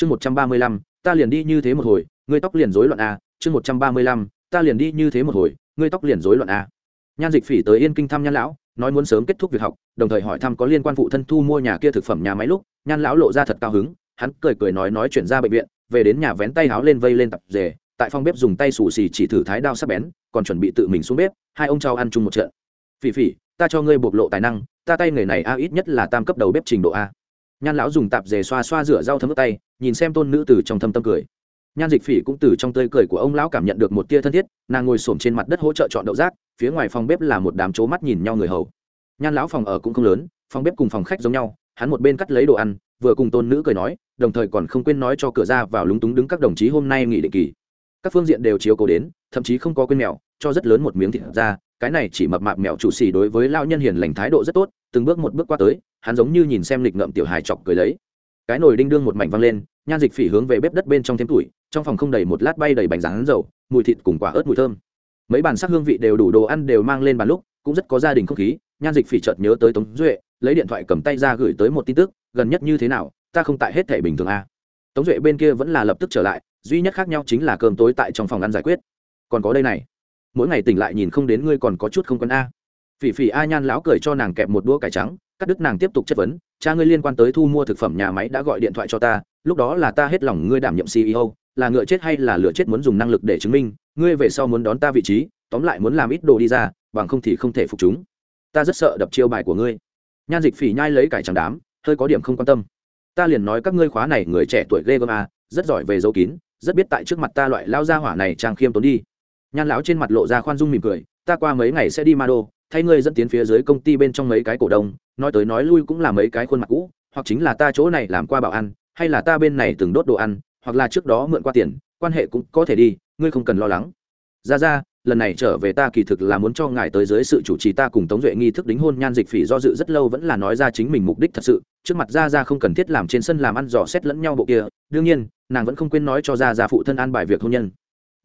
chương một trăm ba mươi lăm, ta liền đi như thế một hồi, ngươi tóc liền rối loạn a chương một trăm ba mươi lăm, ta liền đi như thế một hồi, ngươi tóc liền rối loạn a nhan dịch phỉ tới yên kinh thăm nhan lão, nói muốn sớm kết thúc việc học, đồng thời hỏi thăm có liên quan phụ thân thu mua nhà kia thực phẩm nhà máy lúc, nhan lão lộ ra thật cao hứng, hắn cười cười nói nói chuyển ra bệnh viện, về đến nhà vén tay háo lên vây lên tập rể, tại phòng bếp dùng tay xù xì chỉ thử thái đao sắc bén, còn chuẩn bị tự mình xuống bếp, hai ông cháu ăn chung một trận. Phỉ phỉ, ta cho ngươi bộc lộ tài năng, ta tay nghề này a ít nhất là tam cấp đầu bếp trình độ a nhan lão dùng tạp dề xoa xoa rửa rau thấm ướt tay, nhìn xem tôn nữ từ trong thâm tâm cười. Nhan dịch phỉ cũng từ trong tơi cười của ông lão cảm nhận được một tia thân thiết, nàng ngồi s trên mặt đất hỗ trợ chọn đậu rác, phía ngoài phòng bếp là một đám c mắt nhìn nhau người hầu. Nhan lão phòng ở cũng không lớn, phòng bếp cùng phòng khách giống nhau, hắn một bên cắt lấy đồ ăn, vừa cùng tôn nữ cười nói, đồng thời còn không quên nói cho cửa ra vào lúng túng đứng các đồng chí hôm nay nghỉ định kỳ. Các phương diện đều chiếu cố đến, thậm chí không có quên mèo cho rất lớn một miếng thịt ra cái này chỉ mập mạp mèo chủ xì đối với lao nhân hiền lành thái độ rất tốt, từng bước một bước qua tới, hắn giống như nhìn xem lịch ngậm tiểu hài chọc cười lấy. Cái nồi đinh đương một mảnh văng lên, nhan dịch phỉ hướng về bếp đất bên trong thêm tuổi, trong phòng không đầy một lát bay đầy bánh rán dầu, mùi thịt cùng quả ớt mùi thơm. Mấy bàn sắc hương vị đều đủ đồ ăn đều mang lên bàn lúc, cũng rất có gia đình không khí, nhan dịch phỉ chợt nhớ tới tống duệ, lấy điện thoại cầm tay ra gửi tới một tin tức, gần nhất như thế nào, ta không tại hết thể bình thường a à. tống duệ bên kia vẫn là lập tức trở lại, duy nhất khác nhau chính là cơm tối tại trong phòng ăn giải quyết. Còn có đây này mỗi ngày tỉnh lại nhìn không đến ngươi còn có chút không quân a. Phỉ phỉ a nhan lão cười cho nàng kẹp một đũa cải trắng, cắt đứt nàng tiếp tục chất vấn, cha ngươi liên quan tới thu mua thực phẩm nhà máy đã gọi điện thoại cho ta, lúc đó là ta hết lòng ngươi đảm nhiệm ceo là ngựa chết hay là lựa chết muốn dùng năng lực để chứng minh, ngươi về sau muốn đón ta vị trí, tóm lại muốn làm ít đồ đi ra, bằng không thì không thể phục chúng. Ta rất sợ đập chiêu bài của ngươi. Nhan dịch phỉ nhai lấy cải trắng đám, hơi có điểm không quan tâm. Ta liền nói các ngươi khóa này người trẻ tuổi ghê gớm a, rất giỏi về dấu kín, rất biết tại trước mặt ta loại lao ra hỏa này trang khiêm tốn đi nhan lão trên mặt lộ ra khoan dung mỉm cười, ta qua mấy ngày sẽ đi ma đô thay ngươi dẫn tiến phía dưới công ty bên trong mấy cái cổ đông, nói tới nói lui cũng là mấy cái khuôn mặt cũ, hoặc chính là ta chỗ này làm qua bảo ăn, hay là ta bên này từng đốt đồ ăn, hoặc là trước đó mượn qua tiền, quan hệ cũng có thể đi, ngươi không cần lo lắng. Ra ra, lần này trở về ta kỳ thực là muốn cho ngài tới dưới sự chủ trì ta cùng tống duệ nghi thức đính hôn nhan dịch phỉ do dự rất lâu vẫn là nói ra chính mình mục đích thật sự, trước mặt ra ra không cần thiết làm trên sân làm ăn dò xét lẫn nhau bộ kia, đương nhiên, nàng vẫn không quên nói cho ra ra phụ thân an bài việc hôn nhân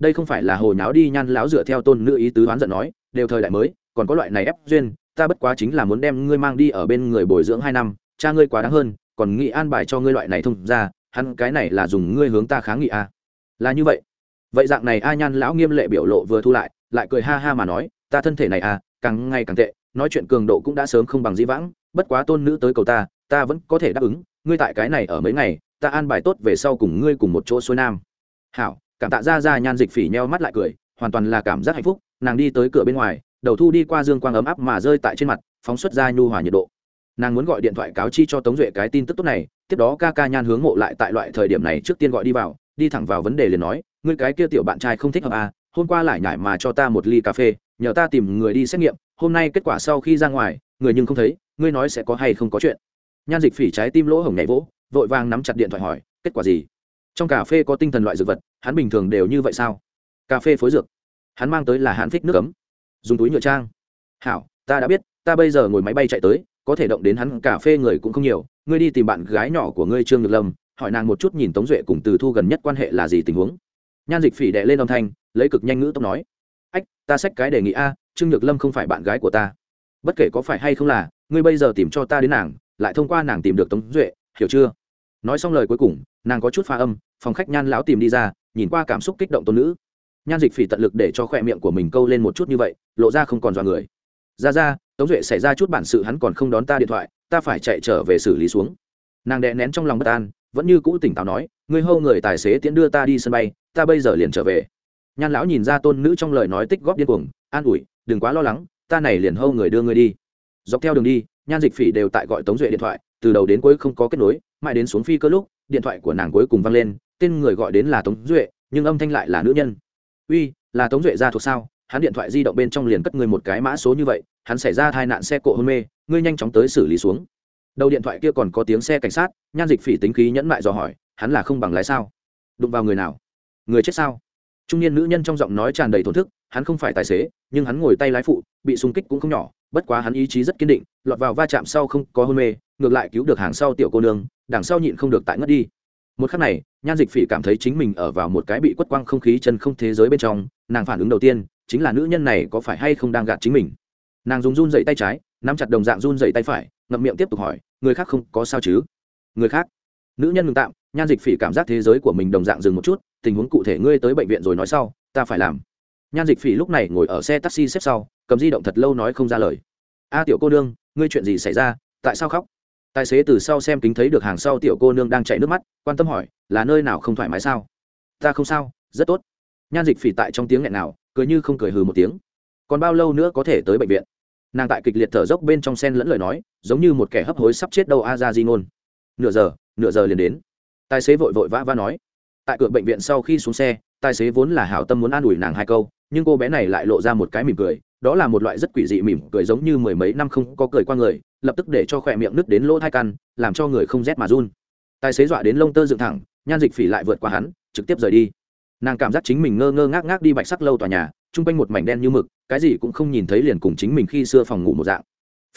đây không phải là hồi nháo đi nhan láo dựa theo tôn nữ ý tứ oán giận nói, đều thời đại mới, còn có loại này ép duyên, ta bất quá chính là muốn đem ngươi mang đi ở bên người bồi dưỡng hai năm, cha ngươi quá đáng hơn, còn nghĩ an bài cho ngươi loại này thông ra hắn cái này là dùng ngươi hướng ta kháng nghị a à. là như vậy vậy dạng này a nhan lão nghiêm lệ biểu lộ vừa thu lại lại cười ha ha mà nói, ta thân thể này à càng ngày càng tệ, nói chuyện cường độ cũng đã sớm không bằng dĩ vãng, bất quá tôn nữ tới cầu ta ta vẫn có thể đáp ứng, ngươi tại cái này ở mấy ngày, ta an bài tốt về sau cùng ngươi cùng một chỗ xuôi nam hảo cảm tạ ra ra nhan dịch phỉ nheo mắt lại cười, hoàn toàn là cảm giác hạnh phúc, nàng đi tới cửa bên ngoài, đầu thu đi qua dương quang ấm áp mà rơi tại trên mặt, phóng xuất ra nhu hòa nhiệt độ. Nàng muốn gọi điện thoại cáo chi cho tống duệ cái tin tức tốt này, tiếp đó ca ca nhan hướng mộ lại tại loại thời điểm này trước tiên gọi đi vào, đi thẳng vào vấn đề liền nói, ngươi cái kia tiểu bạn trai không thích hợp à hôm qua lại nhải mà cho ta một ly cà phê, nhờ ta tìm người đi xét nghiệm, hôm nay kết quả sau khi ra ngoài, người nhưng không thấy, ngươi nói sẽ có hay không có chuyện. Nhan dịch phỉ trái tim lỗ hổng nhảy vỗ, vội vàng nắm chặt điện thoại hỏi, kết quả gì? Trong cà phê có tinh thần loại dược vật, hắn bình thường đều như vậy sao? Cà phê phối dược. Hắn mang tới là hắn thích nước cấm dùng túi nhựa trang. Hảo, ta đã biết, ta bây giờ ngồi máy bay chạy tới, có thể động đến hắn, cà phê người cũng không nhiều. Ngươi đi tìm bạn gái nhỏ của ngươi trương nhược lâm, hỏi nàng một chút nhìn tống duệ cùng từ thu gần nhất quan hệ là gì tình huống. Nhan dịch phỉ đệ lên âm thanh, lấy cực nhanh ngữ tốc nói. Ách, ta xách cái đề nghị a, trương nhược lâm không phải bạn gái của ta. Bất kể có phải hay không là, ngươi bây giờ tìm cho ta đến nàng, lại thông qua nàng tìm được tống duệ, hiểu chưa? Nói xong lời cuối cùng, nàng có chút pha âm, phòng khách nhan lão tìm đi ra, nhìn qua cảm xúc kích động tôn nữ. Nhan dịch phỉ tận lực để cho khoe miệng của mình câu lên một chút như vậy, lộ ra không còn dọa người. Ra ra, tống duệ xảy ra chút bản sự hắn còn không đón ta điện thoại, ta phải chạy trở về xử lý xuống. Nàng đè nén trong lòng bất an, vẫn như cũ tỉnh táo nói, ngươi hâu người tài xế tiễn đưa ta đi sân bay, ta bây giờ liền trở về. Nhan lão nhìn ra tôn nữ trong lời nói tích góp điên cuồng, an ủi, đừng quá lo lắng, ta này liền hâu người đưa ngươi đi. Dọc theo đường đi, nhan dịch phỉ đều tại gọi tống duệ điện thoại, từ đầu đến cuối không có kết nối mãi đến xuống phi cơ lúc, điện thoại của nàng cuối cùng văng lên, tên người gọi đến là tống duệ, nhưng âm thanh lại là nữ nhân. Uy, là tống duệ ra thuộc sao? Hắn điện thoại di động bên trong liền cất người một cái mã số như vậy, hắn xảy ra tai nạn xe cộ hôn mê, ngươi nhanh chóng tới xử lý xuống. Đầu điện thoại kia còn có tiếng xe cảnh sát, nhan dịch phỉ tính khí nhẫn mại dò hỏi, hắn là không bằng lái sao? Đụng vào người nào? Người chết sao? Trung niên nữ nhân trong giọng nói tràn đầy thổn thức, hắn không phải tài xế, nhưng hắn ngồi tay lái phụ, bị xung kích cũng không nhỏ bất quá hắn ý chí rất kiên định, lọt vào va chạm sau không có hôn mê, ngược lại cứu được hàng sau tiểu cô nương, đằng sau nhịn không được tại ngất đi. Một khắc này, nhan dịch phỉ cảm thấy chính mình ở vào một cái bị quất quăng không khí chân không thế giới bên trong, nàng phản ứng đầu tiên chính là nữ nhân này có phải hay không đang gạt chính mình. Nàng dùng run dậy tay trái, nắm chặt đồng dạng run dậy tay phải, ngậm miệng tiếp tục hỏi, người khác không có sao chứ? Người khác? Nữ nhân ngừng tạm, nhan dịch phỉ cảm giác thế giới của mình đồng dạng dừng một chút, tình huống cụ thể ngươi tới bệnh viện rồi nói sau, ta phải làm. Nhan dịch phỉ lúc này ngồi ở xe taxi xếp sau cầm di động thật lâu nói không ra lời. A tiểu cô nương, ngươi chuyện gì xảy ra? Tại sao khóc? Tài xế từ sau xem kính thấy được hàng sau tiểu cô nương đang chạy nước mắt, quan tâm hỏi, là nơi nào không thoải mái sao? Ta không sao, rất tốt. Nhan dịch phỉ tại trong tiếng nghẹn nào, cười như không cười hừ một tiếng. Còn bao lâu nữa có thể tới bệnh viện? Nàng tại kịch liệt thở dốc bên trong sen lẫn lời nói, giống như một kẻ hấp hối sắp chết đâu a ra di ngôn. Nửa giờ nửa giờ liền đến. Tài xế vội vội vã vã nói. Tại cửa bệnh viện sau khi xuống xe, tài xế vốn là hảo tâm muốn an ủi nàng hai câu, nhưng cô bé này lại lộ ra một cái mỉm cười đó là một loại rất quỷ dị mỉm cười giống như mười mấy năm không có cười qua người, lập tức để cho khỏe miệng nứt đến lỗ thai căn, làm cho người không rét mà run. Tài xế dọa đến lông tơ dựng thẳng, nhan dịch phỉ lại vượt qua hắn, trực tiếp rời đi. Nàng cảm giác chính mình ngơ ngơ ngác ngác đi bạch sắc lâu tòa nhà, chung quanh một mảnh đen như mực, cái gì cũng không nhìn thấy liền cùng chính mình khi xưa phòng ngủ một dạng.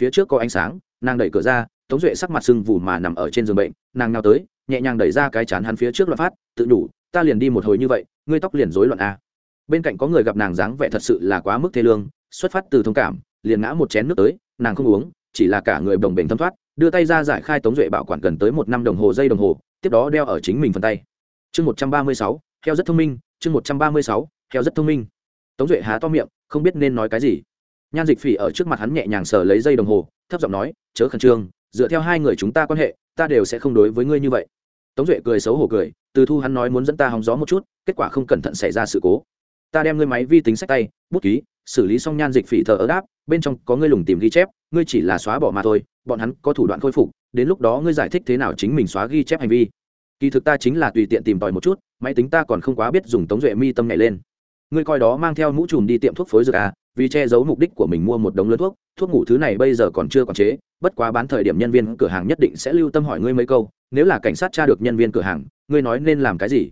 Phía trước có ánh sáng, nàng đẩy cửa ra, tống duệ sắc mặt sưng vù mà nằm ở trên giường bệnh, nàng nào tới, nhẹ nhàng đẩy ra cái chán hắn phía trước loạt phát, tự đủ, ta liền đi một hồi như vậy, ngươi tóc liền rối loạn a bên cạnh có người gặp nàng dáng vẻ thật sự là quá mức thế lương xuất phát từ thông cảm, liền ngã một chén nước tới, nàng không uống, chỉ là cả người đồng bình thâm thoát, đưa tay ra giải khai tống duệ bảo quản gần tới một năm đồng hồ dây đồng hồ, tiếp đó đeo ở chính mình phần tay. Chương một trăm ba mươi sáu, heo rất thông minh, chương một trăm ba mươi sáu, heo rất thông minh. Tống duệ há to miệng, không biết nên nói cái gì. Nhan dịch phỉ ở trước mặt hắn nhẹ nhàng sờ lấy dây đồng hồ, thấp giọng nói, chớ khẩn trương, dựa theo hai người chúng ta quan hệ, ta đều sẽ không đối với ngươi như vậy. Tống duệ cười xấu hổ cười, từ thu hắn nói muốn dẫn ta hóng gió một chút, kết quả không cẩn thận xảy ra sự cố. Ta đem ngươi máy vi tính sách tay, bút ký xử lý xong nhan dịch phỉ thờ ớ đáp, bên trong có ngươi lùng tìm ghi chép, ngươi chỉ là xóa bỏ mà thôi, bọn hắn có thủ đoạn khôi phục, đến lúc đó ngươi giải thích thế nào chính mình xóa ghi chép hành vi. Kỳ thực ta chính là tùy tiện tìm tòi một chút, máy tính ta còn không quá biết dùng tống duệ mi tâm nhảy lên. Ngươi coi đó mang theo mũ trùm đi tiệm thuốc phối dược à vì che giấu mục đích của mình mua một đống lớn thuốc thuốc ngủ thứ này bây giờ còn chưa quản chế, bất quá bán thời điểm nhân viên cửa hàng nhất định sẽ lưu tâm hỏi ngươi mấy câu, nếu là cảnh sát tra được nhân viên cửa hàng, ngươi nói nên làm cái gì?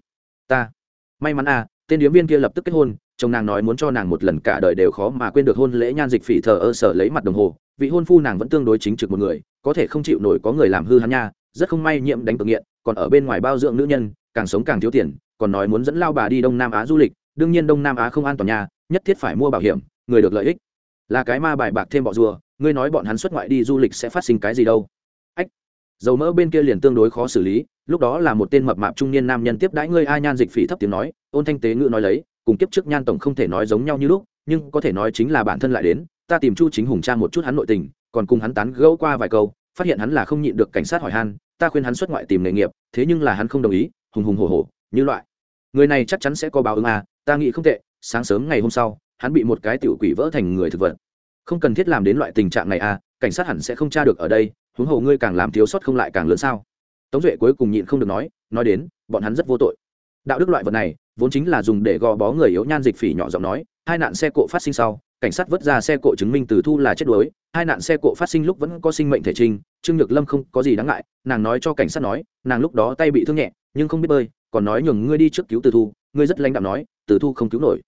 Ta. May mắn à tên điếm viên kia lập tức kết hôn chồng nàng nói muốn cho nàng một lần cả đời đều khó mà quên được hôn lễ nhan dịch phỉ thờ ơ sở lấy mặt đồng hồ, vị hôn phu nàng vẫn tương đối chính trực một người, có thể không chịu nổi có người làm hư hắn nha, rất không may nhiễm đánh tự nghiện, còn ở bên ngoài bao dưỡng nữ nhân, càng sống càng thiếu tiền, còn nói muốn dẫn lao bà đi đông nam á du lịch, đương nhiên đông nam á không an toàn nhà nhất thiết phải mua bảo hiểm, người được lợi ích. Là cái ma bài bạc thêm bọ rùa, ngươi nói bọn hắn xuất ngoại đi du lịch sẽ phát sinh cái gì đâu? Ách, dầu mỡ bên kia liền tương đối khó xử lý, lúc đó là một tên mập mạp trung niên nam nhân tiếp đãi ngươi, a nhan dịch phỉ thấp tiếng nói, ôn thanh tế ngữ nói lấy cùng kiếp trước nhan tổng không thể nói giống nhau như lúc, nhưng có thể nói chính là bản thân lại đến, ta tìm chu chính hùng trang một chút hắn nội tình, còn cùng hắn tán gẫu qua vài câu, phát hiện hắn là không nhịn được cảnh sát hỏi han, ta khuyên hắn xuất ngoại tìm nghề nghiệp, thế nhưng là hắn không đồng ý, hùng hùng hổ hổ, như loại. Người này chắc chắn sẽ có báo ứng à ta nghĩ không tệ, sáng sớm ngày hôm sau, hắn bị một cái tiểu quỷ vỡ thành người thực vật. Không cần thiết làm đến loại tình trạng này à cảnh sát hẳn sẽ không tra được ở đây, huống hồ ngươi càng làm thiếu sót không lại càng lớn sao. Tống duệ cuối cùng nhịn không được nói nói đến, bọn hắn rất vô tội đạo đức loại vật này, vốn chính là dùng để gò bó người yếu nhan dịch phỉ nhỏ giọng nói, hai nạn xe cộ phát sinh sau, cảnh sát vớt ra xe cộ chứng minh từ thu là chết đuối, hai nạn xe cộ phát sinh lúc vẫn có sinh mệnh thể trinh trương nhược lâm không có gì đáng ngại, nàng nói cho cảnh sát nói, nàng lúc đó tay bị thương nhẹ, nhưng không biết bơi, còn nói nhường ngươi đi trước cứu từ thu, ngươi rất lãnh đạo nói, từ thu không cứu nổi.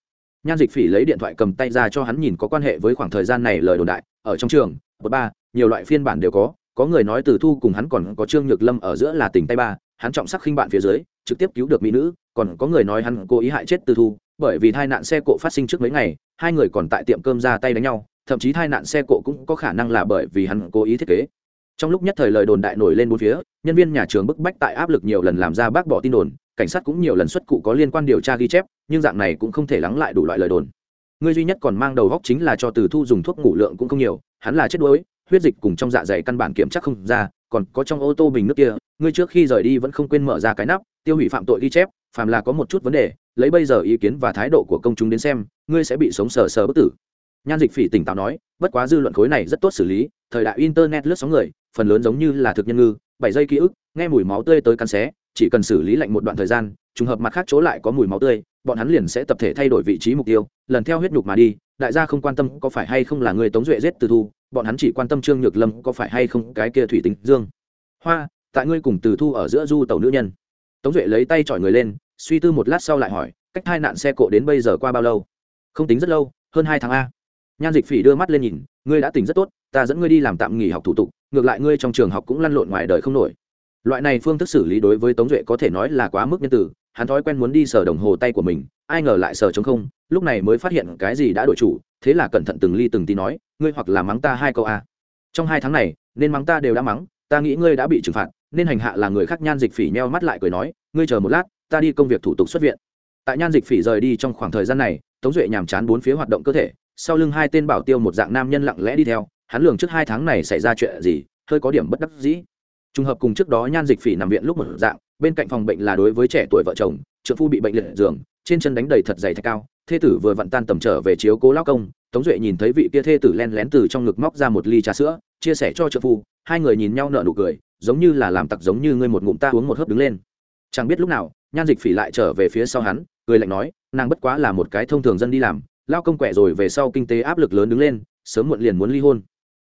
Nhan dịch phỉ lấy điện thoại cầm tay ra cho hắn nhìn có quan hệ với khoảng thời gian này lời đồn đại, ở trong trường, một ba, nhiều loại phiên bản đều có có người nói từ thu cùng hắn còn có trương nhược lâm ở giữa là tình tay ba hắn trọng sắc khinh bạn phía dưới, trực tiếp cứu được mỹ nữ, còn có người nói hắn cố ý hại chết từ thu, bởi vì tai nạn xe cộ phát sinh trước mấy ngày, hai người còn tại tiệm cơm ra tay đánh nhau, thậm chí tai nạn xe cộ cũng có khả năng là bởi vì hắn cố ý thiết kế. Trong lúc nhất thời lời đồn đại nổi lên bốn phía, nhân viên nhà trường bức bách tại áp lực nhiều lần làm ra bác bỏ tin đồn, cảnh sát cũng nhiều lần xuất cụ có liên quan điều tra ghi chép, nhưng dạng này cũng không thể lắng lại đủ loại lời đồn. Người duy nhất còn mang đầu góc chính là cho từ thu dùng thuốc ngủ lượng cũng không nhiều, hắn là chết đuối, huyết dịch cùng trong dạ dày căn bản kiểm chắc không ra còn có trong ô tô bình nước kia, ngươi trước khi rời đi vẫn không quên mở ra cái nắp, tiêu hủy phạm tội ghi chép, phàm là có một chút vấn đề, lấy bây giờ ý kiến và thái độ của công chúng đến xem, ngươi sẽ bị sống sờ sờ bất tử. Nhan dịch phỉ tỉnh táo nói, bất quá dư luận khối này rất tốt xử lý, thời đại internet lướt sóng người, phần lớn giống như là thực nhân ngư, bảy giây ký ức, nghe mùi máu tươi tới cắn xé, chỉ cần xử lý lạnh một đoạn thời gian, trùng hợp mặt khác chỗ lại có mùi máu tươi, bọn hắn liền sẽ tập thể thay đổi vị trí mục tiêu, lần theo huyết nhục mà đi đại gia không quan tâm có phải hay không là người tống duệ giết từ thu, bọn hắn chỉ quan tâm trương nhược lâm có phải hay không cái kia thủy tính dương. Hoa, tại ngươi cùng từ thu ở giữa du tàu nữ nhân. Tống duệ lấy tay chọi người lên, suy tư một lát sau lại hỏi, cách hai nạn xe cộ đến bây giờ qua bao lâu? Không tính rất lâu, hơn hai tháng a. Nhan dịch phỉ đưa mắt lên nhìn, ngươi đã tỉnh rất tốt, ta dẫn ngươi đi làm tạm nghỉ học thủ tục, ngược lại ngươi trong trường học cũng lăn lộn ngoài đời không nổi. Loại này phương thức xử lý đối với tống duệ có thể nói là quá mức nhân tử hắn thói quen muốn đi sờ đồng hồ tay của mình, ai ngờ lại sờ chống không, lúc này mới phát hiện cái gì đã đổi chủ, thế là cẩn thận từng ly từng tí nói, ngươi hoặc là mắng ta hai câu a. Trong hai tháng này, nên mắng ta đều đã mắng, ta nghĩ ngươi đã bị trừng phạt, nên hành hạ là người khác nhan dịch phỉ nheo mắt lại cười nói, ngươi chờ một lát, ta đi công việc thủ tục xuất viện. Tại nhan dịch phỉ rời đi trong khoảng thời gian này, tống duệ nhàm chán bốn phía hoạt động cơ thể, sau lưng hai tên bảo tiêu một dạng nam nhân lặng lẽ đi theo, hắn lường trước hai tháng này xảy ra chuyện gì, hơi có điểm bất đắc dĩ. Trùng hợp cùng trước đó nhan dịch phỉ nằm viện lúc một dạng bên cạnh phòng bệnh là đối với trẻ tuổi vợ chồng trợ phu bị bệnh liệt giường, trên chân đánh đầy thật dày thạch cao, thê tử vừa vặn tan tầm trở về chiếu cố lao công, tống duệ nhìn thấy vị kia thê tử len lén từ trong ngực móc ra một ly trà sữa, chia sẻ cho trợ phu, hai người nhìn nhau nở nụ cười, giống như là làm tặc giống như ngươi một ngụm ta uống một hớp đứng lên chẳng biết lúc nào, nhan dịch phỉ lại trở về phía sau hắn, cười lạnh nói, nàng bất quá là một cái thông thường dân đi làm lao công quẹ rồi về sau kinh tế áp lực lớn đứng lên, sớm muộn liền muốn ly hôn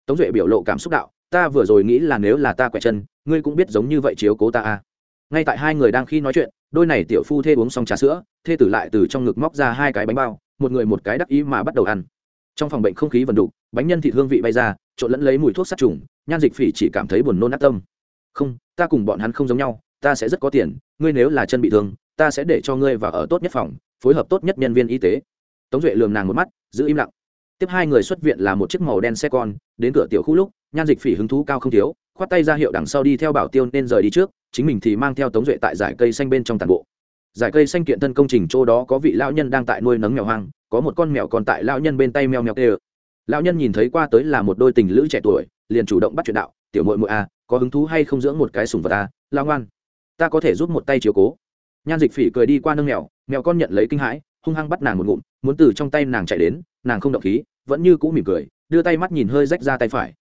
tống duệ biểu lộ cảm xúc đạo, ta vừa rồi nghĩ là nếu là ta quẹ chân, ngươi cũng biết giống như vậy chiếu cố ta à ngay tại hai người đang khi nói chuyện, đôi này tiểu phu thê uống xong trà sữa, thê tử lại từ trong ngực móc ra hai cái bánh bao, một người một cái đắc ý mà bắt đầu ăn. Trong phòng bệnh không khí vần đục bánh nhân thịt hương vị bay ra, trộn lẫn lấy mùi thuốc sát trùng, nhan dịch phỉ chỉ cảm thấy buồn nôn nát tâm. Không, ta cùng bọn hắn không giống nhau, ta sẽ rất có tiền, ngươi nếu là chân bị thương, ta sẽ để cho ngươi vào ở tốt nhất phòng, phối hợp tốt nhất nhân viên y tế. Tống duệ lườm nàng một mắt, giữ im lặng. Tiếp hai người xuất viện là một chiếc màu đen xe con, đến cửa tiểu khu lúc, nhan dịch phỉ hứng thú cao không thiếu, khoát tay ra hiệu đằng sau đi theo bảo tiêu nên rời đi trước chính mình thì mang theo tống duệ tại giải cây xanh bên trong tàn bộ. Giải cây xanh kiện thân công trình chỗ đó có vị lão nhân đang tại nuôi nấng mèo hoang có một con mèo còn tại lão nhân bên tay mèo mèo tê lão nhân nhìn thấy qua tới là một đôi tình lữ trẻ tuổi liền chủ động bắt chuyện đạo tiểu mội mội a à, có hứng thú hay không dưỡng một cái sùng vật a à? lao ngoan ta có thể giúp một tay chiếu cố. Nhan dịch phỉ cười đi qua nâng mèo mèo con nhận lấy kinh hãi hung hăng bắt nàng một ngụm muốn từ trong tay nàng chạy đến nàng không động khí vẫn như cũ mỉm cười đưa tay mắt nhìn hơi rách ra tay phải.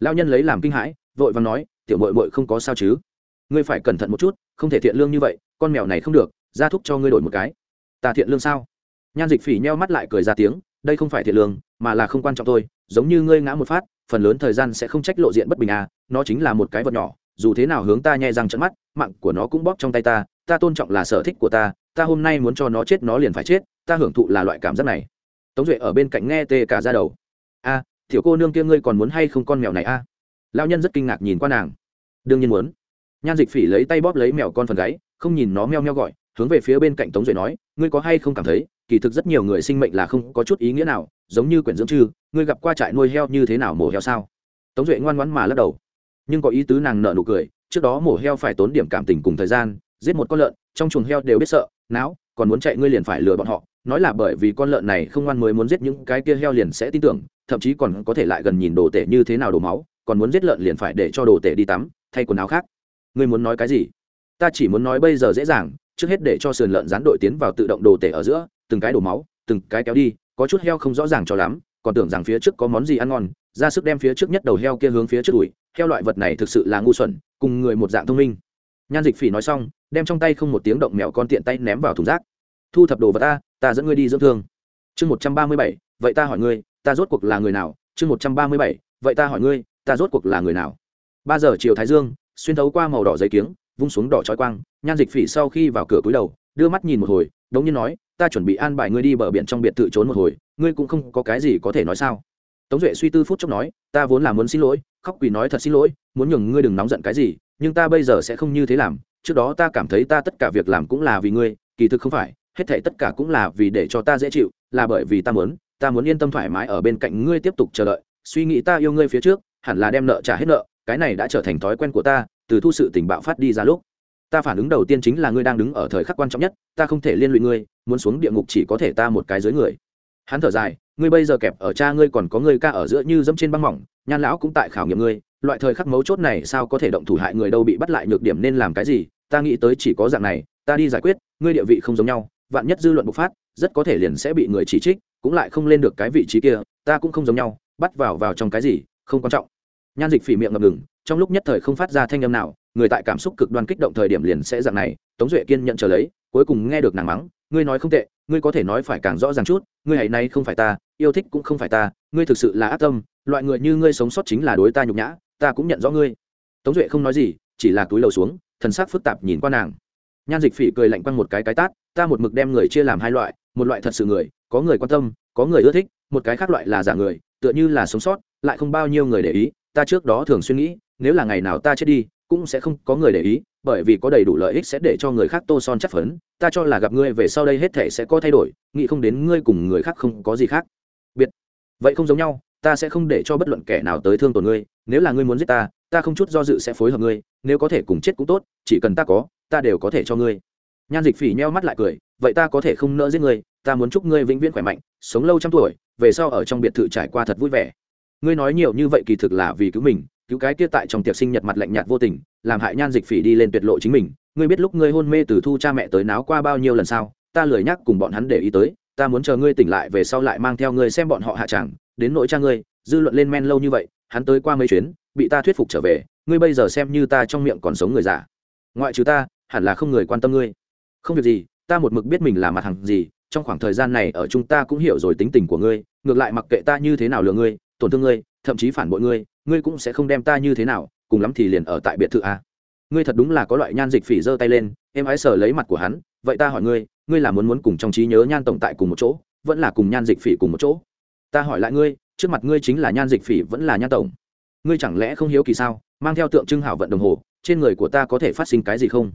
Lao nhân lấy làm kinh hãi vội và nói tiểu mội mội không có sao chứ? Ngươi phải cẩn thận một chút không thể thiện lương như vậy con mèo này không được ra thúc cho ngươi đổi một cái. Ta thiện lương sao? Nhan dịch phỉ nheo mắt lại cười ra tiếng đây không phải thiện lương mà là không quan trọng thôi giống như ngươi ngã một phát phần lớn thời gian sẽ không trách lộ diện bất bình à nó chính là một cái vật nhỏ dù thế nào hướng ta nhẹ răng trận mắt mạng của nó cũng bóp trong tay ta ta tôn trọng là sở thích của ta ta hôm nay muốn cho nó chết nó liền phải chết ta hưởng thụ là loại cảm giác này. Tống duệ ở bên cạnh nghe tê cả ra đầu. A à, thiểu cô nương kia ngươi còn muốn hay không con mèo này a? À? lao nhân rất kinh ngạc nhìn qua nàng. Đương nhiên muốn nhan dịch phỉ lấy tay bóp lấy mèo con phần gáy, không nhìn nó meo meo gọi, hướng về phía bên cạnh tống duệ nói, ngươi có hay không cảm thấy, kỳ thực rất nhiều người sinh mệnh là không có chút ý nghĩa nào, giống như quyển dưỡng chư ngươi gặp qua trại nuôi heo như thế nào mổ heo sao? Tống duệ ngoan ngoãn mà lắc đầu. Nhưng có ý tứ nàng nợ nụ cười, trước đó mổ heo phải tốn điểm cảm tình cùng thời gian, giết một con lợn, trong chuồng heo đều biết sợ não còn muốn chạy ngươi liền phải lừa bọn họ. Nói là bởi vì con lợn này không ngoan mới muốn giết những cái kia heo liền sẽ tin tưởng, thậm chí còn có thể lại gần nhìn đồ tể như thế nào đổ máu, còn muốn giết lợn liền phải để cho đồ tể đi tắm, thay quần áo khác ngươi muốn nói cái gì? Ta chỉ muốn nói bây giờ dễ dàng, trước hết để cho sườn lợn rán đội tiến vào tự động đồ tể ở giữa, từng cái đổ máu, từng cái kéo đi, có chút heo không rõ ràng cho lắm, còn tưởng rằng phía trước có món gì ăn ngon, ra sức đem phía trước nhất đầu heo kia hướng phía trước đùi heo loại vật này thực sự là ngu xuẩn, cùng người một dạng thông minh. Nhan dịch phỉ nói xong, đem trong tay không một tiếng động mèo con tiện tay ném vào thùng rác. Thu thập đồ vật ta ta dẫn ngươi đi dưỡng thương. Chương một trăm ba mươi bảy, vậy ta hỏi ngươi, ta rốt cuộc là người nào? Chương một trăm ba mươi bảy, vậy ta hỏi ngươi, ta rốt cuộc là người nào? Ba giờ chiều thái dương xuyên thấu qua màu đỏ giấy kiếng, vung xuống đỏ trói quang, nhan dịch phỉ sau khi vào cửa cúi đầu, đưa mắt nhìn một hồi, đống nhiên nói, ta chuẩn bị an bài ngươi đi bờ biển trong biệt thự trốn một hồi, ngươi cũng không có cái gì có thể nói sao? Tống duệ suy tư phút chốc nói, ta vốn là muốn xin lỗi, khóc quỳ nói thật xin lỗi, muốn nhường ngươi đừng nóng giận cái gì, nhưng ta bây giờ sẽ không như thế làm, trước đó ta cảm thấy ta tất cả việc làm cũng là vì ngươi, kỳ thực không phải, hết thể tất cả cũng là vì để cho ta dễ chịu, là bởi vì ta muốn ta muốn yên tâm thoải mái ở bên cạnh ngươi tiếp tục chờ đợi, suy nghĩ ta yêu ngươi phía trước, hẳn là đem nợ trả hết nợ cái này đã trở thành thói quen của ta, từ thu sự tình bạo phát đi ra lúc. Ta phản ứng đầu tiên chính là ngươi đang đứng ở thời khắc quan trọng nhất, ta không thể liên lụy ngươi, muốn xuống địa ngục chỉ có thể ta một cái dưới người. Hắn thở dài, ngươi bây giờ kẹp ở cha ngươi còn có ngươi ca ở giữa như dẫm trên băng mỏng, nhan lão cũng tại khảo nghiệm ngươi, loại thời khắc mấu chốt này sao có thể động thủ hại người đâu bị bắt lại nhược điểm nên làm cái gì, ta nghĩ tới chỉ có dạng này, ta đi giải quyết, ngươi địa vị không giống nhau, vạn nhất dư luận bộc phát, rất có thể liền sẽ bị người chỉ trích, cũng lại không lên được cái vị trí kia, ta cũng không giống nhau, bắt vào vào trong cái gì, không quan trọng nhan dịch phỉ miệng ngập ngừng, trong lúc nhất thời không phát ra thanh âm nào, người tại cảm xúc cực đoan kích động thời điểm liền sẽ dạng này, tống duệ kiên nhận chờ lấy, cuối cùng nghe được nàng mắng, ngươi nói không tệ, ngươi có thể nói phải càng rõ ràng chút, ngươi hãy nay không phải ta, yêu thích cũng không phải ta, ngươi thực sự là ác tâm, loại người như ngươi sống sót chính là đối ta nhục nhã, ta cũng nhận rõ ngươi. Tống duệ không nói gì, chỉ là túi lầu xuống, thần sắc phức tạp nhìn qua nàng. Nhan dịch phỉ cười lạnh quăng một cái cái tát, ta một mực đem người chia làm hai loại, một loại thật sự người, có người quan tâm, có người ưa thích, một cái khác loại là giả người, tựa như là sống sót, lại không bao nhiêu người để ý ta trước đó thường suy nghĩ, nếu là ngày nào ta chết đi, cũng sẽ không có người để ý, bởi vì có đầy đủ lợi ích sẽ để cho người khác tô son chất phấn, ta cho là gặp ngươi về sau đây hết thể sẽ có thay đổi, nghĩ không đến ngươi cùng người khác không có gì khác. Biệt. Vậy không giống nhau, ta sẽ không để cho bất luận kẻ nào tới thương tổn ngươi, nếu là ngươi muốn giết ta ta không chút do dự sẽ phối hợp ngươi, nếu có thể cùng chết cũng tốt, chỉ cần ta có, ta đều có thể cho ngươi. Nhan dịch phỉ nheo mắt lại cười, vậy ta có thể không nỡ giết ngươi, ta muốn chúc ngươi vĩnh viễn khỏe mạnh, sống lâu trăm tuổi, về sau ở trong biệt thự trải qua thật vui vẻ ngươi nói nhiều như vậy kỳ thực là vì cứu mình, cứu cái kia tại trong tiệc sinh nhật mặt lạnh nhạt vô tình, làm hại nhan dịch phỉ đi lên tuyệt lộ chính mình. Ngươi biết lúc ngươi hôn mê từ thu cha mẹ tới náo qua bao nhiêu lần sao? Ta lười nhắc cùng bọn hắn để ý tới, ta muốn chờ ngươi tỉnh lại về sau lại mang theo ngươi xem bọn họ hạ tràng đến nỗi cha ngươi, dư luận lên men lâu như vậy, hắn tới qua mấy chuyến, bị ta thuyết phục trở về, ngươi bây giờ xem như ta trong miệng còn sống người già. Ngoại trừ ta, hẳn là không người quan tâm ngươi. Không việc gì, ta một mực biết mình là mặt hàng gì, trong khoảng thời gian này ở chúng ta cũng hiểu rồi tính tình của ngươi, ngược lại mặc kệ ta như thế nào lừa ngươi tổn thương ngươi thậm chí phản bội ngươi ngươi cũng sẽ không đem ta như thế nào cùng lắm thì liền ở tại biệt thự a. Ngươi thật đúng là có loại nhan dịch phỉ giơ tay lên em ái sờ lấy mặt của hắn vậy ta hỏi ngươi ngươi là muốn muốn cùng trong trí nhớ nhan tổng tại cùng một chỗ vẫn là cùng nhan dịch phỉ cùng một chỗ? Ta hỏi lại ngươi trước mặt ngươi chính là nhan dịch phỉ vẫn là nhan tổng. Ngươi chẳng lẽ không hiếu kỳ sao? Mang theo tượng trưng hảo vận đồng hồ trên người của ta có thể phát sinh cái gì không?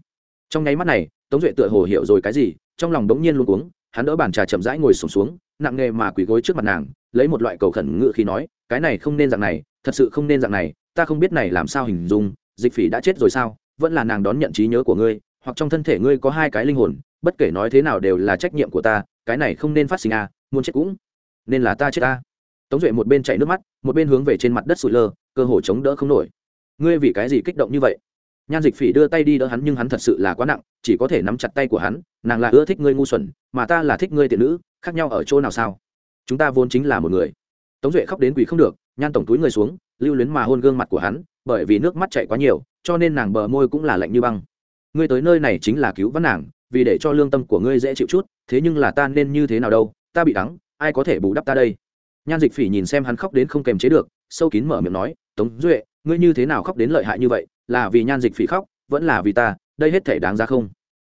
Trong nháy mắt này tống duệ tựa hồ hiểu rồi cái gì trong lòng đống nhiên luôn uống hắn đỡ bàn trà chậm rãi ngồi sùng xuống, xuống nặng nghề mà quỳ gối trước mặt nàng lấy một loại cầu khẩn ngự khi nói, cái này không nên dạng này, thật sự không nên dạng này, ta không biết này làm sao hình dung, dịch phỉ đã chết rồi sao, vẫn là nàng đón nhận trí nhớ của ngươi, hoặc trong thân thể ngươi có hai cái linh hồn, bất kể nói thế nào đều là trách nhiệm của ta, cái này không nên phát sinh à muốn chết cũng nên là ta chết ta. Tống duệ một bên chạy nước mắt, một bên hướng về trên mặt đất sụi lơ, cơ hồ chống đỡ không nổi. Ngươi vì cái gì kích động như vậy? Nhan dịch phỉ đưa tay đi đỡ hắn, nhưng hắn thật sự là quá nặng, chỉ có thể nắm chặt tay của hắn, nàng là ưa thích ngươi ngu xuẩn, mà ta là thích ngươi tiện nữ, khác nhau ở chỗ nào sao? Chúng ta vốn chính là một người. Tống duệ khóc đến quỳ không được, nhan tổng túi người xuống, lưu luyến mà hôn gương mặt của hắn, bởi vì nước mắt chạy quá nhiều, cho nên nàng bờ môi cũng là lạnh như băng. Ngươi tới nơi này chính là cứu vãn nàng, vì để cho lương tâm của ngươi dễ chịu chút, thế nhưng là ta nên như thế nào đâu, ta bị đắng, ai có thể bù đắp ta đây? Nhan dịch phỉ nhìn xem hắn khóc đến không kềm chế được, sâu kín mở miệng nói, tống duệ, ngươi như thế nào khóc đến lợi hại như vậy? Là vì nhan dịch phỉ khóc, vẫn là vì ta, đây hết thể đáng ra không?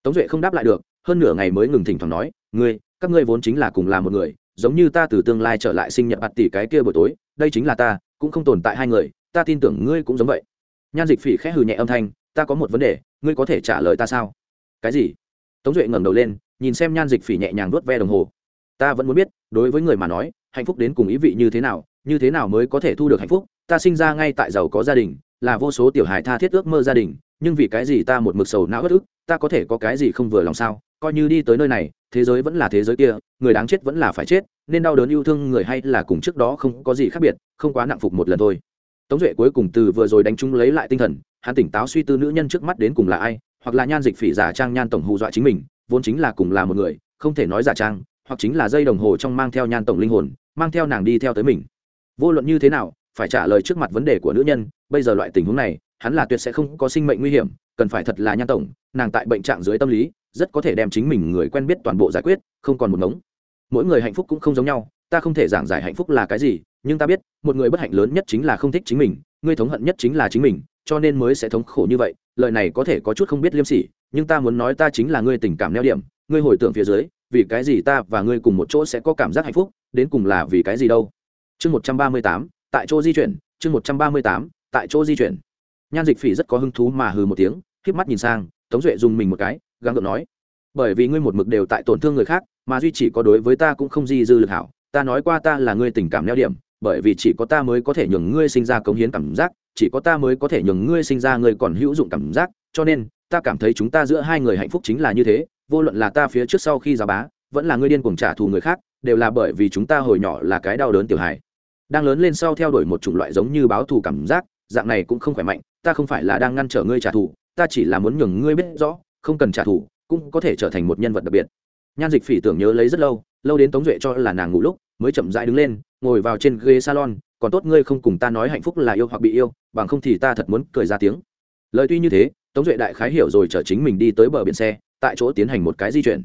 Tống duệ không đáp lại được, hơn nửa ngày mới ngừng thỉnh thoảng nói, ngươi, các ngươi vốn chính là cùng là một người giống như ta từ tương lai trở lại sinh nhật bạt tỷ cái kia buổi tối, đây chính là ta, cũng không tồn tại hai người, ta tin tưởng ngươi cũng giống vậy. Nhan dịch phỉ khẽ hừ nhẹ âm thanh, ta có một vấn đề, ngươi có thể trả lời ta sao? Cái gì? Tống duệ ngẩng đầu lên, nhìn xem nhan dịch phỉ nhẹ nhàng vuốt ve đồng hồ. Ta vẫn muốn biết, đối với người mà nói, hạnh phúc đến cùng ý vị như thế nào, như thế nào mới có thể thu được hạnh phúc? Ta sinh ra ngay tại giàu có gia đình, là vô số tiểu hài tha thiết ước mơ gia đình, nhưng vì cái gì ta một mực sầu não bất ức? Ta có thể có cái gì không vừa lòng sao? Coi như đi tới nơi này thế giới vẫn là thế giới kia, người đáng chết vẫn là phải chết, nên đau đớn yêu thương người hay là cùng trước đó không có gì khác biệt, không quá nặng phục một lần thôi. Tống duệ cuối cùng từ vừa rồi đánh chúng lấy lại tinh thần, hắn tỉnh táo suy tư nữ nhân trước mắt đến cùng là ai, hoặc là nhan dịch phỉ giả trang nhan tổng hù dọa chính mình, vốn chính là cùng là một người, không thể nói giả trang, hoặc chính là dây đồng hồ trong mang theo nhan tổng linh hồn, mang theo nàng đi theo tới mình. Vô luận như thế nào, phải trả lời trước mặt vấn đề của nữ nhân, bây giờ loại tình huống này, hắn là tuyệt sẽ không có sinh mệnh nguy hiểm, cần phải thật là nhan tổng, nàng tại bệnh trạng dưới tâm lý rất có thể đem chính mình người quen biết toàn bộ giải quyết, không còn một ngống. Mỗi người hạnh phúc cũng không giống nhau, ta không thể giảng giải hạnh phúc là cái gì, nhưng ta biết, một người bất hạnh lớn nhất chính là không thích chính mình ngươi thống hận nhất chính là chính mình, cho nên mới sẽ thống khổ như vậy, lời này có thể có chút không biết liêm sỉ, nhưng ta muốn nói ta chính là ngươi tình cảm neo điểm ngươi hồi tưởng phía dưới, vì cái gì ta và ngươi cùng một chỗ sẽ có cảm giác hạnh phúc, đến cùng là vì cái gì đâu. Chương một trăm ba mươi tám, tại chỗ di chuyển, chương một trăm ba mươi tám, tại chỗ di chuyển. Nhan dịch phỉ rất có hứng thú mà hừ một tiếng k mắt nhìn sang, tống duệ dùng mình một cái gắng gượng nói, bởi vì ngươi một mực đều tại tổn thương người khác, mà duy chỉ có đối với ta cũng không di dư lực hảo. Ta nói qua ta là ngươi tình cảm neo điểm, bởi vì chỉ có ta mới có thể nhường ngươi sinh ra cống hiến cảm giác, chỉ có ta mới có thể nhường ngươi sinh ra ngươi còn hữu dụng cảm giác, cho nên, ta cảm thấy chúng ta giữa hai người hạnh phúc chính là như thế, vô luận là ta phía trước sau khi giá bá, vẫn là ngươi điên cuồng trả thù người khác, đều là bởi vì chúng ta hồi nhỏ là cái đau đớn tiểu hài. Đang lớn lên sau theo đuổi một chủng loại giống như báo thù cảm giác, dạng này cũng không khỏe mạnh, ta không phải là đang ngăn trở ngươi trả thù, ta chỉ là muốn nhường ngươi biết rõ không cần trả thù, cũng có thể trở thành một nhân vật đặc biệt. Nhan dịch phỉ tưởng nhớ lấy rất lâu lâu đến tống duệ cho là nàng ngủ lúc, mới chậm rãi đứng lên, ngồi vào trên ghế salon, còn tốt ngươi không cùng ta nói hạnh phúc là yêu hoặc bị yêu, bằng không thì ta thật muốn cười ra tiếng. Lời tuy như thế, tống duệ đại khái hiểu rồi chở chính mình đi tới bờ biển xe, tại chỗ tiến hành một cái di chuyển.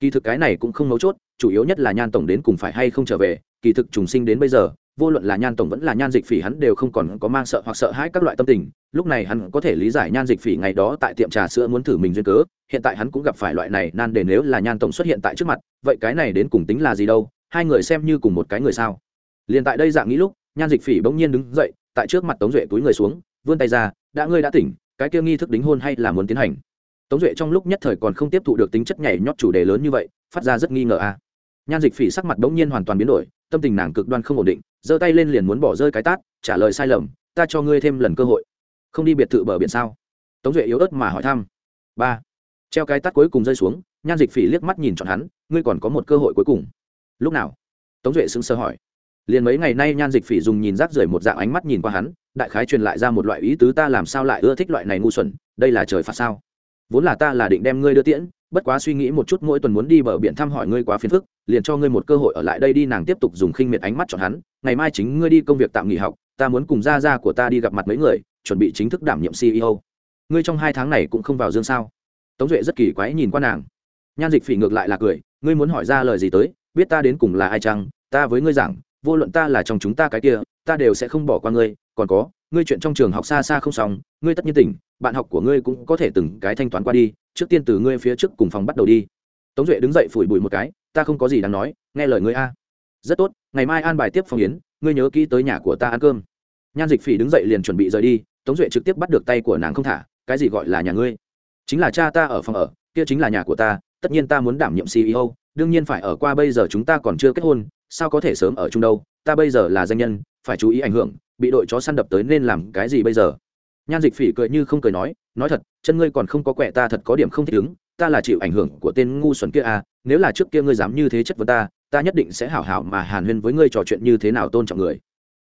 Kỳ thực cái này cũng không mấu chốt, chủ yếu nhất là nhan tổng đến cùng phải hay không trở về, kỳ thực trùng sinh đến bây giờ vô luận là nhan tổng vẫn là nhan dịch phỉ hắn đều không còn có mang sợ hoặc sợ hãi các loại tâm tình. Lúc này hắn có thể lý giải nhan dịch phỉ ngày đó tại tiệm trà sữa muốn thử mình duyên cớ. Hiện tại hắn cũng gặp phải loại này, nan để nếu là nhan tổng xuất hiện tại trước mặt, vậy cái này đến cùng tính là gì đâu? Hai người xem như cùng một cái người sao? Liền tại đây dạng nghĩ lúc, nhan dịch phỉ bỗng nhiên đứng dậy, tại trước mặt tống duệ túi người xuống, vươn tay ra, đã ngươi đã tỉnh, cái kia nghi thức đính hôn hay là muốn tiến hành? Tống duệ trong lúc nhất thời còn không tiếp thụ được tính chất nhảy nhót chủ đề lớn như vậy, phát ra rất nghi ngờ a. Nhan dịch phỉ sắc mặt bỗng nhiên hoàn toàn biến đổi, tâm tình nàng cực đoan không ổn định giơ tay lên liền muốn bỏ rơi cái tát, trả lời sai lầm, ta cho ngươi thêm lần cơ hội. Không đi biệt thự bờ biển sao? Tống duệ yếu ớt mà hỏi thăm. Ba. Treo cái tát cuối cùng rơi xuống, nhan dịch phỉ liếc mắt nhìn chọn hắn, ngươi còn có một cơ hội cuối cùng. Lúc nào? Tống duệ sững sờ hỏi. Liền mấy ngày nay nhan dịch phỉ dùng nhìn rác rưởi một dạng ánh mắt nhìn qua hắn, đại khái truyền lại ra một loại ý tứ ta làm sao lại ưa thích loại này ngu xuẩn, đây là trời phạt sao? Vốn là ta là định đem ngươi đưa tiễn, bất quá suy nghĩ một chút mỗi tuần muốn đi bờ biển thăm hỏi ngươi quá phiền phức, liền cho ngươi một cơ hội ở lại đây đi, nàng tiếp tục dùng khinh miệt ánh mắt chọn hắn ngày mai chính ngươi đi công việc tạm nghỉ học, ta muốn cùng gia gia của ta đi gặp mặt mấy người, chuẩn bị chính thức đảm nhiệm ceo ngươi trong hai tháng này cũng không vào dương sao? Tống duệ rất kỳ quái nhìn qua nàng. Nhan dịch phỉ ngược lại là cười, ngươi muốn hỏi ra lời gì tới, biết ta đến cùng là ai chăng? Ta với ngươi giảng, vô luận ta là trong chúng ta cái kia, ta đều sẽ không bỏ qua ngươi. Còn có, ngươi chuyện trong trường học xa xa không xong, ngươi tất nhiên tỉnh, bạn học của ngươi cũng có thể từng cái thanh toán qua đi, trước tiên từ ngươi phía trước cùng phòng bắt đầu đi. Tống duệ đứng dậy phủi bụi một cái, ta không có gì đáng nói, nghe lời ngươi a rất tốt, ngày mai an bài tiếp phong yến, ngươi nhớ kỹ tới nhà của ta ăn cơm. Nhan dịch phỉ đứng dậy liền chuẩn bị rời đi, tống duệ trực tiếp bắt được tay của nàng không thả, cái gì gọi là nhà ngươi? Chính là cha ta ở phòng ở, kia chính là nhà của ta, tất nhiên ta muốn đảm nhiệm ceo đương nhiên phải ở qua bây giờ chúng ta còn chưa kết hôn, sao có thể sớm ở chung đâu, ta bây giờ là danh nhân, phải chú ý ảnh hưởng, bị đội chó săn đập tới nên làm cái gì bây giờ? Nhan dịch phỉ cười như không cười nói nói thật, chân ngươi còn không có quẹ ta thật có điểm không thích ứng, ta là chịu ảnh hưởng của tên ngu xuẩn kia à nếu là trước kia ngươi dám như thế chất vấn ta ta nhất định sẽ hảo hảo mà hàn huyên với ngươi trò chuyện như thế nào tôn trọng người.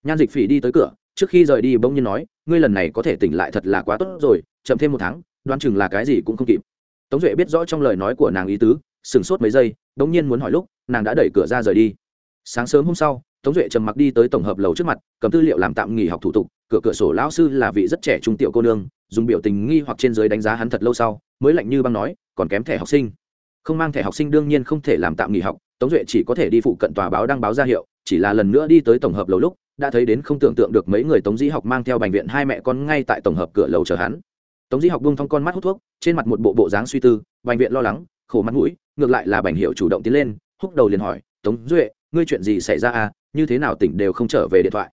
Nhan dịch phỉ đi tới cửa, trước khi rời đi bỗng nhiên nói, ngươi lần này có thể tỉnh lại thật là quá tốt rồi, chậm thêm một tháng, đoán chừng là cái gì cũng không kịp. Tống duệ biết rõ trong lời nói của nàng ý tứ, sửng sốt mấy giây, bỗng nhiên muốn hỏi lúc, nàng đã đẩy cửa ra rời đi. Sáng sớm hôm sau, tống duệ trầm mặc đi tới tổng hợp lầu trước mặt, cầm tư liệu làm tạm nghỉ học thủ tục, cửa cửa sổ lão sư là vị rất trẻ trung tiểu cô nương, dùng biểu tình nghi hoặc trên dưới đánh giá hắn thật lâu sau, mới lạnh như băng nói, còn kém thẻ học sinh. Không mang thẻ học sinh đương nhiên không thể làm tạm nghỉ học tống duệ chỉ có thể đi phụ cận tòa báo đăng báo ra hiệu, chỉ là lần nữa đi tới tổng hợp lầu lúc, đã thấy đến không tưởng tượng được mấy người tống dĩ học mang theo bệnh viện hai mẹ con ngay tại tổng hợp cửa lầu chờ hắn. Tống dĩ học bung thong con mắt hút thuốc, trên mặt một bộ bộ dáng suy tư bệnh viện lo lắng, khổ mắt mũi, ngược lại là bành hiệu chủ động tiến lên, húc đầu liền hỏi, tống duệ, ngươi chuyện gì xảy ra à? Như thế nào tỉnh đều không trở về điện thoại?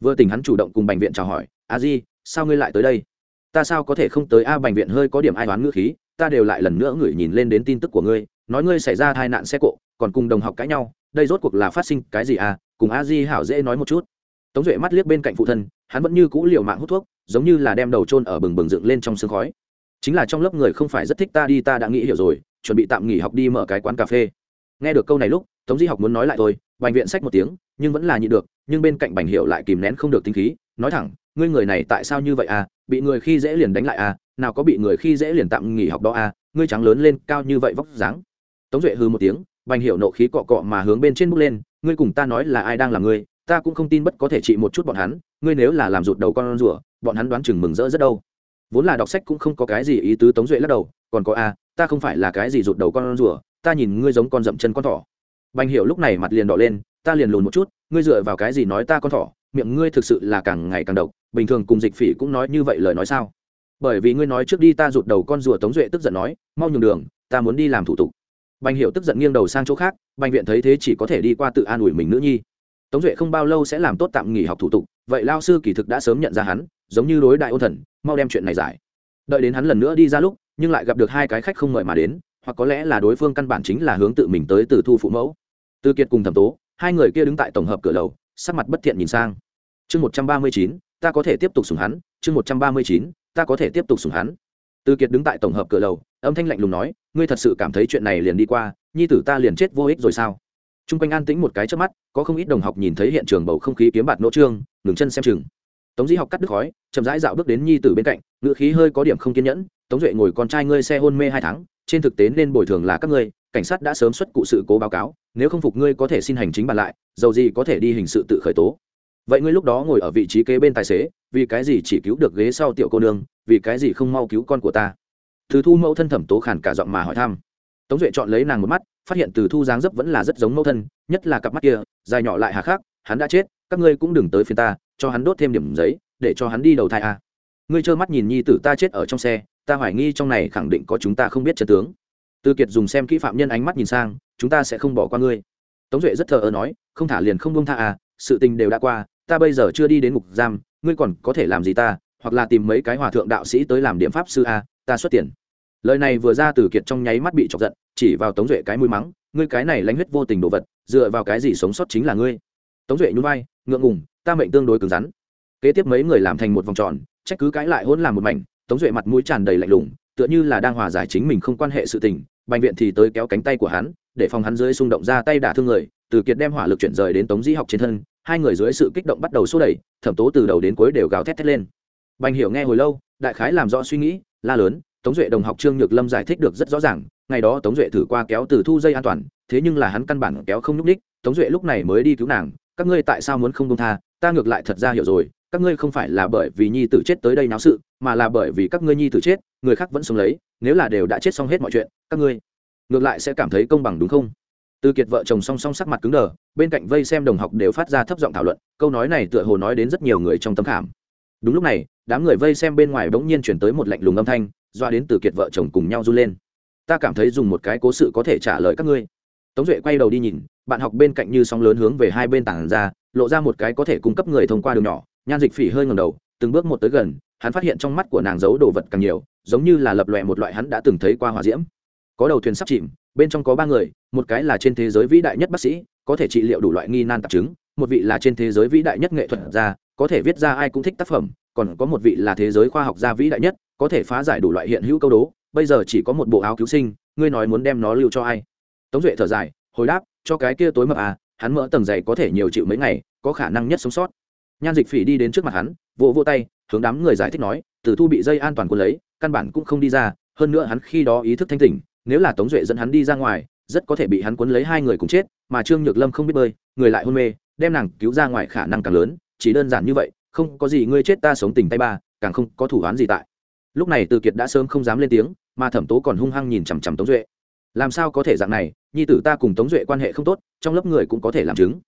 Vừa tỉnh hắn chủ động cùng bệnh viện chào hỏi, a di, sao ngươi lại tới đây? Ta sao có thể không tới a? Bệnh viện hơi có điểm ai đoán ngữ khí, ta đều lại lần nữa ngửi nhìn lên đến tin tức của ngươi, nói ngươi xảy ra tai nạn xe cộ còn cùng đồng học cãi nhau, đây rốt cuộc là phát sinh cái gì à? Cùng a di hảo dễ nói một chút. Tống duệ mắt liếc bên cạnh phụ thân, hắn vẫn như cũ liều mạng hút thuốc, giống như là đem đầu trôn ở bừng bừng dựng lên trong sương khói. Chính là trong lớp người không phải rất thích ta đi, ta đã nghĩ hiểu rồi, chuẩn bị tạm nghỉ học đi mở cái quán cà phê. Nghe được câu này lúc, tống di học muốn nói lại thôi, bành viện sách một tiếng, nhưng vẫn là nhịn được, nhưng bên cạnh bành hiệu lại kìm nén không được tính khí, nói thẳng, ngươi người này tại sao như vậy à? Bị người khi dễ liền đánh lại à? Nào có bị người khi dễ liền tạm nghỉ học đó à? Ngươi trắng lớn lên, cao như vậy vóc dáng. Tống duệ hư một tiếng bành hiệu nộ khí cọ cọ mà hướng bên trên bước lên ngươi cùng ta nói là ai đang làm ngươi ta cũng không tin bất có thể trị một chút bọn hắn ngươi nếu là làm rụt đầu con rùa bọn hắn đoán chừng mừng rỡ rất đâu. Vốn là đọc sách cũng không có cái gì ý tứ tống duệ lắc đầu còn có a à, ta không phải là cái gì rụt đầu con rùa ta nhìn ngươi giống con dậm chân con thỏ. Bành hiểu lúc này mặt liền đỏ lên ta liền lùn một chút ngươi dựa vào cái gì nói ta con thỏ miệng ngươi thực sự là càng ngày càng độc bình thường cùng dịch phỉ cũng nói như vậy lời nói sao? Bởi vì ngươi nói trước đi ta rụt đầu con rùa tống duệ tức giận nói mau nhường đường ta muốn đi làm thủ tục bành hiểu tức giận nghiêng đầu sang chỗ khác, bành viện thấy thế chỉ có thể đi qua tự an ủi mình nữ nhi. Tống duệ không bao lâu sẽ làm tốt tạm nghỉ học thủ tục, vậy lao sư kỳ thực đã sớm nhận ra hắn, giống như đối đại ôn thần, mau đem chuyện này giải. Đợi đến hắn lần nữa đi ra lúc, nhưng lại gặp được hai cái khách không mời mà đến, hoặc có lẽ là đối phương căn bản chính là hướng tự mình tới từ thu phụ mẫu. Từ kiệt cùng thẩm tố, hai người kia đứng tại tổng hợp cửa lầu, sắc mặt bất thiện nhìn sang. Chương một trăm ba mươi chín, ta có thể tiếp tục sùng hắn, chương một trăm ba mươi chín, ta có thể tiếp tục sùng hắn từ kiệt đứng tại tổng hợp cửa lầu, âm thanh lạnh lùng nói, ngươi thật sự cảm thấy chuyện này liền đi qua, nhi tử ta liền chết vô ích rồi sao? T r u n g quanh an tĩnh một cái trước mắt, có không ít đồng học nhìn thấy hiện trường bầu không khí kiếm bạt nỗ trương, ngừng chân xem chừng. Tống dĩ học cắt đứt khói, chậm rãi dạo bước đến nhi tử bên cạnh ngựa khí hơi có điểm không kiên nhẫn, tống duệ ngồi con trai ngươi xe hôn mê hai tháng, trên thực tế nên bồi thường là các ngươi, cảnh sát đã sớm xuất cụ sự cố báo cáo, nếu không phục ngươi có thể xin hành chính bàn lại, dầu gì có thể đi hình sự tự khởi tố vậy ngươi lúc đó ngồi ở vị trí kế bên tài xế, vì cái gì chỉ cứu được ghế sau tiểu cô nương, vì cái gì không mau cứu con của ta? Từ thu mẫu thân thẩm tố khản cả giọng mà hỏi thăm. Tống duệ chọn lấy nàng một mắt, phát hiện từ thu dáng dấp vẫn là rất giống mẫu thân, nhất là cặp mắt kia, dài nhỏ lại hà khắc, hắn đã chết, các ngươi cũng đừng tới phiên ta, cho hắn đốt thêm điểm giấy, để cho hắn đi đầu thai a ngươi trơ mắt nhìn nhi tử ta chết ở trong xe, ta hoài nghi trong này khẳng định có chúng ta không biết chân tướng. Tư kiệt dùng xem kỹ phạm nhân ánh mắt nhìn sang, chúng ta sẽ không bỏ qua ngươi. Tống duệ rất thờ ơ nói, không thả liền không bông tha à sự tình đều đã qua ta bây giờ chưa đi đến ngục giam, ngươi còn có thể làm gì ta, hoặc là tìm mấy cái hòa thượng đạo sĩ tới làm điểm pháp sư a, ta xuất tiền. Lời này vừa ra từ kiệt trong nháy mắt bị chọc giận, chỉ vào tống duệ cái mũi mắng, ngươi cái này lánh huyết vô tình đồ vật, dựa vào cái gì sống sót chính là ngươi. Tống duệ nhún vai, ngượng ngùng, ta mệnh tương đối cứng rắn. Kế tiếp mấy người làm thành một vòng tròn, trách cứ cãi lại hôn làm một mảnh, tống duệ mặt mũi tràn đầy lạnh lùng, tựa như là đang hòa giải chính mình không quan hệ sự tình bệnh viện thì tới kéo cánh tay của hắn, để phòng hắn dưới xung động ra tay đả thương người, từ kiệt đem hỏa lực chuyển rời đến tống dĩ học trên thân hai người dưới sự kích động bắt đầu xô đẩy, thẩm tố từ đầu đến cuối đều gào thét thét lên. Bành hiểu nghe hồi lâu, đại khái làm rõ suy nghĩ, la lớn, tống duệ đồng học trương nhược lâm giải thích được rất rõ ràng, ngày đó tống duệ thử qua kéo từ thu dây an toàn, thế nhưng là hắn căn bản kéo không nhúc ních tống duệ lúc này mới đi cứu nàng, các ngươi tại sao muốn không công tha, ta ngược lại thật ra hiểu rồi, các ngươi không phải là bởi vì nhi tử chết tới đây náo sự, mà là bởi vì các ngươi nhi tử chết, người khác vẫn sống lấy, nếu là đều đã chết xong hết mọi chuyện, các ngươi ngược lại sẽ cảm thấy công bằng đúng không? Từ kiệt vợ chồng song song sắc mặt cứng đờ, bên cạnh vây xem đồng học đều phát ra thấp giọng thảo luận, câu nói này tựa hồ nói đến rất nhiều người trong tâm khảm. Đúng lúc này, đám người vây xem bên ngoài bỗng nhiên chuyển tới một lạnh lùng âm thanh, doa đến từ kiệt vợ chồng cùng nhau run lên. Ta cảm thấy dùng một cái cố sự có thể trả lời các ngươi. Tống duệ quay đầu đi nhìn, bạn học bên cạnh như sóng lớn hướng về hai bên tảng ra, lộ ra một cái có thể cung cấp người thông qua đường nhỏ, nhan dịch phỉ hơi ngầm đầu, từng bước một tới gần, hắn phát hiện trong mắt của nàng giấu đồ vật càng nhiều, giống như là lập lòe một loại hắn đã từng thấy qua hòa diễm. Có đầu thuyền sắp chìm bên trong có ba người, một cái là trên thế giới vĩ đại nhất bác sĩ, có thể trị liệu đủ loại nghi nan tạp chứng, một vị là trên thế giới vĩ đại nhất nghệ thuật gia, có thể viết ra ai cũng thích tác phẩm, còn có một vị là thế giới khoa học gia vĩ đại nhất, có thể phá giải đủ loại hiện hữu câu đố, bây giờ chỉ có một bộ áo cứu sinh, ngươi nói muốn đem nó lưu cho ai? Tống duệ thở dài, hồi đáp, cho cái kia tối mập à hắn mỡ tầng dày có thể nhiều chịu mấy ngày, có khả năng nhất sống sót. Nhan dịch phỉ đi đến trước mặt hắn, vỗ vỗ tay, hướng đám người giải thích nói, tử thu bị dây an toàn quân lấy, căn bản cũng không đi ra, hơn nữa hắn khi đó ý thức thanh tỉnh nếu là tống duệ dẫn hắn đi ra ngoài, rất có thể bị hắn cuốn lấy hai người cùng chết, mà trương nhược lâm không biết bơi, người lại hôn mê, đem nàng cứu ra ngoài khả năng càng lớn, chỉ đơn giản như vậy, không có gì ngươi chết ta sống tình tay ba, càng không có thủ án gì tại. Lúc này từ kiệt đã sớm không dám lên tiếng, mà thẩm tố còn hung hăng nhìn chằm chằm tống duệ. Làm sao có thể dạng này, nhi tử ta cùng tống duệ quan hệ không tốt, trong lớp người cũng có thể làm chứng.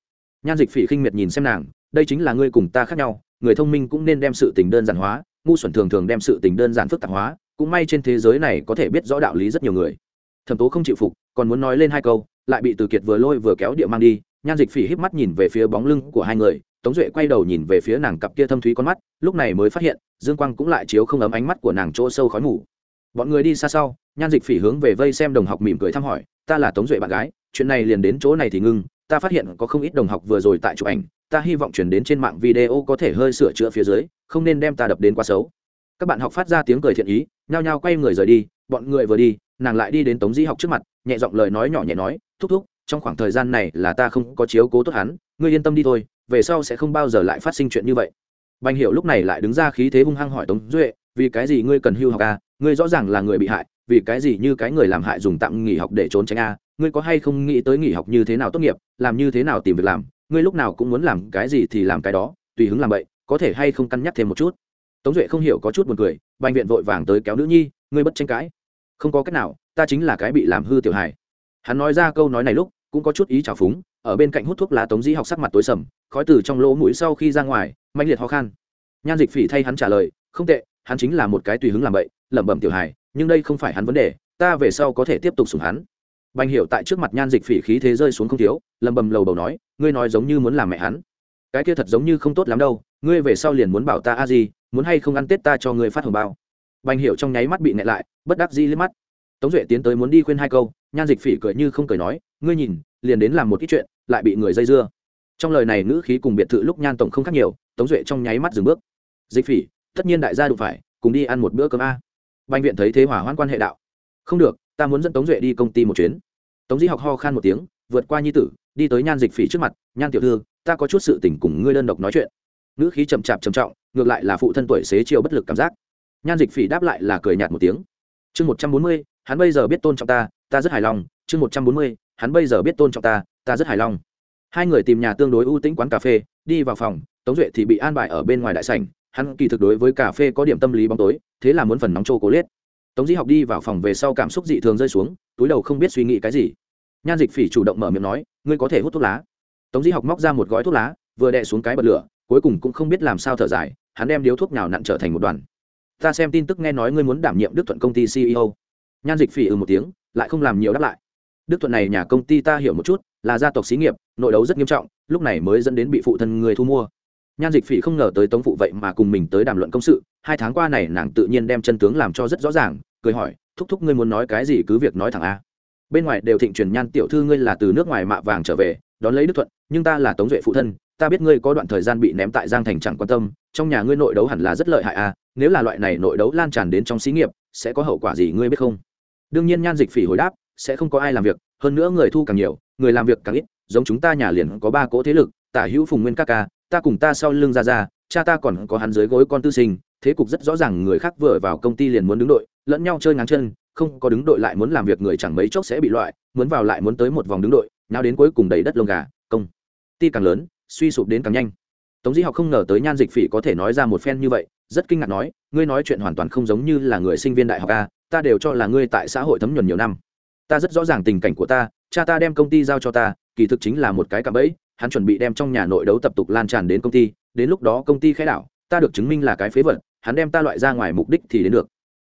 Nhan dịch phỉ khinh miệt nhìn xem nàng, đây chính là ngươi cùng ta khác nhau, người thông minh cũng nên đem sự tình đơn giản hóa, ngu xuẩn thường thường đem sự tình đơn giản phức tạp hóa, cũng may trên thế giới này có thể biết rõ đạo lý rất nhiều người thẩm tố không chịu phục, còn muốn nói lên hai câu, lại bị từ kiệt vừa lôi vừa kéo địa mang đi, nhan dịch phỉ híp mắt nhìn về phía bóng lưng của hai người, tống duệ quay đầu nhìn về phía nàng cặp kia thâm thúy con mắt, lúc này mới phát hiện, dương quang cũng lại chiếu không ấm ánh mắt của nàng chỗ sâu khói mù. Bọn người đi xa sau, nhan dịch phỉ hướng về vây xem đồng học mỉm cười thăm hỏi, ta là tống duệ bạn gái, chuyện này liền đến chỗ này thì ngưng, ta phát hiện có không ít đồng học vừa rồi tại chụp ảnh, ta hy vọng chuyển đến trên mạng video có thể hơi sửa chữa phía dưới, không nên đem ta đập đến quá xấu. Các bạn học phát ra tiếng cười thiện ý, nhao nhao quay người rời đi bọn người vừa đi, nàng lại đi đến tống dĩ học trước mặt, nhẹ giọng lời nói nhỏ nhẹ nói, thúc thúc, trong khoảng thời gian này là ta không có chiếu cố tốt hắn, ngươi yên tâm đi thôi, về sau sẽ không bao giờ lại phát sinh chuyện như vậy. Bành hiệu lúc này lại đứng ra khí thế hung hăng hỏi tống duệ, vì cái gì ngươi cần hưu học a ngươi rõ ràng là người bị hại, vì cái gì như cái người làm hại dùng tạm nghỉ học để trốn tránh a ngươi có hay không nghĩ tới nghỉ học như thế nào tốt nghiệp, làm như thế nào tìm việc làm? Ngươi lúc nào cũng muốn làm cái gì thì làm cái đó, tùy hứng làm vậy, có thể hay không cân nhắc thêm một chút? Tống duệ không hiểu có chút buồn cười, bành viện vội vàng tới kéo nữ nhi, ngươi bất tranh cãi không có cách nào, ta chính là cái bị làm hư tiểu hài. Hắn nói ra câu nói này lúc, cũng có chút ý trào phúng, ở bên cạnh hút thuốc lá tống dĩ học sắc mặt tối sầm, khói từ trong lỗ mũi sau khi ra ngoài mạnh liệt ho khan. Nhan dịch phỉ thay hắn trả lời, không tệ, hắn chính là một cái tùy hứng làm bậy, lẩm bẩm tiểu hài, nhưng đây không phải hắn vấn đề, ta về sau có thể tiếp tục sủng hắn. Bành hiểu tại trước mặt nhan dịch phỉ khí thế rơi xuống không thiếu, lẩm bẩm lầu bầu nói, ngươi nói giống như muốn làm mẹ hắn. Cái kia thật giống như không tốt lắm đâu, ngươi về sau liền muốn bảo ta a gì muốn hay không ăn tết ta cho ngươi phát hồng bao bành hiểu trong nháy mắt bị nẹt lại, bất đắc dĩ liếc mắt. Tống duệ tiến tới muốn đi khuyên hai câu, nhan dịch phỉ cười như không cười nói, ngươi nhìn, liền đến làm một ít chuyện, lại bị người dây dưa. Trong lời này ngữ khí cùng biệt thự lúc nhan tổng không khác nhiều, tống duệ trong nháy mắt dừng bước. Dịch phỉ, tất nhiên đại gia đụng phải, cùng đi ăn một bữa cơm a. Banh viện thấy thế hỏa hoãn quan hệ đạo, không được, ta muốn dẫn tống duệ đi công ty một chuyến. Tống di học ho khan một tiếng, vượt qua nhi tử, đi tới nhan dịch phỉ trước mặt, nhan tiểu thư, ta có chút sự tình cùng ngươi đơn độc nói chuyện. Ngữ khí chậm chạp trầm trọng, ngược lại là phụ thân tuổi xế chiều bất lực cảm giác nhan dịch phỉ đáp lại là cười nhạt một tiếng. Chương một trăm bốn mươi, hắn bây giờ biết tôn trọng ta ta rất hài lòng. Chương một trăm bốn mươi, hắn bây giờ biết tôn trọng ta ta rất hài lòng. Hai người tìm nhà tương đối ưu tĩnh quán cà phê, đi vào phòng, tống duệ thì bị an bài ở bên ngoài đại sảnh. Hắn kỳ thực đối với cà phê có điểm tâm lý bóng tối, thế là muốn phần nóng chô cố liết tống di học đi vào phòng về sau cảm xúc dị thường rơi xuống, túi đầu không biết suy nghĩ cái gì. Nhan dịch phỉ chủ động mở miệng nói, ngươi có thể hút thuốc lá. Tống di học móc ra một gói thuốc lá, vừa đè xuống cái bật lửa, cuối cùng cũng không biết làm sao thở dài, hắn đem điếu thuốc nào nặn trở thành một đoàn ta xem tin tức nghe nói ngươi muốn đảm nhiệm đức thuận công ty ceo nhan dịch phỉ ừ một tiếng, lại không làm nhiều đáp lại. Đức thuận này nhà công ty ta hiểu một chút, là gia tộc xí nghiệp, nội đấu rất nghiêm trọng, lúc này mới dẫn đến bị phụ thân người thu mua. Nhan dịch phỉ không ngờ tới tống phụ vậy mà cùng mình tới đàm luận công sự, hai tháng qua này nàng tự nhiên đem chân tướng làm cho rất rõ ràng, cười hỏi, thúc thúc ngươi muốn nói cái gì cứ việc nói thẳng a. Bên ngoài đều thịnh truyền, nhan tiểu thư ngươi là từ nước ngoài mạ vàng trở về, đón lấy đức thuận, nhưng ta là tống duệ phụ thân, ta biết ngươi có đoạn thời gian bị ném tại giang thành chẳng quan tâm, trong nhà ngươi nội đấu hẳn là rất lợi hại à nếu là loại này nội đấu lan tràn đến trong xí nghiệp, sẽ có hậu quả gì ngươi biết không? Đương nhiên nhan dịch phỉ hồi đáp, sẽ không có ai làm việc, hơn nữa người thu càng nhiều, người làm việc càng ít, giống chúng ta nhà liền có ba cỗ thế lực, tả hữu phùng nguyên các ca, ta cùng ta sau lưng ra ra cha ta còn có hắn dưới gối con tư sinh, thế cục rất rõ ràng người khác vừa vào công ty liền muốn đứng đội, lẫn nhau chơi ngáng chân, không có đứng đội lại muốn làm việc người chẳng mấy chốc sẽ bị loại, muốn vào lại muốn tới một vòng đứng đội nào đến cuối cùng đầy đất lông gà, công. Ty càng lớn, suy sụp đến càng nhanh. Tống dĩ học không ngờ tới nhan dịch phỉ có thể nói ra một phen như vậy rất kinh ngạc nói, ngươi nói chuyện hoàn toàn không giống như là người sinh viên đại học a, ta đều cho là ngươi tại xã hội thấm nhuần nhiều năm. Ta rất rõ ràng tình cảnh của ta, cha ta đem công ty giao cho ta, kỳ thực chính là một cái cạm bẫy, hắn chuẩn bị đem trong nhà nội đấu tập tục lan tràn đến công ty, đến lúc đó công ty khai đảo, ta được chứng minh là cái phế vật, hắn đem ta loại ra ngoài mục đích thì đến được.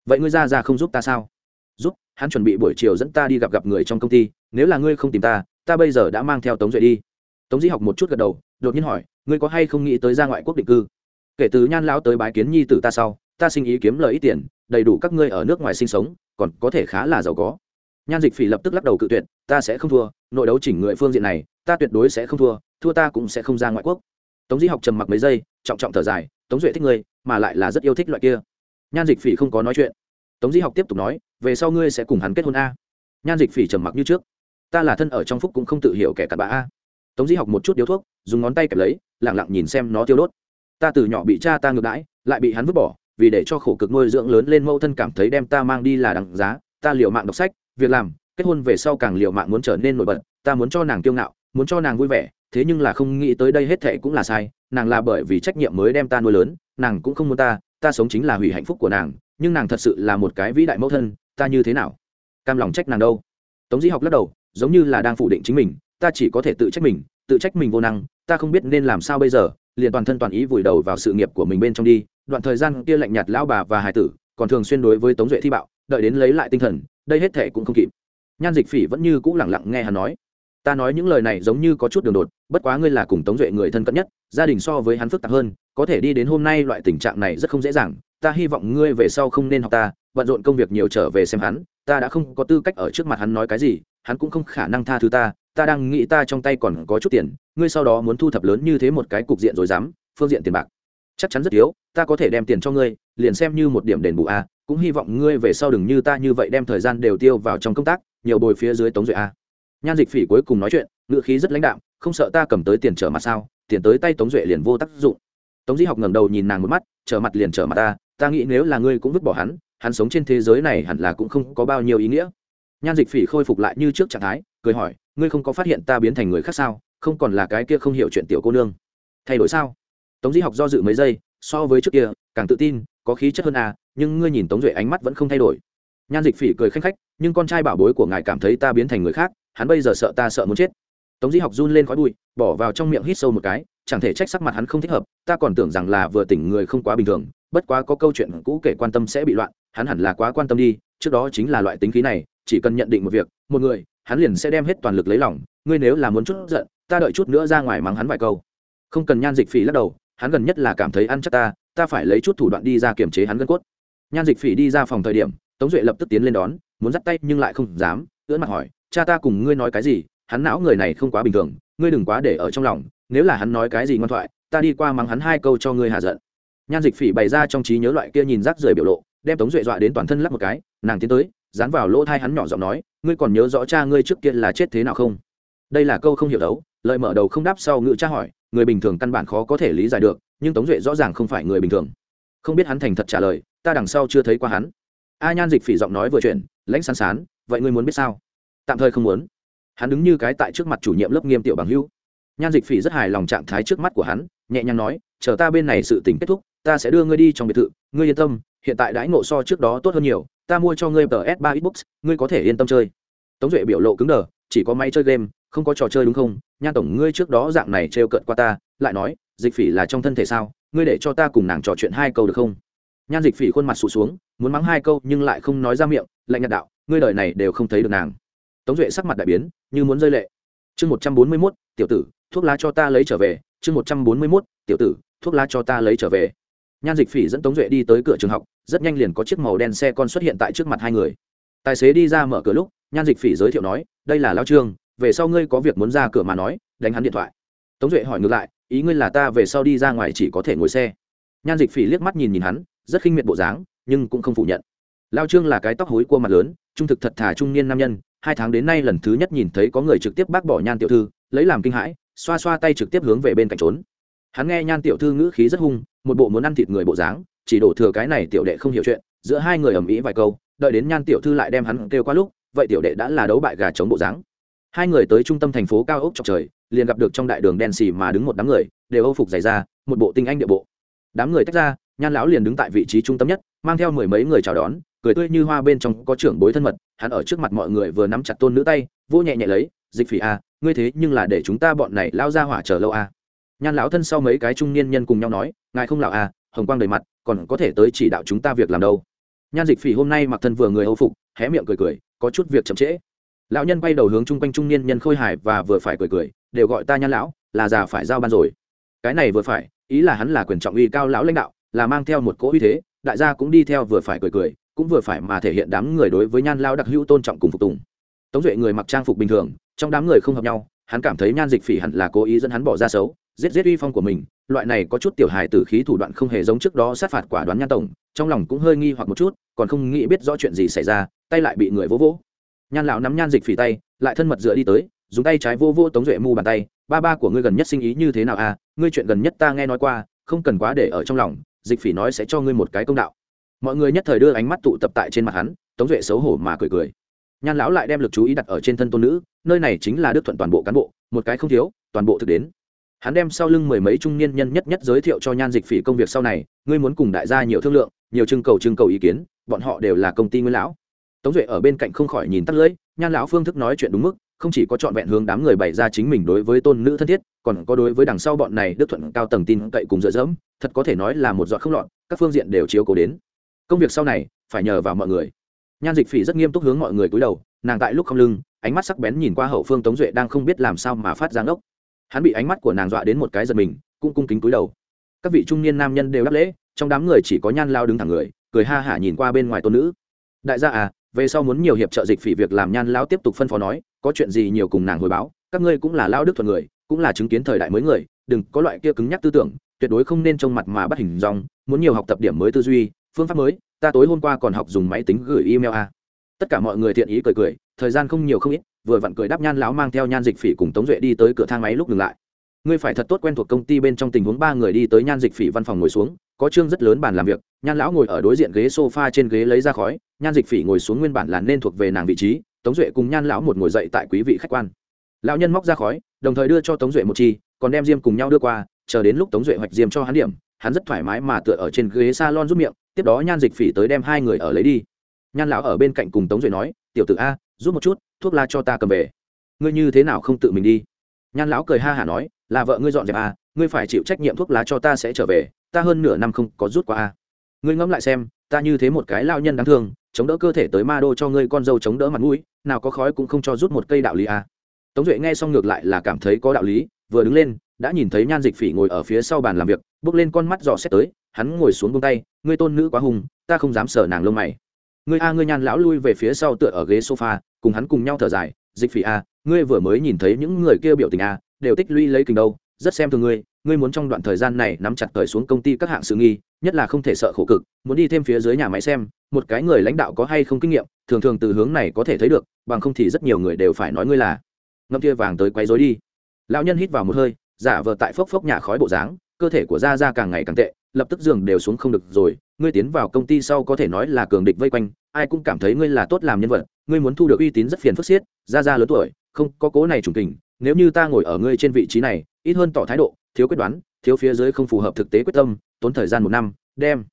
Vậy ngươi ra ra không giúp ta sao? Giúp, hắn chuẩn bị buổi chiều dẫn ta đi gặp gặp người trong công ty, nếu là ngươi không tìm ta ta bây giờ đã mang theo tống duệ đi. Tống dĩ học một chút gật đầu, đột nhiên hỏi, ngươi có hay không nghĩ tới ra ngoại quốc định cư? Kể từ nhan lão tới bái kiến nhi tử ta sau, ta sinh ý kiếm lời ít tiền, đầy đủ các ngươi ở nước ngoài sinh sống, còn có thể khá là giàu có. Nhan dịch phỉ lập tức lắc đầu cự tuyệt, ta sẽ không thua, nội đấu chỉnh người phương diện này, ta tuyệt đối sẽ không thua thua ta cũng sẽ không ra ngoại quốc. Tống dĩ học trầm mặc mấy giây, trọng trọng thở dài, tống duệ thích ngươi, mà lại là rất yêu thích loại kia. Nhan dịch phỉ không có nói chuyện. Tống dĩ học tiếp tục nói, về sau ngươi sẽ cùng hắn kết hôn a. Nhan dịch phỉ trầm mặc như trước. Ta là thân ở trong phúc cũng không tự hiểu kẻ cặn bã a. Tống dĩ học một chút điếu thuốc, dùng ngón tay kẹp lấy lẳng lặng nhìn xem nó tiêu đốt ta từ nhỏ bị cha ta ngược đãi, lại bị hắn vứt bỏ, vì để cho khổ cực nuôi dưỡng lớn lên mẫu thân cảm thấy đem ta mang đi là đằng giá, ta liều mạng đọc sách, việc làm, kết hôn về sau càng liều mạng muốn trở nên nổi bật, ta muốn cho nàng kiêu ngạo, muốn cho nàng vui vẻ, thế nhưng là không nghĩ tới đây hết thệ cũng là sai, nàng là bởi vì trách nhiệm mới đem ta nuôi lớn, nàng cũng không muốn ta ta sống chính là hủy hạnh phúc của nàng, nhưng nàng thật sự là một cái vĩ đại mẫu thân, ta như thế nào? Cam lòng trách nàng đâu? Tống dĩ học lắc đầu, giống như là đang phủ định chính mình, ta chỉ có thể tự trách mình, tự trách mình vô năng, ta không biết nên làm sao bây giờ liền toàn thân toàn ý vùi đầu vào sự nghiệp của mình bên trong đi, đoạn thời gian kia lạnh nhạt lão bà và hải tử còn thường xuyên đối với tống duệ thi bạo, đợi đến lấy lại tinh thần, đây hết thể cũng không kịp. Nhan dịch phỉ vẫn như cũ lẳng lặng nghe hắn nói. Ta nói những lời này giống như có chút đường đột, bất quá ngươi là cùng tống duệ người thân cận nhất, gia đình so với hắn phức tạp hơn, có thể đi đến hôm nay loại tình trạng này rất không dễ dàng. Ta hy vọng ngươi về sau không nên học ta, bận rộn công việc nhiều trở về xem hắn, ta đã không có tư cách ở trước mặt hắn nói cái gì, hắn cũng không khả năng tha thứ ta ta đang nghĩ ta trong tay còn có chút tiền, ngươi sau đó muốn thu thập lớn như thế một cái cục diện rồi dám, phương diện tiền bạc. Chắc chắn rất yếu, ta có thể đem tiền cho ngươi, liền xem như một điểm đền bù a, cũng hy vọng ngươi về sau đừng như ta như vậy đem thời gian đều tiêu vào trong công tác, nhiều bồi phía dưới tống duệ a. Nhan dịch phỉ cuối cùng nói chuyện, ngữ khí rất lãnh đạm, không sợ ta cầm tới tiền trở mặt sao, tiền tới tay tống duệ liền vô tác dụng. Tống di học ngẩng đầu nhìn nàng một mắt, trở mặt liền trở mặt ta ta nghĩ nếu là ngươi cũng vứt bỏ hắn hắn sống trên thế giới này hẳn là cũng không có bao nhiêu ý nghĩa. Nhan dịch phỉ khôi phục lại như trước trạng thái cười hỏi, ngươi không có phát hiện ta biến thành người khác sao? Không còn là cái kia không hiểu chuyện tiểu cô nương. Thay đổi sao? Tống di học do dự mấy giây, so với trước kia, càng tự tin, có khí chất hơn à nhưng ngươi nhìn tống duệ ánh mắt vẫn không thay đổi. Nhan dịch phỉ cười khanh khách, nhưng con trai bảo bối của ngài cảm thấy ta biến thành người khác, hắn bây giờ sợ ta sợ muốn chết. Tống di học run lên khói bụi, bỏ vào trong miệng hít sâu một cái, chẳng thể trách sắc mặt hắn không thích hợp, ta còn tưởng rằng là vừa tỉnh người không quá bình thường, bất quá có câu chuyện cũ kể quan tâm sẽ bị loạn, hắn hẳn là quá quan tâm đi, trước đó chính là loại tính khí này, chỉ cần nhận định một việc, một người hắn liền sẽ đem hết toàn lực lấy lòng, ngươi nếu là muốn chút giận, ta đợi chút nữa ra ngoài mắng hắn vài câu. Không cần nhan dịch phỉ lắc đầu, hắn gần nhất là cảm thấy ăn chắc ta ta phải lấy chút thủ đoạn đi ra kiềm chế hắn gân cốt. Nhan dịch phỉ đi ra phòng thời điểm, tống duệ lập tức tiến lên đón, muốn dắt tay nhưng lại không dám, ưỡn mặt hỏi, cha ta cùng ngươi nói cái gì? Hắn não người này không quá bình thường, ngươi đừng quá để ở trong lòng, nếu là hắn nói cái gì ngoan thoại, ta đi qua mắng hắn hai câu cho ngươi hạ giận. Nhan dịch phỉ bày ra trong trí nhớ loại kia nhìn rác rưởi biểu lộ, đem tống duệ dọa đến toàn thân lắp một cái, nàng tiến tới dán vào lỗ thai hắn nhỏ giọng nói, ngươi còn nhớ rõ cha ngươi trước kia là chết thế nào không? Đây là câu không hiểu đấu lợi mở đầu không đáp sau ngự cha hỏi, người bình thường căn bản khó có thể lý giải được, nhưng tống duệ rõ ràng không phải người bình thường. Không biết hắn thành thật trả lời, ta đằng sau chưa thấy qua hắn. A nhan dịch phỉ giọng nói vừa chuyện lãnh sán sán, vậy ngươi muốn biết sao? Tạm thời không muốn. Hắn đứng như cái tại trước mặt chủ nhiệm lớp nghiêm tiểu bằng hưu nhan dịch phỉ rất hài lòng trạng thái trước mắt của hắn, nhẹ nhàng nói, chờ ta bên này sự tình kết thúc, ta sẽ đưa ngươi đi trong biệt thự, ngươi yên tâm, hiện tại đãi ngộ so trước đó tốt hơn nhiều ta mua cho ngươi tờ s ba xbox, ngươi có thể yên tâm chơi. Tống duệ biểu lộ cứng đờ, chỉ có máy chơi game, không có trò chơi đúng không? Nhan tổng, ngươi trước đó dạng này trêu cận qua ta, lại nói, dịch phỉ là trong thân thể sao? Ngươi để cho ta cùng nàng trò chuyện hai câu được không? Nhan dịch phỉ khuôn mặt sụt xuống, muốn mắng hai câu nhưng lại không nói ra miệng, lạnh nhạt đạo, ngươi đời này đều không thấy được nàng. Tống duệ sắc mặt đại biến, như muốn rơi lệ. Chương một trăm bốn mươi mốt, tiểu tử, thuốc lá cho ta lấy trở về. Chương một trăm bốn mươi mốt, tiểu tử, thuốc lá cho ta lấy trở về. Nhan dịch phỉ dẫn tống duệ đi tới cửa trường học rất nhanh liền có chiếc màu đen xe con xuất hiện tại trước mặt hai người. Tài xế đi ra mở cửa lúc, nhan dịch phỉ giới thiệu nói, đây là lao trương, về sau ngươi có việc muốn ra cửa mà nói, đánh hắn điện thoại. Tống duệ hỏi ngược lại, ý ngươi là ta về sau đi ra ngoài chỉ có thể ngồi xe? Nhan dịch phỉ liếc mắt nhìn nhìn hắn, rất khinh miệt bộ dáng, nhưng cũng không phủ nhận. Lao trương là cái tóc hối cua mặt lớn, trung thực thật thà trung niên nam nhân, hai tháng đến nay lần thứ nhất nhìn thấy có người trực tiếp bác bỏ nhan tiểu thư, lấy làm kinh hãi, xoa xoa tay trực tiếp hướng về bên cạnh trốn. Hắn nghe nhan tiểu thư ngữ khí rất hung, một bộ muốn ăn thịt người bộ dáng chỉ đổ thừa cái này tiểu đệ không hiểu chuyện giữa hai người ầm ĩ vài câu đợi đến nhan tiểu thư lại đem hắn kêu qua lúc vậy tiểu đệ đã là đấu bại gà chống bộ dáng hai người tới trung tâm thành phố cao ốc trọc trời liền gặp được trong đại đường đen xì mà đứng một đám người đều âu phục dày ra một bộ tinh anh địa bộ đám người tách ra nhan lão liền đứng tại vị trí trung tâm nhất mang theo mười mấy người chào đón cười tươi như hoa bên trong có trưởng bối thân mật hắn ở trước mặt mọi người vừa nắm chặt tôn nữ tay vô nhẹ nhẹ lấy dịch phỉ a à, ngươi thế nhưng là để chúng ta bọn này lao ra hỏa chờ lâu a à nhan lão thân sau mấy cái trung niên nhân cùng nhau nói ngài không lão à, hồng quang đầy mặt còn có thể tới chỉ đạo chúng ta việc làm đâu. Nhan dịch phỉ hôm nay mặc thân vừa người âu phục hé miệng cười cười có chút việc chậm trễ. Lão nhân quay đầu hướng chung quanh trung niên nhân khôi hài và vừa phải cười cười đều gọi ta nhan lão là già phải giao ban rồi. Cái này vừa phải ý là hắn là quyền trọng uy cao lão lãnh đạo là mang theo một cỗ uy thế đại gia cũng đi theo vừa phải cười cười cũng vừa phải mà thể hiện đám người đối với nhan lao đặc hữu tôn trọng cùng phục tùng. Tống duệ người mặc trang phục bình thường trong đám người không hợp nhau hắn cảm thấy nhan dịch phỉ hẳn là cố ý dẫn hắn bỏ ra xấu giết giết uy phong của mình, loại này có chút tiểu hài tử khí thủ đoạn không hề giống trước đó sát phạt quả đoán nhan tổng, trong lòng cũng hơi nghi hoặc một chút, còn không nghĩ biết rõ chuyện gì xảy ra, tay lại bị người vỗ vỗ. Nhan lão nắm nhan dịch phỉ tay, lại thân mật dựa đi tới, dùng tay trái vô vô tống duệ mu bàn tay, ba ba của ngươi gần nhất sinh ý như thế nào à? Ngươi chuyện gần nhất ta nghe nói qua, không cần quá để ở trong lòng, dịch phỉ nói sẽ cho ngươi một cái công đạo. Mọi người nhất thời đưa ánh mắt tụ tập tại trên mặt hắn, tống duệ xấu hổ mà cười cười. Nhan lão lại đem lực chú ý đặt ở trên thân tôn nữ, nơi này chính là đức thuận toàn bộ cán bộ, một cái không thiếu, toàn bộ thực đến hắn đem sau lưng mười mấy trung niên nhân nhất nhất giới thiệu cho nhan dịch phỉ công việc sau này, ngươi muốn cùng đại gia nhiều thương lượng, nhiều trưng cầu trưng cầu ý kiến, bọn họ đều là công ty nguyên lão. Tống duệ ở bên cạnh không khỏi nhìn tắt lưỡi, nhan lão phương thức nói chuyện đúng mức, không chỉ có trọn vẹn hướng đám người bày ra chính mình đối với tôn nữ thân thiết, còn có đối với đằng sau bọn này đức thuận cao tầng tin cậy cùng dựa dẫm, thật có thể nói là một giọt không lọt, các phương diện đều chiếu cố đến. Công việc sau này, phải nhờ vào mọi người. Nhan dịch phỉ rất nghiêm túc hướng mọi người cúi đầu, nàng tại lúc không lưng, ánh mắt sắc bén nhìn qua hậu phương tống duệ đang không biết làm sao mà phát giáng ốc hắn bị ánh mắt của nàng dọa đến một cái giật mình, cũng cung kính cúi đầu. Các vị trung niên nam nhân đều đáp lễ, trong đám người chỉ có nhan lao đứng thẳng người, cười ha hả nhìn qua bên ngoài tôn nữ. Đại gia à về sau muốn nhiều hiệp trợ dịch phỉ việc làm nhan lao tiếp tục phân phó nói, có chuyện gì nhiều cùng nàng hồi báo, các ngươi cũng là lao đức thuận người, cũng là chứng kiến thời đại mới người, đừng có loại kia cứng nhắc tư tưởng, tuyệt đối không nên trông mặt mà bắt hình dòng muốn nhiều học tập điểm mới tư duy, phương pháp mới, ta tối hôm qua còn học dùng máy tính gửi email a. Tất cả mọi người thiện ý cười cười, thời gian không nhiều không ít vừa vặn cười đáp nhan lão mang theo nhan dịch phỉ cùng tống duệ đi tới cửa thang máy lúc ngừng lại. Ngươi phải thật tốt quen thuộc công ty bên trong tình huống ba người đi tới nhan dịch phỉ văn phòng ngồi xuống, có chương rất lớn bàn làm việc, nhan lão ngồi ở đối diện ghế sofa trên ghế lấy ra khói, nhan dịch phỉ ngồi xuống nguyên bản là nên thuộc về nàng vị trí, tống duệ cùng nhan lão một ngồi dậy tại quý vị khách quan. Lão nhân móc ra khói, đồng thời đưa cho tống duệ một chi, còn đem diêm cùng nhau đưa qua, chờ đến lúc tống duệ hoạch diêm cho hắn điểm, hắn rất thoải mái mà tựa ở trên ghế salon rút miệng, tiếp đó nhan dịch phỉ tới đem hai người ở lấy đi. Nhan lão ở bên cạnh cùng tống duệ nói, tiểu t ử a giúp một chút, thuốc lá cho ta cầm về ngươi như thế nào không tự mình đi nhan lão cười ha hả nói, là vợ ngươi dọn dẹp à? ngươi phải chịu trách nhiệm thuốc lá cho ta sẽ trở về, ta hơn nửa năm không có rút qua à? ngươi ngẫm lại xem, ta như thế một cái lao nhân đáng thương, chống đỡ cơ thể tới ma đô cho ngươi con dâu chống đỡ mặt mũi, nào có khói cũng không cho rút một cây đạo lý à? tống duệ nghe xong ngược lại là cảm thấy có đạo lý, vừa đứng lên, đã nhìn thấy nhan dịch phỉ ngồi ở phía sau bàn làm việc, bước lên con mắt dò xét tới, hắn ngồi xuống bông tay, ngươi tôn nữ quá hùng, ta không dám sờ nàng lông mày ngươi a, ngươi nhan lão lui về phía sau tựa ở ghế sofa, cùng hắn cùng nhau thở dài, dịch phỉ a, ngươi vừa mới nhìn thấy những người kia biểu tình a, đều tích lũy lấy kình đâu, rất xem thường ngươi ngươi muốn trong đoạn thời gian này nắm chặt thời xuống công ty các hạng sự nghi, nhất là không thể sợ khổ cực, muốn đi thêm phía dưới nhà máy xem, một cái người lãnh đạo có hay không kinh nghiệm, thường thường từ hướng này có thể thấy được, bằng không thì rất nhiều người đều phải nói ngươi là. Ngâm kia vàng tới quấy rối đi. Lão nhân hít vào một hơi, giả vờ tại phốc phốc nhà khói bộ dáng, cơ thể của gia gia càng ngày càng tệ, lập tức giường đều xuống không được rồi, ngươi tiến vào công ty sau có thể nói là cường địch vây quanh ai cũng cảm thấy ngươi là tốt làm nhân vật, ngươi muốn thu được uy tín rất phiền phức xiết, Ra ra lớn tuổi, không, có cố này trùng tình, nếu như ta ngồi ở ngươi trên vị trí này, ít hơn tỏ thái độ, thiếu quyết đoán, thiếu phía dưới không phù hợp thực tế quyết tâm, tốn thời gian một năm, đem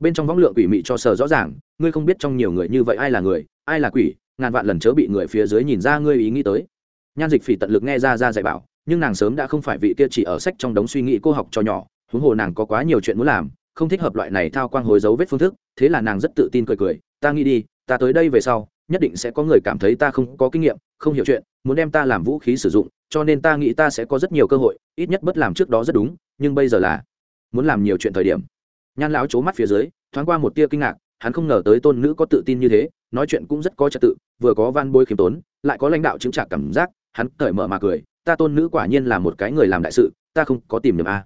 bên trong võng lượng quỷ mị cho sở rõ ràng, ngươi không biết trong nhiều người như vậy ai là người, ai là quỷ, ngàn vạn lần chớ bị người phía dưới nhìn ra ngươi ý nghĩ tới. Nhan dịch phỉ tận lực nghe ra ra dạy bảo, nhưng nàng sớm đã không phải vị kia chỉ ở sách trong đống suy nghĩ cô học cho nhỏ, huống hồ nàng có quá nhiều chuyện muốn làm, không thích hợp loại này thao quang hối dấu vết phương thức, thế là nàng rất tự tin cười cười ta nghĩ đi, ta tới đây về sau, nhất định sẽ có người cảm thấy ta không có kinh nghiệm, không hiểu chuyện, muốn đem ta làm vũ khí sử dụng, cho nên ta nghĩ ta sẽ có rất nhiều cơ hội, ít nhất bất làm trước đó rất đúng, nhưng bây giờ là muốn làm nhiều chuyện thời điểm. Nhan lão c mắt phía dưới, thoáng qua một tia kinh ngạc, hắn không ngờ tới tôn nữ có tự tin như thế, nói chuyện cũng rất có trật tự, vừa có van bôi khiêm tốn, lại có lãnh đạo chứng trả cảm giác, hắn cởi mở mà cười, ta tôn nữ quả nhiên là một cái người làm đại sự, ta không có tìm nhầm a.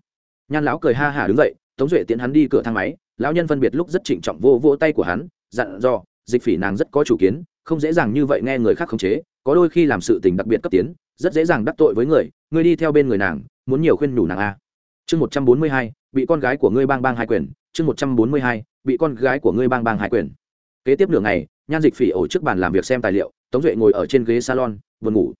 Nhan lão cười ha hả đứng dậy, tống duệ tiến hắn đi cửa thang máy, lão nhân phân biệt lúc rất trịnh trọng vô vỗ tay của hắn dặn dò, dịch phỉ nàng rất có chủ kiến, không dễ dàng như vậy nghe người khác khống chế, có đôi khi làm sự tình đặc biệt cấp tiến, rất dễ dàng đắc tội với người ngươi đi theo bên người nàng, muốn nhiều khuyên nhủ nàng a. Chương một trăm bốn mươi hai, bị con gái của ngươi bang bang hai quyền. Chương một trăm bốn mươi hai, bị con gái của ngươi bang bang hai quyền. Kế tiếp nửa ngày, nhan dịch phỉ ổ trước bàn làm việc xem tài liệu, tống duệ ngồi ở trên ghế salon, buồn ngủ.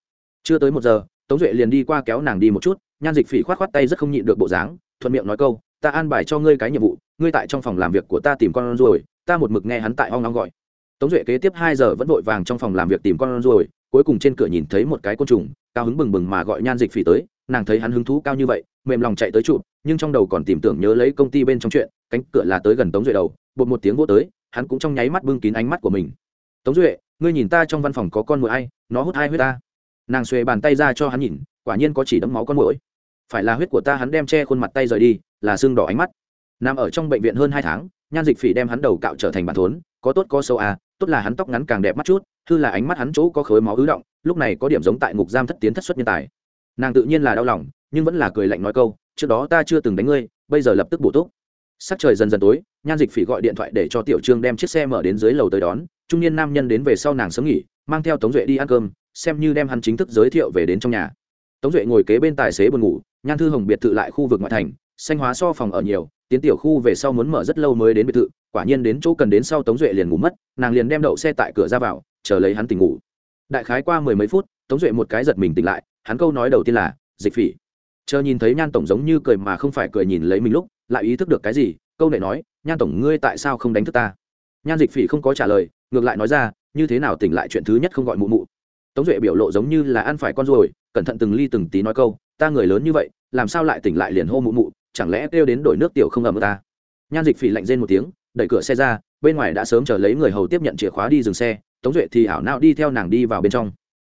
Chưa tới một giờ, tống duệ liền đi qua kéo nàng đi một chút, nhan dịch phỉ k h o á t k h o á t tay rất không nhịn được bộ dáng, thuận miệng nói câu, ta an bài cho ngươi cái nhiệm vụ, ngươi tại trong phòng làm việc của ta tìm con rồi ta một mực nghe hắn tại hoang long gọi. Tống duệ kế tiếp hai giờ vẫn vội vàng trong phòng làm việc tìm con rồi cuối cùng trên cửa nhìn thấy một cái côn trùng, cao hứng bừng bừng mà gọi nhan dịch phỉ tới, nàng thấy hắn hứng thú cao như vậy, mềm lòng chạy tới chụp, nhưng trong đầu còn tìm tưởng nhớ lấy công ty bên trong chuyện, cánh cửa là tới gần tống duệ đầu, bột một tiếng vô tới, hắn cũng trong nháy mắt bưng kín ánh mắt của mình. Tống duệ, ngươi nhìn ta trong văn phòng có con mũi ai, nó hút hai huyết ta. Nàng xuề bàn tay ra cho hắn nhìn, quả nhiên có chỉ đấm máu con mũi phải là huyết của ta, hắn đem che khuôn mặt tay rời đi, là xương đỏ ánh mắt. Nằm ở trong bệnh viện hơn hai tháng nhan dịch phỉ đem hắn đầu cạo trở thành bản thốn, có tốt có sâu à tốt là hắn tóc ngắn càng đẹp mắt chút, hư là ánh mắt hắn chỗ có khối máu ứ động, lúc này có điểm giống tại ngục giam thất tiến thất xuất nhân tài. Nàng tự nhiên là đau lòng, nhưng vẫn là cười lạnh nói câu, trước đó ta chưa từng đánh ngươi, bây giờ lập tức bổ túc. Sắc trời dần dần tối, nhan dịch phỉ gọi điện thoại để cho tiểu trương đem chiếc xe mở đến dưới lầu tới đón, trung niên nam nhân đến về sau nàng sớm nghỉ, mang theo tống duệ đi ăn cơm, xem như đem hắn chính thức giới thiệu về đến trong nhà. Tống duệ ngồi kế bên tài xế buồn ngủ, nhan thư hồng biệt thự lại khu vực ngoại thành xanh hóa so phòng ở nhiều, tiến tiểu khu về sau muốn mở rất lâu mới đến biệt thự, quả nhiên đến chỗ cần đến sau tống duệ liền ngủ mất, nàng liền đem đậu xe tại cửa ra vào, chờ lấy hắn tỉnh ngủ. Đại khái qua mười mấy phút, tống duệ một cái giật mình tỉnh lại, hắn câu nói đầu tiên là, dịch phỉ. Chờ nhìn thấy nhan tổng giống như cười mà không phải cười nhìn lấy mình lúc, lại ý thức được cái gì, câu này nói, nhan tổng, ngươi tại sao không đánh thức ta? Nhan dịch phỉ không có trả lời, ngược lại nói ra, như thế nào tỉnh lại chuyện thứ nhất không gọi mụ mụ? Tống duệ biểu lộ giống như là ăn phải con ruồi, cẩn thận từng ly từng tí nói câu, ta người lớn như vậy, làm sao lại tỉnh lại liền hô mụ mụ? Chẳng lẽ kêu đến đổi nước tiểu không ẩm ta? Nhan dịch phỉ lạnh rên một tiếng, đẩy cửa xe ra, bên ngoài đã sớm chờ lấy người hầu tiếp nhận chìa khóa đi dừng xe, tống duệ thì ảo não đi theo nàng đi vào bên trong.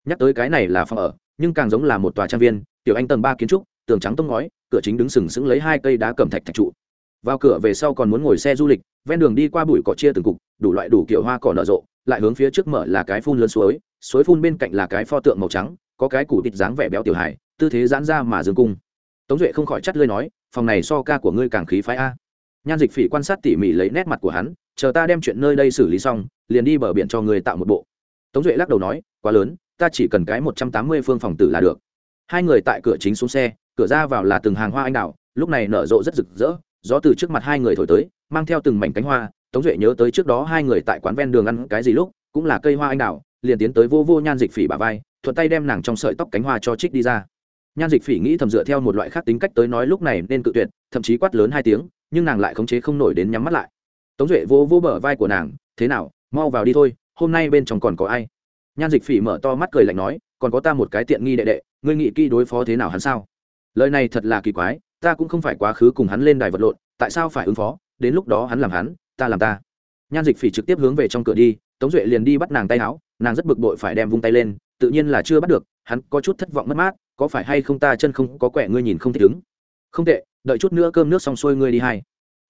Nhắc tới cái này là phòng ở, nhưng càng giống là một tòa trang viên, tiểu anh tầng ba kiến trúc, tường trắng tông ngói, cửa chính đứng sừng sững lấy hai cây đá cẩm thạch thạch trụ. Vào cửa về sau còn muốn ngồi xe du lịch, ven đường đi qua bụi cỏ chia từng cục, đủ loại đủ kiểu hoa cỏ nở rộ, lại hướng phía trước mở là cái phun lớn suối suối phun bên cạnh là cái pho tượng màu trắng, có cái củ thịt dáng vẻ béo tiểu hải tư thế giãn ra mà dương cung. Tống duệ không khỏi chắt lơi nói phòng này so ca của ngươi càng khí phái a. Nhan dịch phỉ quan sát tỉ mỉ lấy nét mặt của hắn, chờ ta đem chuyện nơi đây xử lý xong, liền đi bờ biển cho người tạo một bộ. Tống duệ lắc đầu nói, quá lớn, ta chỉ cần cái một trăm tám mươi phương phòng tử là được. Hai người tại cửa chính xuống xe, cửa ra vào là từng hàng hoa anh đào, lúc này nở rộ rất rực rỡ, gió từ trước mặt hai người thổi tới, mang theo từng mảnh cánh hoa. Tống duệ nhớ tới trước đó hai người tại quán ven đường ăn cái gì lúc, cũng là cây hoa anh đào, liền tiến tới vô vô nhan dịch phỉ bà vai, thuận tay đem nàng trong sợi tóc cánh hoa cho trích đi ra nhan dịch phỉ nghĩ thầm dựa theo một loại khác tính cách tới nói lúc này nên cự tuyệt, thậm chí quát lớn hai tiếng, nhưng nàng lại khống chế không nổi đến nhắm mắt lại. Tống duệ vô vô bờ vai của nàng, thế nào, mau vào đi thôi, hôm nay bên trong còn có ai? Nhan dịch phỉ mở to mắt cười lạnh nói, còn có ta một cái tiện nghi đệ đệ, ngươi nghĩ kỹ đối phó thế nào hắn sao? Lời này thật là kỳ quái, ta cũng không phải quá khứ cùng hắn lên đài vật lộn, tại sao phải ứng phó, đến lúc đó hắn làm hắn, ta làm ta. Nhan dịch phỉ trực tiếp hướng về trong cửa đi, tống duệ liền đi bắt nàng tay áo, nàng rất bực bội phải đem vung tay lên, tự nhiên là chưa bắt được, hắn có chút thất vọng mất mát có phải hay không ta chân không có quẻ ngươi nhìn không thích đứng không tệ, đợi chút nữa cơm nước xong xuôi ngươi đi hai.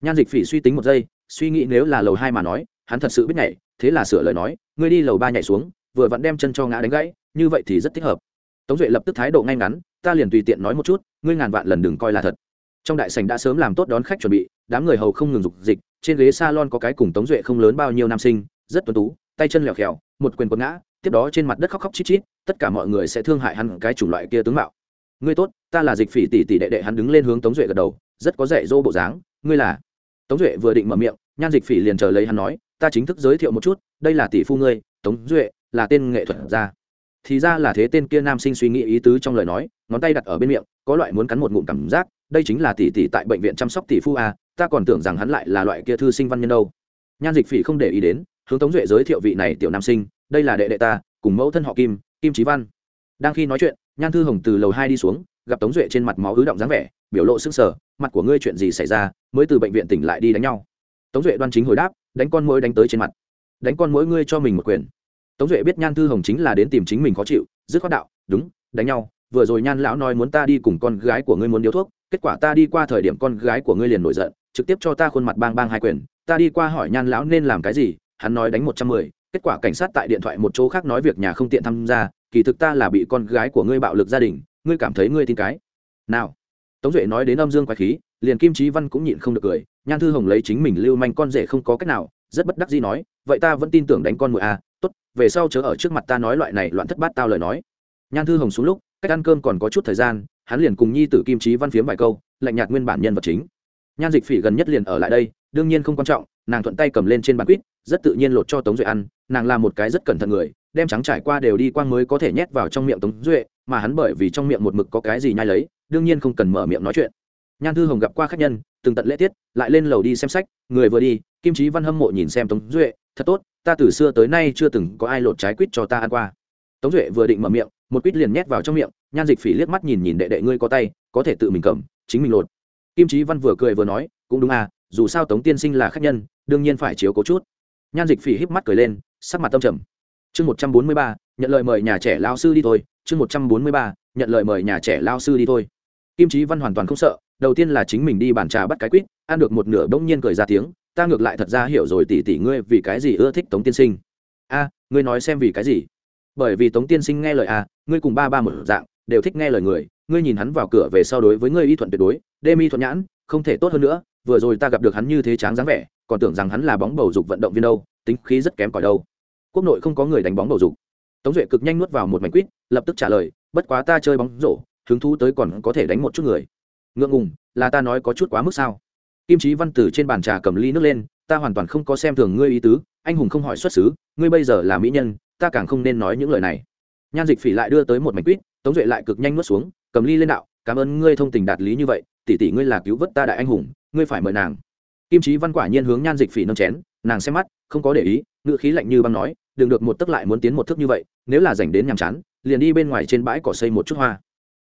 Nhan dịch phỉ suy tính một giây, suy nghĩ nếu là lầu hai mà nói, hắn thật sự biết nhảy, thế là sửa lời nói, ngươi đi lầu ba nhảy xuống, vừa vặn đem chân cho ngã đánh gãy, như vậy thì rất thích hợp. Tống duệ lập tức thái độ ngay ngắn, ta liền tùy tiện nói một chút, ngươi ngàn vạn lần đừng coi là thật. Trong đại sành đã sớm làm tốt đón khách chuẩn bị, đám người hầu không ngừng dục dịch, trên ghế s a lon có cái cùng tống duệ không lớn bao nhiêu nam sinh, rất tuân tú, tay chân lèo khèo một quyền quật ngã, tiếp đó trên mặt đất khóc khóc chít chít tất cả mọi người sẽ thương hại hắn cái chủng loại kia tướng mạo. Ngươi tốt, ta là dịch phỉ tỷ tỷ đệ đệ hắn đứng lên hướng tống duệ gật đầu, rất có dạy dỗ bộ dáng, ngươi là. Tống duệ vừa định mở miệng, nhan dịch phỉ liền chờ lấy hắn nói, ta chính thức giới thiệu một chút, đây là tỷ phu ngươi, tống duệ, là tên nghệ thuật gia. Thì ra là thế tên kia nam sinh suy nghĩ ý tứ trong lời nói, ngón tay đặt ở bên miệng, có loại muốn cắn một ngụm cảm giác, đây chính là tỷ tỷ tại bệnh viện chăm sóc tỷ phu a, ta còn tưởng rằng hắn lại là loại kia thư sinh văn nhân đâu. Nhan dịch phỉ không để ý đến, hướng tống duệ giới thiệu vị này tiểu nam sinh, đây là đệ đệ ta, cùng mẫu thân họ kim kim trí văn. Đang khi nói chuyện, nhan thư hồng từ lầu hai đi xuống, gặp tống duệ trên mặt máu ứ động dáng vẻ, biểu lộ sức sở mặt của ngươi chuyện gì xảy ra, mới từ bệnh viện tỉnh lại đi đánh nhau. Tống duệ đoan chính hồi đáp, đánh con mũi đánh tới trên mặt. Đánh con mỗi ngươi cho mình một quyền. Tống duệ biết nhan thư hồng chính là đến tìm chính mình khó chịu, dứt khoát đạo, đúng, đánh nhau, vừa rồi nhan lão nói muốn ta đi cùng con gái của ngươi muốn điếu thuốc, kết quả ta đi qua thời điểm con gái của ngươi liền nổi giận, trực tiếp cho ta khuôn mặt bang bang hai quyền, ta đi qua hỏi nhan lão nên làm cái gì, hắn nói đánh một trăm mười kết quả cảnh sát tại điện thoại một chỗ khác nói việc nhà không tiện tham gia, kỳ thực ta là bị con gái của ngươi bạo lực gia đình, ngươi cảm thấy ngươi tin cái. Nào. Tống duệ nói đến âm dương quái khí, liền kim trí văn cũng nhịn không được cười, nhan thư hồng lấy chính mình lưu manh con rể không có cách nào, rất bất đắc gì nói, vậy ta vẫn tin tưởng đánh con mụi à tốt, về sau chớ ở trước mặt ta nói loại này loạn thất bát tao lời nói. Nhan thư hồng xuống lúc, cách ăn cơm còn có chút thời gian, hắn liền cùng nhi tử kim trí văn phiếm vài câu, lạnh nhạt nguyên bản nhân vật chính. Nhan dịch phỉ gần nhất liền ở lại đây, đương nhiên không quan trọng, nàng thuận tay cầm lên trên bàn quýt, rất tự nhiên lột cho tống duệ ăn nàng là một cái rất cẩn thận người, đem trắng trải qua đều đi quang mới có thể nhét vào trong miệng tống duệ, mà hắn bởi vì trong miệng một mực có cái gì nhai lấy, đương nhiên không cần mở miệng nói chuyện. Nhan thư hồng gặp qua khách nhân, từng tận lễ tiết, lại lên lầu đi xem sách, người vừa đi, kim trí văn hâm mộ nhìn xem tống duệ, thật tốt, ta từ xưa tới nay chưa từng có ai lột trái quýt cho ta ăn qua. Tống duệ vừa định mở miệng, một quýt liền nhét vào trong miệng, nhan dịch phỉ liếc mắt nhìn nhìn đệ đệ ngươi có tay, có thể tự mình cầm, chính mình lột. Kim trí văn vừa cười vừa nói, cũng đúng à dù sao tống tiên sinh là khách nhân, đương nhiên phải chiếu cố chút. Nhan dịch phỉ híp mắt cười lên sắc mặt tâm trầm. Chương một trăm bốn mươi ba, nhận lời mời nhà trẻ lao sư đi thôi. Chương một trăm bốn mươi ba, nhận lời mời nhà trẻ lao sư đi thôi. Kim trí văn hoàn toàn không sợ, đầu tiên là chính mình đi bàn trà bắt cái quýt, ăn được một nửa bỗng nhiên cười ra tiếng, ta ngược lại thật ra hiểu rồi tỷ tỷ ngươi vì cái gì ưa thích tống tiên sinh. A, ngươi nói xem vì cái gì? Bởi vì tống tiên sinh nghe lời a, ngươi cùng ba ba một dạng, đều thích nghe lời người, ngươi nhìn hắn vào cửa về sau đối với ngươi y thuận tuyệt đối đê mi thuận nhãn, không thể tốt hơn nữa, vừa rồi ta gặp được hắn như thế tráng dáng vẻ còn tưởng rằng hắn là bóng bầu dục vận động viên đâu, tính khí rất kém cỏi đâu. Quốc nội không có người đánh bóng bầu dục. Tống duệ cực nhanh nuốt vào một mảnh quýt, lập tức trả lời, bất quá ta chơi bóng rổ, hứng thú tới còn có thể đánh một chút người. Ngượng ngùng, là ta nói có chút quá mức sao? Kim trí văn tử trên bàn trà cầm ly nước lên, ta hoàn toàn không có xem thường ngươi ý tứ, anh hùng không hỏi xuất xứ, ngươi bây giờ là mỹ nhân, ta càng không nên nói những lời này. Nhan dịch phỉ lại đưa tới một mảnh quýt, tống duệ lại cực nhanh nuốt xuống, cầm ly lên đạo, cảm ơn ngươi thông tình đạt lý như vậy, tỷ tỷ ngươi là cứu vớt ta đại anh hùng, ngươi phải mời nàng kim trí văn quả nhiên hướng nhan dịch phỉ nâng chén, nàng xem mắt, không có để ý, ngữ khí lạnh như băng nói, đừng được một tấc lại muốn tiến một thước như vậy, nếu là dành đến nhàm chán, liền đi bên ngoài trên bãi cỏ xây một chút hoa.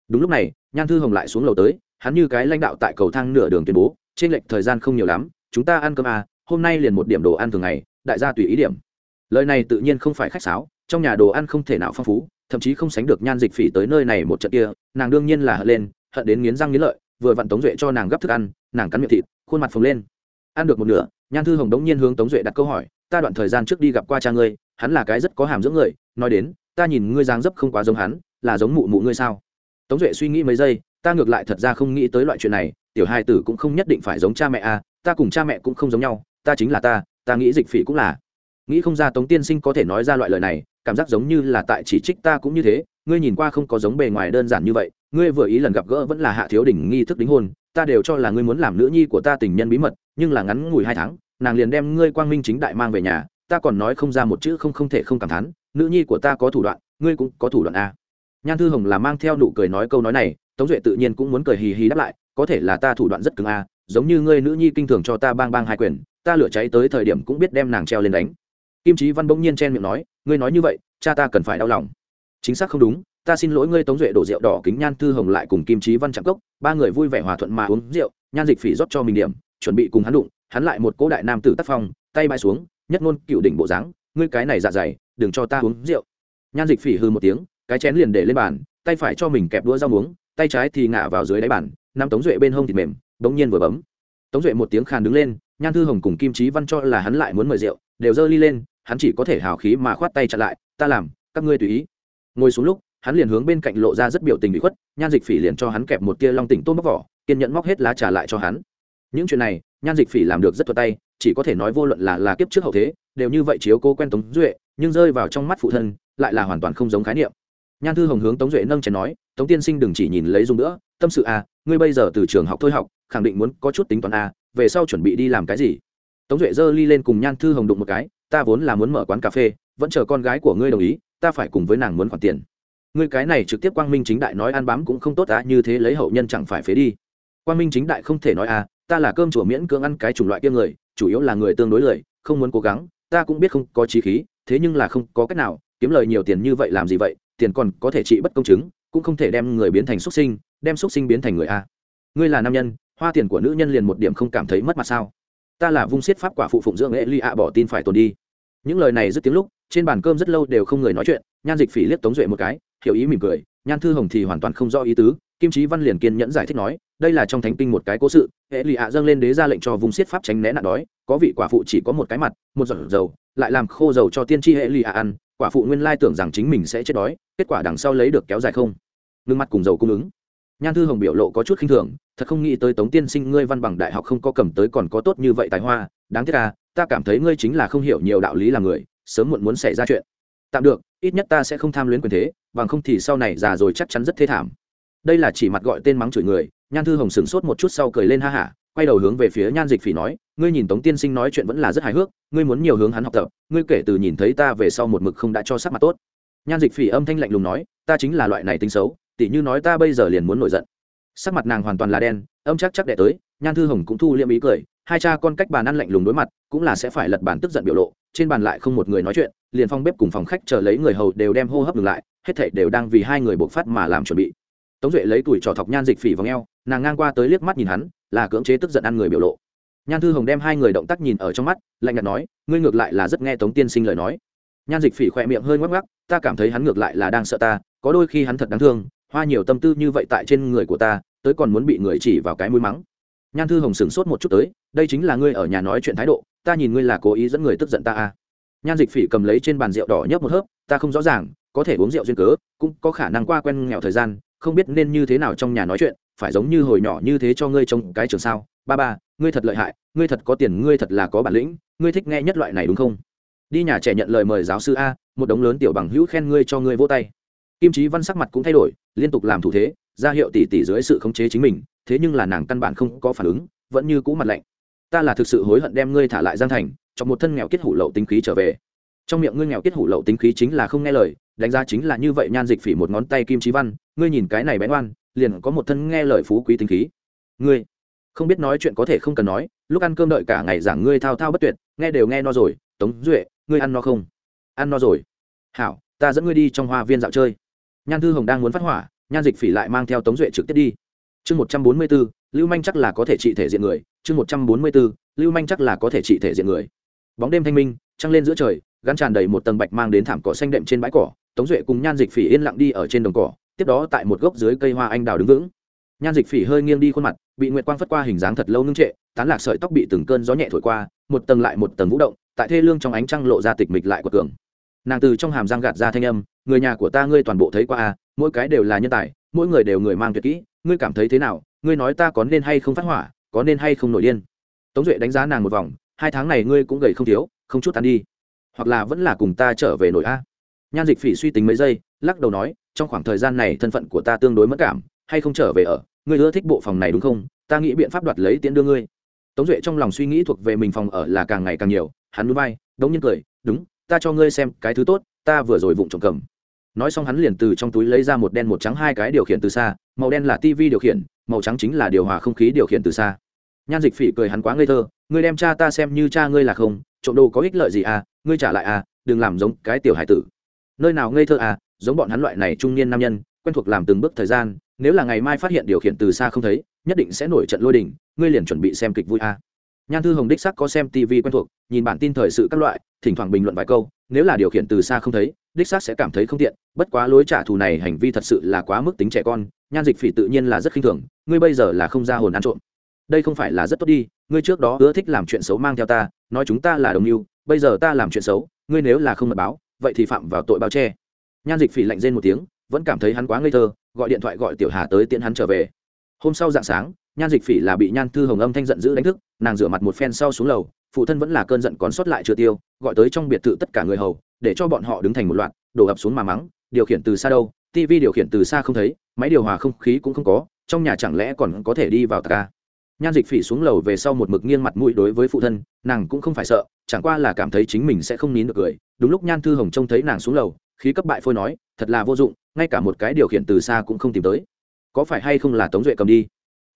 Đúng lúc này, nhan thư hồng lại xuống lầu tới, hắn như cái lãnh đạo tại cầu thang nửa đường tuyên bố, trên lệch thời gian không nhiều lắm, chúng ta ăn cơm à hôm nay liền một điểm đồ ăn thường ngày, đại gia tùy ý điểm. Lời này tự nhiên không phải khách sáo, trong nhà đồ ăn không thể nào phong phú, thậm chí không sánh được nhan dịch phỉ tới nơi này một trận kia, nàng đương nhiên là hận lên, hận đến nghiến răng nghiến lợi, vừa vặn tống duệ cho nàng gấp thức ăn, nàng cắn miệng thịt, khuôn mặt phồng lên ăn được một nửa, nhan thư hồng đống nhiên hướng tống duệ đặt câu hỏi, ta đoạn thời gian trước đi gặp qua cha ngươi, hắn là cái rất có hàm dưỡng người, nói đến, ta nhìn ngươi dáng dấp không quá giống hắn, là giống mụ mụ ngươi sao? Tống duệ suy nghĩ mấy giây, ta ngược lại thật ra không nghĩ tới loại chuyện này, tiểu hai tử cũng không nhất định phải giống cha mẹ à ta cùng cha mẹ cũng không giống nhau, ta chính là ta ta nghĩ dịch phỉ cũng là. Nghĩ không ra tống tiên sinh có thể nói ra loại lời này, cảm giác giống như là tại chỉ trích ta cũng như thế, ngươi nhìn qua không có giống bề ngoài đơn giản như vậy, ngươi vừa ý lần gặp gỡ vẫn là hạ thiếu đỉnh nghi thức đính hôn ta đều cho là ngươi muốn làm nữ nhi của ta tình nhân bí mật, nhưng là ngắn ngủi hai tháng, nàng liền đem ngươi quang minh chính đại mang về nhà, ta còn nói không ra một chữ không không thể không cảm thán, nữ nhi của ta có thủ đoạn, ngươi cũng có thủ đoạn a nhan thư hồng là mang theo nụ cười nói câu nói này, tống duệ tự nhiên cũng muốn cười hì hì đáp lại, có thể là ta thủ đoạn rất cứng a giống như ngươi nữ nhi kinh thường cho ta bang bang hai quyền, ta lửa cháy tới thời điểm cũng biết đem nàng treo lên đánh. Kim trí văn bỗng nhiên chen miệng nói, ngươi nói như vậy, cha ta cần phải đau lòng. Chính xác không đúng ta xin lỗi ngươi tống duệ đổ rượu đỏ kính nhan thư hồng lại cùng kim trí văn chạm cốc, ba người vui vẻ hòa thuận mà uống rượu, nhan dịch phỉ rót cho mình điểm, chuẩn bị cùng hắn đụng, hắn lại một cỗ đại nam tử tác phong, tay bay xuống, nhất ngôn cựu đỉnh bộ dáng, ngươi cái này dạ dày, đừng cho ta uống rượu. Nhan dịch phỉ hư một tiếng, cái chén liền để lên bàn, tay phải cho mình kẹp đũa rau uống tay trái thì ngả vào dưới đáy bàn nam tống duệ bên hông thịt mềm, bỗng nhiên vừa bấm. Tống duệ một tiếng khàn đứng lên, nhan thư hồng cùng kim trí văn cho là hắn lại muốn mời rượu, đều giơ ly lên, hắn chỉ có thể hào khí mà khoát tay chặn lại, ta làm, các ngươi tùy ý. Ngồi xuống lúc hắn liền hướng bên cạnh lộ ra rất biểu tình bị khuất, nhan dịch phỉ liền cho hắn kẹp một tia long tỉnh tôm bóc vỏ, kiên nhẫn móc hết lá trả lại cho hắn. Những chuyện này, nhan dịch phỉ làm được rất thuật tay, chỉ có thể nói vô luận là là kiếp trước hậu thế, đều như vậy chiếu cô quen tống duệ, nhưng rơi vào trong mắt phụ thân, lại là hoàn toàn không giống khái niệm. Nhan thư hồng hướng tống duệ nâng chén nói, tống tiên sinh đừng chỉ nhìn lấy dùng nữa, tâm sự à ngươi bây giờ từ trường học thôi học, khẳng định muốn có chút tính toán à về sau chuẩn bị đi làm cái gì? Tống duệ giơ ly lên cùng nhan thư hồng đụng một cái, ta vốn là muốn mở quán cà phê, vẫn chờ con gái của ngươi đồng ý, ta phải cùng với nàng muốn khoản tiền ngươi cái này trực tiếp quang minh chính đại nói ăn bám cũng không tốt á, như thế lấy hậu nhân chẳng phải phế đi. Quang minh chính đại không thể nói à ta là cơm chùa miễn cưỡng ăn cái chủng loại kia người, chủ yếu là người tương đối lười, không muốn cố gắng, ta cũng biết không có trí khí, thế nhưng là không có cách nào, kiếm lời nhiều tiền như vậy làm gì vậy, tiền còn có thể trị bất công chứng, cũng không thể đem người biến thành xuất sinh, đem xuất sinh biến thành người a. Ngươi là nam nhân, hoa tiền của nữ nhân liền một điểm không cảm thấy mất mặt sao? Ta là vung xiết pháp quả phụ phụng dưỡng nghệ ly ạ, bỏ tin phải tồn đi. Những lời này dứt tiếng lúc, trên bàn cơm rất lâu đều không người nói chuyện, nhan dịch phỉ liếc tống duệ một cái hiểu ý mỉm cười, nhan thư hồng thì hoàn toàn không rõ ý tứ, kim trí văn liền kiên nhẫn giải thích nói, đây là trong thánh kinh một cái cố sự, hệ lụy ạ dâng lên đế ra lệnh cho vùng siết pháp tránh né nạn đói, có vị quả phụ chỉ có một cái mặt, một giọt dầu, lại làm khô dầu cho tiên tri hệ lụy ạ ăn, quả phụ nguyên lai tưởng rằng chính mình sẽ chết đói, kết quả đằng sau lấy được kéo dài không. Ngưng mặt cùng dầu cung ứng. Nhan thư hồng biểu lộ có chút khinh thường, thật không nghĩ tới tống tiên sinh ngươi văn bằng đại học không có cầm tới còn có tốt như vậy tài hoa, đáng tiếc à ta cảm thấy ngươi chính là không hiểu nhiều đạo lý là người, sớm muộn muốn xảy ra chuyện. Tạm được ít nhất ta sẽ không tham luyến quyền thế, bằng không thì sau này già rồi chắc chắn rất thê thảm. Đây là chỉ mặt gọi tên mắng chửi người, nhan thư hồng sửng sốt một chút sau cười lên ha hả, quay đầu hướng về phía nhan dịch phỉ nói, ngươi nhìn tống tiên sinh nói chuyện vẫn là rất hài hước, ngươi muốn nhiều hướng hắn học tập, ngươi kể từ nhìn thấy ta về sau một mực không đã cho sắc mặt tốt. Nhan dịch phỉ âm thanh lạnh lùng nói, ta chính là loại này tính xấu, tỉ như nói ta bây giờ liền muốn nổi giận. Sắc mặt nàng hoàn toàn là đen, âm chắc chắc đẻ tới, nhan thư hồng cũng thu liêm ý cười hai cha con cách bàn ăn lạnh lùng đối mặt, cũng là sẽ phải lật bàn tức giận biểu lộ, trên bàn lại không một người nói chuyện, liền phong bếp cùng phòng khách chờ lấy người hầu đều đem hô hấp ngừng lại, hết thảy đều đang vì hai người buộc phát mà làm chuẩn bị. Tống duệ lấy tuổi trò thọc nhan dịch phỉ vào ngheo nàng ngang qua tới liếc mắt nhìn hắn, là cưỡng chế tức giận ăn người biểu lộ. Nhan thư hồng đem hai người động tác nhìn ở trong mắt, lạnh nhạt nói, ngươi ngược lại là rất nghe tống tiên sinh lời nói. Nhan dịch phỉ khỏe miệng hơi ngoắc ngoắc, ta cảm thấy hắn ngược lại là đang sợ ta, có đôi khi hắn thật đáng thương, hoa nhiều tâm tư như vậy tại trên người của ta, tới còn muốn bị người chỉ vào cái mũi mắng nhan thư hồng sửng sốt một chút tới, đây chính là ngươi ở nhà nói chuyện thái độ, ta nhìn ngươi là cố ý dẫn người tức giận ta à. Nhan dịch phỉ cầm lấy trên bàn rượu đỏ nhấp một hớp, ta không rõ ràng, có thể uống rượu duyên cớ, cũng có khả năng qua quen nghèo thời gian, không biết nên như thế nào trong nhà nói chuyện, phải giống như hồi nhỏ như thế cho ngươi trong cái trường sao. Ba ba, ngươi thật lợi hại, ngươi thật có tiền, ngươi thật là có bản lĩnh, ngươi thích nghe nhất loại này đúng không? Đi nhà trẻ nhận lời mời giáo sư a, một đống lớn tiểu bằng hữu khen ngươi cho ngươi vô tay. Kim trí văn sắc mặt cũng thay đổi, liên tục làm thủ thế, ra hiệu tỷ tỷ dưới sự khống chế chính mình thế nhưng là nàng căn bản không có phản ứng, vẫn như cũ mặt lạnh. Ta là thực sự hối hận đem ngươi thả lại giang thành trong một thân nghèo kết hủ lậu tính khí trở về. Trong miệng ngươi nghèo kết hủ lậu tính khí chính là không nghe lời, đánh giá chính là như vậy nhan dịch phỉ một ngón tay kim trí văn, ngươi nhìn cái này bén oan liền có một thân nghe lời phú quý tính khí. Ngươi, không biết nói chuyện có thể không cần nói, lúc ăn cơm đợi cả ngày giảng ngươi thao thao bất tuyệt, nghe đều nghe no rồi, tống duệ, ngươi ăn no không? Ăn no rồi. Hảo, ta dẫn ngươi đi trong hoa viên dạo chơi. Nhan thư hồng đang muốn phát hỏa, nhan dịch phỉ lại mang theo tống duệ trực tiếp đi chương một trăm bốn mươi b ố lưu manh chắc là có thể trị thể diện người, chương một trăm bốn mươi b ố lưu manh chắc là có thể trị thể diện người. Bóng đêm thanh minh, trăng lên giữa trời, gắn tràn đầy một tầng bạch mang đến thảm cỏ xanh đệm trên bãi cỏ, tống duệ cùng nhan dịch phỉ yên lặng đi ở trên đồng cỏ, tiếp đó tại một gốc dưới cây hoa anh đào đứng vững. Nhan dịch phỉ hơi nghiêng đi khuôn mặt, bị nguyệt quang phất qua hình dáng thật lâu nương trệ, tán lạc sợi tóc bị từng cơn gió nhẹ thổi qua, một tầng lại một tầng vũ động, tại thê lương trong ánh trăng lộ ra tịch mịch lại của cường. Nàng từ trong hàm răng gạt ra thanh âm, người nhà của ta ngươi toàn bộ thấy qua à mỗi cái đều là nhân tài, mỗi người đều người mang tuyệt kỹ ngươi cảm thấy thế nào? Ngươi nói ta có nên hay không phát hỏa, có nên hay không nổi điên? Tống duệ đánh giá nàng một vòng, hai tháng này ngươi cũng gầy không thiếu, không chút tan đi. Hoặc là vẫn là cùng ta trở về nổi a. Nhan dịch phỉ suy tính mấy giây, lắc đầu nói, trong khoảng thời gian này thân phận của ta tương đối mất cảm, hay không trở về ở? Ngươi ưa thích bộ phòng này đúng không? Ta nghĩ biện pháp đoạt lấy tiễn đưa ngươi. Tống duệ trong lòng suy nghĩ thuộc về mình phòng ở là càng ngày càng nhiều, hắn núi bay đống nhiên cười, đúng, ta cho ngươi xem cái thứ tốt, ta vừa rồi vụng trộm cầm nói xong hắn liền từ trong túi lấy ra một đen một trắng hai cái điều khiển từ xa, màu đen là tv điều khiển, màu trắng chính là điều hòa không khí điều khiển từ xa nhan dịch phỉ cười hắn quá ngây thơ, ngươi đem cha ta xem như cha ngươi là không, trộm đồ có ích lợi gì à ngươi trả lại à đừng làm giống cái tiểu hải tử nơi nào ngây thơ à giống bọn hắn loại này trung niên nam nhân, quen thuộc làm từng bước thời gian, nếu là ngày mai phát hiện điều khiển từ xa không thấy, nhất định sẽ nổi trận lôi đình, ngươi liền chuẩn bị xem kịch vui à nhan thư hồng đích sắc có xem tv quen thuộc, nhìn bản tin thời sự các loại, thỉnh thoảng bình luận vài câu, nếu là điều khiển từ xa không thấy, đích xác sẽ cảm thấy không tiện, bất quá lối trả thù này hành vi thật sự là quá mức tính trẻ con, nhan dịch phỉ tự nhiên là rất khinh thường, ngươi bây giờ là không ra hồn ăn trộm. Đây không phải là rất tốt đi, ngươi trước đó ưa thích làm chuyện xấu mang theo ta, nói chúng ta là đồng mưu, bây giờ ta làm chuyện xấu, ngươi nếu là không mật báo, vậy thì phạm vào tội báo che. Nhan dịch phỉ lạnh rên một tiếng, vẫn cảm thấy hắn quá ngây thơ, gọi điện thoại gọi tiểu hà tới tiễn hắn trở về hôm sau dạng sáng, nhan dịch phỉ là bị nhan thư hồng âm thanh giận dữ đánh thức, nàng rửa mặt một phen sau xuống lầu, phụ thân vẫn là cơn giận còn sót lại chưa tiêu, gọi tới trong biệt thự tất cả người hầu, để cho bọn họ đứng thành một loạt, đổ ập xuống mà mắng, điều khiển từ xa đâu tv điều khiển từ xa không thấy, máy điều hòa không khí cũng không có, trong nhà chẳng lẽ còn có thể đi vào tạc ca nhan dịch phỉ xuống lầu về sau một mực nghiêng mặt mũi đối với phụ thân, nàng cũng không phải sợ, chẳng qua là cảm thấy chính mình sẽ không nín được cười. Đúng lúc nhan thư hồng trông thấy nàng xuống lầu, khí cấp bại phôi nói, thật là vô dụng, ngay cả một cái điều khiển từ xa cũng không tìm tới có phải hay không là tống duệ cầm đi?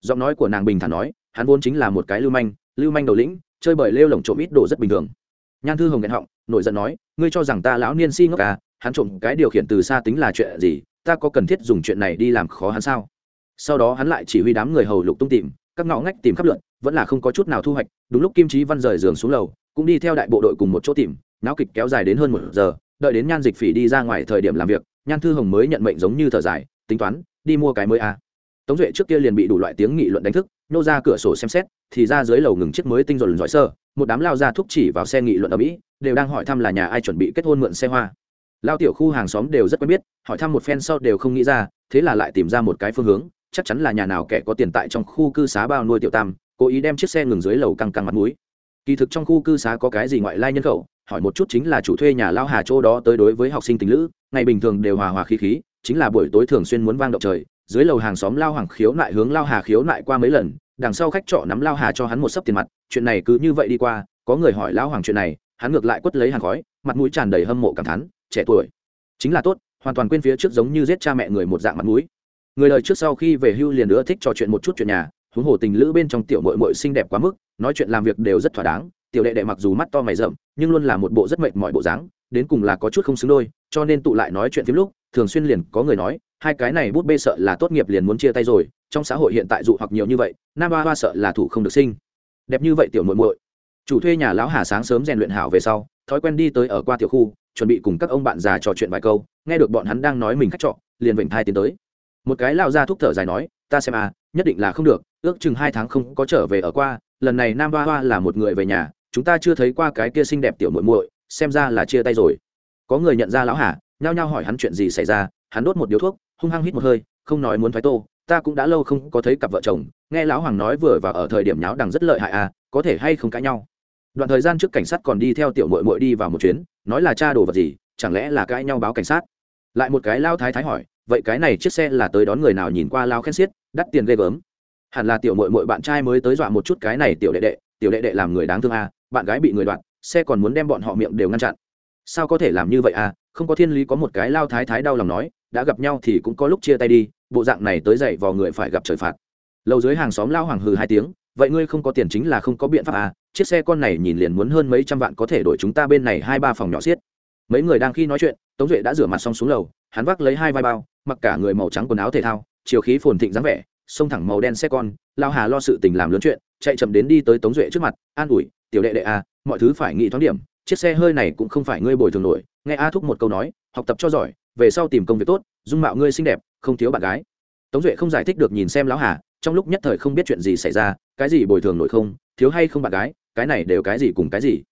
Giọng nói của nàng bình thản nói, hắn vốn chính là một cái lưu manh lưu manh đầu lĩnh, chơi bời lêu lồng trộm ít đồ rất bình thường. Nhan thư hồng nghẹn họng, nổi giận nói, ngươi cho rằng ta lão niên si ngốc à hắn trộm cái điều khiển từ xa tính là chuyện gì, ta có cần thiết dùng chuyện này đi làm khó hắn sao? Sau đó hắn lại chỉ huy đám người hầu lục tung tìm, các ngõ ngách tìm khắp lượn vẫn là không có chút nào thu hoạch, đúng lúc kim trí văn rời giường xuống lầu, cũng đi theo đại bộ đội cùng một chỗ tìm, náo kịch kéo dài đến hơn một giờ, đợi đến nhan dịch phỉ đi ra ngoài thời điểm làm việc, nhan thư hồng mới nhận mệnh giống như thở dài, tính toán đi mua cái mới a à. tống duệ trước kia liền bị đủ loại tiếng nghị luận đánh thức nô ra cửa sổ xem xét, thì ra dưới lầu ngừng chiếc mới tinh dồn giỏi sơ, một đám lao ra thúc chỉ vào xe nghị luận ở mỹ, đều đang hỏi thăm là nhà ai chuẩn bị kết hôn mượn xe hoa lao tiểu khu hàng xóm đều rất quen biết, hỏi thăm một phen sau đều không nghĩ ra, thế là lại tìm ra một cái phương hướng, chắc chắn là nhà nào kẻ có tiền tại trong khu cư xá bao nuôi tiểu tam, cố ý đem chiếc xe ngừng dưới lầu căng căng mặt mũi kỳ thực trong khu cư xá có cái gì ngoại lai nhân khẩu, hỏi một chút chính là chủ thuê nhà lao hà chỗ đó tới đối với học sinh tình lữ, ngày bình thường đều hòa hòa khí khí chính là buổi tối thường xuyên muốn vang động trời, dưới lầu hàng xóm lao hoàng khiếu nại hướng lao hà khiếu nại qua mấy lần, đằng sau khách trọ nắm lao hà cho hắn một sấp tiền mặt, chuyện này cứ như vậy đi qua, có người hỏi lao hoàng chuyện này, hắn ngược lại quất lấy hàng khói, mặt mũi tràn đầy hâm mộ cảm thán, trẻ tuổi, chính là tốt, hoàn toàn quên phía trước giống như giết cha mẹ người một dạng mặt mũi. Người đời trước sau khi về hưu liền nữa thích trò chuyện một chút chuyện nhà, huống hồ tình lữ bên trong tiểu mội mội xinh đẹp quá mức, nói chuyện làm việc đều rất thỏa đáng, tiểu đệ đệ mặc dù mắt to mày rậm, nhưng luôn là một bộ rất mệt mọi bộ dáng đến cùng là có chút không xứng đôi, cho nên tụ lại nói chuyện phim lúc, thường xuyên liền có người nói, hai cái này bút bê sợ là tốt nghiệp liền muốn chia tay rồi, trong xã hội hiện tại dụ hoặc nhiều như vậy, nam ba ba sợ là thủ không được sinh. Đẹp như vậy tiểu muội muội. Chủ thuê nhà lão hà sáng sớm rèn luyện hảo về sau, thói quen đi tới ở qua tiểu khu, chuẩn bị cùng các ông bạn già trò chuyện vài câu, nghe được bọn hắn đang nói mình khách trọ, liền vịnh thai tiến tới. Một cái lao ra thúc thở dài nói, ta xem à nhất định là không được, ước chừng hai tháng không có trở về ở qua, lần này nam ba hoa là một người về nhà, chúng ta chưa thấy qua cái kia xinh đẹp tiểu muội muội xem ra là chia tay rồi. Có người nhận ra lão hà, nhao nhao hỏi hắn chuyện gì xảy ra, hắn đốt một điếu thuốc, hung hăng hít một hơi, không nói muốn thoái tô, ta cũng đã lâu không có thấy cặp vợ chồng, nghe lão hoàng nói vừa và ở thời điểm nháo đằng rất lợi hại à có thể hay không cãi nhau. Đoạn thời gian trước cảnh sát còn đi theo tiểu mội mội đi vào một chuyến, nói là cha đồ vật gì, chẳng lẽ là cãi nhau báo cảnh sát? Lại một cái lao thái thái hỏi, vậy cái này chiếc xe là tới đón người nào nhìn qua lao khen xiết, đắt tiền ghê gớm. Hẳn là tiểu mội mội bạn trai mới tới dọa một chút cái này tiểu đệ đệ, tiểu đệ đệ làm người đáng thương à bạn gái bị người đoạn xe còn muốn đem bọn họ miệng đều ngăn chặn. Sao có thể làm như vậy à? Không có thiên lý có một cái lao thái thái đau lòng nói, đã gặp nhau thì cũng có lúc chia tay đi, bộ dạng này tới dậy vào người phải gặp trời phạt. Lâu dưới hàng xóm lao hoàng hừ hai tiếng, vậy ngươi không có tiền chính là không có biện pháp à? Chiếc xe con này nhìn liền muốn hơn mấy trăm vạn có thể đổi chúng ta bên này hai ba phòng nhỏ xiết. Mấy người đang khi nói chuyện, tống duệ đã rửa mặt xong xuống lầu, hắn vác lấy hai vai bao, mặc cả người màu trắng quần áo thể thao, chiều khí phồn thịnh dáng vẻ, xông thẳng màu đen xe con, lao hà lo sự tình làm lớn chuyện, chạy chậm đến đi tới tống duệ trước mặt, an ủi, tiểu đệ đệ à mọi thứ phải nghĩ thoáng điểm, chiếc xe hơi này cũng không phải ngươi bồi thường nổi. Nghe a thúc một câu nói, học tập cho giỏi, về sau tìm công việc tốt, dung mạo ngươi xinh đẹp, không thiếu bạn gái. Tống duệ không giải thích được nhìn xem lão hà, trong lúc nhất thời không biết chuyện gì xảy ra, cái gì bồi thường nổi không? Thiếu hay không bạn gái? Cái này đều cái gì cùng cái gì?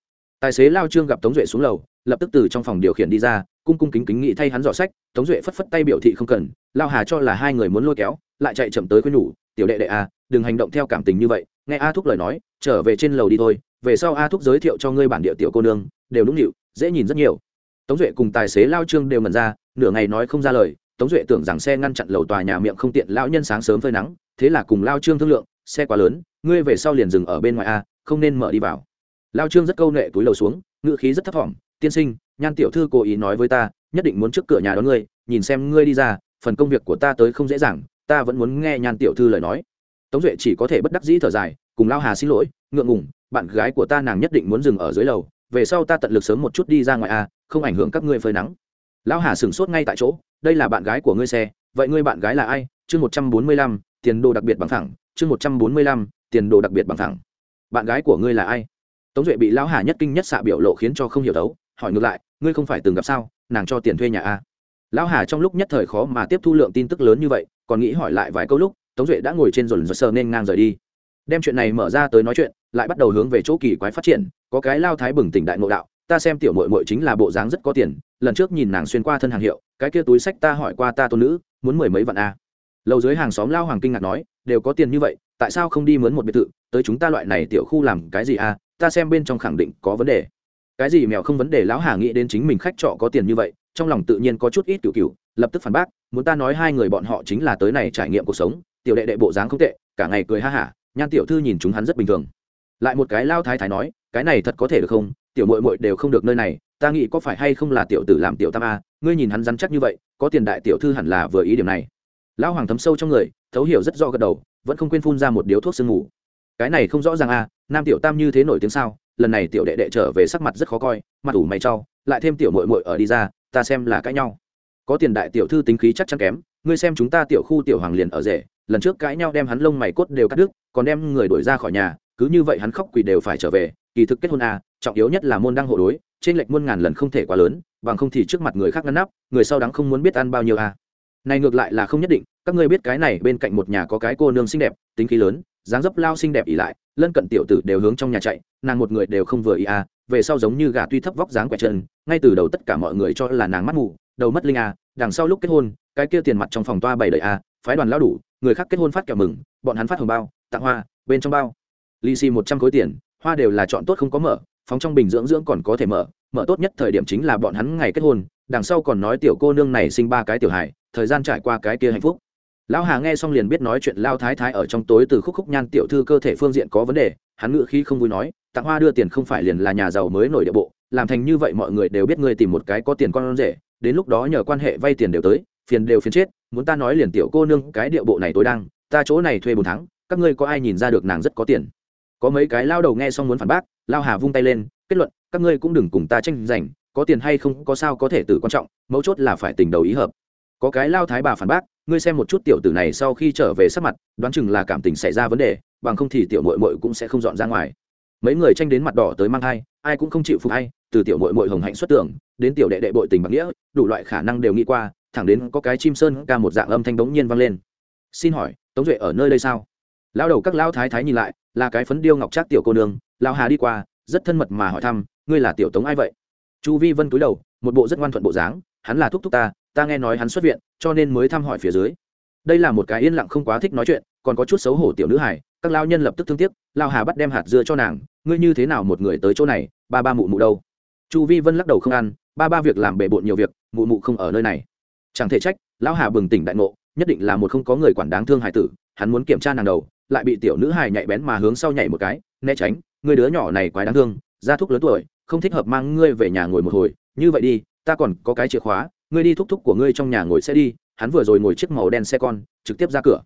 Tài xế lao trương gặp tống duệ xuống lầu, lập tức từ trong phòng điều khiển đi ra, cung cung kính kính nghĩ thay hắn dò sách, tống duệ phất phất tay biểu thị không cần, lao hà cho là hai người muốn lôi kéo, lại chạy chậm tới khuyên nhủ, tiểu đệ đệ a đừng hành động theo cảm tình như vậy. Nghe a thúc lời nói, trở về trên lầu đi thôi về sau a thúc giới thiệu cho ngươi bản địa tiểu cô nương, đều đúng nịu, dễ nhìn rất nhiều. Tống duệ cùng tài xế lao trương đều mần ra, nửa ngày nói không ra lời, tống duệ tưởng rằng xe ngăn chặn lầu tòa nhà miệng không tiện, lão nhân sáng sớm phơi nắng, thế là cùng lao trương thương lượng, xe quá lớn, ngươi về sau liền dừng ở bên ngoài a, không nên mở đi vào. Lao trương rất câu nệ túi lầu xuống ngự khí rất thấp thỏm, tiên sinh, nhan tiểu thư cố ý nói với ta, nhất định muốn trước cửa nhà đón ngươi, nhìn xem ngươi đi ra, phần công việc của ta tới không dễ dàng, ta vẫn muốn nghe nhan tiểu thư lời nói. Tống duệ chỉ có thể bất đắc dĩ thở dài cùng lao hà xin lỗi, ngượng ngùng, bạn gái của ta nàng nhất định muốn dừng ở dưới lầu, về sau ta tận lực sớm một chút đi ra ngoài a không ảnh hưởng các ngươi phơi nắng. Lão hà sửng sốt ngay tại chỗ, đây là bạn gái của ngươi xe, vậy ngươi bạn gái là ai? Chương một trăm bốn mươi lăm, tiền đồ đặc biệt bằng thẳng, chương một trăm bốn mươi lăm, tiền đồ đặc biệt bằng thẳng. Bạn gái của ngươi là ai? Tống duệ bị lão hà nhất kinh nhất xạ biểu lộ khiến cho không hiểu đấu, hỏi ngược lại, ngươi không phải từng gặp sao, nàng cho tiền thuê nhà a lão hà trong lúc nhất thời khó mà tiếp thu lượng tin tức lớn như vậy, còn nghĩ hỏi lại vài câu lúc, tống duệ đã ngồi trên dồn dồn sờ nên ngang rời đi đem chuyện này mở ra tới nói chuyện, lại bắt đầu hướng về chỗ kỳ quái phát triển, có cái lao thái bừng tỉnh đại ngộ đạo, ta xem tiểu mội mội chính là bộ dáng rất có tiền, lần trước nhìn nàng xuyên qua thân hàng hiệu, cái kia túi sách ta hỏi qua ta tôn nữ, muốn mười mấy vạn a. Lầu dưới hàng xóm lao hoàng kinh ngạc nói, đều có tiền như vậy, tại sao không đi mướn một biệt thự, tới chúng ta loại này tiểu khu làm cái gì a, ta xem bên trong khẳng định có vấn đề. Cái gì mèo không vấn đề, lão hà nghĩ đến chính mình khách trọ có tiền như vậy, trong lòng tự nhiên có chút ít cựu cựu lập tức phản bác, muốn ta nói hai người bọn họ chính là tới này trải nghiệm cuộc sống, tiểu đệ đệ bộ dáng không tệ, cả ngày cười ha hả nhan tiểu thư nhìn chúng hắn rất bình thường. Lại một cái lao thái thái nói, cái này thật có thể được không? Tiểu mội mội đều không được nơi này, ta nghĩ có phải hay không là tiểu tử làm tiểu tam a? Ngươi nhìn hắn rắn chắc như vậy, có tiền đại tiểu thư hẳn là vừa ý điểm này. Lão hoàng thấm sâu trong người, thấu hiểu rất rõ gật đầu, vẫn không quên phun ra một điếu thuốc sương ngủ cái này không rõ ràng a, nam tiểu tam như thế nổi tiếng sao? Lần này tiểu đệ đệ trở về sắc mặt rất khó coi, mặt ủ mày trau lại thêm tiểu mội mội ở đi ra, ta xem là cãi nhau. Có tiền đại tiểu thư tính khí chắc chắn kém, ngươi xem chúng ta tiểu khu tiểu hoàng liền ở rể, lần trước cãi nhau đem hắn lông mày cốt đều cắt đứt còn đem người đuổi ra khỏi nhà, cứ như vậy hắn khóc quỳ đều phải trở về, kỳ thực kết hôn à trọng yếu nhất là môn đăng hộ đối, trên lệch muôn ngàn lần không thể quá lớn, bằng không thì trước mặt người khác ngăn nắp, người sau đắng không muốn biết ăn bao nhiêu à. Này ngược lại là không nhất định, các ngươi biết cái này bên cạnh một nhà có cái cô nương xinh đẹp, tính khí lớn, dáng dấp lao xinh đẹp ỉ lại, lân cận tiểu tử đều hướng trong nhà chạy, nàng một người đều không vừa ý à về sau giống như gà tuy thấp vóc dáng quẹt chân, ngay từ đầu tất cả mọi người cho là nàng mắt mù, đầu mất linh à đằng sau lúc kết hôn, cái kia tiền mặt trong phòng toa bày đầy à phái đoàn lao đủ, người khác kết hôn phát kẹo mừng, bọn hắn phát hồng bao tặng hoa, bên trong bao. Lì xì một trăm khối tiền, hoa đều là chọn tốt không có mở, phóng trong bình dưỡng dưỡng còn có thể mở mở tốt nhất thời điểm chính là bọn hắn ngày kết hôn, đằng sau còn nói tiểu cô nương này sinh ba cái tiểu hài, thời gian trải qua cái kia hạnh phúc. Lão hà nghe xong liền biết nói chuyện lao thái thái ở trong tối từ khúc khúc nhan tiểu thư cơ thể phương diện có vấn đề, hắn ngự khi không vui nói, tặng hoa đưa tiền không phải liền là nhà giàu mới nổi địa bộ, làm thành như vậy mọi người đều biết ngươi tìm một cái có tiền con rể, đến lúc đó nhờ quan hệ vay tiền đều tới, phiền đều phiền chết, muốn ta nói liền tiểu cô nương cái địa bộ này tối đang, ta chỗ này thuê bốn tháng các ngươi có ai nhìn ra được nàng rất có tiền? Có mấy cái lao đầu nghe xong muốn phản bác, lao hà vung tay lên, kết luận, các ngươi cũng đừng cùng ta tranh giành, có tiền hay không có sao có thể tự quan trọng, mấu chốt là phải tình đầu ý hợp. Có cái lao thái bà phản bác, ngươi xem một chút tiểu tử này sau khi trở về sắc mặt, đoán chừng là cảm tình xảy ra vấn đề, bằng không thì tiểu mội mội cũng sẽ không dọn ra ngoài. Mấy người tranh đến mặt đỏ tới mang thai, ai cũng không chịu phục hay từ tiểu mội mội hồng hạnh xuất tưởng, đến tiểu đệ đệ bội tình bằng nghĩa, đủ loại khả năng đều nghĩ qua, thẳng đến có cái chim sơn ca một dạng âm thanh đống nhiên vang lên. Xin hỏi, tống duệ ở nơi đây sao? Lao đầu các lao thái thái nhìn lại, là cái phấn điêu ngọc trác tiểu cô nương lao hà đi qua, rất thân mật mà hỏi thăm, ngươi là tiểu tống ai vậy? Chu vi vân cúi đầu, một bộ rất ngoan thuận bộ dáng, hắn là thúc thúc ta ta nghe nói hắn xuất viện, cho nên mới thăm hỏi phía dưới. Đây là một cái yên lặng không quá thích nói chuyện, còn có chút xấu hổ tiểu nữ hải các lao nhân lập tức thương tiếc lao hà bắt đem hạt dưa cho nàng, ngươi như thế nào một người tới chỗ này, ba ba mụ mụ đâu? Chu vi vân lắc đầu không ăn, ba ba việc làm bề bộn nhiều việc, mụ mụ không ở nơi này. Chẳng thể trách, lão hà bừng tỉnh đại ngộ, nhất định là một không có người quản đáng thương hải tử, hắn muốn kiểm tra nàng đầu lại bị tiểu nữ hài nhạy bén mà hướng sau nhảy một cái, né tránh, người đứa nhỏ này quái đáng thương, gia thúc lớn tuổi, không thích hợp mang ngươi về nhà ngồi một hồi, như vậy đi, ta còn có cái chìa khóa, ngươi đi thúc thúc của ngươi trong nhà ngồi xe đi, hắn vừa rồi ngồi chiếc màu đen xe con, trực tiếp ra cửa.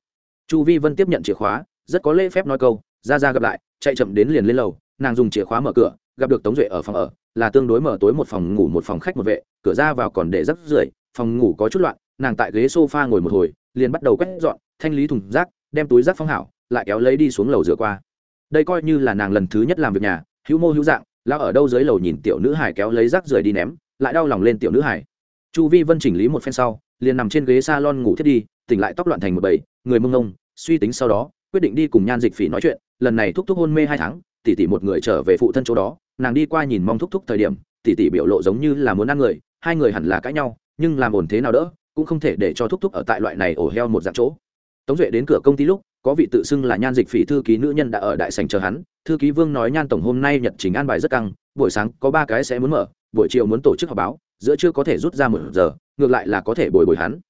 Chu vi vân tiếp nhận chìa khóa, rất có lễ phép nói câu, ra ra gặp lại, chạy chậm đến liền lên lầu, nàng dùng chìa khóa mở cửa, gặp được tống duệ ở phòng ở, là tương đối mở tối một phòng ngủ một phòng khách một vệ, cửa ra vào còn để rắc rưởi, phòng ngủ có chút loạn, nàng tại ghế sofa ngồi một hồi, liền bắt đầu quét dọn, thanh lý thùng rác, đem túi rác phong hảo lại kéo lấy đi xuống lầu rửa qua. Đây coi như là nàng lần thứ nhất làm việc nhà, hữu mô hữu dạng lao ở đâu dưới lầu nhìn tiểu nữ hải kéo lấy rác rưởi đi ném, lại đau lòng lên tiểu nữ hải chu vi vân chỉnh lý một phen sau, liền nằm trên ghế s a lon ngủ thiết đi, tỉnh lại tóc loạn thành một bầy, người mông ngông, suy tính sau đó, quyết định đi cùng nhan dịch phỉ nói chuyện, lần này thúc thúc hôn mê hai tháng, tỷ tỷ một người trở về phụ thân chỗ đó, nàng đi qua nhìn mong thúc thúc thời điểm, tỷ tỷ biểu lộ giống như là muốn ăn người, hai người hẳn là cãi nhau, nhưng làm ổn thế nào đỡ, cũng không thể để cho thúc thúc ở tại loại này ổ heo một dạng chỗ. Tống duệ đến cửa công ty lúc có vị tự xưng là nhan dịch phỉ thư ký nữ nhân đã ở đại sành chờ hắn. Thư ký vương nói nhan tổng hôm nay nhật trình an bài rất căng, buổi sáng có ba cái sẽ muốn mở, buổi chiều muốn tổ chức họp báo, giữa chưa có thể rút ra một giờ, ngược lại là có thể bồi bồi hắn.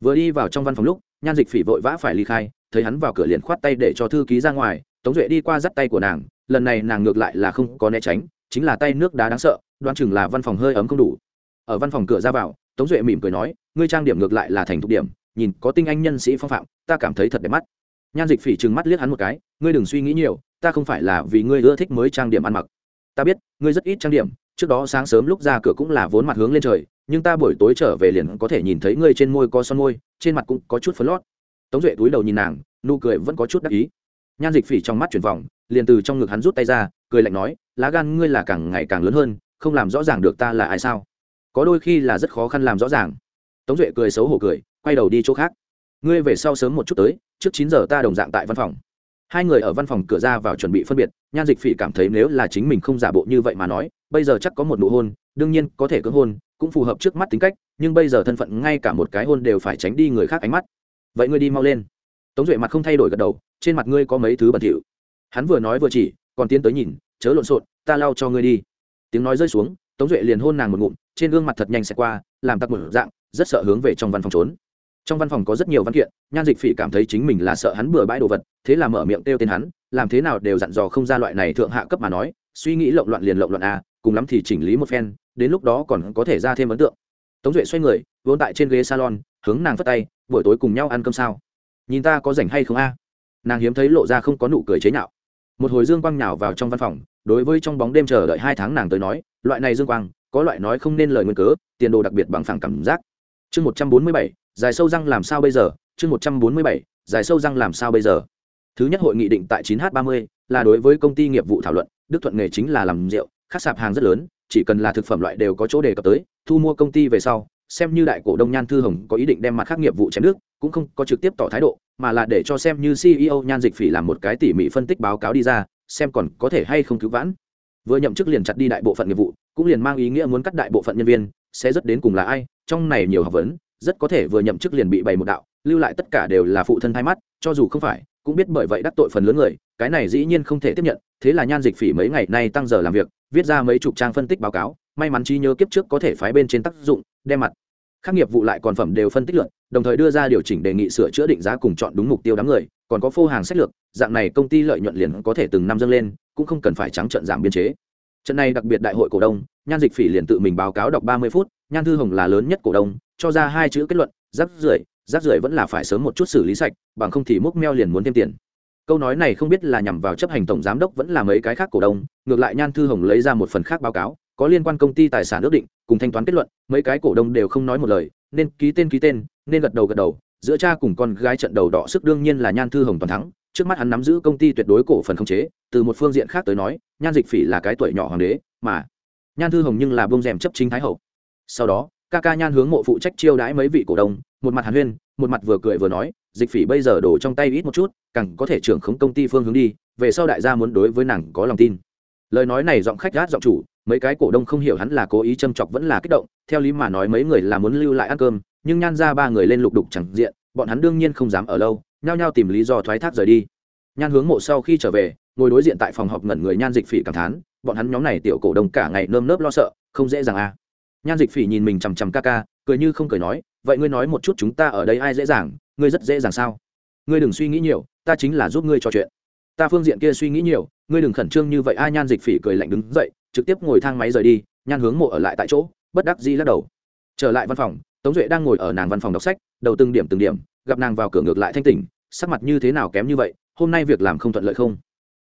Vừa đi vào trong văn phòng lúc, nhan dịch phỉ vội vã phải ly khai, thấy hắn vào cửa liền khoát tay để cho thư ký ra ngoài, tống duệ đi qua dắt tay của nàng, lần này nàng ngược lại là không có né tránh, chính là tay nước đá đáng sợ, đoán chừng là văn phòng hơi ấm không đủ. Ở văn phòng cửa ra vào, tống duệ mỉm cười nói, ngươi trang điểm ngược lại là thành thục điểm, nhìn có tinh anh nhân sĩ phong phạm, ta cảm thấy thật đẹp mắt nhan dịch phỉ trừng mắt liếc hắn một cái, ngươi đừng suy nghĩ nhiều, ta không phải là vì ngươi ưa thích mới trang điểm ăn mặc. Ta biết, ngươi rất ít trang điểm, trước đó sáng sớm lúc ra cửa cũng là vốn mặt hướng lên trời, nhưng ta buổi tối trở về liền có thể nhìn thấy ngươi trên môi có son môi, trên mặt cũng có chút phấn lót. Tống duệ túi đầu nhìn nàng, nụ cười vẫn có chút đắc ý. Nhan dịch phỉ trong mắt chuyển vòng, liền từ trong ngực hắn rút tay ra, cười lạnh nói, lá gan ngươi là càng ngày càng lớn hơn, không làm rõ ràng được ta là ai sao? Có đôi khi là rất khó khăn làm rõ ràng. Tống duệ cười xấu hổ cười, quay đầu đi chỗ khác. Ngươi về sau sớm một chút tới trước chín giờ ta đồng dạng tại văn phòng. Hai người ở văn phòng cửa ra vào chuẩn bị phân biệt, nhan dịch phỉ cảm thấy nếu là chính mình không giả bộ như vậy mà nói, bây giờ chắc có một nụ hôn, đương nhiên có thể cưỡng hôn, cũng phù hợp trước mắt tính cách, nhưng bây giờ thân phận ngay cả một cái hôn đều phải tránh đi người khác ánh mắt. Vậy ngươi đi mau lên. Tống duệ mặt không thay đổi gật đầu, trên mặt ngươi có mấy thứ bẩn thỉu. Hắn vừa nói vừa chỉ, còn tiến tới nhìn, chớ lộn xộn, ta lau cho ngươi đi. Tiếng nói rơi xuống, tống duệ liền hôn nàng một ngụm, trên gương mặt thật nhanh xẹt qua, làm tặc một dạng, rất sợ hướng về trong văn phòng trốn trong văn phòng có rất nhiều văn kiện, nhan dịch phỉ cảm thấy chính mình là sợ hắn bừa bãi đồ vật, thế là mở miệng kêu tên hắn, làm thế nào đều dặn dò không ra loại này thượng hạ cấp mà nói, suy nghĩ lộn loạn liền lộn loạn a, cùng lắm thì chỉnh lý một phen, đến lúc đó còn có thể ra thêm ấn tượng. Tống duệ xoay người, vốn tại trên ghế salon, hướng nàng phất tay, buổi tối cùng nhau ăn cơm sao? Nhìn ta có rảnh hay không a? Nàng hiếm thấy lộ ra không có nụ cười chế nhạo. Một hồi dương quang nhào vào trong văn phòng, đối với trong bóng đêm chờ đợi hai tháng nàng tới nói, loại này dương quang, có loại nói không nên lời nguyên cớ, tiền đồ đặc biệt bằng phẳng cảm giác. Chương một trăm bốn mươi bảy dài sâu răng làm sao bây giờ? Chương một trăm bốn mươi bảy dài sâu răng làm sao bây giờ? Thứ nhất hội nghị định tại chín h ba mươi là đối với công ty nghiệp vụ thảo luận, đức thuận nghề chính là làm rượu, khác sạp hàng rất lớn, chỉ cần là thực phẩm loại đều có chỗ đề cập tới, thu mua công ty về sau, xem như đại cổ đông nhan thư hồng có ý định đem mặt khác nghiệp vụ chém nước, cũng không có trực tiếp tỏ thái độ, mà là để cho xem như ceo nhan dịch phỉ làm một cái tỉ mỉ phân tích báo cáo đi ra, xem còn có thể hay không cứu vãn. Vừa nhậm chức liền chặt đi đại bộ phận nghiệp vụ, cũng liền mang ý nghĩa muốn cắt đại bộ phận nhân viên, sẽ rất đến cùng là ai, trong này nhiều học vấn rất có thể vừa nhậm chức liền bị bày một đạo, lưu lại tất cả đều là phụ thân thay mắt, cho dù không phải, cũng biết bởi vậy đắc tội phần lớn người, cái này dĩ nhiên không thể tiếp nhận, thế là nhan dịch phỉ mấy ngày nay tăng giờ làm việc, viết ra mấy chục trang phân tích báo cáo, may mắn trí nhớ kiếp trước có thể phái bên trên tác dụng, đem mặt. Khác nghiệp vụ lại còn phẩm đều phân tích luận, đồng thời đưa ra điều chỉnh đề nghị sửa chữa định giá cùng chọn đúng mục tiêu đám người, còn có phô hàng sách lược, dạng này công ty lợi nhuận liền có thể từng năm dâng lên, cũng không cần phải trắng trợn giảm biên chế trận này đặc biệt đại hội cổ đông, nhan dịch phỉ liền tự mình báo cáo đọc ba mươi phút, nhan thư hồng là lớn nhất cổ đông, cho ra hai chữ kết luận rác rưởi rác rưởi vẫn là phải sớm một chút xử lý sạch, bằng không thì múc meo liền muốn thêm tiền. Câu nói này không biết là nhằm vào chấp hành tổng giám đốc vẫn là mấy cái khác cổ đông, ngược lại nhan thư hồng lấy ra một phần khác báo cáo, có liên quan công ty tài sản ước định, cùng thanh toán kết luận, mấy cái cổ đông đều không nói một lời, nên ký tên ký tên, nên gật đầu gật đầu, giữa cha cùng con gái trận đầu đỏ sức đương nhiên là nhan thư hồng toàn thắng trước mắt hắn nắm giữ công ty tuyệt đối cổ phần không chế, từ một phương diện khác tới nói, nhan dịch phỉ là cái tuổi nhỏ hoàng đế, mà nhan thư hồng nhưng là bông rèm chấp chính thái hậu. Sau đó, ca ca nhan hướng mộ phụ trách chiêu đãi mấy vị cổ đông, một mặt hàn huyên, một mặt vừa cười vừa nói, dịch phỉ bây giờ đổ trong tay ít một chút, càng có thể trưởng khống công ty phương hướng đi, về sau đại gia muốn đối với nàng có lòng tin. Lời nói này giọng khách gát giọng chủ, mấy cái cổ đông không hiểu hắn là cố ý châm chọc vẫn là kích động, theo lý mà nói mấy người là muốn lưu lại ăn cơm, nhưng nhan ra ba người lên lục đục chẳng diện, bọn hắn đương nhiên không dám ở lâu nhao nhao tìm lý do thoái thác rời đi. Nhan hướng mộ sau khi trở về, ngồi đối diện tại phòng họp ngẩn người nhan dịch phỉ cảm thán, bọn hắn nhóm này tiểu cổ đông cả ngày nơm nớp lo sợ, không dễ dàng à. Nhan dịch phỉ nhìn mình chằm chằm ca ca, cười như không cười nói, vậy ngươi nói một chút chúng ta ở đây ai dễ dàng, ngươi rất dễ dàng sao? Ngươi đừng suy nghĩ nhiều, ta chính là giúp ngươi trò chuyện. Ta phương diện kia suy nghĩ nhiều, ngươi đừng khẩn trương như vậy ai nhan dịch phỉ cười lạnh đứng dậy, trực tiếp ngồi thang máy rời đi, nhan hướng mộ ở lại tại chỗ, bất đắc di lắc đầu. Trở lại văn phòng, tống duệ đang ngồi ở nàng văn phòng đọc sách, đầu từng điểm từng điểm gặp nàng vào cửa ngược lại thanh tỉnh, sắc mặt như thế nào kém như vậy, hôm nay việc làm không thuận lợi không?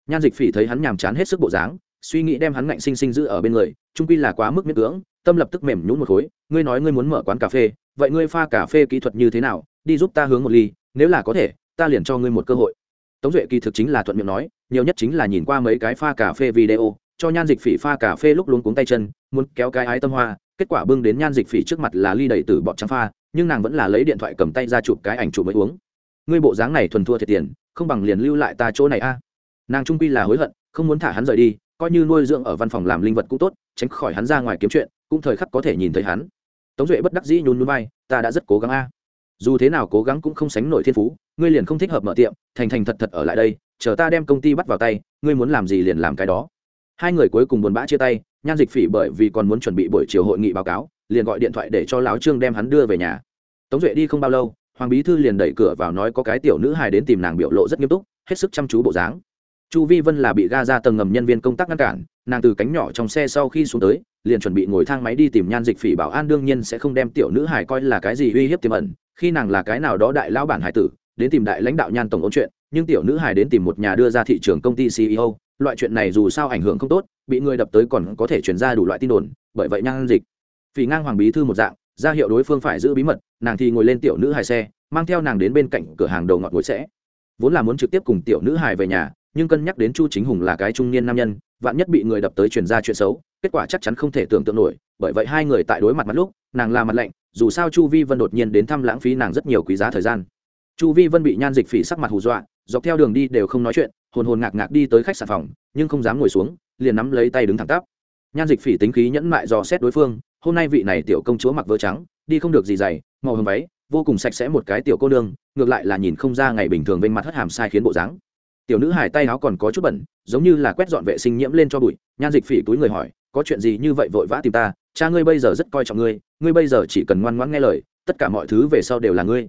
Nhan dịch phỉ thấy hắn nhàm chán hết sức bộ dáng, suy nghĩ đem hắn ngạnh sinh sinh giữ ở bên người, trung quy là quá mức miễn cưỡng, tâm lập tức mềm nhún một khối, ngươi nói ngươi muốn mở quán cà phê, vậy ngươi pha cà phê kỹ thuật như thế nào? Đi giúp ta hướng một ly, nếu là có thể, ta liền cho ngươi một cơ hội. Tống duệ kỳ thực chính là thuận miệng nói, nhiều nhất chính là nhìn qua mấy cái pha cà phê video, cho nhan dịch phỉ pha cà phê lúc luống cuống tay chân, muốn kéo cái ái tâm hoa, kết quả bưng đến nhan dịch phỉ trước mặt là ly đầy tử bọt trắng pha nhưng nàng vẫn là lấy điện thoại cầm tay ra chụp cái ảnh chụp mới uống. Ngươi bộ dáng này thuần thua thiệt tiền, không bằng liền lưu lại ta chỗ này a. À. Nàng trung quy là hối hận, không muốn thả hắn rời đi, coi như nuôi dưỡng ở văn phòng làm linh vật cũng tốt, tránh khỏi hắn ra ngoài kiếm chuyện, cũng thời khắc có thể nhìn thấy hắn. Tống duệ bất đắc dĩ nhún núi bay ta đã rất cố gắng a. À. Dù thế nào cố gắng cũng không sánh nổi thiên phú, ngươi liền không thích hợp mở tiệm, thành thành thật thật ở lại đây, chờ ta đem công ty bắt vào tay, ngươi muốn làm gì liền làm cái đó. Hai người cuối cùng buồn bã chia tay, nhan dịch phỉ bởi vì còn muốn chuẩn bị buổi chiều hội nghị báo cáo liền gọi điện thoại để cho lão trương đem hắn đưa về nhà. Tống duệ đi không bao lâu, hoàng bí thư liền đẩy cửa vào nói có cái tiểu nữ hài đến tìm nàng biểu lộ rất nghiêm túc, hết sức chăm chú bộ dáng. Chu vi vân là bị ga ra tầng ngầm nhân viên công tác ngăn cản, nàng từ cánh nhỏ trong xe sau khi xuống tới, liền chuẩn bị ngồi thang máy đi tìm nhan dịch phỉ bảo an đương nhiên sẽ không đem tiểu nữ hài coi là cái gì uy hiếp tiềm ẩn, khi nàng là cái nào đó đại lao bản hải tử, đến tìm đại lãnh đạo nhan tổng ôn chuyện, nhưng tiểu nữ hài đến tìm một nhà đưa ra thị trường công ty ceo loại chuyện này dù sao ảnh hưởng không tốt, bị người đập tới còn có thể chuyển ra đủ loại tin đồn, bởi vậy nhan dịch phỉ ngang hoàng bí thư một dạng, ra hiệu đối phương phải giữ bí mật, nàng thì ngồi lên tiểu nữ hài xe, mang theo nàng đến bên cạnh cửa hàng đầu ngọt ngồi sẽ. Vốn là muốn trực tiếp cùng tiểu nữ hài về nhà, nhưng cân nhắc đến chu chính hùng là cái trung niên nam nhân, vạn nhất bị người đập tới truyền ra chuyện xấu, kết quả chắc chắn không thể tưởng tượng nổi, bởi vậy hai người tại đối mặt mặt lúc, nàng là mặt lạnh, dù sao chu vi vân đột nhiên đến thăm lãng phí nàng rất nhiều quý giá thời gian. Chu vi vân bị nhan dịch phỉ sắc mặt hù dọa, dọc theo đường đi đều không nói chuyện, hồn hồn ngạc ngạc đi tới khách sạn phòng, nhưng không dám ngồi xuống, liền nắm lấy tay đứng thẳng tắp. Nhan dịch phỉ tính khí nhẫn mại dò xét đối phương hôm nay vị này tiểu công chúa mặc vớ trắng, đi không được gì dày, màu hồng váy, vô cùng sạch sẽ một cái tiểu cô nương, ngược lại là nhìn không ra ngày bình thường vênh mặt hất hàm sai khiến bộ dáng. Tiểu nữ hải tay áo còn có chút bẩn, giống như là quét dọn vệ sinh nhiễm lên cho bụi, nhan dịch phỉ túi người hỏi, có chuyện gì như vậy vội vã tìm ta? Cha ngươi bây giờ rất coi trọng ngươi ngươi bây giờ chỉ cần ngoan ngoãn nghe lời, tất cả mọi thứ về sau đều là ngươi.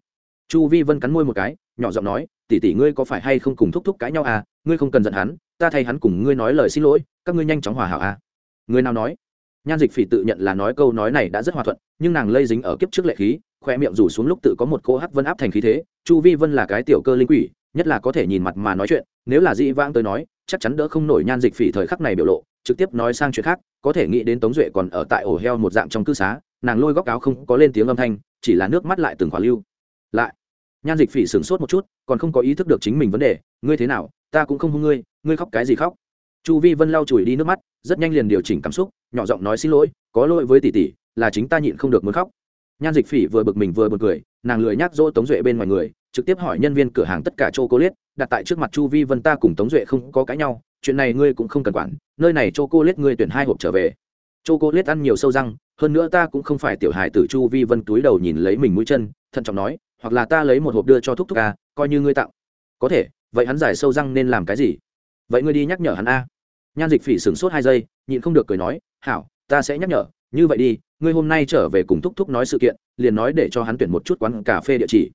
Chu vi vân cắn môi một cái, nhỏ giọng nói, tỷ tỷ ngươi có phải hay không cùng thúc thúc cãi nhau à? Ngươi không cần giận hắn, ta thay hắn cùng ngươi nói lời xin lỗi, các ngươi nhanh chóng hòa hảo à? Người nào nói? Nhan dịch phỉ tự nhận là nói câu nói này đã rất hòa thuận, nhưng nàng lây dính ở kiếp trước lệ khí, khoe miệng rủ xuống lúc tự có một cô hắc vân áp thành khí thế, chu vi vân là cái tiểu cơ linh quỷ, nhất là có thể nhìn mặt mà nói chuyện, nếu là dĩ vãng tới nói, chắc chắn đỡ không nổi nhan dịch phỉ thời khắc này biểu lộ, trực tiếp nói sang chuyện khác, có thể nghĩ đến tống duệ còn ở tại ổ heo một dạng trong cư xá, nàng lôi góc áo không có lên tiếng âm thanh, chỉ là nước mắt lại từng khóa lưu. Lại, nhan dịch phỉ sửng sốt một chút, còn không có ý thức được chính mình vấn đề, ngươi thế nào? Ta cũng không hung ngươi ngươi khóc cái gì khóc? Chu vi vân lau chùi đi nước mắt, rất nhanh liền điều chỉnh cảm xúc nhỏ giọng nói xin lỗi, có lỗi với tỷ tỷ, là chính ta nhịn không được muốn khóc. Nhan dịch phỉ vừa bực mình vừa bực cười, nàng lười nhác dỗ tống duệ bên ngoài người, trực tiếp hỏi nhân viên cửa hàng tất cả c h o c ô liết đặt tại trước mặt chu vi vân ta cùng tống duệ không có cãi nhau, chuyện này ngươi cũng không cần quản, nơi này c h o c ô liết ngươi tuyển hai hộp trở về. C h o c ô liết ăn nhiều sâu răng, hơn nữa ta cũng không phải tiểu hài tử chu vi vân túi đầu nhìn lấy mình mũi chân, thận trọng nói, hoặc là ta lấy một hộp đưa cho thúc thúc a coi như ngươi tặng. Có thể, vậy hắn giải sâu răng nên làm cái gì? Vậy ngươi đi nhắc nhở hắn a nhan dịch phỉ sửng sốt hai giây, nhịn không được cười nói, hảo, ta sẽ nhắc nhở, như vậy đi, ngươi hôm nay trở về cùng thúc thúc nói sự kiện, liền nói để cho hắn tuyển một chút quán cà phê địa chỉ.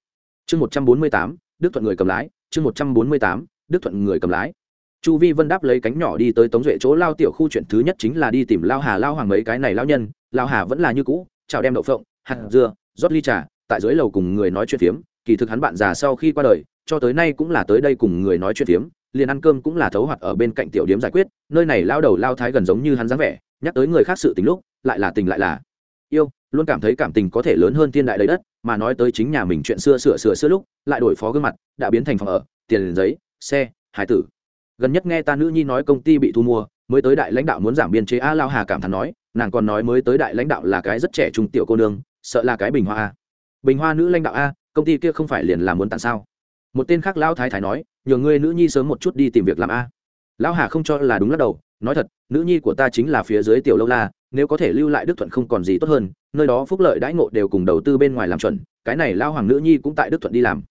Chương một trăm bốn mươi tám, đức thuận người cầm lái, chương một trăm bốn mươi tám, đức thuận người cầm lái. Chu vi vân đáp lấy cánh nhỏ đi tới tống duệ chỗ lao tiểu khu chuyện thứ nhất chính là đi tìm lao hà, lao hoàng mấy cái này lao nhân, lao hà vẫn là như cũ, chào đem đậu phộng, hạt dưa, rót ly trà, tại dưới lầu cùng người nói chuyện phiếm, kỳ thực hắn bạn già sau khi qua đời, cho tới nay cũng là tới đây cùng người nói chuyện phiếm liền ăn cơm cũng là thấu hoạt ở bên cạnh tiểu điếm giải quyết, nơi này lao đầu lao thái gần giống như hắn dáng vẻ, nhắc tới người khác sự tình lúc, lại là tình lại là. Yêu, luôn cảm thấy cảm tình có thể lớn hơn thiên đại đầy đất, mà nói tới chính nhà mình chuyện xưa sửa sửa xưa lúc, lại đổi phó gương mặt, đã biến thành phòng ở, tiền giấy, xe, hải tử. Gần nhất nghe ta nữ nhi nói công ty bị thu mua, mới tới đại lãnh đạo muốn giảm biên chế a lao hà cảm thán nói, nàng còn nói mới tới đại lãnh đạo là cái rất trẻ trung tiểu cô nương, sợ là cái bình hoa a. Bình hoa nữ lãnh đạo a, công ty kia không phải liền là muốn tặng sao? Một tên khác lao thái thái nói nhờ ngươi nữ nhi sớm một chút đi tìm việc làm a. Lão hà không cho là đúng lắc đầu, nói thật, nữ nhi của ta chính là phía dưới tiểu lâu la, nếu có thể lưu lại đức thuận không còn gì tốt hơn, nơi đó phúc lợi đãi ngộ đều cùng đầu tư bên ngoài làm chuẩn, cái này lao hoàng nữ nhi cũng tại đức thuận đi làm.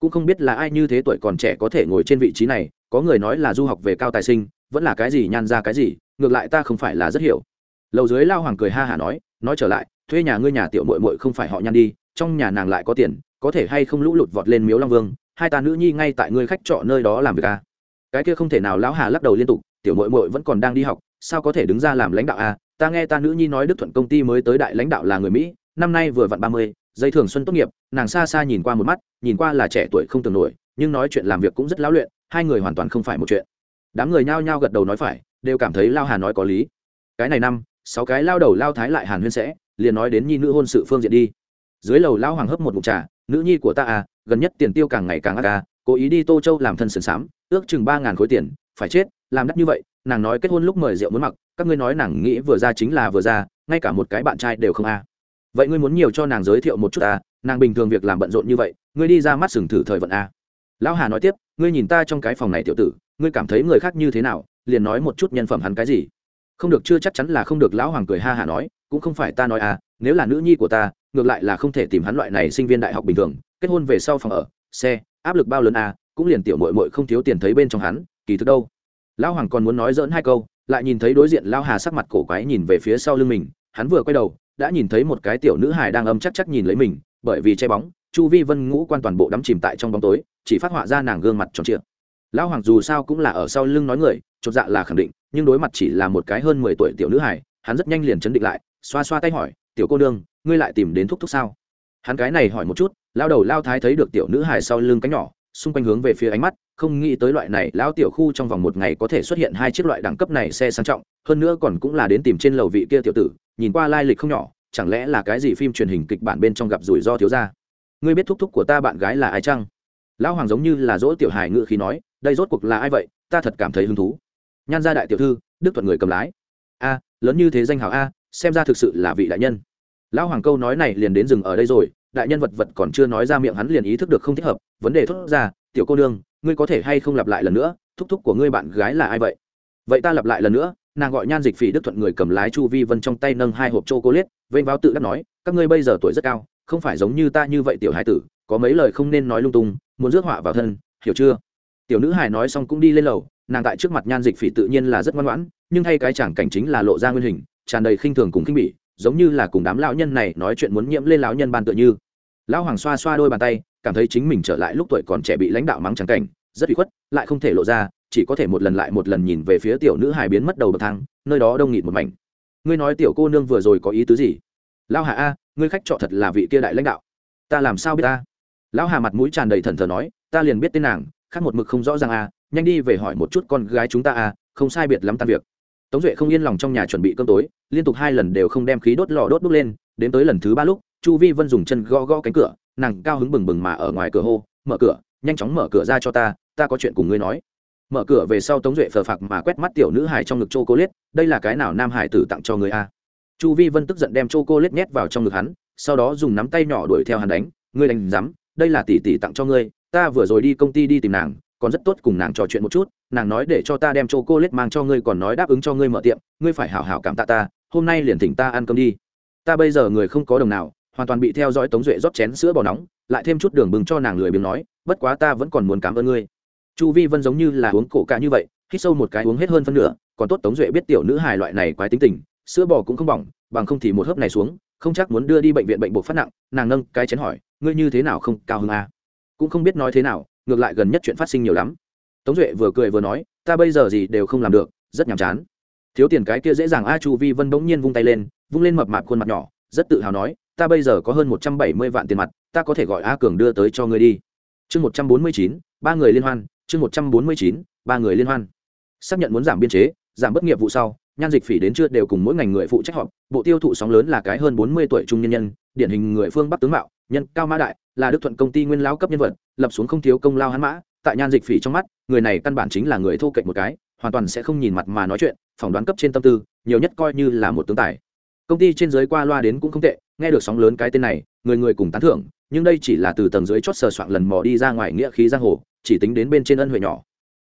Cũng không biết là ai như thế tuổi còn trẻ có thể ngồi trên vị trí này, có người nói là du học về cao tài sinh, vẫn là cái gì nhan ra cái gì, ngược lại ta không phải là rất hiểu. Lầu dưới lao hoàng cười ha hả nói nói trở lại, thuê nhà ngươi nhà tiểu mội mội không phải họ nhan đi, trong nhà nàng lại có tiền, có thể hay không lũ lụt vọt lên miếu long vương hai ta nữ nhi ngay tại ngươi khách trọ nơi đó làm việc à. cái kia không thể nào lão hà lắc đầu liên tục, tiểu mội mội vẫn còn đang đi học, sao có thể đứng ra làm lãnh đạo à? ta nghe ta nữ nhi nói đức thuận công ty mới tới đại lãnh đạo là người mỹ, năm nay vừa vặn ba mươi, dây thường xuân tốt nghiệp, nàng xa xa nhìn qua một mắt, nhìn qua là trẻ tuổi không tưởng nổi, nhưng nói chuyện làm việc cũng rất lão luyện, hai người hoàn toàn không phải một chuyện đám người nhao nhao gật đầu nói phải, đều cảm thấy lao hà nói có lý cái này năm, sáu cái lao đầu lao thái lại hàn huyên sẽ, liền nói đến nhi nữ hôn sự phương diện đi dưới lầu lao hoàng hấp một mục trà nữ nhi của ta à gần nhất tiền tiêu càng ngày càng ác à cố ý đi tô châu làm thân sườn xám ước chừng ba ngàn khối tiền phải chết làm đắt như vậy nàng nói kết hôn lúc mời rượu muốn mặc các ngươi nói nàng nghĩ vừa ra chính là vừa ra ngay cả một cái bạn trai đều không à, vậy ngươi muốn nhiều cho nàng giới thiệu một chút à nàng bình thường việc làm bận rộn như vậy ngươi đi ra mắt sừng thử thời vận à. lão hà nói tiếp ngươi nhìn ta trong cái phòng này tiểu tử ngươi cảm thấy người khác như thế nào liền nói một chút nhân phẩm hắn cái gì không được chưa chắc chắn là không được lão hoàng cười ha hà nói cũng không phải ta nói à nếu là nữ nhi của ta ngược lại là không thể tìm hắn loại này sinh viên đại học bình thường, kết hôn về sau phòng ở, xe, áp lực bao lớn à cũng liền tiểu mội mội không thiếu tiền thấy bên trong hắn, kỳ thực đâu. Lão hoàng còn muốn nói dỡn hai câu, lại nhìn thấy đối diện lão hà sắc mặt cổ quái nhìn về phía sau lưng mình, hắn vừa quay đầu, đã nhìn thấy một cái tiểu nữ hài đang âm chắc chắc nhìn lấy mình, bởi vì che bóng, chu vi vân ngũ quan toàn bộ đắm chìm tại trong bóng tối, chỉ phát họa ra nàng gương mặt tròn trịa. Lão hoàng dù sao cũng là ở sau lưng nói người, chột dạ là khẳng định, nhưng đối mặt chỉ là một cái hơn mười tuổi tiểu nữ hài, hắn rất nhanh liền chấn định lại, xoa xoa tay hỏi tiểu cô nương, ngươi lại tìm đến thúc thúc sao? Hắn cái này hỏi một chút, lao đầu lao thái thấy được tiểu nữ hài sau lưng cánh nhỏ, xung quanh hướng về phía ánh mắt, không nghĩ tới loại này lão tiểu khu trong vòng một ngày có thể xuất hiện hai chiếc loại đẳng cấp này xe sang trọng, hơn nữa còn cũng là đến tìm trên lầu vị kia tiểu tử, nhìn qua lai lịch không nhỏ, chẳng lẽ là cái gì phim truyền hình kịch bản bên trong gặp rủi ro thiếu ra ngươi biết thúc thúc của ta bạn gái là ai chăng? Lão hoàng giống như là dỗ tiểu hài ngự khí nói, đây rốt cuộc là ai vậy? Ta thật cảm thấy hứng thú. Nhan gia đại tiểu thư, đức thuận người cầm lái. A, lớn như thế danh hào a, xem ra thực sự là vị đại nhân lão hoàng câu nói này liền đến dừng ở đây rồi, đại nhân vật vật còn chưa nói ra miệng hắn liền ý thức được không thích hợp, vấn đề thốt ra, tiểu cô nương, ngươi có thể hay không lặp lại lần nữa, thúc thúc của ngươi bạn gái là ai vậy? Vậy ta lặp lại lần nữa. Nàng gọi nhan dịch phỉ đức thuận người cầm lái chu vi vân trong tay nâng hai hộp c h o vênh vào tự đắc nói, các ngươi bây giờ tuổi rất cao, không phải giống như ta như vậy tiểu hai tử, có mấy lời không nên nói lung tung, muốn rước họa vào thân, hiểu chưa? Tiểu nữ hải nói xong cũng đi lên lầu, nàng tại trước mặt nhan dịch phỉ tự nhiên là rất ngoan ngoãn, nhưng thay cái chẳng cảnh chính là lộ ra nguyên hình, tràn đầy khinh thường cùng khinh bỉ giống như là cùng đám lão nhân này nói chuyện muốn nhiễm lên lão nhân ban tựa như. Lão hoàng xoa xoa đôi bàn tay, cảm thấy chính mình trở lại lúc tuổi còn trẻ bị lãnh đạo mắng trắng cảnh, rất bị khuất, lại không thể lộ ra, chỉ có thể một lần lại một lần nhìn về phía tiểu nữ hài biến mất đầu bậc thang, nơi đó đông nghịt một mảnh. Ngươi nói tiểu cô nương vừa rồi có ý tứ gì? Lão hà a, ngươi khách trọ thật là vị kia đại lãnh đạo. Ta làm sao biết ta? Lão hà mặt mũi tràn đầy thần thờ nói, ta liền biết tên nàng, khác một mực không rõ ràng a, nhanh đi về hỏi một chút con gái chúng ta a, không sai biệt lắm tan việc tống duệ không yên lòng trong nhà chuẩn bị cơm tối, liên tục hai lần đều không đem khí đốt lò đốt đốt lên, đến tới lần thứ ba lúc, chu vi vân dùng chân gõ gõ cánh cửa, nàng cao hứng bừng bừng mà ở ngoài cửa hô, mở cửa, nhanh chóng mở cửa ra cho ta ta có chuyện cùng ngươi nói. Mở cửa về sau tống duệ phờ phạc mà quét mắt tiểu nữ hải trong ngực chô cô liết đây là cái nào nam hải tử tặng cho người a? Chu vi vân tức giận đem chô cô liết nhét vào trong ngực hắn, sau đó dùng nắm tay nhỏ đuổi theo hắn đánh, ngươi đánh rắm đây là tỷ tỷ tặng cho ngươi, ta vừa rồi đi công ty đi tìm nàng còn rất tốt cùng nàng trò chuyện một chút, nàng nói để cho ta đem c h cô lết mang cho ngươi còn nói đáp ứng cho ngươi mở tiệm, ngươi phải hảo hảo cảm tạ ta, hôm nay liền thỉnh ta ăn cơm đi. Ta bây giờ người không có đồng nào, hoàn toàn bị theo dõi tống duệ rót chén sữa bò nóng, lại thêm chút đường bừng cho nàng lười biếng nói, bất quá ta vẫn còn muốn cảm ơn ngươi. Chu vi vân giống như là uống cổ cả như vậy, hít sâu một cái uống hết hơn phân nửa, còn tốt tống duệ biết tiểu nữ hài loại này quái tính tình, sữa bò cũng không bỏng, bằng không thì một hớp này xuống, không chắc muốn đưa đi bệnh viện bệnh buộc phát nặng, nàng nâng cái chén hỏi, ngươi như thế nào không cao hơn a à? cũng không biết nói thế nào ngược lại gần nhất chuyện phát sinh nhiều lắm. Tống duệ vừa cười vừa nói, ta bây giờ gì đều không làm được, rất nhàm chán. Thiếu tiền cái kia dễ dàng a chu vi vân bỗng nhiên vung tay lên, vung lên mập mạp khuôn mặt nhỏ, rất tự hào nói, ta bây giờ có hơn một trăm bảy mươi vạn tiền mặt, ta có thể gọi a cường đưa tới cho ngươi đi. Chương một trăm bốn mươi chín, ba người liên hoan, chương một trăm bốn mươi chín, ba người liên hoan. Xác nhận muốn giảm biên chế, giảm bất nghiệp vụ sau, nhan dịch phỉ đến chưa đều cùng mỗi ngành người phụ trách họp, bộ tiêu thụ sóng lớn là cái hơn bốn mươi tuổi trung nhân nhân, điển hình người phương bắc tướng mạo, nhân cao mã đại là đức thuận công ty nguyên lao cấp nhân vật, lập xuống không thiếu công lao hắn mã, tại nhan dịch phỉ trong mắt, người này căn bản chính là người thô kệch một cái, hoàn toàn sẽ không nhìn mặt mà nói chuyện, phỏng đoán cấp trên tâm tư, nhiều nhất coi như là một tướng tài. Công ty trên giới qua loa đến cũng không tệ, nghe được sóng lớn cái tên này, người người cùng tán thưởng, nhưng đây chỉ là từ tầng dưới chót sờ soạn lần mò đi ra ngoài nghĩa khí giang hồ, chỉ tính đến bên trên ân huệ nhỏ.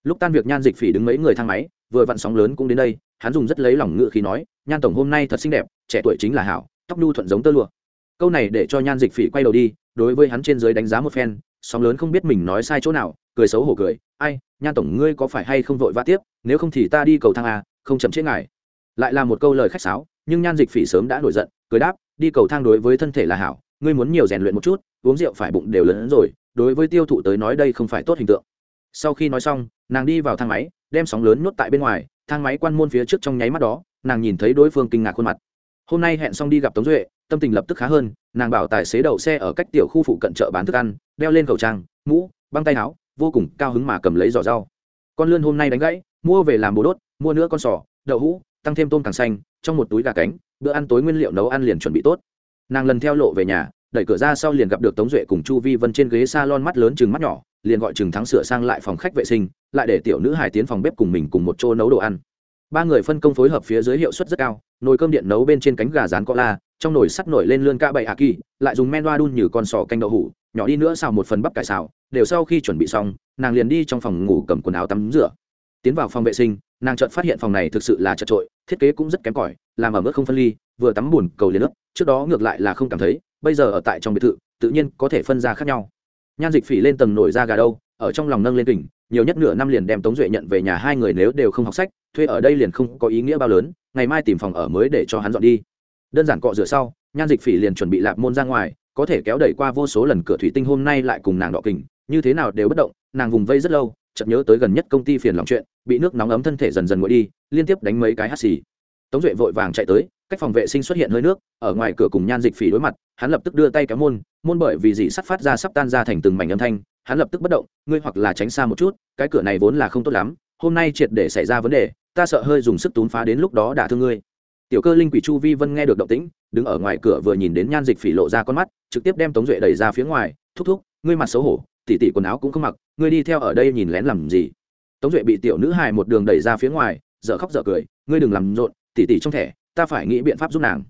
Lúc tan việc nhan dịch phỉ đứng mấy người thang máy, vừa vặn sóng lớn cũng đến đây, hắn dùng rất lấy lòng ngựa khí nói, nhan tổng hôm nay thật xinh đẹp, trẻ tuổi chính là hảo, tóc nhu thuận giống tơ lụa. Câu này để cho nhan dịch phỉ quay đầu đi đối với hắn trên dưới đánh giá một phen, sóng lớn không biết mình nói sai chỗ nào, cười xấu hổ cười, ai nhan tổng, ngươi có phải hay không vội vã tiếp, nếu không thì ta đi cầu thang à không chậm trễ ngài. Lại là một câu lời khách sáo, nhưng nhan dịch phỉ sớm đã nổi giận, cười đáp, đi cầu thang đối với thân thể là hảo, ngươi muốn nhiều rèn luyện một chút, uống rượu phải bụng đều lớn hơn rồi, đối với tiêu thụ tới nói đây không phải tốt hình tượng. Sau khi nói xong, nàng đi vào thang máy, đem sóng lớn nhốt tại bên ngoài, thang máy quan môn phía trước trong nháy mắt đó, nàng nhìn thấy đối phương kinh ngạc khuôn mặt. Hôm nay hẹn xong đi gặp tống duệ tâm tình lập tức khá hơn, nàng bảo tài xế đậu xe ở cách tiểu khu phụ cận chợ bán thức ăn, đeo lên khẩu trang, mũ, băng tay áo, vô cùng cao hứng mà cầm lấy giỏ rau. Con lươn hôm nay đánh gãy, mua về làm bồ đốt, mua nữa con sò, đậu hũ, tăng thêm tôm càng xanh, trong một túi gà cánh, bữa ăn tối nguyên liệu nấu ăn liền chuẩn bị tốt. Nàng lần theo lộ về nhà, đẩy cửa ra sau liền gặp được tống duệ cùng chu vi vân trên ghế s a lon mắt lớn chừng mắt nhỏ, liền gọi chừng thắng sửa sang lại phòng khách vệ sinh, lại để tiểu nữ hải tiến phòng bếp cùng mình cùng một chỗ nấu đồ ăn ba người phân công phối hợp phía dưới hiệu suất rất cao, nồi cơm điện nấu bên trên cánh gà rán cọ la, trong nồi sắt nổi lên lươn ca bậy hạ kỳ, lại dùng men đoa đun như con sò canh đậu hủ, nhỏ đi nữa xào một phần bắp cải xào, đều sau khi chuẩn bị xong, nàng liền đi trong phòng ngủ cầm quần áo tắm rửa. Tiến vào phòng vệ sinh, nàng chợt phát hiện phòng này thực sự là chật trội, thiết kế cũng rất kém cỏi, làm ở mức không phân ly, vừa tắm bùn cầu liền nước trước đó ngược lại là không cảm thấy, bây giờ ở tại trong biệt thự, tự nhiên có thể phân ra khác nhau. Nhan dịch phỉ lên tầng nổi ra gà đâu, ở trong lòng nâng lên kỉnh nhiều nhất nửa năm liền đem tống duệ nhận về nhà hai người nếu đều không học sách, thuê ở đây liền không có ý nghĩa bao lớn, ngày mai tìm phòng ở mới để cho hắn dọn đi. Đơn giản cọ rửa sau, nhan dịch phỉ liền chuẩn bị lạp môn ra ngoài, có thể kéo đẩy qua vô số lần cửa thủy tinh hôm nay lại cùng nàng đọ kình, như thế nào đều bất động, nàng vùng vây rất lâu, chợt nhớ tới gần nhất công ty phiền lòng chuyện, bị nước nóng ấm thân thể dần dần nguội đi, liên tiếp đánh mấy cái hắt xì. Tống duệ vội vàng chạy tới, cách phòng vệ sinh xuất hiện hơi nước, ở ngoài cửa cùng nhan dịch phỉ đối mặt, hắn lập tức đưa tay kéo môn môn bởi vì dị sắt phát ra sắp tan ra thành từng mảnh âm thanh hắn lập tức bất động, ngươi hoặc là tránh xa một chút, cái cửa này vốn là không tốt lắm, hôm nay triệt để xảy ra vấn đề, ta sợ hơi dùng sức tún phá đến lúc đó đả thương ngươi. Tiểu cơ linh quỷ chu vi vân nghe được động tĩnh, đứng ở ngoài cửa vừa nhìn đến nhan dịch phỉ lộ ra con mắt, trực tiếp đem tống duệ đẩy ra phía ngoài, thúc thúc, ngươi mặt xấu hổ, tỉ tỉ quần áo cũng không mặc, ngươi đi theo ở đây nhìn lén làm gì? Tống duệ bị tiểu nữ hài một đường đẩy ra phía ngoài, dở khóc dở cười, ngươi đừng làm rộn, tỉ tỉ trong thẻ, ta phải nghĩ biện pháp giúp nàng.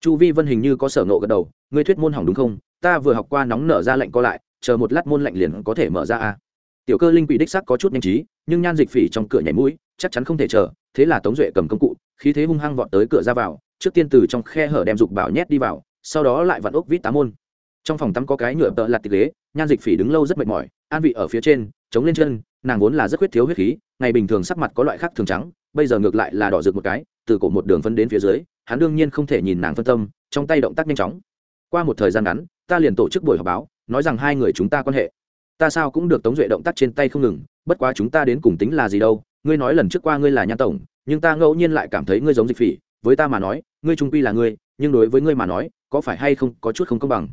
Chu vi vân hình như có sở nộ gật đầu, ngươi thuyết môn hỏng đúng không? Ta vừa học qua nóng nở ra lệnh co lại chờ một lát môn lạnh liền có thể mở ra a. Tiểu cơ linh quỷ đích sắc có chút nhanh trí, nhưng nhan dịch phỉ trong cửa nhảy mũi, chắc chắn không thể chờ, thế là tống duệ cầm công cụ, khí thế hung hăng vọt tới cửa ra vào, trước tiên từ trong khe hở đem dục bảo nhét đi vào, sau đó lại vặn ốc vít tá môn. Trong phòng tắm có cái nhựa tợ lặt tịch ghế, nhan dịch phỉ đứng lâu rất mệt mỏi, an vị ở phía trên, chống lên chân, nàng vốn là rất huyết thiếu huyết khí, ngày bình thường sắc mặt có loại khác thường trắng, bây giờ ngược lại là đỏ rực một cái, từ cổ một đường phân đến phía dưới, hắn đương nhiên không thể nhìn nàng phân tâm, trong tay động tác nhanh chóng. Qua một thời gian ngắn, ta liền tổ chức buổi họp báo nói rằng hai người chúng ta quan hệ. Ta sao cũng được tống duệ động tác trên tay không ngừng, bất quá chúng ta đến cùng tính là gì đâu, ngươi nói lần trước qua ngươi là nhan tổng, nhưng ta ngẫu nhiên lại cảm thấy ngươi giống dịch phỉ, với ta mà nói, ngươi trung quy là ngươi, nhưng đối với ngươi mà nói, có phải hay không có chút không công bằng?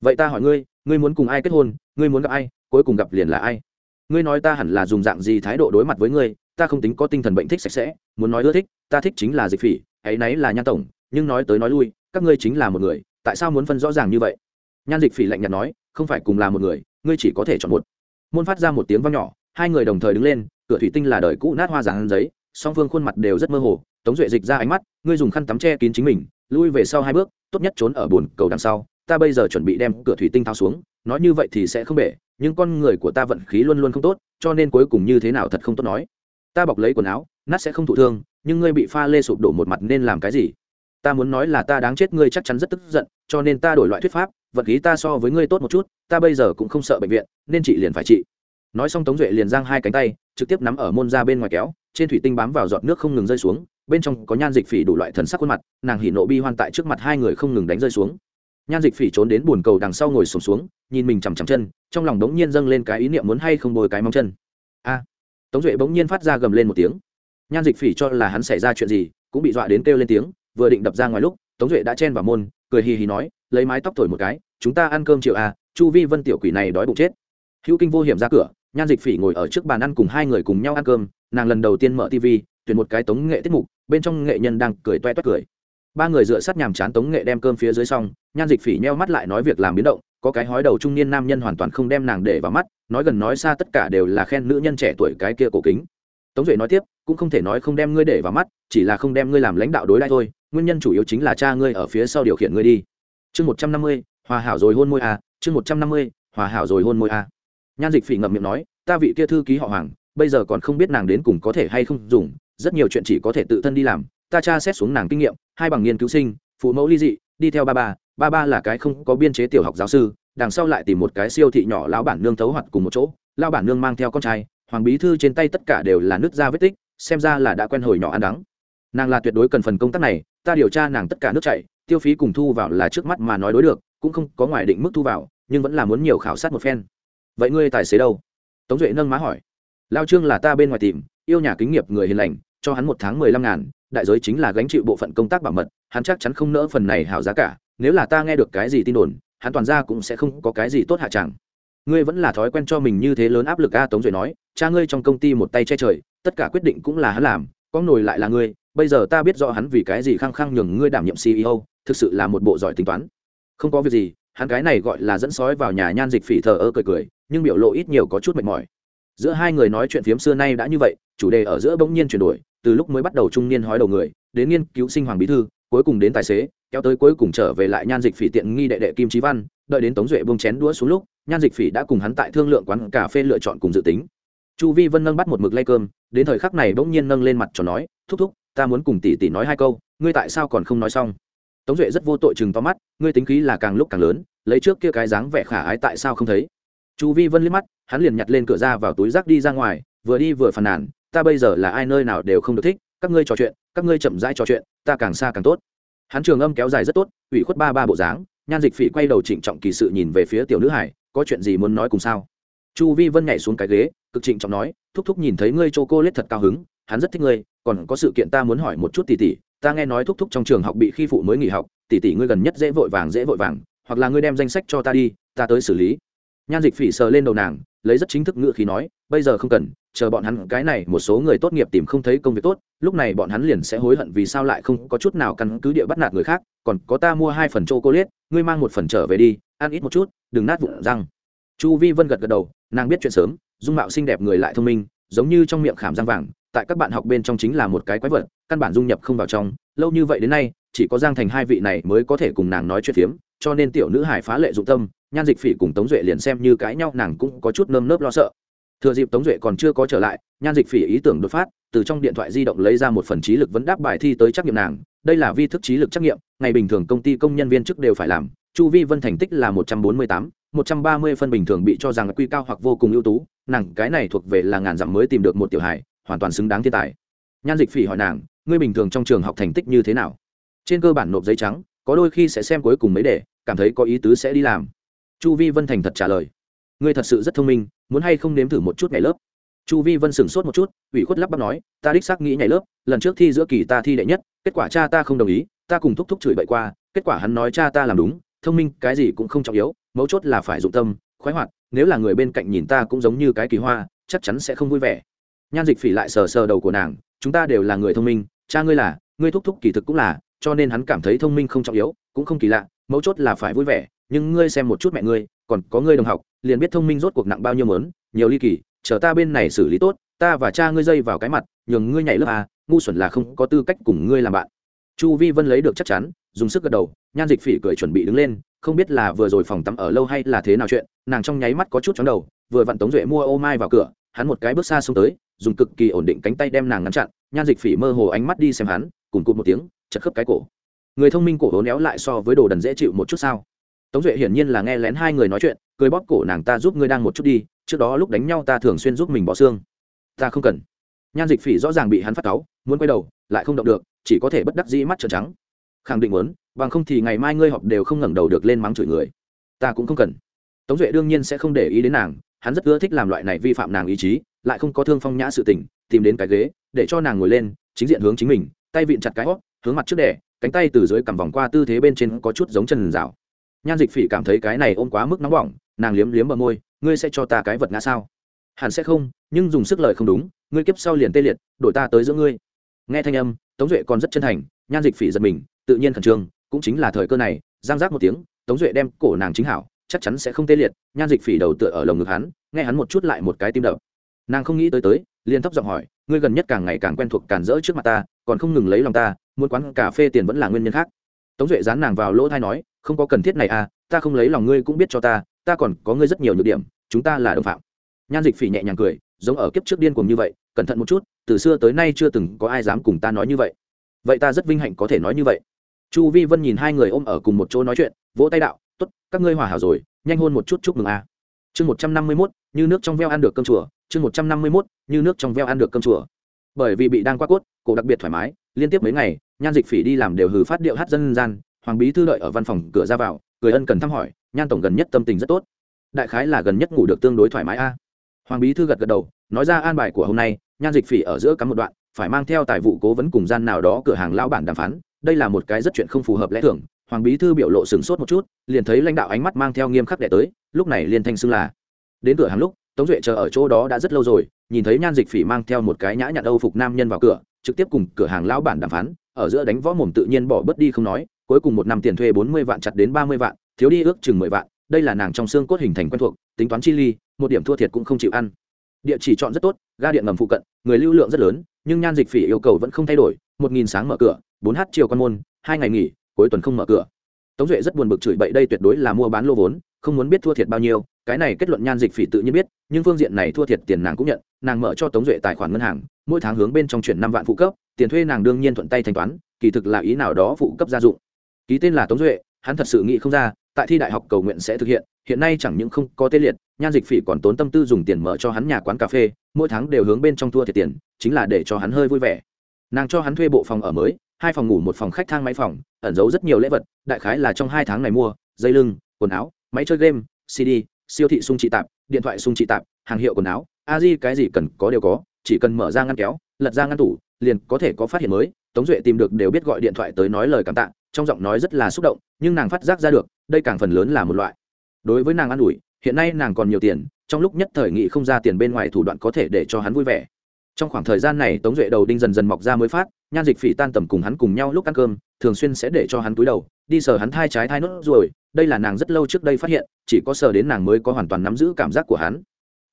Vậy ta hỏi ngươi ngươi muốn cùng ai kết hôn, ngươi muốn gặp ai, cuối cùng gặp liền là ai? Ngươi nói ta hẳn là dùng dạng gì thái độ đối mặt với ngươi, ta không tính có tinh thần bệnh thích sạch sẽ, muốn nói ưa thích, ta thích chính là dịch phỉ, ấy nấy là nhan tổng, nhưng nói tới nói lui, các ngươi chính là một người, tại sao muốn phân rõ ràng như vậy? Nhan dịch phỉ lạnh nhạt nói, không phải cùng là một người, ngươi chỉ có thể chọn một. Môn phát ra một tiếng vang nhỏ, hai người đồng thời đứng lên, cửa thủy tinh là đời cũ nát hoa dán giấy, song phương khuôn mặt đều rất mơ hồ. Tống duệ dịch ra ánh mắt, ngươi dùng khăn tắm che kín chính mình, lui về sau hai bước, tốt nhất trốn ở bồn cầu đằng sau, ta bây giờ chuẩn bị đem cửa thủy tinh thao xuống, nói như vậy thì sẽ không bể, nhưng con người của ta vận khí luôn luôn không tốt, cho nên cuối cùng như thế nào thật không tốt nói. Ta bọc lấy quần áo, nát sẽ không thụ thương, nhưng ngươi bị pha lê sụp đổ một mặt nên làm cái gì? Ta muốn nói là ta đáng chết, ngươi chắc chắn rất tức giận, cho nên ta đổi loại thuyết pháp vật khí ta so với ngươi tốt một chút ta bây giờ cũng không sợ bệnh viện nên chị liền phải trị nói xong tống duệ liền giang hai cánh tay trực tiếp nắm ở môn ra bên ngoài kéo trên thủy tinh bám vào giọt nước không ngừng rơi xuống bên trong có nhan dịch phỉ đủ loại thần sắc khuôn mặt nàng hỉ nộ bi hoan tại trước mặt hai người không ngừng đánh rơi xuống. Nhan dịch phỉ trốn đến bồn cầu đằng sau ngồi sổm xuống, xuống nhìn mình chằm chằm chân trong lòng đống nhiên dâng lên cái ý niệm muốn hay không bồi cái móng chân. A! Tống duệ bỗng nhiên phát ra gầm lên một tiếng. Nhan dịch phỉ cho là hắn xảy ra chuyện gì cũng bị dọa đến kêu lên tiếng vừa định đập ra ngoài lúc tống duệ đã chen vào môn cười hì hì nói lấy mái tóc thổi một cái, chúng ta ăn cơm chiều à chu vi vân tiểu quỷ này đói bụng chết. Hữu kinh vô hiểm ra cửa, nhan dịch phỉ ngồi ở trước bàn ăn cùng hai người cùng nhau ăn cơm, nàng lần đầu tiên mở tv tuyển một cái tống nghệ tiết mục, bên trong nghệ nhân đang cười toe toét cười. Ba người dựa sát nhàm chán tống nghệ đem cơm phía dưới xong, nhan dịch phỉ nheo mắt lại nói việc làm biến động, có cái hói đầu trung niên nam nhân hoàn toàn không đem nàng để vào mắt, nói gần nói xa tất cả đều là khen nữ nhân trẻ tuổi cái kia cổ kính. Tống duệ nói tiếp, cũng không thể nói không đem ngươi để vào mắt, chỉ là không đem ngươi làm lãnh đạo đối đãi thôi, nguyên nhân chủ yếu chính là cha ngươi ở phía sau điều khiển ngươi đi chương một trăm năm mươi, hòa hảo rồi hôn môi a chương một trăm năm mươi, hòa hảo rồi hôn môi a nhan dịch phỉ ngậm miệng nói, ta vị kia thư ký họ hoàng, bây giờ còn không biết nàng đến cùng có thể hay không dùng, rất nhiều chuyện chỉ có thể tự thân đi làm. Ta tra xét xuống nàng kinh nghiệm, hai bằng nghiên cứu sinh, phụ mẫu ly dị, đi theo ba ba ba ba là cái không có biên chế tiểu học giáo sư, đằng sau lại tìm một cái siêu thị nhỏ lão bản nương thấu hoạt cùng một chỗ. Lão bản nương mang theo con trai, hoàng bí thư trên tay tất cả đều là nước da vết tích, xem ra là đã quen hồi nhỏ ăn đắng. Nàng là tuyệt đối cần phần công tác này, ta điều tra nàng tất cả nước chảy tiêu phí cùng thu vào là trước mắt mà nói đối được, cũng không có ngoài định mức thu vào, nhưng vẫn là muốn nhiều khảo sát một phen. Vậy ngươi tài xế đâu? Tống duệ nâng má hỏi. Lao trương là ta bên ngoài tìm, yêu nhà kính nghiệp người hiền lành, cho hắn một tháng mười lăm ngàn, đại giới chính là gánh chịu bộ phận công tác bảo mật, hắn chắc chắn không nỡ phần này hảo giá cả, nếu là ta nghe được cái gì tin đồn, hắn toàn ra cũng sẽ không có cái gì tốt hạ chẳng. Ngươi vẫn là thói quen cho mình như thế lớn áp lực a, tống duệ nói, cha ngươi trong công ty một tay che trời, tất cả quyết định cũng là hắn làm, có nổi lại là ngươi, bây giờ ta biết rõ hắn vì cái gì khăng khăng nhường ngươi đảm nhiệm ceo thực sự là một bộ giỏi tính toán. Không có việc gì, hắn cái này gọi là dẫn sói vào nhà nhan dịch phỉ thờ ơ cười cười, nhưng biểu lộ ít nhiều có chút mệt mỏi. Giữa hai người nói chuyện phiếm xưa nay đã như vậy, chủ đề ở giữa bỗng nhiên chuyển đổi, từ lúc mới bắt đầu trung niên hói đầu người, đến nghiên cứu sinh hoàng bí thư, cuối cùng đến tài xế, kéo tới cuối cùng trở về lại nhan dịch phỉ tiện nghi đệ đệ kim trí văn, đợi đến tống duệ bông chén đũa xuống lúc, nhan dịch phỉ đã cùng hắn tại thương lượng quán cà phê lựa chọn cùng dự tính. Chu vi vân nâng bắt một mực lay cơm, đến thời khắc này bỗng nhiên nâng lên mặt cho nói, thúc thúc, ta muốn cùng tỷ tỷ nói hai câu, ngươi tại sao còn không nói xong? Tống duệ rất vô tội chừng to mắt, ngươi tính khí là càng lúc càng lớn, lấy trước kia cái dáng vẻ khả ái tại sao không thấy? Chu vi vân liếc mắt, hắn liền nhặt lên cửa ra vào túi rác đi ra ngoài, vừa đi vừa phàn nàn, ta bây giờ là ai nơi nào đều không được thích, các ngươi trò chuyện, các ngươi chậm rãi trò chuyện, ta càng xa càng tốt. Hắn trường âm kéo dài rất tốt, ủy khuất ba ba bộ dáng, nhan dịch phỉ quay đầu trịnh trọng kỳ sự nhìn về phía tiểu nữ hải, có chuyện gì muốn nói cùng sao? Chu vi vân nhảy xuống cái ghế, cực trịnh trọng nói, thúc thúc nhìn thấy ngươi c cô lết thật cao hứng, hắn rất thích ngươi, còn có sự kiện ta muốn hỏi một chút tỉ tỉ ta nghe nói thúc thúc trong trường học bị khi phụ mới nghỉ học tỉ tỉ ngươi gần nhất dễ vội vàng, dễ vội vàng, hoặc là ngươi đem danh sách cho ta đi, ta tới xử lý. Nhan dịch phỉ sờ lên đầu nàng, lấy rất chính thức ngữ khí nói, bây giờ không cần, chờ bọn hắn, cái này một số người tốt nghiệp tìm không thấy công việc tốt, lúc này bọn hắn liền sẽ hối hận vì sao lại không có chút nào căn cứ địa bắt nạt người khác, còn có ta mua hai phần chô cô liết ngươi mang một phần trở về đi, ăn ít một chút, đừng nát vụn răng. Chu vi vân gật gật đầu, nàng biết chuyện sớm, dung mạo xinh đẹp người lại thông minh, giống như trong miệng khảm răng vàng, tại các bạn học bên trong chính là một cái quái vật căn bản dung nhập không vào trong. Lâu như vậy đến nay, chỉ có giang thành hai vị này mới có thể cùng nàng nói chuyện phiếm, cho nên tiểu nữ hải phá lệ dụng tâm, nhan dịch phỉ cùng tống duệ liền xem như cãi nhau, nàng cũng có chút nơm nớp lo sợ. Thừa dịp tống duệ còn chưa có trở lại, nhan dịch phỉ ý tưởng đột phát, từ trong điện thoại di động lấy ra một phần trí lực vấn đáp bài thi tới trắc nghiệm nàng. Đây là vi thức trí lực trắc nghiệm, ngày bình thường công ty công nhân viên chức đều phải làm. Chu vi vân thành tích là một trăm bốn mươi tám, một trăm ba mươi phân bình thường bị cho rằng là quy cao hoặc vô cùng ưu tú. Nàng cái này thuộc về là ngàn dặm mới tìm được một tiểu hải hoàn toàn xứng đáng thiên tài. Nhan dịch phỉ hỏi nàng ngươi bình thường trong trường học thành tích như thế nào? Trên cơ bản nộp giấy trắng, có đôi khi sẽ xem cuối cùng mấy đề, cảm thấy có ý tứ sẽ đi làm. Chu vi vân thành thật trả lời. Ngươi thật sự rất thông minh, muốn hay không nếm thử một chút ngày lớp? Chu vi vân sửng sốt một chút, ủy khuất lắp bắp nói, ta đích xác nghĩ nhảy lớp, lần trước thi giữa kỳ ta thi đệ nhất, kết quả cha ta không đồng ý, ta cùng thúc thúc chửi bậy qua, kết quả hắn nói cha ta làm đúng, thông minh cái gì cũng không trọng yếu, mấu chốt là phải dụng tâm, khoái hoạt, nếu là người bên cạnh nhìn ta cũng giống như cái kỳ hoa, chắc chắn sẽ không vui vẻ. Nhan dịch phỉ lại sờ sờ đầu của nàng, chúng ta đều là người thông minh cha ngươi là, ngươi thúc thúc kỳ thực cũng là, cho nên hắn cảm thấy thông minh không trọng yếu, cũng không kỳ lạ, mấu chốt là phải vui vẻ, nhưng ngươi xem một chút mẹ ngươi, còn có ngươi đồng học, liền biết thông minh rốt cuộc nặng bao nhiêu mớn, nhiều ly kỳ, chờ ta bên này xử lý tốt, ta và cha ngươi dây vào cái mặt, nhường ngươi nhảy lớp à ngu xuẩn là không có tư cách cùng ngươi làm bạn. Chu vi vân lấy được chắc chắn, dùng sức gật đầu, nhan dịch phỉ cười chuẩn bị đứng lên, không biết là vừa rồi phòng tắm ở lâu hay là thế nào chuyện, nàng trong nháy mắt có chút chóng đầu, vừa vặn tống duệ mua ô mai vào cửa, hắn một cái bước xa xông tới, dùng cực kỳ ổn định cánh tay đem nàng ngăn chặn nhan dịch phỉ mơ hồ ánh mắt đi xem hắn, cùng cụt một tiếng, chật khớp cái cổ. Người thông minh cổ hố néo lại so với đồ đần dễ chịu một chút sao? Tống duệ hiển nhiên là nghe lén hai người nói chuyện, cười bóp cổ nàng ta giúp ngươi đang một chút đi, trước đó lúc đánh nhau ta thường xuyên giúp mình bỏ xương. Ta không cần. Nhan dịch phỉ rõ ràng bị hắn phát cáu, muốn quay đầu, lại không động được, chỉ có thể bất đắc dĩ mắt trợn trắng. Khẳng định muốn, bằng không thì ngày mai ngươi họp đều không ngẩng đầu được lên mắng chửi người. Ta cũng không cần. Tống duệ đương nhiên sẽ không để ý đến nàng, hắn rất ưa thích làm loại này vi phạm nàng ý chí, lại không có thương phong nhã sự tình tìm đến cái ghế, để cho nàng ngồi lên, chính diện hướng chính mình, tay vịn chặt cái hót, hướng mặt trước đẻ cánh tay từ dưới cầm vòng qua tư thế bên trên có chút giống chân rào. Nhan dịch phỉ cảm thấy cái này ôm quá mức nóng bỏng, nàng liếm liếm bờ môi, ngươi sẽ cho ta cái vật ngã sao? Hẳn sẽ không, nhưng dùng sức lời không đúng, ngươi kiếp sau liền tê liệt, đổi ta tới giữa ngươi. Nghe thanh âm, tống duệ còn rất chân thành, nhan dịch phỉ giật mình, tự nhiên khẩn trương, cũng chính là thời cơ này, giang giác một tiếng, tống duệ đem cổ nàng chính hảo, chắc chắn sẽ không tê liệt, nhan dịch phỉ đầu tựa ở lồng ngực hắn, nghe hắn một chút lại một cái tim đập nàng không nghĩ tới tới, liền thấp giọng hỏi, ngươi gần nhất càng ngày càng quen thuộc cản rỡ trước mặt ta, còn không ngừng lấy lòng ta, muốn quán cà phê tiền vẫn là nguyên nhân khác. Tống duệ dán nàng vào lỗ thai nói, không có cần thiết này à ta không lấy lòng ngươi cũng biết cho ta ta còn có ngươi rất nhiều nhược điểm, chúng ta là đồng phạm. Nhan dịch phỉ nhẹ nhàng cười, giống ở kiếp trước điên cùng như vậy, cẩn thận một chút, từ xưa tới nay chưa từng có ai dám cùng ta nói như vậy. Vậy ta rất vinh hạnh có thể nói như vậy. Chu vi vân nhìn hai người ôm ở cùng một chỗ nói chuyện, vỗ tay đạo t ố t các ngươi hòa hảo rồi, nhanh hôn một chút chúc mừng a. À. chương một trăm năm mươi mốt, như nước trong veo ăn được cơm chùa chương một trăm năm mươi mốt, như nước trong veo ăn được cơm chùa. Bởi vì bị đang qua cốt, cổ đặc biệt thoải mái, liên tiếp mấy ngày, nhan dịch phỉ đi làm đều hừ phát điệu hát dân gian, hoàng bí thư đợi ở văn phòng cửa ra vào cười ân cần thăm hỏi, nhan tổng gần nhất tâm tình rất tốt. Đại khái là gần nhất ngủ được tương đối thoải mái a. Hoàng bí thư gật gật đầu, nói ra an bài của hôm nay, nhan dịch phỉ ở giữa cắm một đoạn, phải mang theo tài vụ cố vấn cùng gian nào đó cửa hàng lao bản đàm phán, đây là một cái rất chuyện không phù hợp lẽ thường. Hoàng bí thư biểu lộ sửng sốt một chút, liền thấy lãnh đạo ánh mắt mang theo nghiêm khắc đệ tới, lúc này liền thanh xưng là, đến cửa hàng lúc tống duệ chờ ở chỗ đó đã rất lâu rồi, nhìn thấy nhan dịch phỉ mang theo một cái nhã nhặn âu phục nam nhân vào cửa, trực tiếp cùng cửa hàng lão bản đàm phán, ở giữa đánh võ mồm tự nhiên bỏ bớt đi không nói, cuối cùng một năm tiền thuê bốn mươi vạn chặt đến ba mươi vạn, thiếu đi ước chừng mười vạn, đây là nàng trong xương cốt hình thành quen thuộc, tính toán chi ly, một điểm thua thiệt cũng không chịu ăn. Địa chỉ chọn rất tốt, ga điện ngầm phụ cận, người lưu lượng rất lớn, nhưng nhan dịch phỉ yêu cầu vẫn không thay đổi, một nghìn sáng mở cửa, bốn h chiều con môn, hai ngày nghỉ, cuối tuần không mở cửa. Tống duệ rất buồn bực chửi bậy đây tuyệt đối là mua bán lô vốn, không muốn biết thua thiệt bao nhiêu cái này kết luận nhan dịch phỉ tự nhiên biết, nhưng phương diện này thua thiệt tiền nàng cũng nhận, nàng mở cho tống duệ tài khoản ngân hàng, mỗi tháng hướng bên trong chuyển năm vạn phụ cấp, tiền thuê nàng đương nhiên thuận tay thanh toán, kỳ thực là ý nào đó phụ cấp gia dụng. Ký tên là tống duệ, hắn thật sự nghĩ không ra, tại thi đại học cầu nguyện sẽ thực hiện hiện nay chẳng những không có tê liệt, nhan dịch phỉ còn tốn tâm tư dùng tiền mở cho hắn nhà quán cà phê, mỗi tháng đều hướng bên trong thua thiệt tiền, chính là để cho hắn hơi vui vẻ. Nàng cho hắn thuê bộ phòng ở mới, hai phòng ngủ một phòng khách thang máy phòng, ẩn giấu rất nhiều lễ vật, đại khái là trong hai tháng này mua, dây lưng, quần áo, máy chơi game, cd siêu thị sung trị tạp, điện thoại sung trị tạp, hàng hiệu quần áo, a di cái gì cần có đều có, chỉ cần mở ra ngăn kéo, lật ra ngăn tủ, liền có thể có phát hiện mới. Tống duệ tìm được đều biết gọi điện thoại tới nói lời cảm tạ, trong giọng nói rất là xúc động, nhưng nàng phát giác ra được, đây càng phần lớn là một loại. Đối với nàng an ủi, hiện nay nàng còn nhiều tiền, trong lúc nhất thời nghị không ra tiền bên ngoài thủ đoạn có thể để cho hắn vui vẻ. Trong khoảng thời gian này, tống duệ đầu đinh dần dần mọc ra mới phát, nhan dịch phỉ tan tầm cùng hắn cùng nhau lúc ăn cơm, thường xuyên sẽ để cho hắn túi đầu, đi sờ hắn thai trái thai nốt rồi đây là nàng rất lâu trước đây phát hiện, chỉ có sờ đến nàng mới có hoàn toàn nắm giữ cảm giác của hắn.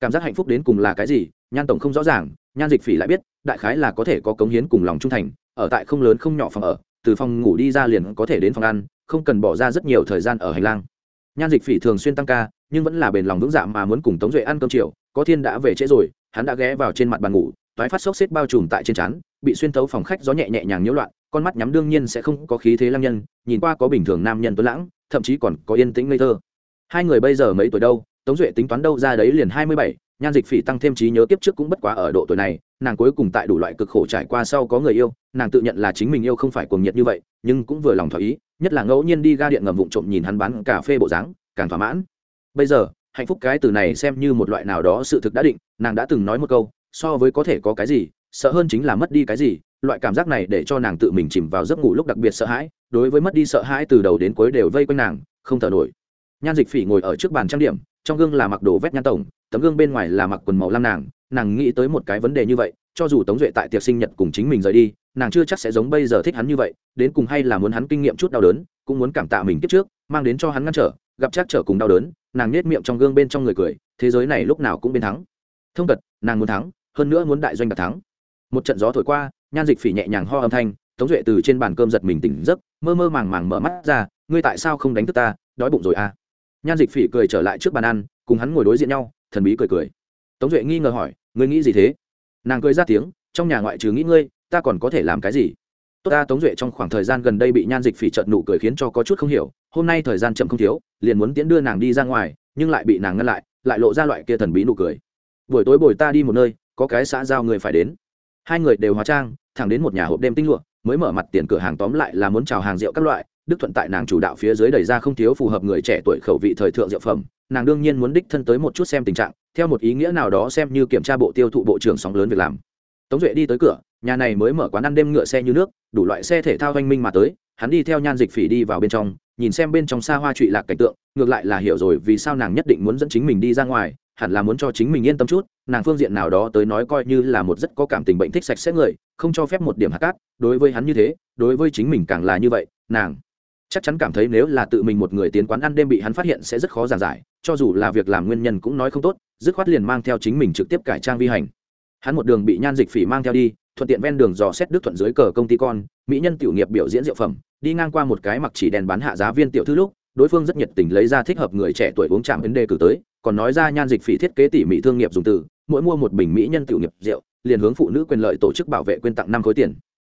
Cảm giác hạnh phúc đến cùng là cái gì, nhan tổng không rõ ràng, nhan dịch phỉ lại biết, đại khái là có thể có cống hiến cùng lòng trung thành, ở tại không lớn không nhỏ phòng ở, từ phòng ngủ đi ra liền có thể đến phòng ăn, không cần bỏ ra rất nhiều thời gian ở hành lang. Nhan dịch phỉ thường xuyên tăng ca, nhưng vẫn là bền lòng vững dạ mà muốn cùng tống duệ ăn cơm chiều, có thiên đã về trễ rồi, hắn đã ghé vào trên mặt bàn ngủ, toái phát sốc xếp bao trùm tại trên trán, bị xuyên thấu phòng khách gió nhẹ nhẹ nhàng nhiễu loạn, con mắt nhắm đương nhiên sẽ không có khí thế lăng nhân, nhìn qua có bình thường nam nhân tuấn lãng thậm chí còn có yên tĩnh ngây thơ. Hai người bây giờ mấy tuổi đâu, tống duệ tính toán đâu ra đấy liền hai mươi bảy, nhan dịch phỉ tăng thêm trí nhớ kiếp trước cũng bất quá ở độ tuổi này, nàng cuối cùng tại đủ loại cực khổ trải qua sau có người yêu, nàng tự nhận là chính mình yêu không phải cuồng nhiệt như vậy, nhưng cũng vừa lòng thỏa ý, nhất là ngẫu nhiên đi ga điện ngầm vụng trộm nhìn hắn bán cà phê bộ dáng, càng thỏa mãn. Bây giờ, hạnh phúc cái từ này xem như một loại nào đó sự thực đã định, nàng đã từng nói một câu, so với có thể có cái gì, sợ hơn chính là mất đi cái gì loại cảm giác này để cho nàng tự mình chìm vào giấc ngủ lúc đặc biệt sợ hãi, đối với mất đi sợ hãi từ đầu đến cuối đều vây quanh nàng, không thở nổi. Nhan dịch phỉ ngồi ở trước bàn trang điểm, trong gương là mặc đồ vét nhan tổng, tấm gương bên ngoài là mặc quần màu lam nàng nàng nghĩ tới một cái vấn đề như vậy, cho dù tống duệ tại tiệc sinh nhật cùng chính mình rời đi, nàng chưa chắc sẽ giống bây giờ thích hắn như vậy, đến cùng hay là muốn hắn kinh nghiệm chút đau đớn, cũng muốn cảm tạ mình kiếp trước, mang đến cho hắn ngăn trở, gặp chắc trở cùng đau đớn, nàng nết miệng trong gương bên trong người cười, thế giới này lúc nào cũng bên thắng. Thông cật nàng muốn thắng, hơn nữa muốn đại doanh đạt thắng. Một trận gió thổi qua nhan dịch phỉ nhẹ nhàng ho âm thanh, tống duệ từ trên bàn cơm giật mình tỉnh giấc, mơ mơ màng màng mở mắt ra, ngươi tại sao không đánh thức ta? Đói bụng rồi à? Nhan dịch phỉ cười trở lại trước bàn ăn, cùng hắn ngồi đối diện nhau, thần bí cười cười. Tống duệ nghi ngờ hỏi, ngươi nghĩ gì thế? Nàng cười ra tiếng, trong nhà ngoại trừ nghĩ ngươi, ta còn có thể làm cái gì? Tốt ta, tống duệ, trong khoảng thời gian gần đây bị nhan dịch phỉ trợn nụ cười khiến cho có chút không hiểu, hôm nay thời gian chậm không thiếu, liền muốn tiễn đưa nàng đi ra ngoài, nhưng lại bị nàng ngăn lại lại lộ ra loại kia thần bí nụ cười. Buổi tối bồi ta đi một nơi, có cái xã giao người phải đến hai người đều hóa trang, thẳng đến một nhà hộp đêm tinh lụa, mới mở mặt tiền cửa hàng tóm lại là muốn chào hàng rượu các loại. Đức thuận tại nàng chủ đạo phía dưới đẩy ra không thiếu phù hợp người trẻ tuổi khẩu vị thời thượng rượu phẩm. Nàng đương nhiên muốn đích thân tới một chút xem tình trạng, theo một ý nghĩa nào đó xem như kiểm tra bộ tiêu thụ bộ trưởng sóng lớn việc làm. Tống duệ đi tới cửa, nhà này mới mở quán ăn đêm ngựa xe như nước, đủ loại xe thể thao oanh minh mà tới. Hắn đi theo nhan dịch phỉ đi vào bên trong, nhìn xem bên trong xa hoa trụy lạc cảnh tượng, ngược lại là hiểu rồi vì sao nàng nhất định muốn dẫn chính mình đi ra ngoài hẳn là muốn cho chính mình yên tâm chút, nàng phương diện nào đó tới nói coi như là một rất có cảm tình bệnh thích sạch sẽ người, không cho phép một điểm hạt cát, đối với hắn như thế, đối với chính mình càng là như vậy, nàng chắc chắn cảm thấy nếu là tự mình một người tiến quán ăn đêm bị hắn phát hiện sẽ rất khó giảng giải, cho dù là việc làm nguyên nhân cũng nói không tốt, dứt khoát liền mang theo chính mình trực tiếp cải trang vi hành. Hắn một đường bị nhan dịch phỉ mang theo đi, thuận tiện ven đường dò xét đức thuận dưới cờ công ty con, mỹ nhân tiểu nghiệp biểu diễn rượu phẩm, đi ngang qua một cái mặc chỉ đèn bán hạ giá viên tiểu thư lúc, đối phương rất nhiệt tình lấy ra thích hợp người trẻ tuổi uống chạm vấn đề cử tới còn nói ra nhan dịch phỉ thiết kế tỉ mỉ thương nghiệp dùng từ, mỗi mua một bình mỹ nhân tiểu nghiệp rượu, liền hướng phụ nữ quyền lợi tổ chức bảo vệ quyên tặng năm khối tiền.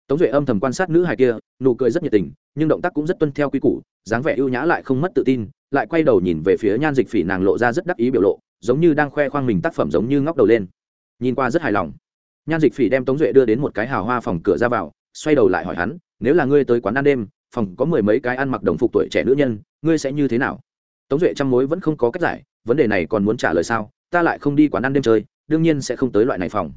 Tống duệ âm thầm quan sát nữ hài kia, nụ cười rất nhiệt tình, nhưng động tác cũng rất tuân theo quy củ, dáng vẻ ưu nhã lại không mất tự tin, lại quay đầu nhìn về phía nhan dịch phỉ nàng lộ ra rất đắc ý biểu lộ, giống như đang khoe khoang mình tác phẩm giống như ngóc đầu lên. Nhìn qua rất hài lòng. Nhan dịch phỉ đem tống duệ đưa đến một cái hào hoa phòng cửa ra vào, xoay đầu lại hỏi hắn, nếu là ngươi tới quán ăn đêm, phòng có mười mấy cái ăn mặc đồng phục tuổi trẻ nữ nhân, ngươi sẽ như thế nào? Tống duệ chăm mối vẫn không có cách giải vấn đề này còn muốn trả lời sao ta lại không đi quán ăn đêm chơi, đương nhiên sẽ không tới loại này phòng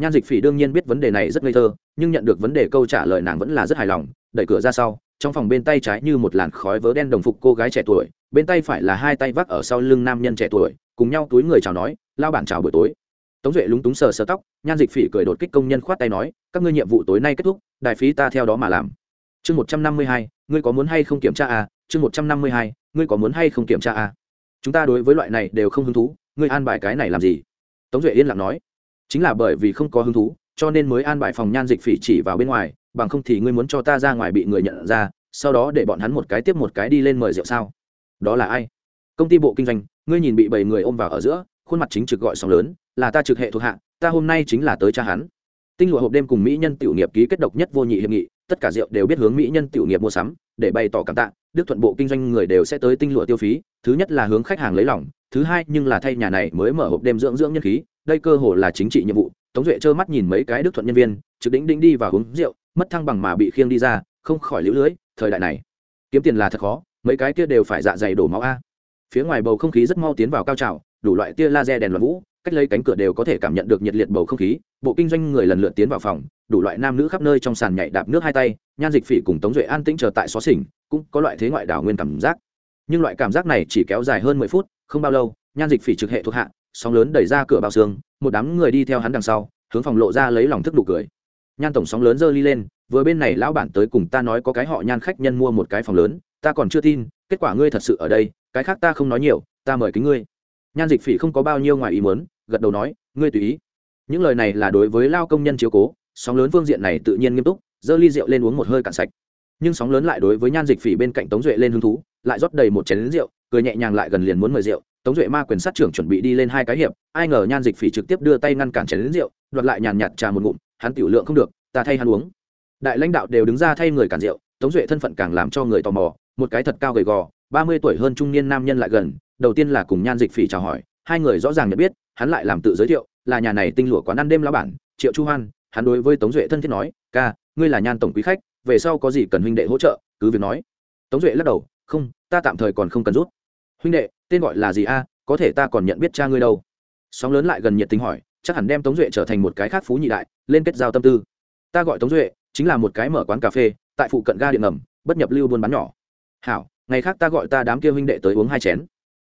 nhan dịch phỉ đương nhiên biết vấn đề này rất ngây thơ, nhưng nhận được vấn đề câu trả lời nàng vẫn là rất hài lòng, đẩy cửa ra sau, trong phòng bên tay trái như một làn khói vớ đen đồng phục cô gái trẻ tuổi, bên tay phải là hai tay vác ở sau lưng nam nhân trẻ tuổi, cùng nhau túi người chào nói, lao bản chào buổi tối tống duệ lúng túng sờ sờ tóc, nhan dịch phỉ cười đột kích công nhân khoát tay nói, các ngươi nhiệm vụ tối nay kết thúc đại phí ta theo đó mà làm chương một trăm năm mươi hai, ngươi có muốn hay không kiểm tra à? chương một trăm năm mươi hai, ngươi có muốn hay không kiểm tra à? Chúng ta đối với loại này đều không hứng thú, ngươi an bài cái này làm gì? Tống duệ yên lặng nói. Chính là bởi vì không có hứng thú, cho nên mới an bài phòng nhan dịch phỉ chỉ vào bên ngoài, bằng không thì ngươi muốn cho ta ra ngoài bị người nhận ra, sau đó để bọn hắn một cái tiếp một cái đi lên mời rượu sao? Đó là ai? Công ty bộ kinh doanh, ngươi nhìn bị bảy người ôm vào ở giữa, khuôn mặt chính trực gọi sóng lớn, là ta trực hệ thuộc hạ, ta hôm nay chính là tới cha hắn. Tinh lụa hộp đêm cùng mỹ nhân tiểu nghiệp ký kết độc nhất vô nhị hiệp nghị tất cả rượu đều biết hướng mỹ nhân tiểu nghiệp mua sắm, để bày tỏ cảm tạ, đức thuận bộ kinh doanh người đều sẽ tới tinh lụa tiêu phí, thứ nhất là hướng khách hàng lấy lòng, thứ hai nhưng là thay nhà này mới mở hộp đêm dưỡng dưỡng nhân khí, đây cơ hồ là chính trị nhiệm vụ, tống duệ trơ mắt nhìn mấy cái đức thuận nhân viên, trực đỉnh đỉnh đi và uống rượu, mất thăng bằng mà bị khiêng đi ra, không khỏi lũ lưới, thời đại này, kiếm tiền là thật khó, mấy cái kia đều phải dạ dày đổ máu a. Phía ngoài bầu không khí rất mau tiến vào cao trào, đủ loại tia laser đèn loạn vũ cách lấy cánh cửa đều có thể cảm nhận được nhiệt liệt bầu không khí, bộ kinh doanh người lần lượt tiến vào phòng, đủ loại nam nữ khắp nơi trong sàn nhảy đạp nước hai tay, nhan dịch phỉ cùng tống duệ an tĩnh chờ tại xó xỉnh, cũng có loại thế ngoại đảo nguyên cảm giác. Nhưng loại cảm giác này chỉ kéo dài hơn mười phút, không bao lâu, nhan dịch phỉ trực hệ thuộc hạ, sóng lớn đẩy ra cửa bao xương, một đám người đi theo hắn đằng sau, hướng phòng lộ ra lấy lòng thức đủ cười. Nhan tổng sóng lớn giơ ly lên, vừa bên này lão bản tới cùng ta nói có cái họ nhan khách nhân mua một cái phòng lớn, ta còn chưa tin, kết quả ngươi thật sự ở đây, cái khác ta không nói nhiều, ta mời kính ngươi. Nhan dịch phỉ không có bao nhiêu ngoài ý muốn gật đầu nói, ngươi tùy ý. Những lời này là đối với lao công nhân chiếu cố, sóng lớn phương diện này tự nhiên nghiêm túc giơ ly rượu lên uống một hơi cạn sạch. Nhưng sóng lớn lại đối với nhan dịch phỉ bên cạnh tống duệ lên hứng thú, lại rót đầy một chén lính rượu, cười nhẹ nhàng lại gần liền muốn mời rượu. Tống duệ ma quyền sát trưởng chuẩn bị đi lên hai cái hiệp, ai ngờ nhan dịch phỉ trực tiếp đưa tay ngăn cản chén lính rượu, đoạt lại nhàn nhạt trà một ngụm, hắn tiểu lượng không được, ta thay hắn uống. Đại lãnh đạo đều đứng ra thay người cản rượu, tống duệ thân phận càng làm cho người tò mò, một cái thật cao gầy gò, ba mươi tuổi hơn trung niên nam nhân lại gần, đầu tiên là cùng nhan dịch phỉ chào hỏi hai người rõ ràng nhận biết, hắn lại làm tự giới thiệu, là nhà này tinh lụa quán ăn đêm lão bản, triệu chu hoan, hắn đối với tống duệ thân thiết nói, ca, ngươi là nhan tổng quý khách, về sau có gì cần huynh đệ hỗ trợ, cứ việc nói. Tống duệ lắc đầu, không, ta tạm thời còn không cần rút huynh đệ, tên gọi là gì a? Có thể ta còn nhận biết cha ngươi đâu. Sóng lớn lại gần nhiệt tình hỏi, chắc hẳn đem tống duệ trở thành một cái khác phú nhị đại, lên kết giao tâm tư. Ta gọi tống duệ, chính là một cái mở quán cà phê, tại phụ cận ga điện ngầm, bất nhập lưu buôn bán nhỏ. Hảo, ngày khác ta gọi ta đám kia huynh đệ tới uống hai chén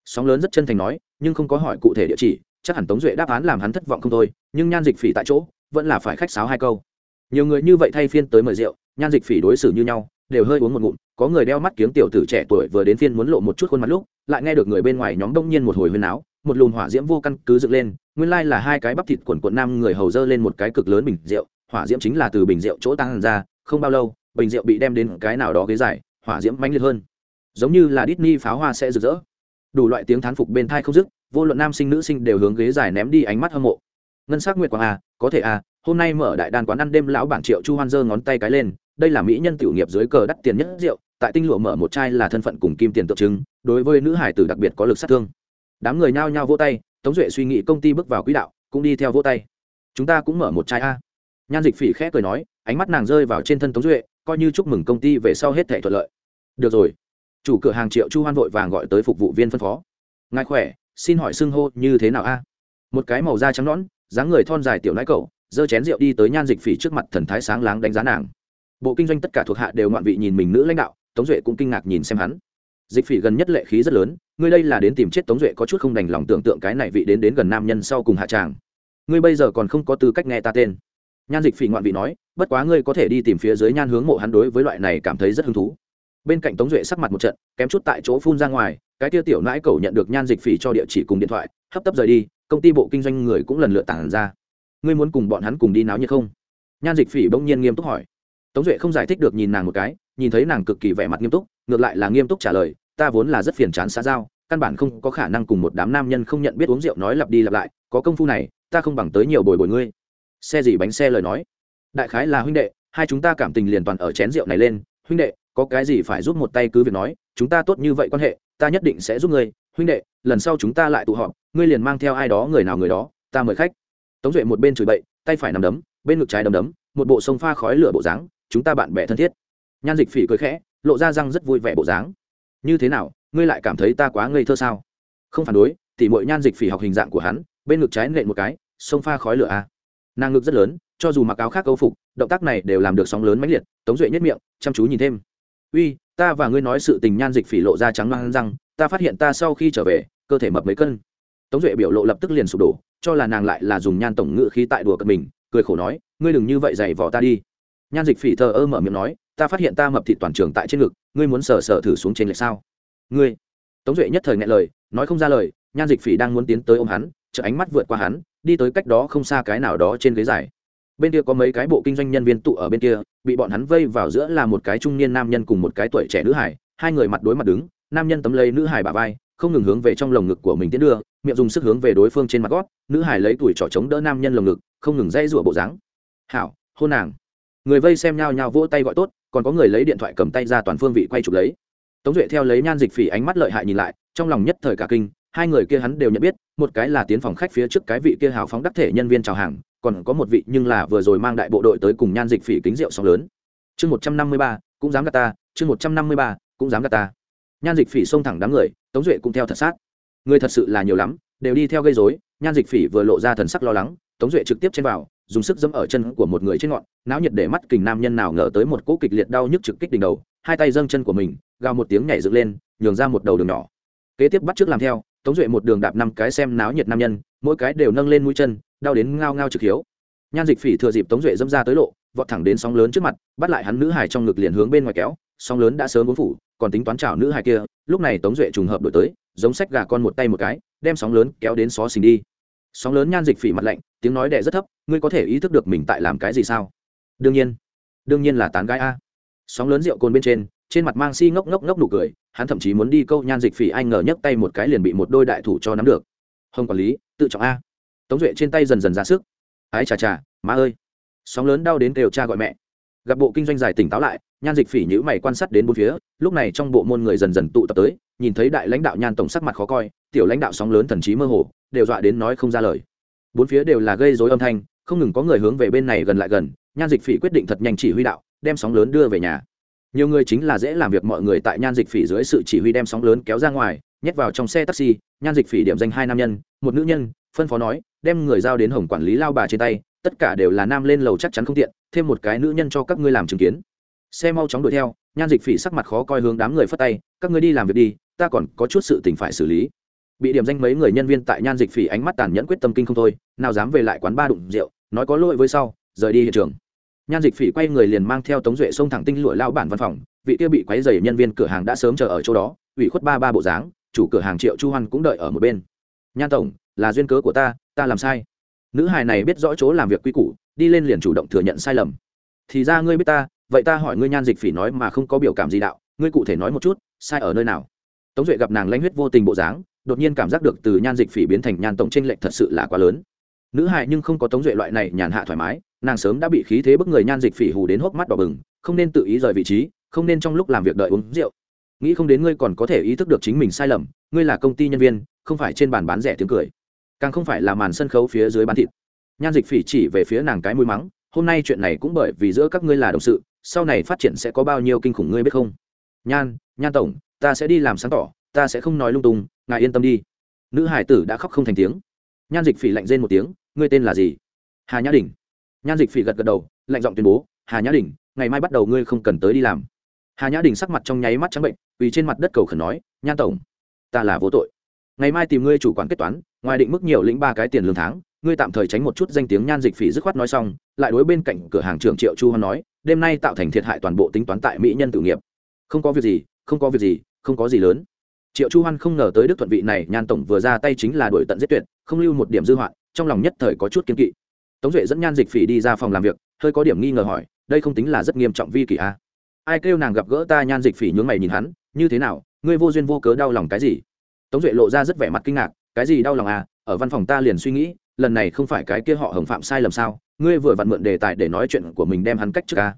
sóng lớn rất chân thành nói, nhưng không có hỏi cụ thể địa chỉ, chắc hẳn tống duệ đáp án làm hắn thất vọng không thôi, nhưng nhan dịch phỉ tại chỗ, vẫn là phải khách sáo hai câu. Nhiều người như vậy thay phiên tới mời rượu, nhan dịch phỉ đối xử như nhau, đều hơi uống một ngụm, có người đeo mắt kiếng tiểu tử trẻ tuổi vừa đến phiên muốn lộ một chút khuôn mặt lúc, lại nghe được người bên ngoài nhóm đông nhiên một hồi huyên áo, một lùn hỏa diễm vô căn cứ dựng lên, nguyên lai là hai cái bắp thịt quần quận nam người hầu dơ lên một cái cực lớn bình rượu, hỏa diễm chính là từ bình rượu chỗ tăng ra, không bao lâu, bình rượu bị đem đến cái nào đó ghế dài, hỏa diễm mãnh liệt hơn. Giống như là Disney pháo hoa sẽ rực rỡ đủ loại tiếng thán phục bên thai không dứt, vô luận nam sinh nữ sinh đều hướng ghế dài ném đi ánh mắt hâm mộ. Ngân sắc nguyệt quang à có thể à hôm nay mở đại đàn quán ăn đêm lão bản triệu chu hoan giơ ngón tay cái lên, đây là mỹ nhân tiểu nghiệp dưới cờ đắt tiền nhất rượu, tại tinh lụa mở một chai là thân phận cùng kim tiền tượng trưng, đối với nữ hải tử đặc biệt có lực sát thương. Đám người nhao nhao vỗ tay, tống duệ suy nghĩ công ty bước vào quỹ đạo, cũng đi theo vỗ tay. Chúng ta cũng mở một chai a. Nhan dịch phỉ khẽ cười nói, ánh mắt nàng rơi vào trên thân tống duệ, coi như chúc mừng công ty về sau hết thể thuận lợi. Được rồi chủ cửa hàng triệu chu hoan vội vàng gọi tới phục vụ viên phân phó. Ngài khỏe, xin hỏi xưng hô như thế nào a? Một cái màu da trắng nõn, dáng người thon dài tiểu nãi cậu, giơ chén rượu đi tới nhan dịch phỉ trước mặt thần thái sáng láng đánh giá nàng. Bộ kinh doanh tất cả thuộc hạ đều ngoạn vị nhìn mình nữ lãnh đạo, tống duệ cũng kinh ngạc nhìn xem hắn. Dịch phỉ gần nhất lệ khí rất lớn, ngươi đây là đến tìm chết tống duệ có chút không đành lòng tưởng tượng cái này vị đến đến gần nam nhân sau cùng hạ tràng. Ngươi bây giờ còn không có tư cách nghe ta tên. Nhan dịch phỉ ngoạn vị nói, bất quá ngươi có thể đi tìm phía dưới nhan hướng mộ hắn đối với loại này cảm thấy rất hứng thú bên cạnh tống duệ sắc mặt một trận, kém chút tại chỗ phun ra ngoài, cái tia tiểu nãi cầu nhận được nhan dịch phỉ cho địa chỉ cùng điện thoại, hấp tấp rời đi, công ty bộ kinh doanh người cũng lần lượt tản ra. Ngươi muốn cùng bọn hắn cùng đi náo như không? Nhan dịch phỉ bỗng nhiên nghiêm túc hỏi. Tống duệ không giải thích được nhìn nàng một cái, nhìn thấy nàng cực kỳ vẻ mặt nghiêm túc, ngược lại là nghiêm túc trả lời, ta vốn là rất phiền chán xã giao, căn bản không có khả năng cùng một đám nam nhân không nhận biết uống rượu nói lặp đi lặp lại, có công phu này, ta không bằng tới nhiều bồi bồi ngươi. Xe gì bánh xe lời nói. Đại khái là huynh đệ, hai chúng ta cảm tình liền toàn ở chén rượu này lên, huynh đệ có cái gì phải giúp một tay cứ việc nói, chúng ta tốt như vậy quan hệ, ta nhất định sẽ giúp ngươi. Huynh đệ, lần sau chúng ta lại tụ họp, ngươi liền mang theo ai đó, người nào người đó, ta mời khách. Tống duệ một bên chửi bậy, tay phải nằm đấm, bên ngực trái đấm đấm, một bộ sông pha khói lửa bộ dáng, chúng ta bạn bè thân thiết. Nhan dịch phỉ cười khẽ, lộ ra răng rất vui vẻ bộ dáng. Như thế nào, ngươi lại cảm thấy ta quá ngây thơ sao? Không phản đối thì mỗi nhan dịch phỉ học hình dạng của hắn, bên ngực trái nện một cái, sông pha khói lửa a à. nàng ngực rất lớn, cho dù mặc áo khác câu phục, động tác này đều làm được sóng lớn mãnh liệt, tống duệ nhất miệng, chăm chú nhìn thêm uy, ta và ngươi nói sự tình nhan dịch phỉ lộ ra trắng loang răng, ta phát hiện ta sau khi trở về, cơ thể mập mấy cân. Tống duệ biểu lộ lập tức liền sụp đổ, cho là nàng lại là dùng nhan tổng ngự khí tại đùa cận mình, cười khổ nói, ngươi đừng như vậy giày vò ta đi. Nhan dịch phỉ thờ ơ mở miệng nói, ta phát hiện ta mập thị toàn trường tại trên ngực, ngươi muốn sờ sờ thử xuống trên lệch sao? Ngươi? Tống duệ nhất thời nghe lời, nói không ra lời, nhan dịch phỉ đang muốn tiến tới ô m hắn chợ ánh mắt vượt qua hắn, đi tới cách đó không xa cái nào đó trên ghế dài. Bên kia có mấy cái bộ kinh doanh nhân viên tụ ở bên kia bị bọn hắn vây vào giữa là một cái trung niên nam nhân cùng một cái tuổi trẻ nữ hải, hai người mặt đối mặt đứng, nam nhân tấm lấy nữ hải bà vai, không ngừng hướng về trong lồng ngực của mình tiến đưa, miệng dùng sức hướng về đối phương trên mặt gót, nữ hải lấy tuổi trỏ chống đỡ nam nhân lồng ngực, không ngừng dây rủa bộ dáng. Hảo, hôn nàng. Người vây xem nhau nhau vỗ tay gọi tốt, còn có người lấy điện thoại cầm tay ra toàn phương vị quay chụp lấy. Tống duệ theo lấy nhan dịch phỉ ánh mắt lợi hại nhìn lại, trong lòng nhất thời cả kinh, hai người kia hắn đều nhận biết, một cái là tiến phòng khách phía trước cái vị kia hào phóng đắc thể nhân viên chào hàng còn có một vị nhưng là vừa rồi mang đại bộ đội tới cùng nhan dịch phỉ kính rượu sóng lớn. Chương một trăm năm mươi ba, cũng dám gạt ta, chương một trăm năm mươi ba, cũng dám gạt ta. Nhan dịch phỉ xông thẳng đám người, tống duệ cũng theo thật sát. Người thật sự là nhiều lắm, đều đi theo gây dối nhan dịch phỉ vừa lộ ra thần sắc lo lắng, tống duệ trực tiếp chen vào, dùng sức dẫm ở chân của một người trên ngọn, náo nhiệt để mắt kình nam nhân nào ngờ tới một cỗ kịch liệt đau nhức trực kích đỉnh đầu, hai tay dâng chân của mình, gào một tiếng nhảy dựng lên, nhường ra một đầu đường nhỏ. Kế tiếp bắt trước làm theo, tống duệ một đường đạp năm cái xem náo nhiệt nam nhân, mỗi cái đều nâng lên mũi chân đau đến ngao ngao trực hiếu. Nhan dịch phỉ thừa dịp tống duệ dâm ra tới lộ, vọt thẳng đến sóng lớn trước mặt, bắt lại hắn nữ hải trong ngực liền hướng bên ngoài kéo, sóng lớn đã sớm bốn phủ, còn tính toán chào nữ hải kia, lúc này tống duệ trùng hợp đổi tới, giống sách gà con một tay một cái, đem sóng lớn kéo đến xó xình đi. Sóng lớn nhan dịch phỉ mặt lạnh, tiếng nói đẻ rất thấp, ngươi có thể ý thức được mình tại làm cái gì sao? Đương nhiên đương nhiên là tán gái a. Sóng lớn rượu cồn bên trên trên mặt mang si ngốc ngốc ngốc nụ cười, hắn thậm chí muốn đi câu nhan dịch phỉ anh ngờ nhấc tay một cái liền bị một đôi đại thủ cho nắm được. Hồng quản lý, tự trọng a tống duệ trên tay dần dần ra sức. Ái chà chà, má ơi. Sóng lớn đau đến đều cha gọi mẹ. Gặp bộ kinh doanh dài tỉnh táo lại, nhan dịch phỉ nhữ mày quan sát đến bốn phía, lúc này trong bộ môn người dần dần tụ tập tới, nhìn thấy đại lãnh đạo nhan tổng sắc mặt khó coi, tiểu lãnh đạo sóng lớn thần trí mơ hồ, đều dọa đến nói không ra lời. Bốn phía đều là gây dối âm thanh, không ngừng có người hướng về bên này gần lại gần, nhan dịch phỉ quyết định thật nhanh chỉ huy đạo, đem sóng lớn đưa về nhà. Nhiều người chính là dễ làm việc mọi người tại nhan dịch phỉ dưới sự chỉ huy đem sóng lớn kéo ra ngoài, nhét vào trong xe taxi, nhan dịch phỉ điểm danh hai nam nhân, một nữ nhân, phân phó nói đem người giao đến hồng quản lý lao bà trên tay, tất cả đều là nam lên lầu chắc chắn không tiện, thêm một cái nữ nhân cho các ngươi làm chứng kiến. Xe mau chóng đuổi theo, nhan dịch phỉ sắc mặt khó coi hướng đám người phất tay, các ngươi đi làm việc đi, ta còn có chút sự tình phải xử lý. Bị điểm danh mấy người nhân viên tại nhan dịch phỉ ánh mắt tàn nhẫn quyết tâm kinh không thôi, nào dám về lại quán ba đụng rượu, nói có lỗi với sau, rời đi hiện trường. Nhan dịch phỉ quay người liền mang theo tống duệ xông thẳng tinh lụa lao bản văn phòng, vị kia bị quấy dày nhân viên cửa hàng đã sớm chờ ở chỗ đó, ủy khuất ba ba bộ dáng, chủ cửa hàng triệu chu hoan cũng đợi ở một bên. Nhan tổng, là duyên cớ của ta ta làm sai. Nữ hài này biết rõ chỗ làm việc quy củ, đi lên liền chủ động thừa nhận sai lầm. Thì ra ngươi biết ta, vậy ta hỏi ngươi nhan dịch phỉ nói mà không có biểu cảm gì đạo, ngươi cụ thể nói một chút, sai ở nơi nào? Tống duệ gặp nàng lanh huyết vô tình bộ dáng, đột nhiên cảm giác được từ nhan dịch phỉ biến thành nhan tổng tranh lệch thật sự là quá lớn. Nữ hài nhưng không có tống duệ loại này nhàn hạ thoải mái, nàng sớm đã bị khí thế bức người nhan dịch phỉ hù đến hốc mắt đỏ bừng, không nên tự ý rời vị trí, không nên trong lúc làm việc đợi uống rượu. Nghĩ không đến ngươi còn có thể ý thức được chính mình sai lầm, ngươi là công ty nhân viên, không phải trên bàn bán rẻ tiếng cười càng không phải là màn sân khấu phía dưới bán thịt. Nhan dịch phỉ chỉ về phía nàng cái mũi mắng, hôm nay chuyện này cũng bởi vì giữa các ngươi là đồng sự, sau này phát triển sẽ có bao nhiêu kinh khủng ngươi biết không? Nhan nhan tổng, ta sẽ đi làm sáng tỏ, ta sẽ không nói lung tung, ngài yên tâm đi. Nữ hải tử đã khóc không thành tiếng. Nhan dịch phỉ lạnh rên một tiếng, ngươi tên là gì? Hà nhã đình. Nhan dịch phỉ gật gật đầu, lạnh giọng tuyên bố, hà nhã đình, ngày mai bắt đầu ngươi không cần tới đi làm. Hà nhã đình sắc mặt trong nháy mắt trắng bệnh, vì trên mặt đất cầu khẩn nói, nhan tổng, ta là vô tội ngày mai tìm ngươi chủ quản kết toán, ngoài định mức nhiều lĩnh ba cái tiền lương tháng, ngươi tạm thời tránh một chút danh tiếng nhan dịch phỉ dứt khoát nói xong, lại đối bên cạnh cửa hàng trưởng triệu chu hoan nói, đêm nay tạo thành thiệt hại toàn bộ tính toán tại mỹ nhân tự nghiệp. Không có việc gì, không có việc gì, không có gì lớn. Triệu chu hoan không ngờ tới đức thuận vị này, nhan tổng vừa ra tay chính là đổi tận giết tuyệt, không lưu một điểm dư hoạn, trong lòng nhất thời có chút kiên kỵ. Tống duệ dẫn nhan dịch phỉ đi ra phòng làm việc, hơi có điểm nghi ngờ hỏi, đây không tính là rất nghiêm trọng vi kỷ a à? ai kêu nàng gặp gỡ ta, nhan dịch phỉ nhướng mày nhìn hắn, như thế nào, ngươi vô duyên vô cớ đau lòng cái gì? Tống duệ lộ ra rất vẻ mặt kinh ngạc, cái gì đau lòng à? Ở văn phòng ta liền suy nghĩ, lần này không phải cái kia họ hồng phạm sai lầm sao? Ngươi vừa vặn mượn đề tài để nói chuyện của mình đem hắn cách trước ca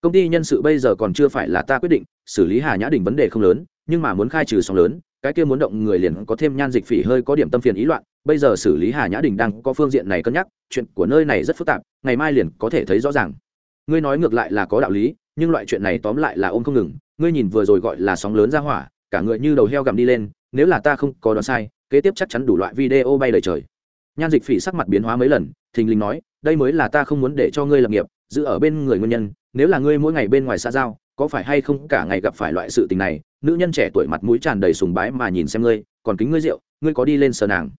công ty nhân sự bây giờ còn chưa phải là ta quyết định, xử lý hà nhã đình vấn đề không lớn, nhưng mà muốn khai trừ sóng lớn, cái kia muốn động người liền có thêm nhan dịch phỉ hơi có điểm tâm phiền ý loạn, bây giờ xử lý hà nhã đình đang có phương diện này cân nhắc, chuyện của nơi này rất phức tạp, ngày mai liền có thể thấy rõ ràng. Ngươi nói ngược lại là có đạo lý, nhưng loại chuyện này tóm lại là ôm không ngừng, ngươi nhìn vừa rồi gọi là sóng lớn ra hỏa, cả người như đầu heo gặm đi lên nếu là ta không có đoán sai, kế tiếp chắc chắn đủ loại video bay lời trời. Nhan dịch phỉ sắc mặt biến hóa mấy lần, thình lình nói, đây mới là ta không muốn để cho ngươi lập nghiệp, giữ ở bên người nguyên nhân, nếu là ngươi mỗi ngày bên ngoài xa giao, có phải hay không cả ngày gặp phải loại sự tình này, nữ nhân trẻ tuổi mặt mũi tràn đầy sùng bái mà nhìn xem ngươi, còn kính ngươi rượu, ngươi có đi lên sờ nàng.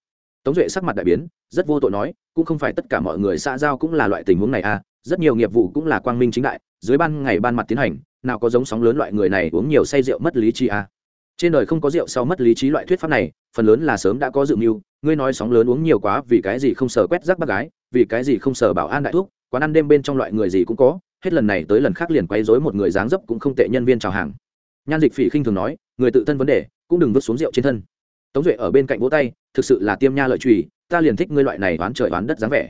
Tống duệ sắc mặt đại biến, rất vô tội nói, cũng không phải tất cả mọi người xã giao cũng là loại tình huống này à rất nhiều nghiệp vụ cũng là quang minh chính đại, dưới ban ngày ban mặt tiến hành, nào có giống sóng lớn loại người này uống nhiều say rượu mất lý trí à trên đời không có rượu sau mất lý trí loại thuyết pháp này, phần lớn là sớm đã có dự mưu, ngươi nói sóng lớn uống nhiều quá vì cái gì không sờ quét rác bác gái, vì cái gì không sờ bảo an đại thuốc quán ăn đêm bên trong loại người gì cũng có, hết lần này tới lần khác liền quấy rối một người dáng dấp cũng không tệ nhân viên chào hàng. Nhan dịch phỉ khinh thường nói, người tự thân vấn đề, cũng đừng vứt xuống rượu trên thân. Tống duệ ở bên cạnh vỗ tay, thực sự là tiêm nha lợi trùy, ta liền thích ngươi loại này oán trời oán đất dáng vẻ.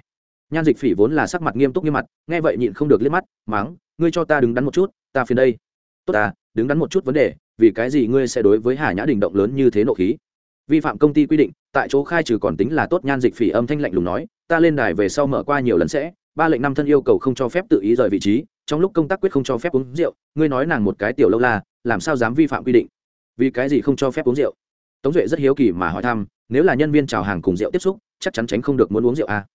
Nhan dịch phỉ vốn là sắc mặt nghiêm túc như mặt, nghe vậy nhịn không được liếc mắt, máng, ngươi cho ta đứng đắn một chút, ta phiền đây. Tốt ta, đứng đắn một chút vấn đề vì cái gì ngươi sẽ đối với hà nhã đình động lớn như thế nộ khí? Vi phạm công ty quy định, tại chỗ khai trừ còn tính là tốt nhan dịch phỉ âm thanh lạnh lùng nói, ta lên đài về sau mở qua nhiều lần sẽ, ba lệnh năm thân yêu cầu không cho phép tự ý rời vị trí, trong lúc công tác quyết không cho phép uống rượu, ngươi nói nàng một cái tiểu lâu la, làm sao dám vi phạm quy định? Vì cái gì không cho phép uống rượu? Tống duệ rất hiếu kỳ mà hỏi thăm, nếu là nhân viên chào hàng cùng rượu tiếp xúc, chắc chắn tránh không được muốn uống rượu à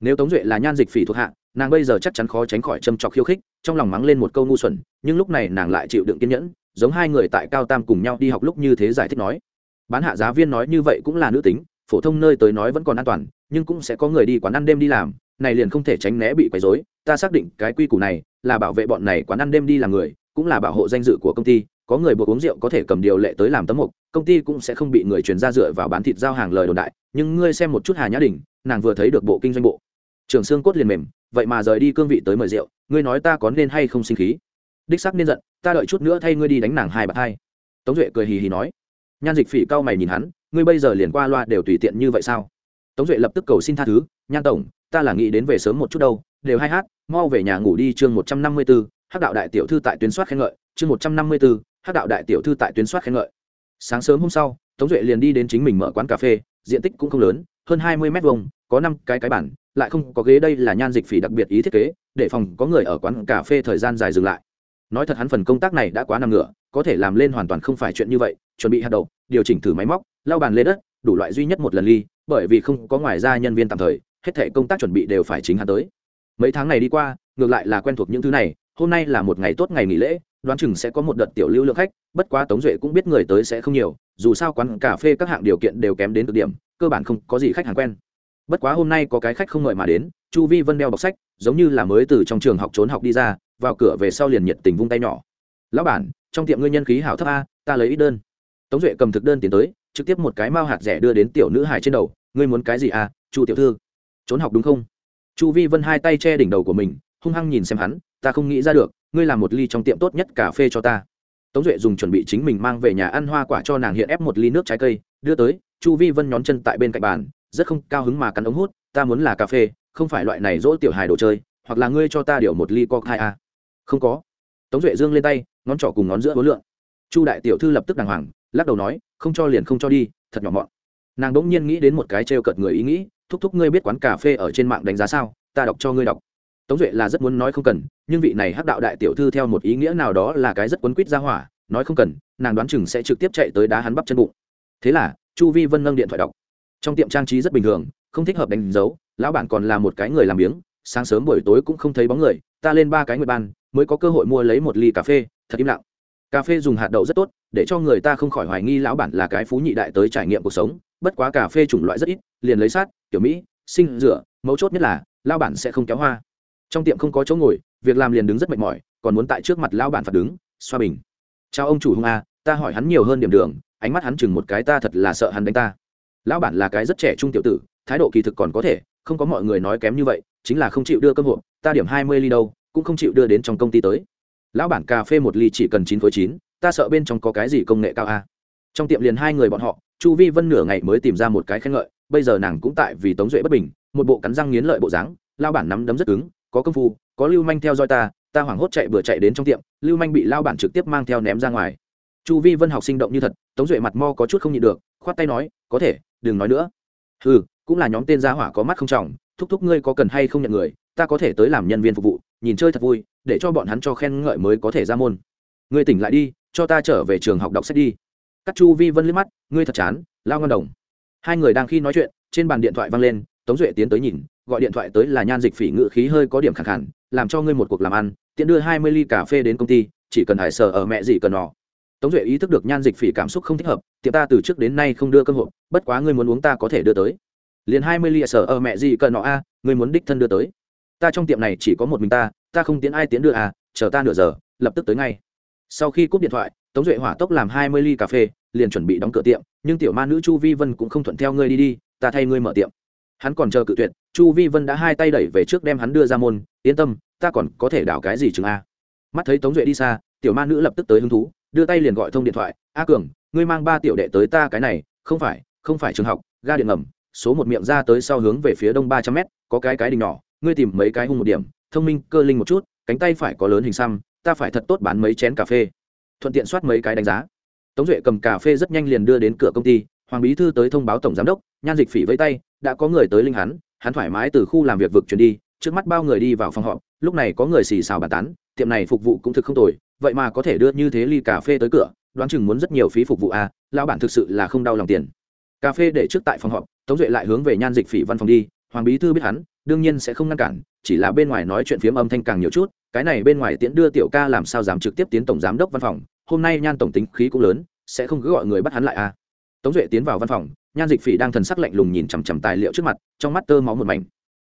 nếu tống duệ là nhan dịch phỉ thuộc hạ, nàng bây giờ chắc chắn khó tránh khỏi châm trọc khiêu khích, trong lòng mắng lên một câu ngu xuẩn, nhưng lúc này nàng lại chịu đựng kiên nhẫn, giống hai người tại cao tam cùng nhau đi học lúc như thế giải thích nói. Bán hạ giá viên nói như vậy cũng là nữ tính, phổ thông nơi tới nói vẫn còn an toàn, nhưng cũng sẽ có người đi quán ăn đêm đi làm, này liền không thể tránh né bị quấy rối. Ta xác định cái quy củ này là bảo vệ bọn này quán ăn đêm đi làm người, cũng là bảo hộ danh dự của công ty có người buộc uống rượu có thể cầm điều lệ tới làm tấm mục, công ty cũng sẽ không bị người truyền ra dựa vào bán thịt giao hàng lời đồn đại, nhưng ngươi xem một chút hà nhã đình, nàng vừa thấy được bộ kinh doanh bộ. Trường xương cốt liền mềm, vậy mà rời đi cương vị tới mời rượu, ngươi nói ta có nên hay không sinh khí? Đích sắc nên giận, ta đợi chút nữa thay ngươi đi đánh nàng hai bạc hai. Tống duệ cười hì hì nói. Nhan dịch phỉ cao mày nhìn hắn, ngươi bây giờ liền qua loa đều tùy tiện như vậy sao? Tống duệ lập tức cầu xin tha thứ, nhan tổng, ta là nghĩ đến về sớm một chút đâu, đều hay hát, mau về nhà ngủ đi chương một trăm năm mươi b ố hắc đạo đại tiểu thư tại tuyến soát khen ngợi, chương một trăm năm mươi b ố hắc đạo đại tiểu thư tại tuyến soát khen ngợi. Sáng sớm hôm sau, tống duệ liền đi đến chính mình mở quán cà phê, diện tích cũng không lớn, hơn hai mươi m hai có năm cái cái bản lại không có ghế đây là nhan dịch phỉ đặc biệt ý thiết kế, để phòng có người ở quán cà phê thời gian dài dừng lại. Nói thật hắn phần công tác này đã quá nằm ngửa, có thể làm lên hoàn toàn không phải chuyện như vậy, chuẩn bị hạt đậu, điều chỉnh thử máy móc, lau bàn lên đất, đủ loại duy nhất một lần ly, bởi vì không có ngoài ra nhân viên tạm thời, hết thể công tác chuẩn bị đều phải chính hắn tới. Mấy tháng này đi qua, ngược lại là quen thuộc những thứ này hôm nay là một ngày tốt ngày nghỉ lễ, đoán chừng sẽ có một đợt tiểu lưu lượng khách, bất quá tống duệ cũng biết người tới sẽ không nhiều, dù sao quán cà phê các hạng điều kiện đều kém đến cực điểm, cơ bản không có gì khách hàng quen. Bất quá hôm nay có cái khách không ngợi mà đến, chu vi vân đeo bọc sách, giống như là mới từ trong trường học trốn học đi ra, vào cửa về sau liền nhiệt tình vung tay nhỏ. Lão bản, trong tiệm ngươi nhân khí hảo thấp a, ta lấy ít đơn. Tống duệ cầm thực đơn tiến tới, trực tiếp một cái mao hạt rẻ đưa đến tiểu nữ hải trên đầu, ngươi muốn cái gì à chu tiểu thư? Trốn học đúng không? Chu vi vân hai tay che đỉnh đầu của mình, hung hăng nhìn xem hắn ta không nghĩ ra được, ngươi làm một ly trong tiệm tốt nhất cà phê cho ta. Tống duệ dùng chuẩn bị chính mình mang về nhà ăn hoa quả cho nàng hiện ép một ly nước trái cây, đưa tới, chu vi vân nhón chân tại bên cạnh bàn, rất không cao hứng mà cắn ống hút, ta muốn là cà phê, không phải loại này dỗ tiểu hài đồ chơi, hoặc là ngươi cho ta điều một ly coca. A không có. Tống duệ dương lên tay, ngón trỏ cùng ngón giữa hối lượng. Chu đại tiểu thư lập tức đàng hoàng, lắc đầu nói, không cho liền không cho đi, thật nhỏ mọn. Nàng đ ỗ n g nhiên nghĩ đến một cái t cợt người ý nghĩ, thúc thúc ngươi biết quán cà phê ở trên mạng đánh giá sao, ta đọc cho ngươi đọc tống duệ là rất muốn nói không cần, nhưng vị này hắc đạo đại tiểu thư theo một ý nghĩa nào đó là cái rất quấn quýt ra hỏa, nói không cần, nàng đoán chừng sẽ trực tiếp chạy tới đá hắn bắp chân bụng. Thế là, chu vi vân nâng điện thoại đọc. Trong tiệm trang trí rất bình thường, không thích hợp đánh dấu, lão bản còn là một cái người làm biếng, sáng sớm buổi tối cũng không thấy bóng người, ta lên ba cái nguyệt ban, mới có cơ hội mua lấy một ly cà phê, thật im lặng. Cà phê dùng hạt đậu rất tốt, để cho người ta không khỏi hoài nghi lão bản là cái phú nhị đại tới trải nghiệm cuộc sống, bất quá cà phê chủng loại rất ít, liền lấy sát kiểu mỹ, sinh rửa, mấu chốt nhất là, lão bản sẽ không kéo hoa trong tiệm không có chỗ ngồi, việc làm liền đứng rất mệt mỏi, còn muốn tại trước mặt lão bản phạt đứng, xoa bình. Chào ông chủ hung a, ta hỏi hắn nhiều hơn điểm đường, ánh mắt hắn chừng một cái ta thật là sợ hắn đánh ta. Lão bản là cái rất trẻ trung tiểu tử, thái độ kỳ thực còn có thể, không có mọi người nói kém như vậy, chính là không chịu đưa cơm hộp, ta điểm hai mươi ly đâu, cũng không chịu đưa đến trong công ty tới. Lão bản cà phê một ly chỉ cần chín khối chín, ta sợ bên trong có cái gì công nghệ cao a. Trong tiệm liền hai người bọn họ, chu vi vân nửa ngày mới tìm ra một cái khen ngợi, bây giờ nàng cũng tại vì tống duệ bất bình, một bộ cắn răng nghiến lợi bộ dáng lao bản nắm đấm rất cứng có công phu, có lưu manh theo dõi ta ta hoảng hốt chạy vừa chạy đến trong tiệm, lưu manh bị lao bản trực tiếp mang theo ném ra ngoài. Chu vi vân học sinh động như thật, tống duệ mặt mo có chút không nhịn được, khoát tay nói, có thể, đừng nói nữa. Ừ cũng là nhóm tên gia hỏa có mắt không trọng, thúc thúc ngươi có cần hay không nhận người, ta có thể tới làm nhân viên phục vụ, nhìn chơi thật vui, để cho bọn hắn cho khen ngợi mới có thể ra môn. Ngươi tỉnh lại đi, cho ta trở về trường học đọc sách đi. Cắt chu vi vân liếc mắt, ngươi thật chán, lao ngon đồng. Hai người đang khi nói chuyện, trên bàn điện thoại văng lên, tống duệ tiến tới nhìn gọi điện thoại tới là nhan dịch phỉ ngự khí hơi có điểm khẳng khẳng, làm cho ngươi một cuộc làm ăn, tiện đưa hai mươi ly cà phê đến công ty, chỉ cần hải sở ở mẹ gì cần nọ. Tống duệ ý thức được nhan dịch phỉ cảm xúc không thích hợp, tiệm ta từ trước đến nay không đưa cơ hội bất quá ngươi muốn uống ta có thể đưa tới. Liền hai mươi ly sở ở mẹ gì cần nọ a, ngươi muốn đích thân đưa tới. Ta trong tiệm này chỉ có một mình ta ta không tiến ai tiến đưa à chờ ta nửa giờ, lập tức tới ngay. Sau khi cúp điện thoại, tống duệ hỏa tốc làm hai mươi ly cà phê, liền chuẩn bị đóng cửa tiệm, nhưng tiểu ma nữ chu vi vân cũng không thuận theo ngươi đi đi, ta thay ngươi mở tiệm hắn còn chờ cự tuyệt, chu vi vân đã hai tay đẩy về trước đem hắn đưa ra môn, yên tâm, ta còn có thể đảo cái gì chừng a? Mắt thấy tống duệ đi xa, tiểu ma nữ lập tức tới hứng thú, đưa tay liền gọi thông điện thoại, a cường, ngươi mang ba tiểu đệ tới ta cái này, không phải không phải trường học, ga điện ngầm, số một miệng ra tới sau hướng về phía đông ba trăm mét, có cái cái đình nhỏ, ngươi tìm mấy cái hung một điểm, thông minh, cơ linh một chút, cánh tay phải có lớn hình xăm, ta phải thật tốt bán mấy chén cà phê. Thuận tiện soát mấy cái đánh giá. Tống duệ cầm cà phê rất nhanh liền đưa đến cửa công ty, hoàng bí thư tới thông báo tổng giám đốc, nhan dịch phỉ vẫy tay đã có người tới linh hắn hắn thoải mái từ khu làm việc vực chuyển đi, trước mắt bao người đi vào phòng họp, lúc này có người xì xào bàn tán, tiệm này phục vụ cũng thực không tồi, vậy mà có thể đưa như thế ly cà phê tới cửa, đoán chừng muốn rất nhiều phí phục vụ à lao bản thực sự là không đau lòng tiền. Cà phê để trước tại phòng họp, tống duệ lại hướng về nhan dịch phỉ văn phòng đi, hoàng bí thư biết hắn, đương nhiên sẽ không ngăn cản, chỉ là bên ngoài nói chuyện phiếm âm thanh càng nhiều chút, cái này bên ngoài tiễn đưa tiểu ca làm sao dám trực tiếp tiến tổng giám đốc văn phòng, hôm nay nhan tổng tính khí cũng lớn, sẽ không cứ gọi người bắt hắn lại à. Tống duệ tiến vào văn phòng nhan dịch phỉ đang thần sắc lạnh lùng nhìn chằm chằm tài liệu trước mặt, trong mắt tơ máu một mảnh.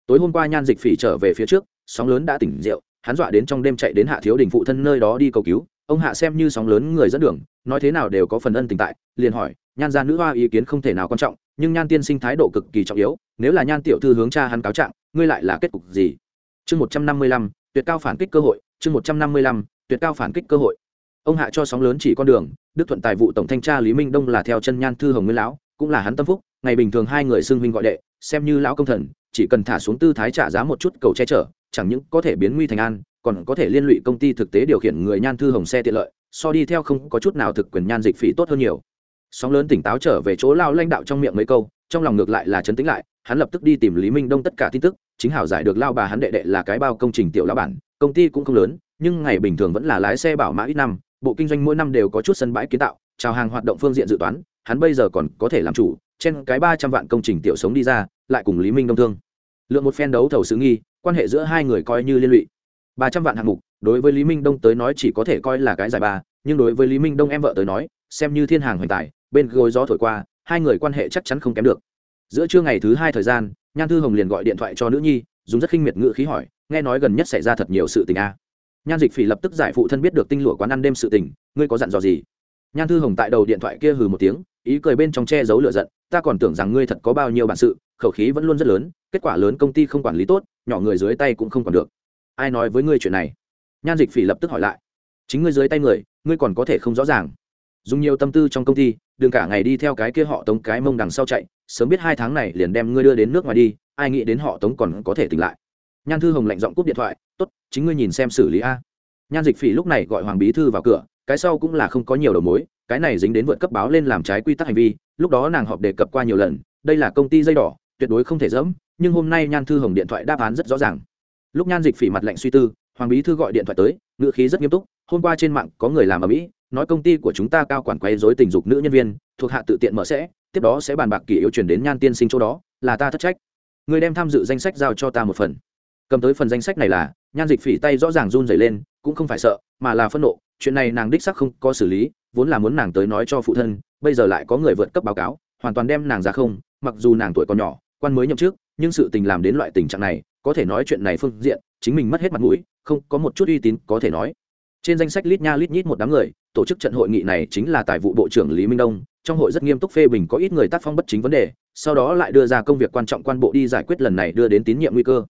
Tối hôm qua nhan dịch phỉ trở về phía trước, sóng lớn đã tỉnh rượu, hắn dọa đến trong đêm chạy đến hạ thiếu đình phụ thân nơi đó đi cầu cứu, ông hạ xem như sóng lớn người dẫn đường, nói thế nào đều có phần ân tình tại, liền hỏi, nhan gia nữ hoa ý kiến không thể nào quan trọng, nhưng nhan tiên sinh thái độ cực kỳ trọng yếu, nếu là nhan tiểu thư hướng cha hắn cáo trạng, ngươi lại là kết cục gì? Chương một trăm năm mươi lăm, tuyệt cao phản kích cơ hội, chương một trăm năm mươi lăm, tuyệt cao phản kích cơ hội. Ông hạ cho sóng lớn chỉ con đường, đức thuận tài vụ tổng thanh tra lý minh đông là theo chân nhan thư hồng nguyên lão cũng là hắn tâm phúc, ngày bình thường hai người xưng huynh gọi đệ, xem như lão công thần, chỉ cần thả xuống tư thái trả giá một chút cầu che chở, chẳng những có thể biến nguy thành an, còn có thể liên lụy công ty thực tế điều khiển người nhan thư hồng xe tiện lợi, so đi theo không có chút nào thực quyền nhan dịch phí tốt hơn nhiều. Sóng lớn tỉnh táo trở về chỗ lao lãnh đạo trong miệng mấy câu, trong lòng ngược lại là chấn tĩnh lại, hắn lập tức đi tìm lý minh đông tất cả tin tức, chính hảo giải được lao bà hắn đệ đệ là cái bao công trình tiểu lão bản, công ty cũng không lớn, nhưng ngày bình thường vẫn là lái xe bảo mã ít năm, bộ kinh doanh mỗi năm đều có chút sân bãi kiến tạo, chào hàng hoạt động phương diện dự toán hắn bây giờ còn có thể làm chủ trên cái ba trăm vạn công trình tiểu sống đi ra, lại cùng lý minh đông thương. Lượng một phen đấu thầu xứ nghi, quan hệ giữa hai người coi như liên lụy. Ba trăm vạn hạng mục, đối với lý minh đông tới nói chỉ có thể coi là cái giải ba, nhưng đối với lý minh đông em vợ tới nói, xem như thiên hàng hoành tài, bên gối gió thổi qua, hai người quan hệ chắc chắn không kém được. Giữa trưa ngày thứ hai thời gian, nhan thư hồng liền gọi điện thoại cho nữ nhi, dùng rất khinh miệt ngữ khí hỏi, nghe nói gần nhất xảy ra thật nhiều sự tình a nhan dịch phỉ lập tức giải phụ thân biết được tinh lụa quán ăn đêm sự tình, ngươi có dặn dò gì? Nhan thư hồng tại đầu điện thoại kia hừ một tiếng ý cười bên trong che giấu lửa giận, ta còn tưởng rằng ngươi thật có bao nhiêu bản sự, khẩu khí vẫn luôn rất lớn, kết quả lớn công ty không quản lý tốt, nhỏ người dưới tay cũng không còn được. Ai nói với ngươi chuyện này? Nhan dịch phỉ lập tức hỏi lại. Chính ngươi dưới tay người, ngươi còn có thể không rõ ràng. Dùng nhiều tâm tư trong công ty, đừng cả ngày đi theo cái kia họ tống cái mông đằng sau chạy, sớm biết hai tháng này liền đem ngươi đưa đến nước ngoài đi, ai nghĩ đến họ tống còn có thể tỉnh lại. Nhan thư hồng lạnh giọng cúp điện thoại, tốt, chính ngươi nhìn xem xử lý a. Nhan dịch phỉ lúc này gọi hoàng bí thư vào cửa cái sau cũng là không có nhiều đầu mối, cái này dính đến vượt cấp báo lên làm trái quy tắc hành vi, lúc đó nàng họp đề cập qua nhiều lần, đây là công ty dây đỏ, tuyệt đối không thể dẫm, nhưng hôm nay nhan thư hồng điện thoại đáp án rất rõ ràng. Lúc nhan dịch phỉ mặt lạnh suy tư, hoàng bí thư gọi điện thoại tới, ngữ khí rất nghiêm túc, hôm qua trên mạng có người làm ở mỹ, nói công ty của chúng ta cao quản quay dối tình dục nữ nhân viên, thuộc hạ tự tiện mở sẽ, tiếp đó sẽ bàn bạc kỷ yếu chuyển đến nhan tiên sinh chỗ đó, là ta thất trách. Người đem tham dự danh sách giao cho ta một phần. Cầm tới phần danh sách này là, nhan dịch phỉ tay rõ ràng run rẩy lên, cũng không phải sợ, mà là phẫn nộ chuyện này nàng đích sắc không có xử lý, vốn là muốn nàng tới nói cho phụ thân, bây giờ lại có người vượt cấp báo cáo, hoàn toàn đem nàng ra không, mặc dù nàng tuổi còn nhỏ, quan mới nhậm trước nhưng sự tình làm đến loại tình trạng này, có thể nói chuyện này phương diện, chính mình mất hết mặt mũi, không có một chút uy tín có thể nói. Trên danh sách lít nha lít nhít một đám người, tổ chức trận hội nghị này chính là tài vụ bộ trưởng lý minh đông, trong hội rất nghiêm túc phê bình có ít người tác phong bất chính vấn đề, sau đó lại đưa ra công việc quan trọng quan bộ đi giải quyết lần này đưa đến tín nhiệm nguy cơ.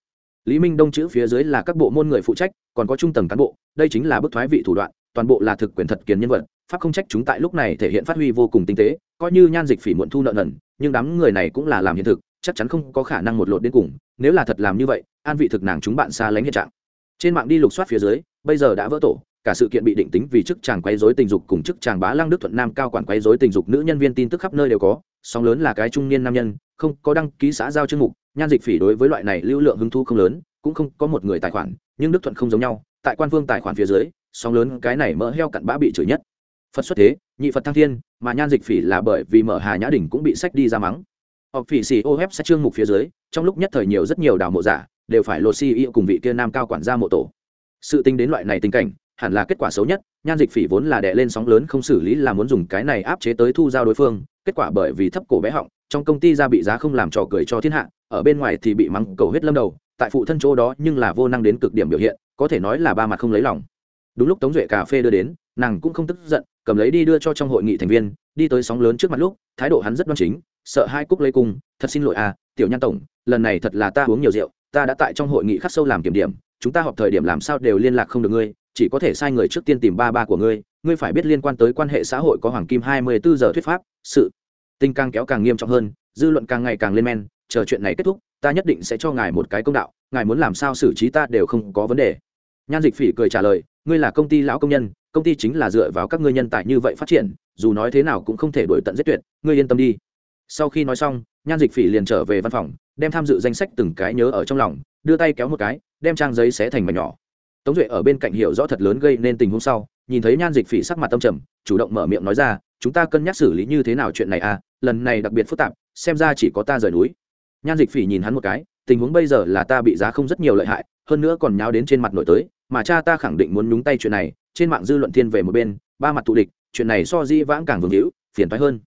Lý minh đông chữ phía dưới là các bộ môn người phụ trách, còn có trung tầng cán bộ, đây chính là bức thoái vị thủ đoạn toàn bộ là thực quyền thật kiến nhân vật, pháp không trách chúng tại lúc này thể hiện phát huy vô cùng tinh tế, coi như nhan dịch phỉ muộn thu nợ nần, nhưng đám người này cũng là làm hiện thực, chắc chắn không có khả năng một lột đến cùng, nếu là thật làm như vậy, an vị thực nàng chúng bạn xa lánh hiện trạng. Trên mạng đi lục soát phía dưới, bây giờ đã vỡ tổ, cả sự kiện bị định tính vì chức chàng quấy rối tình dục cùng chức chàng bá lăng đức thuận nam cao quản quấy rối tình dục nữ nhân viên tin tức khắp nơi đều có, song lớn là cái trung niên nam nhân, không có đăng ký xã giao chương mục, nhan dịch phỉ đối với loại này lưu lượng hứng thu không lớn, cũng không có một người tài khoản, nhưng đức thuận không giống nhau, tại quan phương tài khoản phía dưới song lớn cái này mỡ heo cặn bã bị chửi nhất. Phật xuất thế, nhị phật thăng thiên, mà nhan dịch phỉ là bởi vì mở hà nhã đỉnh cũng bị sách đi ra mắng. Họp phỉ xì ô hép sách chương mục phía dưới, trong lúc nhất thời nhiều rất nhiều đào mộ giả, đều phải lột xì yêu cùng vị kia nam cao quản gia mộ tổ. Sự tính đến loại này tình cảnh, hẳn là kết quả xấu nhất, nhan dịch phỉ vốn là đệ lên sóng lớn không xử lý là muốn dùng cái này áp chế tới thu giao đối phương, kết quả bởi vì thấp cổ bé họng, trong công ty ra bị giá không làm trò cười cho thiên hạ, ở bên ngoài thì bị mắng cầu hết lâm đầu, tại phụ thân chỗ đó nhưng là vô năng đến cực điểm biểu hiện, có thể nói là ba mặt không lấy lòng đúng lúc tống duệ cà phê đưa đến, nàng cũng không tức giận, cầm lấy đi đưa cho trong hội nghị thành viên, đi tới sóng lớn trước mặt lúc, thái độ hắn rất đoan chính, sợ hai cúc lấy cung, thật xin lỗi à tiểu nhan tổng, lần này thật là ta uống nhiều rượu, ta đã tại trong hội nghị khắc sâu làm kiểm điểm, chúng ta họp thời điểm làm sao đều liên lạc không được ngươi, chỉ có thể sai người trước tiên tìm ba ba của ngươi ngươi phải biết liên quan tới quan hệ xã hội có hoàng kim hai mươi bốn giờ thuyết pháp, sự tình càng kéo càng nghiêm trọng hơn, dư luận càng ngày càng lên men, chờ chuyện này kết thúc, ta nhất định sẽ cho ngài một cái công đạo, ngài muốn làm sao xử trí ta đều không có vấn đề. Nhan dịch phỉ cười trả lời ngươi là công ty lão công nhân, công ty chính là dựa vào các ngươi nhân tài như vậy phát triển, dù nói thế nào cũng không thể đổi tận giết tuyệt, ngươi yên tâm đi. Sau khi nói xong, nhan dịch phỉ liền trở về văn phòng, đem tham dự danh sách từng cái nhớ ở trong lòng, đưa tay kéo một cái, đem trang giấy xé thành mảnh nhỏ. Tống duệ ở bên cạnh hiểu rõ thật lớn gây nên tình huống sau, nhìn thấy nhan dịch phỉ sắc mặt tâm trầm, chủ động mở miệng nói ra, chúng ta cân nhắc xử lý như thế nào chuyện này à lần này đặc biệt phức tạp, xem ra chỉ có ta rời núi. Nhan dịch phỉ nhìn hắn một cái, tình huống bây giờ là ta bị giá không rất nhiều lợi hại, hơn nữa còn nháo đến trên mặt nội tới mà cha ta khẳng định muốn nhúng tay chuyện này, trên mạng dư luận thiên về một bên, ba mặt thù địch, chuyện này so di vãng càng vương hữu, phiền thoái hơn.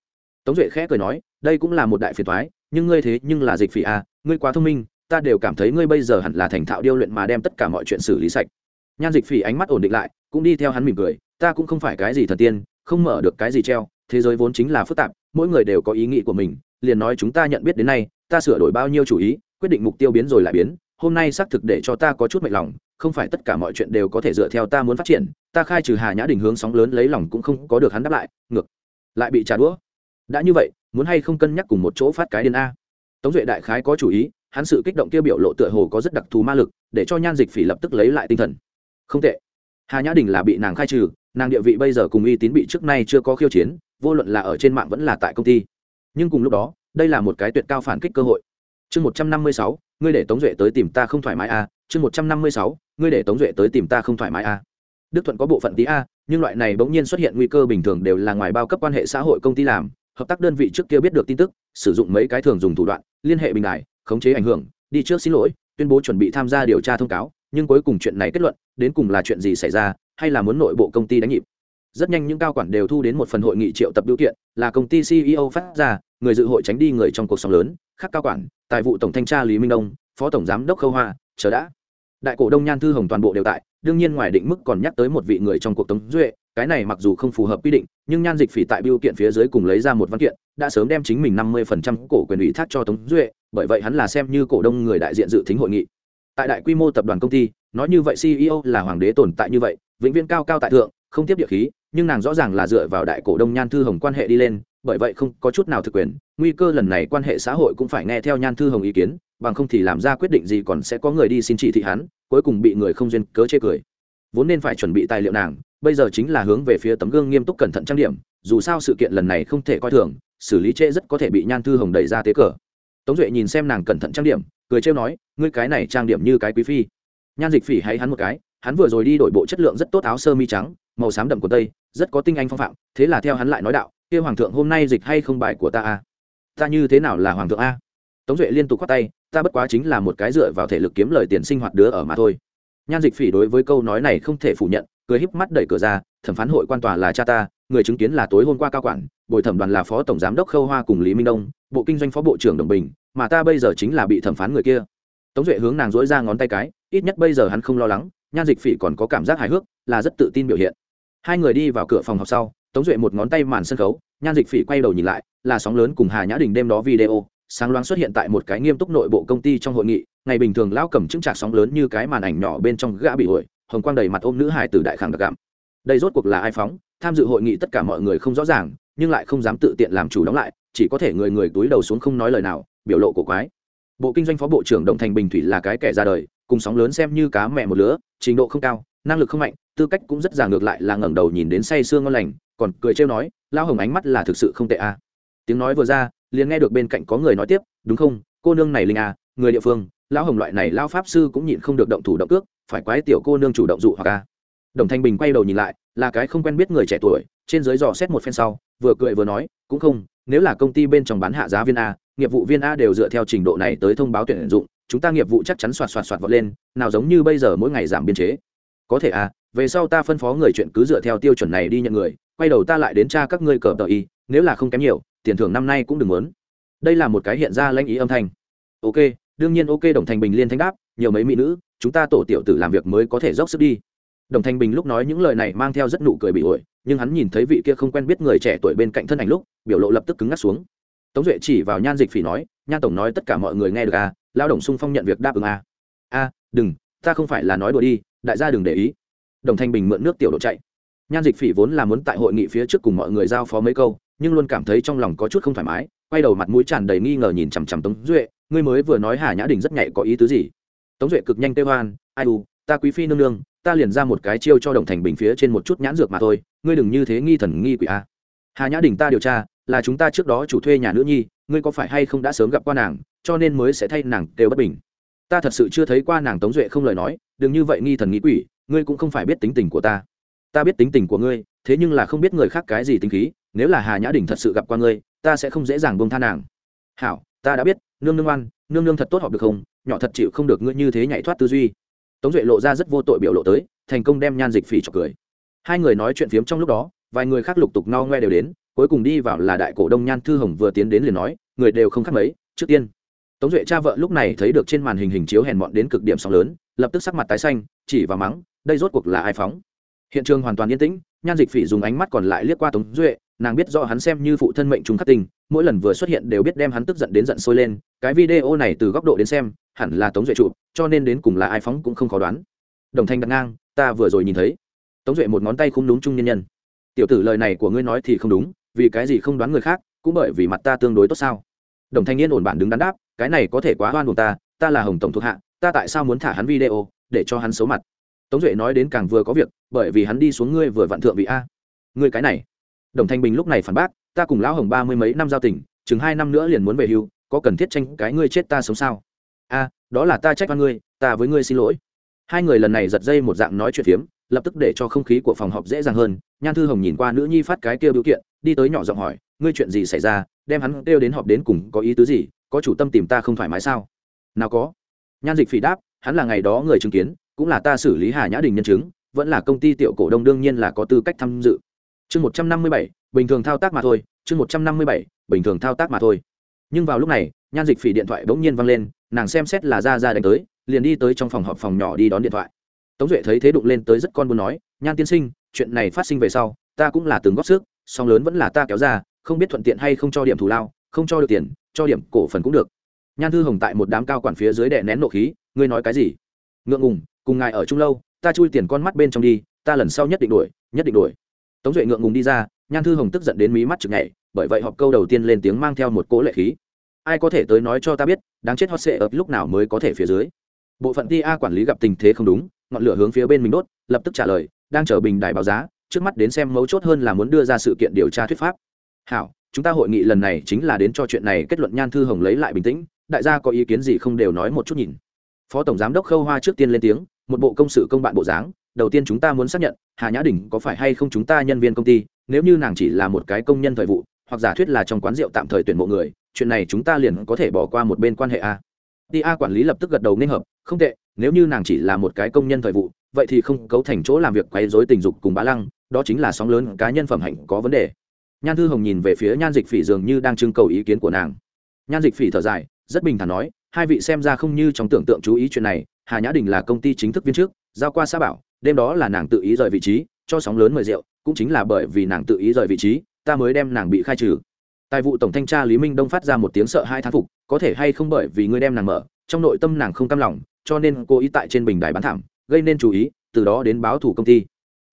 Tống duệ khẽ cười nói, đây cũng là một đại phiền thoái nhưng ngươi thế nhưng là dịch phỉ à ngươi quá thông minh, ta đều cảm thấy ngươi bây giờ hẳn là thành thạo điêu luyện mà đem tất cả mọi chuyện xử lý sạch. Nhan dịch phỉ ánh mắt ổn định lại, cũng đi theo hắn mỉm cười, ta cũng không phải cái gì thần tiên, không mở được cái gì treo, thế giới vốn chính là phức tạp, mỗi người đều có ý nghĩ của mình, liền nói chúng ta nhận biết đến nay, ta sửa đổi bao nhiêu chủ ý, quyết định mục tiêu biến rồi lại biến, hôm nay xác thực để cho ta có chút mệt lòng không phải tất cả mọi chuyện đều có thể dựa theo ta muốn phát triển, ta khai trừ hà nhã đình hướng sóng lớn lấy lòng cũng không có được hắn đáp lại, ngược lại bị trả đũa. Đã như vậy, muốn hay không cân nhắc cùng một chỗ phát cái điên a? Tống duệ đại khái có chủ ý, hắn sự kích động kia biểu lộ tựa hồ có rất đặc thù ma lực, để cho nhan dịch phỉ lập tức lấy lại tinh thần. Không tệ. Hà nhã đình là bị nàng khai trừ, nàng địa vị bây giờ cùng uy tín bị trước nay chưa có khiêu chiến, vô luận là ở trên mạng vẫn là tại công ty. Nhưng cùng lúc đó, đây là một cái tuyệt cao phản kích cơ hội. Chương một trăm năm mươi sáu, ngươi để tống duệ tới tìm ta không thoải mái a, chương một trăm năm mươi sáu ngươi để tống duệ tới tìm ta không thoải mái a đức thuận có bộ phận tí a, nhưng loại này bỗng nhiên xuất hiện nguy cơ bình thường đều là ngoài bao cấp quan hệ xã hội công ty làm, hợp tác đơn vị trước kia biết được tin tức, sử dụng mấy cái thường dùng thủ đoạn, liên hệ bình đại khống chế ảnh hưởng, đi trước xin lỗi, tuyên bố chuẩn bị tham gia điều tra thông cáo, nhưng cuối cùng chuyện này kết luận, đến cùng là chuyện gì xảy ra, hay là muốn nội bộ công ty đánh nhịp? Rất nhanh những cao quản đều thu đến một phần hội nghị triệu tập biểu kiện, là công ty ceo phát ra, người dự hội tránh đi người trong cuộc sống lớn, khác cao quản, tài vụ tổng thanh tra lý minh đông, phó tổng giám đốc khâu hoa, chờ đã đại cổ đông nhan thư hồng toàn bộ đều tại, đương nhiên ngoài định mức còn nhắc tới một vị người trong cuộc tống duệ, cái này mặc dù không phù hợp quy định, nhưng nhan dịch phỉ tại biểu kiện phía dưới cùng lấy ra một văn kiện, đã sớm đem chính mình năm mươi phần trăm cổ quyền ủy thác cho tống duệ, bởi vậy hắn là xem như cổ đông người đại diện dự thính hội nghị. Tại đại quy mô tập đoàn công ty, nói như vậy ceo là hoàng đế tồn tại như vậy, vĩnh viễn cao cao tại thượng, không tiếp địa khí, nhưng nàng rõ ràng là dựa vào đại cổ đông nhan thư hồng quan hệ đi lên, bởi vậy không có chút nào thực quyền, nguy cơ lần này quan hệ xã hội cũng phải nghe theo nhan thư hồng ý kiến bằng không thì làm ra quyết định gì còn sẽ có người đi xin chỉ thị hắn, cuối cùng bị người không duyên cớ chê cười. Vốn nên phải chuẩn bị tài liệu nàng, bây giờ chính là hướng về phía tấm gương nghiêm túc cẩn thận trang điểm, dù sao sự kiện lần này không thể coi thường, xử lý trễ rất có thể bị nhan thư hồng đẩy ra tế cờ. Tống duệ nhìn xem nàng cẩn thận trang điểm, cười trêu nói, ngươi cái này trang điểm như cái quý phi. Nhan dịch phỉ hay hắn một cái, hắn vừa rồi đi đổi bộ chất lượng rất tốt áo sơ mi trắng, màu xám đậm của tây, rất có tinh anh phong phạm, thế là theo hắn lại nói đạo, kia hoàng thượng hôm nay dịch hay không bài của ta a ta như thế nào là hoàng thượng a? Tống duệ liên tục khoát tay ta bất quá chính là một cái dựa vào thể lực kiếm lời tiền sinh hoạt đứa ở mà thôi. Nhan dịch phỉ đối với câu nói này không thể phủ nhận, cười híp mắt đẩy cửa ra, thẩm phán hội quan tòa là cha ta, người chứng kiến là tối hôm qua cao quản, bồi thẩm đoàn là phó tổng giám đốc khâu hoa cùng lý minh đông, bộ kinh doanh phó bộ trưởng đồng bình, mà ta bây giờ chính là bị thẩm phán người kia. Tống duệ hướng nàng dỗi ra ngón tay cái, ít nhất bây giờ hắn không lo lắng, nhan dịch phỉ còn có cảm giác hài hước, là rất tự tin biểu hiện. Hai người đi vào cửa phòng học sau, tống duệ một ngón tay màn sân khấu, nhan dịch phỉ quay đầu nhìn lại, là sóng lớn cùng hà nhã đình đêm đó video sáng loáng xuất hiện tại một cái nghiêm túc nội bộ công ty trong hội nghị, ngày bình thường lão cầm chứng trạc sóng lớn như cái màn ảnh nhỏ bên trong gã bị ổi hồng quang đầy mặt ôm nữ hải từ đại khẳng đặc gặm đây rốt cuộc là ai phóng? Tham dự hội nghị tất cả mọi người không rõ ràng, nhưng lại không dám tự tiện làm chủ đóng lại, chỉ có thể người người túi đầu xuống không nói lời nào, biểu lộ cổ quái. Bộ kinh doanh phó bộ trưởng đồng thành bình thủy là cái kẻ ra đời, cùng sóng lớn xem như cá mẹ một lứa, trình độ không cao, năng lực không mạnh, tư cách cũng rất già ngược lại là ngẩng đầu nhìn đến say sương ngon lành, còn cười trêu nói lao hồng ánh mắt là thực sự không tệ a. Tiếng nói vừa ra liền nghe được bên cạnh có người nói tiếp đúng không cô nương này linh à, người địa phương lão hồng loại này lao pháp sư cũng nhịn không được động thủ động cước phải quái tiểu cô nương chủ động dụ hoặc à? đồng thanh bình quay đầu nhìn lại là cái không quen biết người trẻ tuổi trên dưới dò xét một phen sau vừa cười vừa nói cũng không nếu là công ty bên trong bán hạ giá viên a nghiệp vụ viên a đều dựa theo trình độ này tới thông báo tuyển dụng chúng ta nghiệp vụ chắc chắn soạt soạt soạt vọt lên nào giống như bây giờ mỗi ngày giảm biên chế có thể à về sau ta phân phó người chuyện cứ dựa theo tiêu chuẩn này đi nhận người quay đầu ta lại đến tra các ngươi cờ tờ y nếu là không kém nhiều tiền thưởng năm nay cũng đừng muốn. Đây là một cái hiện ra lãnh ý âm thanh. Ok, đương nhiên ok, đồng thành bình liên thanh đáp, nhiều mấy mỹ nữ, chúng ta tổ tiểu tử làm việc mới có thể dốc sức đi. Đồng thành bình lúc nói những lời này mang theo rất nụ cười bị ổi, nhưng hắn nhìn thấy vị kia không quen biết người trẻ tuổi bên cạnh thân ảnh lúc, biểu lộ lập tức cứng ngắt xuống. Tống duệ chỉ vào nhan dịch phỉ nói nhan tổng nói tất cả mọi người nghe được à lao động sung phong nhận việc đáp ứng à. a, đừng, ta không phải là nói đùa đi, đại gia đừng để ý. Đồng thanh bình mượn nước tiểu độ chạy. Nhan dịch phỉ vốn là muốn tại hội nghị phía trước cùng mọi người giao phó mấy câu nhưng luôn cảm thấy trong lòng có chút không thoải mái, quay đầu mặt mũi tràn đầy nghi ngờ nhìn chằm chằm tống duệ, ngươi mới vừa nói hà nhã đình rất nhạy có ý tứ gì? Tống duệ cực nhanh tê hoan, ai u, ta quý phi nương nương, ta liền ra một cái chiêu cho đồng thành bình phía trên một chút nhãn dược mà thôi, ngươi đừng như thế nghi thần nghi quỷ a. Hà nhã đình ta điều tra, là chúng ta trước đó chủ thuê nhà nữ nhi, ngươi có phải hay không đã sớm gặp qua nàng, cho nên mới sẽ thay nàng đều bất bình. Ta thật sự chưa thấy qua nàng, tống duệ không lời nói, đừng như vậy nghi thần nghĩ quỷ, ngươi cũng không phải biết tính tình của ta. Ta biết tính tình của ngươi, thế nhưng là không biết người khác cái gì tính khí nếu là hà nhã đình thật sự gặp qua ngươi, ta sẽ không dễ dàng buông tha nàng. Hảo, ta đã biết, nương nương oan nương nương thật tốt học được không, nhỏ thật chịu không được ngươi như thế nhảy thoát tư duy. Tống duệ lộ ra rất vô tội biểu lộ tới, thành công đem nhan dịch phỉ trọc cười. Hai người nói chuyện phiếm trong lúc đó, vài người khác lục tục no ngoe đều đến, cuối cùng đi vào là đại cổ đông nhan thư hồng vừa tiến đến liền nói, người đều không khác mấy, trước tiên. Tống duệ cha vợ lúc này thấy được trên màn hình hình chiếu hèn mọn đến cực điểm sóng lớn, lập tức sắc mặt tái xanh, chỉ và mắng, đây rốt cuộc là ai phóng? Hiện trường hoàn toàn yên tĩnh, nhan dịch phỉ dùng ánh mắt còn lại liếc qua tống duệ nàng biết do hắn xem như phụ thân mệnh chúng khắc tình mỗi lần vừa xuất hiện đều biết đem hắn tức giận đến giận sôi lên, cái video này từ góc độ đến xem, hẳn là tống duệ chụp, cho nên đến cùng là ai phóng cũng không khó đoán. Đồng thanh đặt ngang, ta vừa rồi nhìn thấy. Tống duệ một ngón tay không đúng trung nhân nhân. Tiểu tử lời này của ngươi nói thì không đúng, vì cái gì không đoán người khác, cũng bởi vì mặt ta tương đối tốt sao? Đồng thanh niên ổn bản đứng đắn đáp, cái này có thể quá oan buồn ta ta là hồng tổng thuộc hạ, ta tại sao muốn thả hắn video, để cho hắn xấu mặt? Tống duệ nói đến càng vừa có việc, bởi vì hắn đi xuống ngươi vừa vặn thượng vị a. Ngươi cái này đồng thanh bình lúc này phản bác, ta cùng lão hồng ba mươi mấy năm giao tình, chừng hai năm nữa liền muốn về hưu, có cần thiết tranh cái ngươi chết ta sống sao? A, đó là ta trách văn ngươi, ta với ngươi xin lỗi. Hai người lần này giật dây một dạng nói chuyện phiếm, lập tức để cho không khí của phòng họp dễ dàng hơn. Nhan thư hồng nhìn qua nữ nhi phát cái kêu biểu kiện, đi tới nhỏ giọng hỏi, ngươi chuyện gì xảy ra? Đem hắn kêu đến họp đến cùng có ý tứ gì? Có chủ tâm tìm ta không thoải mái sao? Nào có. Nhan dịch phỉ đáp, hắn là ngày đó người chứng kiến, cũng là ta xử lý hà nhã đình nhân chứng, vẫn là công ty tiểu cổ đông đương nhiên là có tư cách tham dự chương một trăm năm mươi bảy, bình thường thao tác mà thôi, chương một trăm năm mươi bảy, bình thường thao tác mà thôi. Nhưng vào lúc này, nhan dịch phỉ điện thoại bỗng nhiên văng lên, nàng xem xét là ra ra đánh tới, liền đi tới trong phòng họp phòng nhỏ đi đón điện thoại. Tống duệ thấy thế đụng lên tới rất con buồn nói, nhan tiên sinh, chuyện này phát sinh về sau, ta cũng là từng góp sức, song lớn vẫn là ta kéo ra, không biết thuận tiện hay không cho điểm thù lao, không cho được tiền, cho điểm cổ phần cũng được. Nhan thư hồng tại một đám cao quản phía dưới đè nén nộ khí, ngươi nói cái gì? Ngượng ngùng, cùng ngài ở chung lâu, ta chui tiền con mắt bên trong đi, ta lần sau nhất định đuổi, nhất định đuổi tống duệ ngượng ngùng đi ra, nhan thư hồng tức giận đến mí mắt chực nhảy, bởi vậy họp câu đầu tiên lên tiếng mang theo một cỗ lệ khí. Ai có thể tới nói cho ta biết, đáng chết hot sệ ập lúc nào mới có thể phía dưới. Bộ phận ti a quản lý gặp tình thế không đúng, ngọn lửa hướng phía bên mình đốt, lập tức trả lời, đang chờ bình đài báo giá, trước mắt đến xem mấu chốt hơn là muốn đưa ra sự kiện điều tra thuyết pháp. Hảo, chúng ta hội nghị lần này chính là đến cho chuyện này, kết luận nhan thư hồng lấy lại bình tĩnh, đại gia có ý kiến gì không đều nói một chút nhìn. Phó tổng giám đốc khâu hoa trước tiên lên tiếng, một bộ công sự công bạn bộ dáng đầu tiên chúng ta muốn xác nhận, hà nhã đình có phải hay không chúng ta nhân viên công ty, nếu như nàng chỉ là một cái công nhân thời vụ, hoặc giả thuyết là trong quán rượu tạm thời tuyển mộ người, chuyện này chúng ta liền có thể bỏ qua một bên quan hệ a. Ti a quản lý lập tức gật đầu nên hợp, không tệ, nếu như nàng chỉ là một cái công nhân thời vụ, vậy thì không cấu thành chỗ làm việc quấy dối tình dục cùng bá lăng, đó chính là sóng lớn cá nhân phẩm hạnh có vấn đề. Nhan thư hồng nhìn về phía nhan dịch phỉ dường như đang trưng cầu ý kiến của nàng. Nhan dịch phỉ thở dài, rất bình thản nói, hai vị xem ra không như trong tưởng tượng chú ý chuyện này, hà nhã đình là công ty chính thức viên trước giao qua xã bảo đêm đó là nàng tự ý rời vị trí, cho sóng lớn mời rượu, cũng chính là bởi vì nàng tự ý rời vị trí, ta mới đem nàng bị khai trừ. Tài vụ tổng thanh tra lý minh đông phát ra một tiếng sợ hai thán phục, có thể hay không bởi vì ngươi đem nàng mở, trong nội tâm nàng không cam lòng, cho nên cô ý tại trên bình đài bán thảm, gây nên chú ý, từ đó đến báo thủ công ty.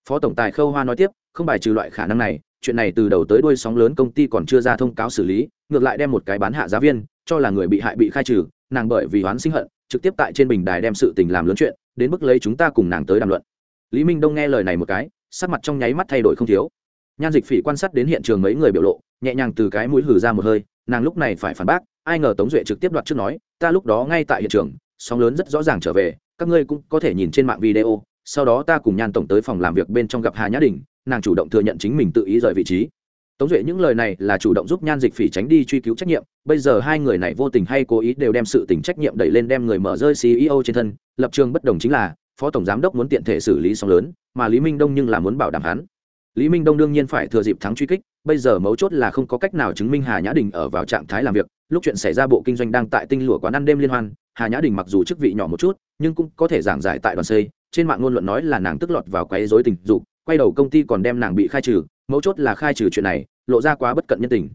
Phó tổng tài khâu hoa nói tiếp, không bài trừ loại khả năng này, chuyện này từ đầu tới đuôi sóng lớn công ty còn chưa ra thông cáo xử lý, ngược lại đem một cái bán hạ giá viên, cho là người bị hại bị khai trừ, nàng bởi vì oán sinh hận, trực tiếp tại trên bình đài đem sự tình làm lớn chuyện, đến mức lấy chúng ta cùng nàng tới đàm luận lý minh đông nghe lời này một cái, sắc mặt trong nháy mắt thay đổi không thiếu. Nhan dịch phỉ quan sát đến hiện trường mấy người biểu lộ, nhẹ nhàng từ cái mũi hử ra một hơi, nàng lúc này phải phản bác, ai ngờ tống duệ trực tiếp đoạt trước nói, ta lúc đó ngay tại hiện trường, sóng lớn rất rõ ràng trở về, các ngươi cũng có thể nhìn trên mạng video, sau đó ta cùng nhan tổng tới phòng làm việc bên trong gặp hà nhã đình, nàng chủ động thừa nhận chính mình tự ý rời vị trí. Tống duệ những lời này là chủ động giúp nhan dịch phỉ tránh đi truy cứu trách nhiệm, bây giờ hai người này vô tình hay cố ý đều đem sự tình trách nhiệm đẩy lên đem người mở rơi ceo trên thân, lập trường bất đồng chính là phó tổng giám đốc muốn tiện thể xử lý sóng lớn, mà lý minh đông nhưng là muốn bảo đảm hắn. Lý minh đông đương nhiên phải thừa dịp thắng truy kích, bây giờ mấu chốt là không có cách nào chứng minh hà nhã đình ở vào trạng thái làm việc, lúc chuyện xảy ra bộ kinh doanh đang tại tinh lụa quán ăn đêm liên hoan, hà nhã đình mặc dù chức vị nhỏ một chút, nhưng cũng có thể giảng giải tại đoàn xây trên mạng ngôn luận nói là nàng tức lọt vào quấy dối tình dục, quay đầu công ty còn đem nàng bị khai trừ, mấu chốt là khai trừ chuyện này, lộ ra quá bất cận nhân tình.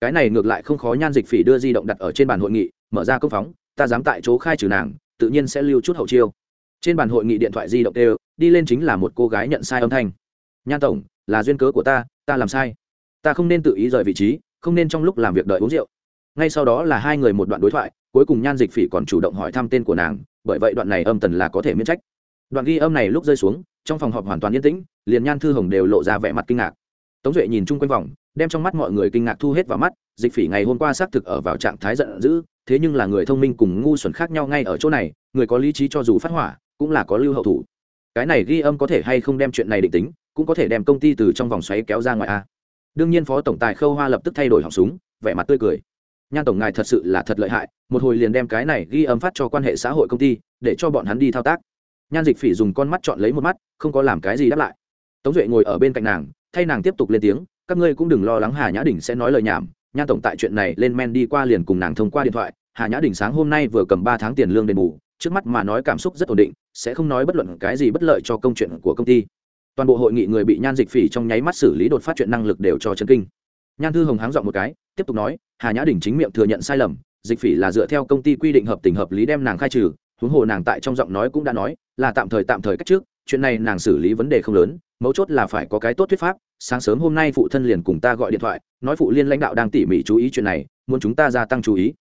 Cái này ngược lại không khó nhan dịch phỉ đưa di động đặt ở trên bàn hội nghị, mở ra công phóng, ta dám tại chỗ khai trừ nàng, tự nhiên sẽ lưu chút hậu chiêu trên bàn hội nghị điện thoại di động đều đi lên chính là một cô gái nhận sai âm thanh. Nhan tổng, là duyên cớ của ta ta làm sai. Ta không nên tự ý rời vị trí, không nên trong lúc làm việc đợi uống rượu. Ngay sau đó là hai người một đoạn đối thoại, cuối cùng nhan dịch phỉ còn chủ động hỏi thăm tên của nàng, bởi vậy đoạn này âm tần là có thể miễn trách. Đoạn ghi âm này lúc rơi xuống, trong phòng họp hoàn toàn yên tĩnh, liền nhan thư hồng đều lộ ra vẻ mặt kinh ngạc. Tống duệ nhìn chung quanh vòng, đem trong mắt mọi người kinh ngạc thu hết vào mắt, dịch phỉ ngày hôm qua xác thực ở vào trạng thái giận dữ, thế nhưng là người thông minh cùng ngu xuẩn khác nhau ngay ở chỗ này, người có lý trí cho dù phát hỏa cũng là có lưu hậu thủ. Cái này ghi âm có thể hay không đem chuyện này định tính, cũng có thể đem công ty từ trong vòng xoáy kéo ra ngoài a. Đương nhiên phó tổng tài khâu hoa lập tức thay đổi họng súng, vẻ mặt tươi cười. Nhan tổng ngài thật sự là thật lợi hại, một hồi liền đem cái này ghi âm phát cho quan hệ xã hội công ty, để cho bọn hắn đi thao tác. Nhan dịch phỉ dùng con mắt chọn lấy một mắt, không có làm cái gì đáp lại. Tống duệ ngồi ở bên cạnh nàng, thay nàng tiếp tục lên tiếng, các ngươi cũng đừng lo lắng hà nhã đình sẽ nói lời nhảm, nhan tổng tại chuyện này lên men đi qua liền cùng nàng thông qua điện thoại, hà nhã đình sáng hôm nay vừa cầm ba tháng tiền lương đền bù trước mắt mà nói cảm xúc rất ổn định, sẽ không nói bất luận cái gì bất lợi cho công chuyện của công ty. Toàn bộ hội nghị người bị nhan dịch phỉ trong nháy mắt xử lý đột phát chuyện năng lực đều cho chân kinh. Nhan thư hồng háng dọn một cái, tiếp tục nói, hà nhã đình chính miệng thừa nhận sai lầm, dịch phỉ là dựa theo công ty quy định hợp tình hợp lý đem nàng khai trừ, huống hồ nàng tại trong giọng nói cũng đã nói, là tạm thời tạm thời cách trước, chuyện này nàng xử lý vấn đề không lớn, mấu chốt là phải có cái tốt thuyết pháp, sáng sớm hôm nay phụ thân liền cùng ta gọi điện thoại, nói phụ liên lãnh đạo đang tỉ mỉ chú ý chuyện này, muốn chúng ta gia tăng chú ý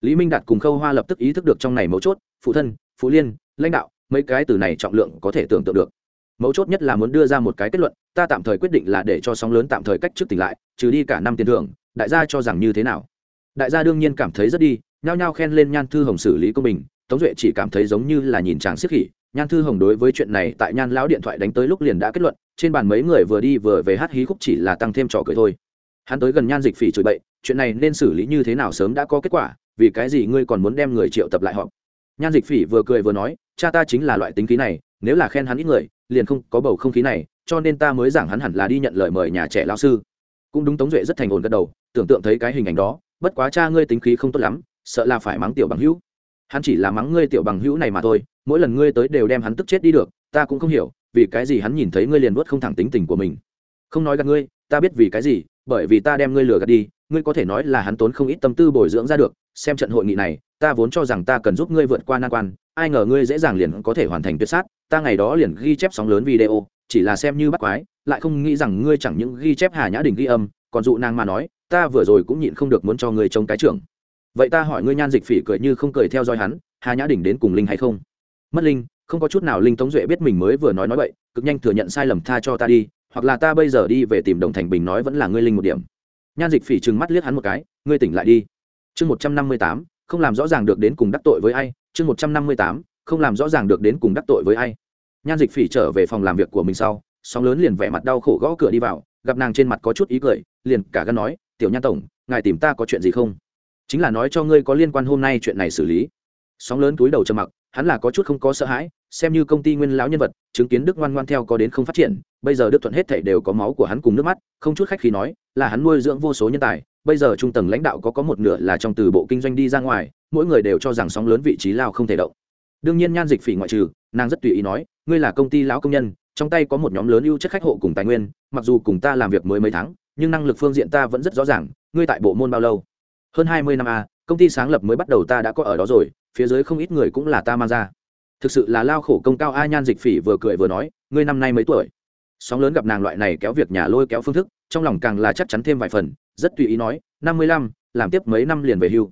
lý minh đạt cùng khâu hoa lập tức ý thức được trong này mấu chốt, phụ thân, phụ liên, lãnh đạo, mấy cái từ này trọng lượng có thể tưởng tượng được. Mấu chốt nhất là muốn đưa ra một cái kết luận, ta tạm thời quyết định là để cho sóng lớn tạm thời cách trước tỉnh lại, trừ đi cả năm tiền thưởng, đại gia cho rằng như thế nào? Đại gia đương nhiên cảm thấy rất đi, nhao nhao khen lên nhan thư hồng xử lý công bình, tống duệ chỉ cảm thấy giống như là nhìn chàng siết khỉ. Nhan thư hồng đối với chuyện này tại nhan lão điện thoại đánh tới lúc liền đã kết luận, trên bàn mấy người vừa đi vừa về hát hí khúc chỉ là tăng thêm trò cười thôi. Hắn tới gần nhan dịch phỉ chửi bậy, chuyện này nên xử lý như thế nào sớm đã có kết quả vì cái gì ngươi còn muốn đem người triệu tập lại họp? Nhan dịch phỉ vừa cười vừa nói, cha ta chính là loại tính khí này, nếu là khen hắn ít người, liền không có bầu không khí này, cho nên ta mới giảng hắn hẳn là đi nhận lời mời nhà trẻ lao sư. Cũng đúng tống duệ rất thành ổn gật đầu, tưởng tượng thấy cái hình ảnh đó, bất quá cha ngươi tính khí không tốt lắm, sợ là phải mắng tiểu bằng hữu. Hắn chỉ là mắng ngươi tiểu bằng hữu này mà thôi, mỗi lần ngươi tới đều đem hắn tức chết đi được, ta cũng không hiểu, vì cái gì hắn nhìn thấy ngươi liền vuốt không thẳng tính tình của mình. Không nói gạt ngươi, ta biết vì cái gì, bởi vì ta đem ngươi lừa gạt đi ngươi có thể nói là hắn tốn không ít tâm tư bồi dưỡng ra được, xem trận hội nghị này, ta vốn cho rằng ta cần giúp ngươi vượt qua nan quan, ai ngờ ngươi dễ dàng liền có thể hoàn thành tuyệt sát, ta ngày đó liền ghi chép sóng lớn video, chỉ là xem như bắt quái, lại không nghĩ rằng ngươi chẳng những ghi chép hà nhã đình ghi âm, còn dụ nàng mà nói, ta vừa rồi cũng nhịn không được muốn cho ngươi trông cái trưởng. Vậy ta hỏi ngươi nhan dịch phỉ cười như không cười theo dõi hắn, hà nhã đình đến cùng linh hay không? Mất linh, không có chút nào linh tống duệ biết mình mới vừa nói nói vậy cực nhanh thừa nhận sai lầm tha cho ta đi, hoặc là ta bây giờ đi về tìm đồng thành bình nói vẫn là ngươi linh một điểm nhan dịch phỉ trừng mắt liếc hắn một cái, ngươi tỉnh lại đi. Chương một trăm năm mươi tám, không làm rõ ràng được đến cùng đắc tội với ai. Chương một trăm năm mươi tám, không làm rõ ràng được đến cùng đắc tội với ai. Nhan dịch phỉ trở về phòng làm việc của mình sau, sóng lớn liền vẻ mặt đau khổ gõ cửa đi vào, gặp nàng trên mặt có chút ý cười, liền cả gân nói, tiểu nhan tổng, ngài tìm ta có chuyện gì không? Chính là nói cho ngươi có liên quan hôm nay chuyện này xử lý. Sóng lớn túi đầu trầm mặc, hắn là có chút không có sợ hãi, xem như công ty nguyên lão nhân vật, chứng kiến đức ngoan ngoan theo có đến không phát triển, bây giờ đức thuận hết thảy đều có máu của hắn cùng nước mắt, không chút khách khi nói là hắn nuôi dưỡng vô số nhân tài, bây giờ trung tầng lãnh đạo có có một nửa là trong từ bộ kinh doanh đi ra ngoài, mỗi người đều cho rằng sóng lớn vị trí lao không thể động. Đương nhiên nhan dịch phỉ ngoại trừ, nàng rất tùy ý nói, ngươi là công ty lão công nhân, trong tay có một nhóm lớn ưu chất khách hộ cùng tài nguyên, mặc dù cùng ta làm việc mới mấy tháng, nhưng năng lực phương diện ta vẫn rất rõ ràng, ngươi tại bộ môn bao lâu? Hơn hai mươi năm a công ty sáng lập mới bắt đầu ta đã có ở đó rồi, phía dưới không ít người cũng là ta mang ra. Thực sự là lao khổ công cao a nhan dịch phỉ vừa cười vừa nói, ngươi năm nay mấy tuổi? Sóng lớn gặp nàng loại này kéo việc nhà lôi kéo phương thức trong lòng càng là chắc chắn thêm vài phần, rất tùy ý nói, năm mươi lăm, làm tiếp mấy năm liền về hưu.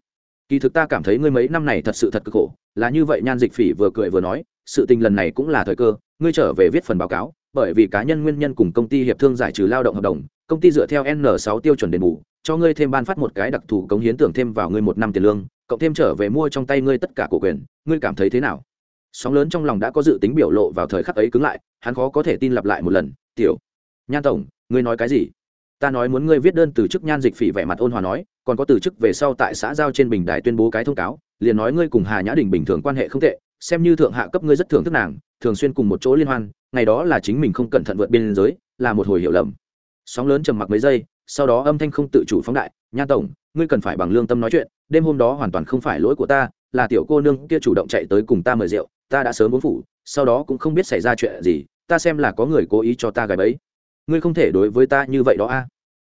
Kỳ thực ta cảm thấy ngươi mấy năm này thật sự thật cực khổ, là như vậy nhan dịch phỉ vừa cười vừa nói, sự tình lần này cũng là thời cơ, ngươi trở về viết phần báo cáo, bởi vì cá nhân nguyên nhân cùng công ty hiệp thương giải trừ lao động hợp đồng, công ty dựa theo n 6 tiêu chuẩn đền bù, cho ngươi thêm ban phát một cái đặc thù cống hiến tưởng thêm vào ngươi một năm tiền lương, cộng thêm trở về mua trong tay ngươi tất cả cổ quyền, ngươi cảm thấy thế nào? Sóng lớn trong lòng đã có dự tính biểu lộ vào thời khắc ấy cứng lại, hắn khó có thể tin lặp lại một lần, tiểu, nhan tổng, ngươi nói cái gì? Ta nói muốn ngươi viết đơn từ chức nhan dịch phỉ vẻ mặt ôn hòa nói, còn có từ chức về sau tại xã giao trên bình đài tuyên bố cái thông cáo, liền nói ngươi cùng hà nhã đình bình thường quan hệ không tệ, xem như thượng hạ cấp ngươi rất thưởng thức nàng, thường xuyên cùng một chỗ liên hoan, ngày đó là chính mình không cẩn thận vượt biên giới, là một hồi hiểu lầm. Sóng lớn trầm mặc mấy giây, sau đó âm thanh không tự chủ phóng đại, nha tổng, ngươi cần phải bằng lương tâm nói chuyện, đêm hôm đó hoàn toàn không phải lỗi của ta, là tiểu cô nương kia chủ động chạy tới cùng ta mời rượu, ta đã sớm uống phủ, sau đó cũng không biết xảy ra chuyện gì, ta xem là có người cố ý cho ta gài bẫy ngươi không thể đối với ta như vậy đó a.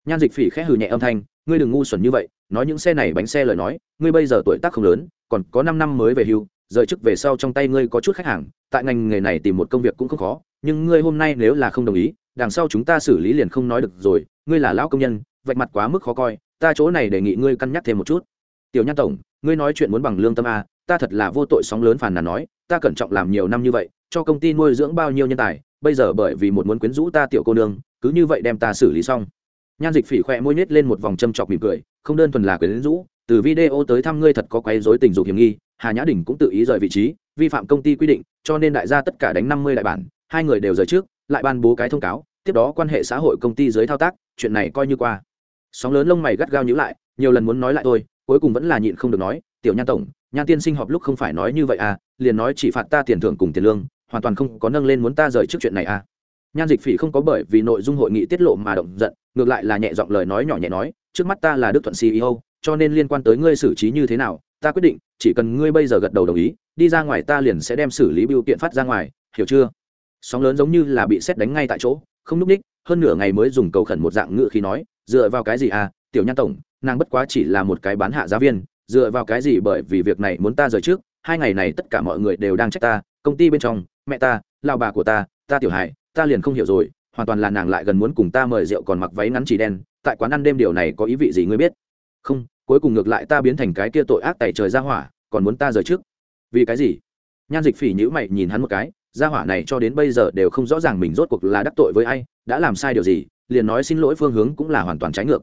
Nhan dịch phỉ khẽ hừ nhẹ âm thanh, ngươi đừng ngu xuẩn như vậy, nói những xe này bánh xe lời nói, ngươi bây giờ tuổi tác không lớn, còn có năm năm mới về hưu, rời chức về sau trong tay ngươi có chút khách hàng, tại ngành nghề này tìm một công việc cũng không khó, nhưng ngươi hôm nay nếu là không đồng ý, đằng sau chúng ta xử lý liền không nói được rồi, ngươi là lão công nhân, vạch mặt quá mức khó coi, ta chỗ này đề nghị ngươi cân nhắc thêm một chút. Tiểu nhan tổng, ngươi nói chuyện muốn bằng lương tâm a, ta thật là vô tội sóng lớn phàn nàn nói, ta cẩn trọng làm nhiều năm như vậy, cho công ty nuôi dưỡng bao nhiêu nhân tài, bây giờ bởi vì một muốn quyến rũ ta tiểu cô nương cứ như vậy đem ta xử lý xong. Nhan dịch phỉ khoe môi nhét lên một vòng châm chọc mỉm cười, không đơn thuần là quyến rũ, từ video tới thăm ngươi thật có quấy rối tình dục hiểm nghi, hà nhã đình cũng tự ý rời vị trí, vi phạm công ty quy định, cho nên đại gia tất cả đánh năm mươi đại bản, hai người đều rời trước, lại ban bố cái thông cáo, tiếp đó quan hệ xã hội công ty dưới thao tác, chuyện này coi như qua. Sóng lớn lông mày gắt gao nhữ lại, nhiều lần muốn nói lại thôi, cuối cùng vẫn là nhịn không được nói, tiểu nhan tổng, nhan tiên sinh họp lúc không phải nói như vậy à liền nói chỉ phạt ta tiền thưởng cùng tiền lương, hoàn toàn không có nâng lên muốn ta rời trước chuyện này à nhan dịch phỉ không có bởi vì nội dung hội nghị tiết lộ mà động giận, ngược lại là nhẹ giọng lời nói nhỏ nhẹ nói, trước mắt ta là đức thuận ceo cho nên liên quan tới ngươi xử trí như thế nào, ta quyết định, chỉ cần ngươi bây giờ gật đầu đồng ý, đi ra ngoài ta liền sẽ đem xử lý biểu kiện phát ra ngoài, hiểu chưa? Sóng lớn giống như là bị xét đánh ngay tại chỗ, không núp ních, hơn nửa ngày mới dùng cầu khẩn một dạng ngự khi nói, dựa vào cái gì à tiểu nhan tổng, nàng bất quá chỉ là một cái bán hạ giá viên, dựa vào cái gì bởi vì việc này muốn ta rời trước, hai ngày này tất cả mọi người đều đang trách ta, công ty bên trong, mẹ ta lao bà của ta ta tiểu hải ta liền không hiểu rồi, hoàn toàn là nàng lại gần muốn cùng ta mời rượu còn mặc váy ngắn chỉ đen, tại quán ăn đêm điều này có ý vị gì ngươi biết? Không, cuối cùng ngược lại ta biến thành cái kia tội ác tẩy trời ra hỏa, còn muốn ta rời trước. Vì cái gì? Nhan dịch phỉ nhữ mày nhìn hắn một cái gia hỏa này cho đến bây giờ đều không rõ ràng mình rốt cuộc là đắc tội với ai, đã làm sai điều gì, liền nói xin lỗi phương hướng cũng là hoàn toàn trái ngược.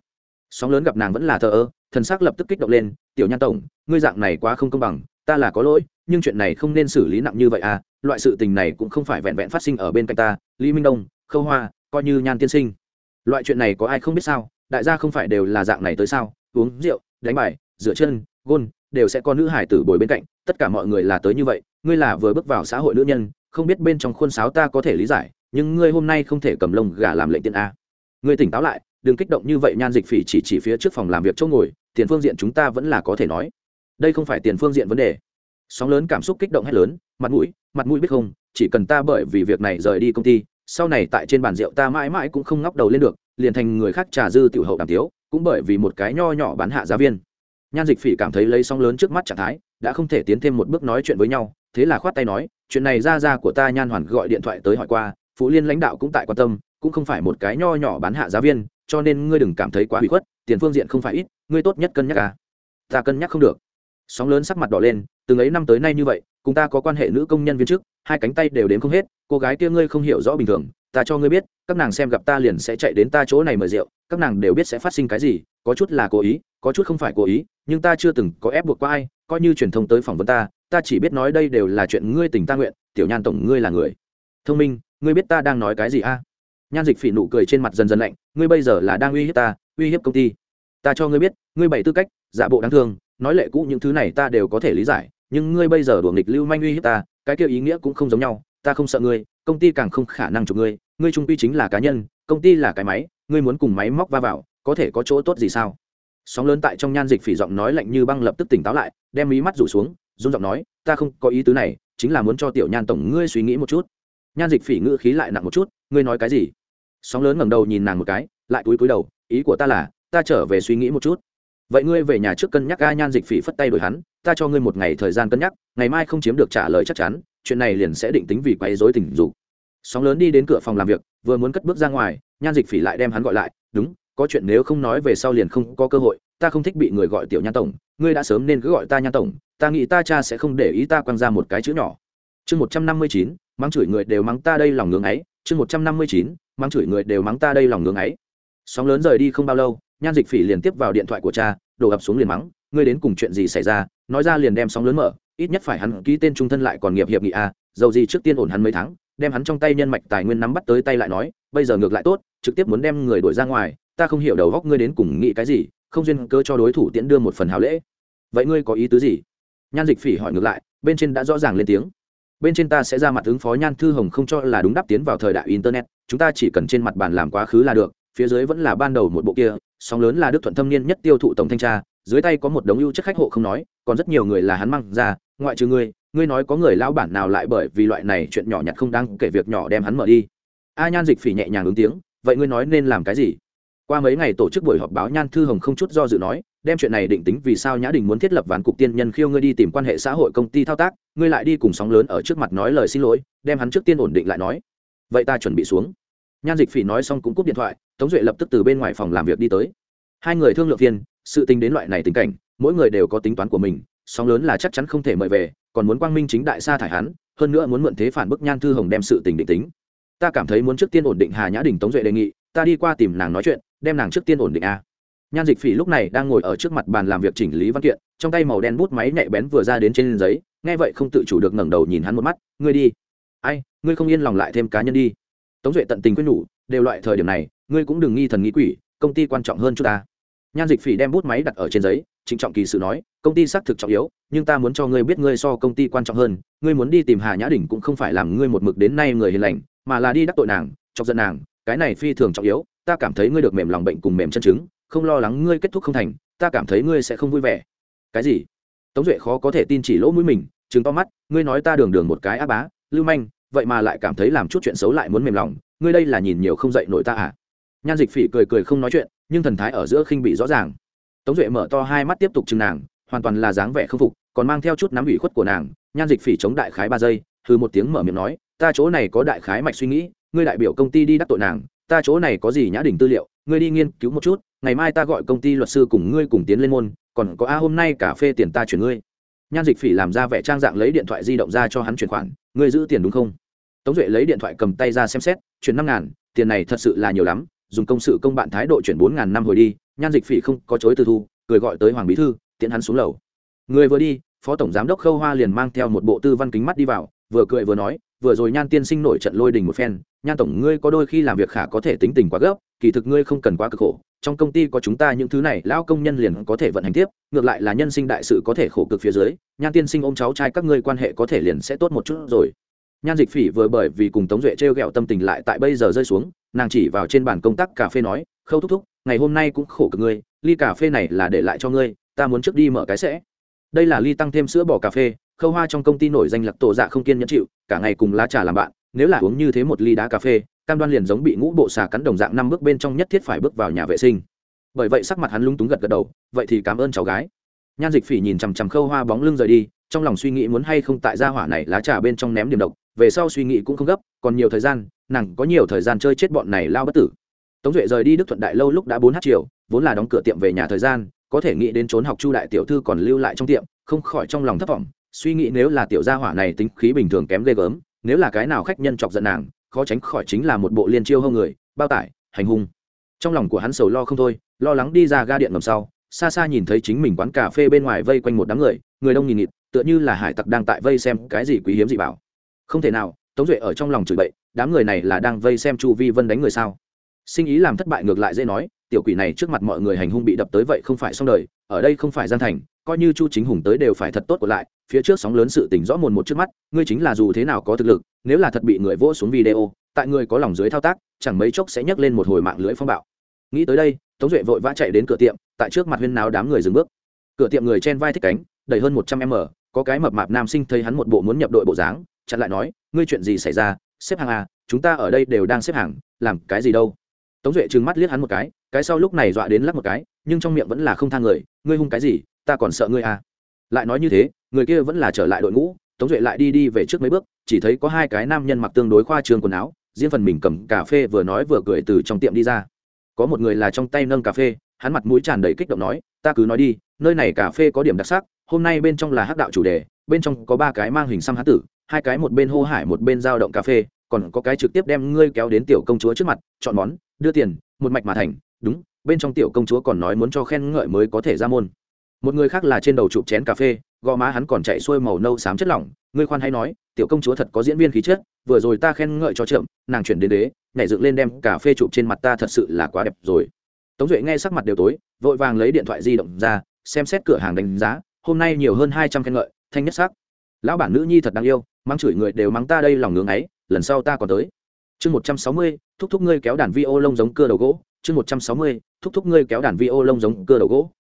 Sóng lớn gặp nàng vẫn là thờ ơ, thần sắc lập tức kích động lên, tiểu nhan tổng, ngươi dạng này quá không công bằng, ta là có lỗi, nhưng chuyện này không nên xử lý nặng như vậy à loại sự tình này cũng không phải vẹn vẹn phát sinh ở bên cạnh ta, lý minh đông, khâu hoa, coi như nhan tiên sinh. Loại chuyện này có ai không biết sao? Đại gia không phải đều là dạng này tới sao? Uống rượu, đánh bài, rửa chân, gôn, đều sẽ có nữ hải tử bồi bên cạnh, tất cả mọi người là tới như vậy, ngươi là vừa bước vào xã hội nữ nhân, không biết bên trong khuôn sáo ta có thể lý giải, nhưng ngươi hôm nay không thể cầm lông gà làm lệnh tiên a. Ngươi tỉnh táo lại, đừng kích động như vậy, nhan dịch phỉ chỉ chỉ phía trước phòng làm việc chỗ ngồi, tiền phương diện chúng ta vẫn là có thể nói. Đây không phải tiền phương diện vấn đề sóng lớn cảm xúc kích động hết lớn, mặt mũi mặt mũi biết không, chỉ cần ta bởi vì việc này rời đi công ty, sau này tại trên bàn rượu ta mãi mãi cũng không ngóc đầu lên được, liền thành người khác trà dư tiểu hậu đàm tiếu, cũng bởi vì một cái nho nhỏ bán hạ giá viên. Nhan dịch phỉ cảm thấy lấy sóng lớn trước mắt trạng thái, đã không thể tiến thêm một bước nói chuyện với nhau, thế là khoát tay nói, chuyện này ra ra của ta nhan hoàn gọi điện thoại tới hỏi qua phụ liên lãnh đạo cũng tại quan tâm, cũng không phải một cái nho nhỏ bán hạ giá viên, cho nên ngươi đừng cảm thấy quá hủy khuất, tiền phương diện không phải ít, ngươi tốt nhất cân nhắc à. Ta cân nhắc không được. Sóng lớn sắc mặt đỏ lên từng ấy năm tới nay như vậy, cùng ta có quan hệ nữ công nhân viên chức, hai cánh tay đều đến không hết, cô gái kia ngươi không hiểu rõ bình thường, ta cho ngươi biết, các nàng xem gặp ta liền sẽ chạy đến ta chỗ này mời rượu, các nàng đều biết sẽ phát sinh cái gì, có chút là cố ý, có chút không phải cố ý, nhưng ta chưa từng có ép buộc qua ai, coi như truyền thông tới phỏng vấn ta ta chỉ biết nói đây đều là chuyện ngươi tình ta nguyện, tiểu nhan tổng ngươi là người. Thông minh, ngươi biết ta đang nói cái gì a? Nhan dịch phỉ nụ cười trên mặt dần dần lạnh, ngươi bây giờ là đang uy hiếp ta, uy hiếp công ty. Ta cho ngươi biết, ngươi bảy tư cách, giả bộ đáng thương, nói lệ cũ những thứ này ta đều có thể lý giải nhưng ngươi bây giờ đùa nghịch lưu manh uy hiếp ta, cái kia ý nghĩa cũng không giống nhau, ta không sợ ngươi, công ty càng không khả năng chụp ngươi ngươi trung quy chính là cá nhân, công ty là cái máy, ngươi muốn cùng máy móc va vào, có thể có chỗ tốt gì sao? Sóng lớn tại trong nhan dịch phỉ giọng nói lạnh như băng lập tức tỉnh táo lại, đem mí mắt rủ xuống, run giọng nói, ta không có ý tứ này, chính là muốn cho tiểu nhan tổng ngươi suy nghĩ một chút. Nhan dịch phỉ ngữ khí lại nặng một chút, ngươi nói cái gì? Sóng lớn ngẩng đầu nhìn nàng một cái, lại túi túi đầu, ý của ta là, ta trở về suy nghĩ một chút vậy ngươi về nhà trước cân nhắc ga nhan dịch phỉ phất tay đổi hắn, ta cho ngươi một ngày thời gian cân nhắc, ngày mai không chiếm được trả lời chắc chắn, chuyện này liền sẽ định tính vì quấy dối tình dục. Sóng lớn đi đến cửa phòng làm việc, vừa muốn cất bước ra ngoài, nhan dịch phỉ lại đem hắn gọi lại, đúng, có chuyện nếu không nói về sau liền không có cơ hội, ta không thích bị người gọi tiểu nhan tổng, ngươi đã sớm nên cứ gọi ta nhan tổng, ta nghĩ ta cha sẽ không để ý ta quăng ra một cái chữ nhỏ. Chương một trăm năm mươi chín, mắng chửi người đều mắng ta đây lòng ngưỡng ấy, chương một trăm năm mươi chín, mắng chửi người đều mắng ta đây lòng ngưỡng ấy sóng lớn rời đi không bao lâu, nhan dịch phỉ liền tiếp vào điện thoại của cha, đổ ập xuống liền mắng, ngươi đến cùng chuyện gì xảy ra? Nói ra liền đem sóng lớn mở, ít nhất phải hắn ký tên trung thân lại còn nghiệp hiệp nghị a, dầu gì trước tiên ổn hắn mấy tháng, đem hắn trong tay nhân mạch tài nguyên nắm bắt tới tay lại nói, bây giờ ngược lại tốt, trực tiếp muốn đem người đuổi ra ngoài, ta không hiểu đầu góc ngươi đến cùng nghĩ cái gì, không duyên cơ cho đối thủ tiễn đưa một phần hào lễ. Vậy ngươi có ý tứ gì? Nhan dịch phỉ hỏi ngược lại, bên trên đã rõ ràng lên tiếng. Bên trên ta sẽ ra mặt ứng phó nhan thư hồng không cho là đúng đáp tiến vào thời đại internet, chúng ta chỉ cần trên mặt bàn làm quá khứ là được phía dưới vẫn là ban đầu một bộ kia, sóng lớn là đức thuận thâm niên nhất tiêu thụ tổng thanh tra, dưới tay có một đống ưu chất khách hộ không nói, còn rất nhiều người là hắn mang ra, ngoại trừ ngươi ngươi nói có người lao bản nào lại bởi vì loại này chuyện nhỏ nhặt không đáng kể việc nhỏ đem hắn mở đi. A nhan dịch phỉ nhẹ nhàng ứng tiếng, vậy ngươi nói nên làm cái gì? Qua mấy ngày tổ chức buổi họp báo, nhan thư hồng không chút do dự nói, đem chuyện này định tính vì sao nhã đình muốn thiết lập ván cục tiên nhân khiêu ngươi đi tìm quan hệ xã hội công ty thao tác, ngươi lại đi cùng sóng lớn ở trước mặt nói lời xin lỗi, đem hắn trước tiên ổn định lại nói. Vậy ta chuẩn bị xuống nhan dịch phỉ nói xong cũng cúp điện thoại, tống duệ lập tức từ bên ngoài phòng làm việc đi tới. Hai người thương lượng viên sự tình đến loại này tình cảnh, mỗi người đều có tính toán của mình, sóng lớn là chắc chắn không thể mời về, còn muốn quang minh chính đại sa thải hắn, hơn nữa muốn mượn thế phản bức nhan thư hồng đem sự tình định tính. Ta cảm thấy muốn trước tiên ổn định hà nhã đình tống duệ đề nghị, ta đi qua tìm nàng nói chuyện, đem nàng trước tiên ổn định a. Nhan dịch phỉ lúc này đang ngồi ở trước mặt bàn làm việc chỉnh lý văn kiện, trong tay màu đen bút máy nhạy bén vừa ra đến trên giấy, nghe vậy không tự chủ được ngẩng đầu nhìn hắn một mắt, ngươi đi. Ai, ngươi không yên lòng lại thêm cá nhân đi tống duệ tận tình quyết nhủ, đều loại thời điểm này, ngươi cũng đừng nghi thần nghĩ quỷ, công ty quan trọng hơn chúng ta. Nhan dịch phỉ đem bút máy đặt ở trên giấy, trịnh trọng kỳ sự nói, công ty xác thực trọng yếu, nhưng ta muốn cho ngươi biết ngươi so công ty quan trọng hơn, ngươi muốn đi tìm hà nhã đình cũng không phải làm ngươi một mực đến nay người hiền lành, mà là đi đắc tội nàng, chọc giận nàng, cái này phi thường trọng yếu, ta cảm thấy ngươi được mềm lòng bệnh cùng mềm chân chứng, không lo lắng ngươi kết thúc không thành, ta cảm thấy ngươi sẽ không vui vẻ. Cái gì? Tống duệ khó có thể tin chỉ lỗ mũi mình chứng to mắt, ngươi nói ta đường đường một cái á bá, lưu manh vậy mà lại cảm thấy làm chút chuyện xấu lại muốn mềm lòng, ngươi đây là nhìn nhiều không dậy nổi ta à? Nhan dịch phỉ cười cười không nói chuyện, nhưng thần thái ở giữa khinh bị rõ ràng. Tống duệ mở to hai mắt tiếp tục chừng nàng, hoàn toàn là dáng vẻ k phục, còn mang theo chút nắm ủy khuất của nàng, nhan dịch phỉ chống đại khái ba giây thư một tiếng mở miệng nói, ta chỗ này có đại khái mạch suy nghĩ, ngươi đại biểu công ty đi đắc tội nàng, ta chỗ này có gì nhã đình tư liệu, ngươi đi nghiên cứu một chút, ngày mai ta gọi công ty luật sư cùng ngươi cùng tiến lên môn, còn có a, hôm nay cà phê tiền ta chuyển ngươi. Nhan dịch phỉ làm ra vẻ trang dạng lấy điện thoại di động ra cho hắn chuyển khoản, ngươi giữ tiền đúng không? Tống duệ lấy điện thoại cầm tay ra xem xét, chuyển năm ngàn, tiền này thật sự là nhiều lắm, dùng công sự công bạn thái độ chuyển bốn ngàn năm hồi đi, nhan dịch phỉ không có chối từ thu, cười gọi tới hoàng bí thư, tiễn hắn xuống lầu. Người vừa đi, phó tổng giám đốc khâu hoa liền mang theo một bộ tư văn kính mắt đi vào, vừa cười vừa nói, vừa rồi nhan tiên sinh nổi trận lôi đình một phen, nhan tổng ngươi có đôi khi làm việc khả có thể tính tình quá gấp, kỳ thực ngươi không cần quá cực khổ, trong công ty có chúng ta những thứ này, lão công nhân liền có thể vận hành tiếp, ngược lại là nhân sinh đại sự có thể khổ cực phía dưới, nhan tiên sinh ôm cháu trai các ngươi quan hệ có thể liền sẽ tốt một chút rồi nhan dịch phỉ vừa bởi vì cùng tống duệ t r e o g ẹ o tâm tình lại tại bây giờ rơi xuống, nàng chỉ vào trên bàn công tác cà phê nói, khâu thúc thúc, ngày hôm nay cũng khổ cực ngươi, ly cà phê này là để lại cho ngươi, ta muốn trước đi mở cái sẽ. Đây là ly tăng thêm sữa bỏ cà phê, khâu hoa trong công ty nổi danh lập tổ dạ không kiên nhẫn chịu, cả ngày cùng lá trà làm bạn, nếu là uống như thế một ly đá cà phê, cam đoan liền giống bị ngũ bộ xà cắn đồng dạng năm bước bên trong nhất thiết phải bước vào nhà vệ sinh. Bởi vậy sắc mặt hắn lung túng gật gật đầu, vậy thì cảm ơn cháu gái. Nhan dịch phỉ nhìn chằm chằm khâu hoa bóng lưng rời đi, trong lòng suy nghĩ muốn hay không tại gia hỏa này lá trà bên trong ném điểm độc về sau suy nghĩ cũng không gấp, còn nhiều thời gian, nàng có nhiều thời gian chơi chết bọn này lao bất tử. Tống duệ rời đi đức thuận đại lâu lúc đã bốn h chiều, vốn là đóng cửa tiệm về nhà thời gian, có thể nghĩ đến trốn học chu đại tiểu thư còn lưu lại trong tiệm, không khỏi trong lòng thất vọng, suy nghĩ nếu là tiểu gia hỏa này tính khí bình thường kém ghê gớm, nếu là cái nào khách nhân chọc giận nàng, khó tránh khỏi chính là một bộ liên chiêu hơn người, bao tải, hành hung. Trong lòng của hắn sầu lo không thôi, lo lắng đi ra ga điện ngầm sau, xa xa nhìn thấy chính mình quán cà phê bên ngoài vây quanh một đám người người đông nghìn nghịt, tựa như là hải tặc đang tại vây xem cái gì quý hiếm gì bảo không thể nào, tống duệ ở trong lòng chửi bậy, đám người này là đang vây xem chu vi vân đánh người sao? Sinh ý làm thất bại ngược lại dễ nói, tiểu quỷ này trước mặt mọi người hành hung bị đập tới vậy không phải xong đời, ở đây không phải gian thành, coi như chu chính hùng tới đều phải thật tốt của lại, phía trước sóng lớn sự tỉnh rõ mồn một trước mắt, ngươi chính là dù thế nào có thực lực, nếu là thật bị người vỗ xuống video, tại người có lòng dưới thao tác, chẳng mấy chốc sẽ nhấc lên một hồi mạng lưới phong bạo. Nghĩ tới đây, tống duệ vội vã chạy đến cửa tiệm, tại trước mặt huyên náo đám người dừng bước. Cửa tiệm người chen vai thích cánh, đầy hơn một trăm m, có cái mập mạp nam sinh thấy hắn một bộ muốn nhập đội bộ dáng chặn lại nói, ngươi chuyện gì xảy ra? Xếp hàng à chúng ta ở đây đều đang xếp hàng, làm cái gì đâu? Tống duệ trừng mắt liếc hắn một cái cái sau lúc này dọa đến lắc một cái, nhưng trong miệng vẫn là không thang người, ngươi hung cái gì? Ta còn sợ ngươi à. Lại nói như thế, người kia vẫn là trở lại đội ngũ, tống duệ lại đi đi về trước mấy bước, chỉ thấy có hai cái nam nhân mặc tương đối khoa trường quần áo, riêng phần mình cầm cà phê vừa nói vừa cười từ trong tiệm đi ra. Có một người là trong tay nâng cà phê, hắn mặt mũi tràn đầy kích động nói, ta cứ nói đi, nơi này cà phê có điểm đặc sắc, hôm nay bên trong là hắc đạo chủ đề, bên trong có ba cái mang hình xăm hán tử hai cái một bên hô hải một bên giao động cà phê, còn có cái trực tiếp đem ngươi kéo đến tiểu công chúa trước mặt, chọn món, đưa tiền, một mạch mà thành, đúng, bên trong tiểu công chúa còn nói muốn cho khen ngợi mới có thể ra môn. Một người khác là trên đầu chụp chén cà phê, gò má hắn còn chạy xuôi màu nâu xám chất lỏng, ngươi khoan hay nói, tiểu công chúa thật có diễn viên khí chất, vừa rồi ta khen ngợi cho trượm nàng chuyển đến đế, nhảy dựng lên đem cà phê chụp trên mặt ta thật sự là quá đẹp rồi. Tống duệ nghe sắc mặt đều tối, vội vàng lấy điện thoại di động ra, xem xét cửa hàng đánh giá, hôm nay nhiều hơn hai trăm khen ngợi, thanh nhất sắc lão bản nữ nhi thật đáng yêu, mắng chửi người đều mắng ta đây lòng ngưỡng ấy, lần sau ta còn tới. Chương một trăm sáu mươi, thúc thúc ngươi kéo đàn vi ô lông giống cưa đầu gỗ. Chương một trăm sáu mươi, thúc thúc ngươi kéo đàn vi ô lông giống cưa đầu gỗ.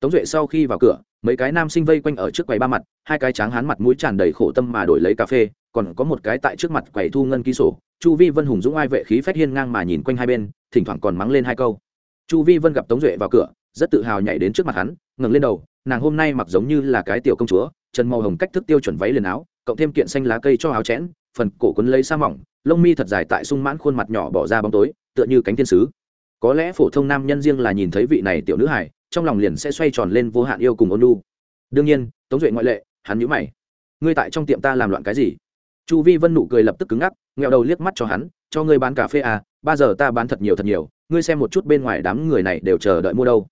Tống duệ sau khi vào cửa, mấy cái nam sinh vây quanh ở trước quầy ba mặt, hai cái tráng hán mặt mũi tràn đầy khổ tâm mà đổi lấy cà phê, còn có một cái tại trước mặt quầy thu ngân ký sổ. Chu vi vân hùng dũng ai vệ khí phách hiên ngang mà nhìn quanh hai bên, thỉnh thoảng còn mắng lên hai câu. Chu vi vân gặp tống duệ vào cửa, rất tự hào nhảy đến trước mặt hắn, ngẩng lên đầu, nàng hôm nay mặc giống như là cái tiểu công chúa chân màu hồng cách thức tiêu chuẩn váy liền áo, cộng thêm kiện xanh lá cây cho áo chẽn, phần cổ quấn lấy sa mỏng, lông mi thật dài tại sung mãn khuôn mặt nhỏ bỏ ra bóng tối, tựa như cánh thiên sứ. Có lẽ phổ thông nam nhân riêng là nhìn thấy vị này tiểu nữ hải trong lòng liền sẽ xoay tròn lên vô hạn yêu cùng ôn lu đương nhiên, tống duệ ngoại lệ, hắn nhữ mày. Ngươi tại trong tiệm ta làm loạn cái gì? Chu vi vân nụ cười lập tức cứng ngắc, nghẹo đầu liếc mắt cho hắn, cho ngươi bán cà phê à ba giờ ta bán thật nhiều thật nhiều, ngươi xem một chút bên ngoài đám người này đều chờ đợi mua đâu.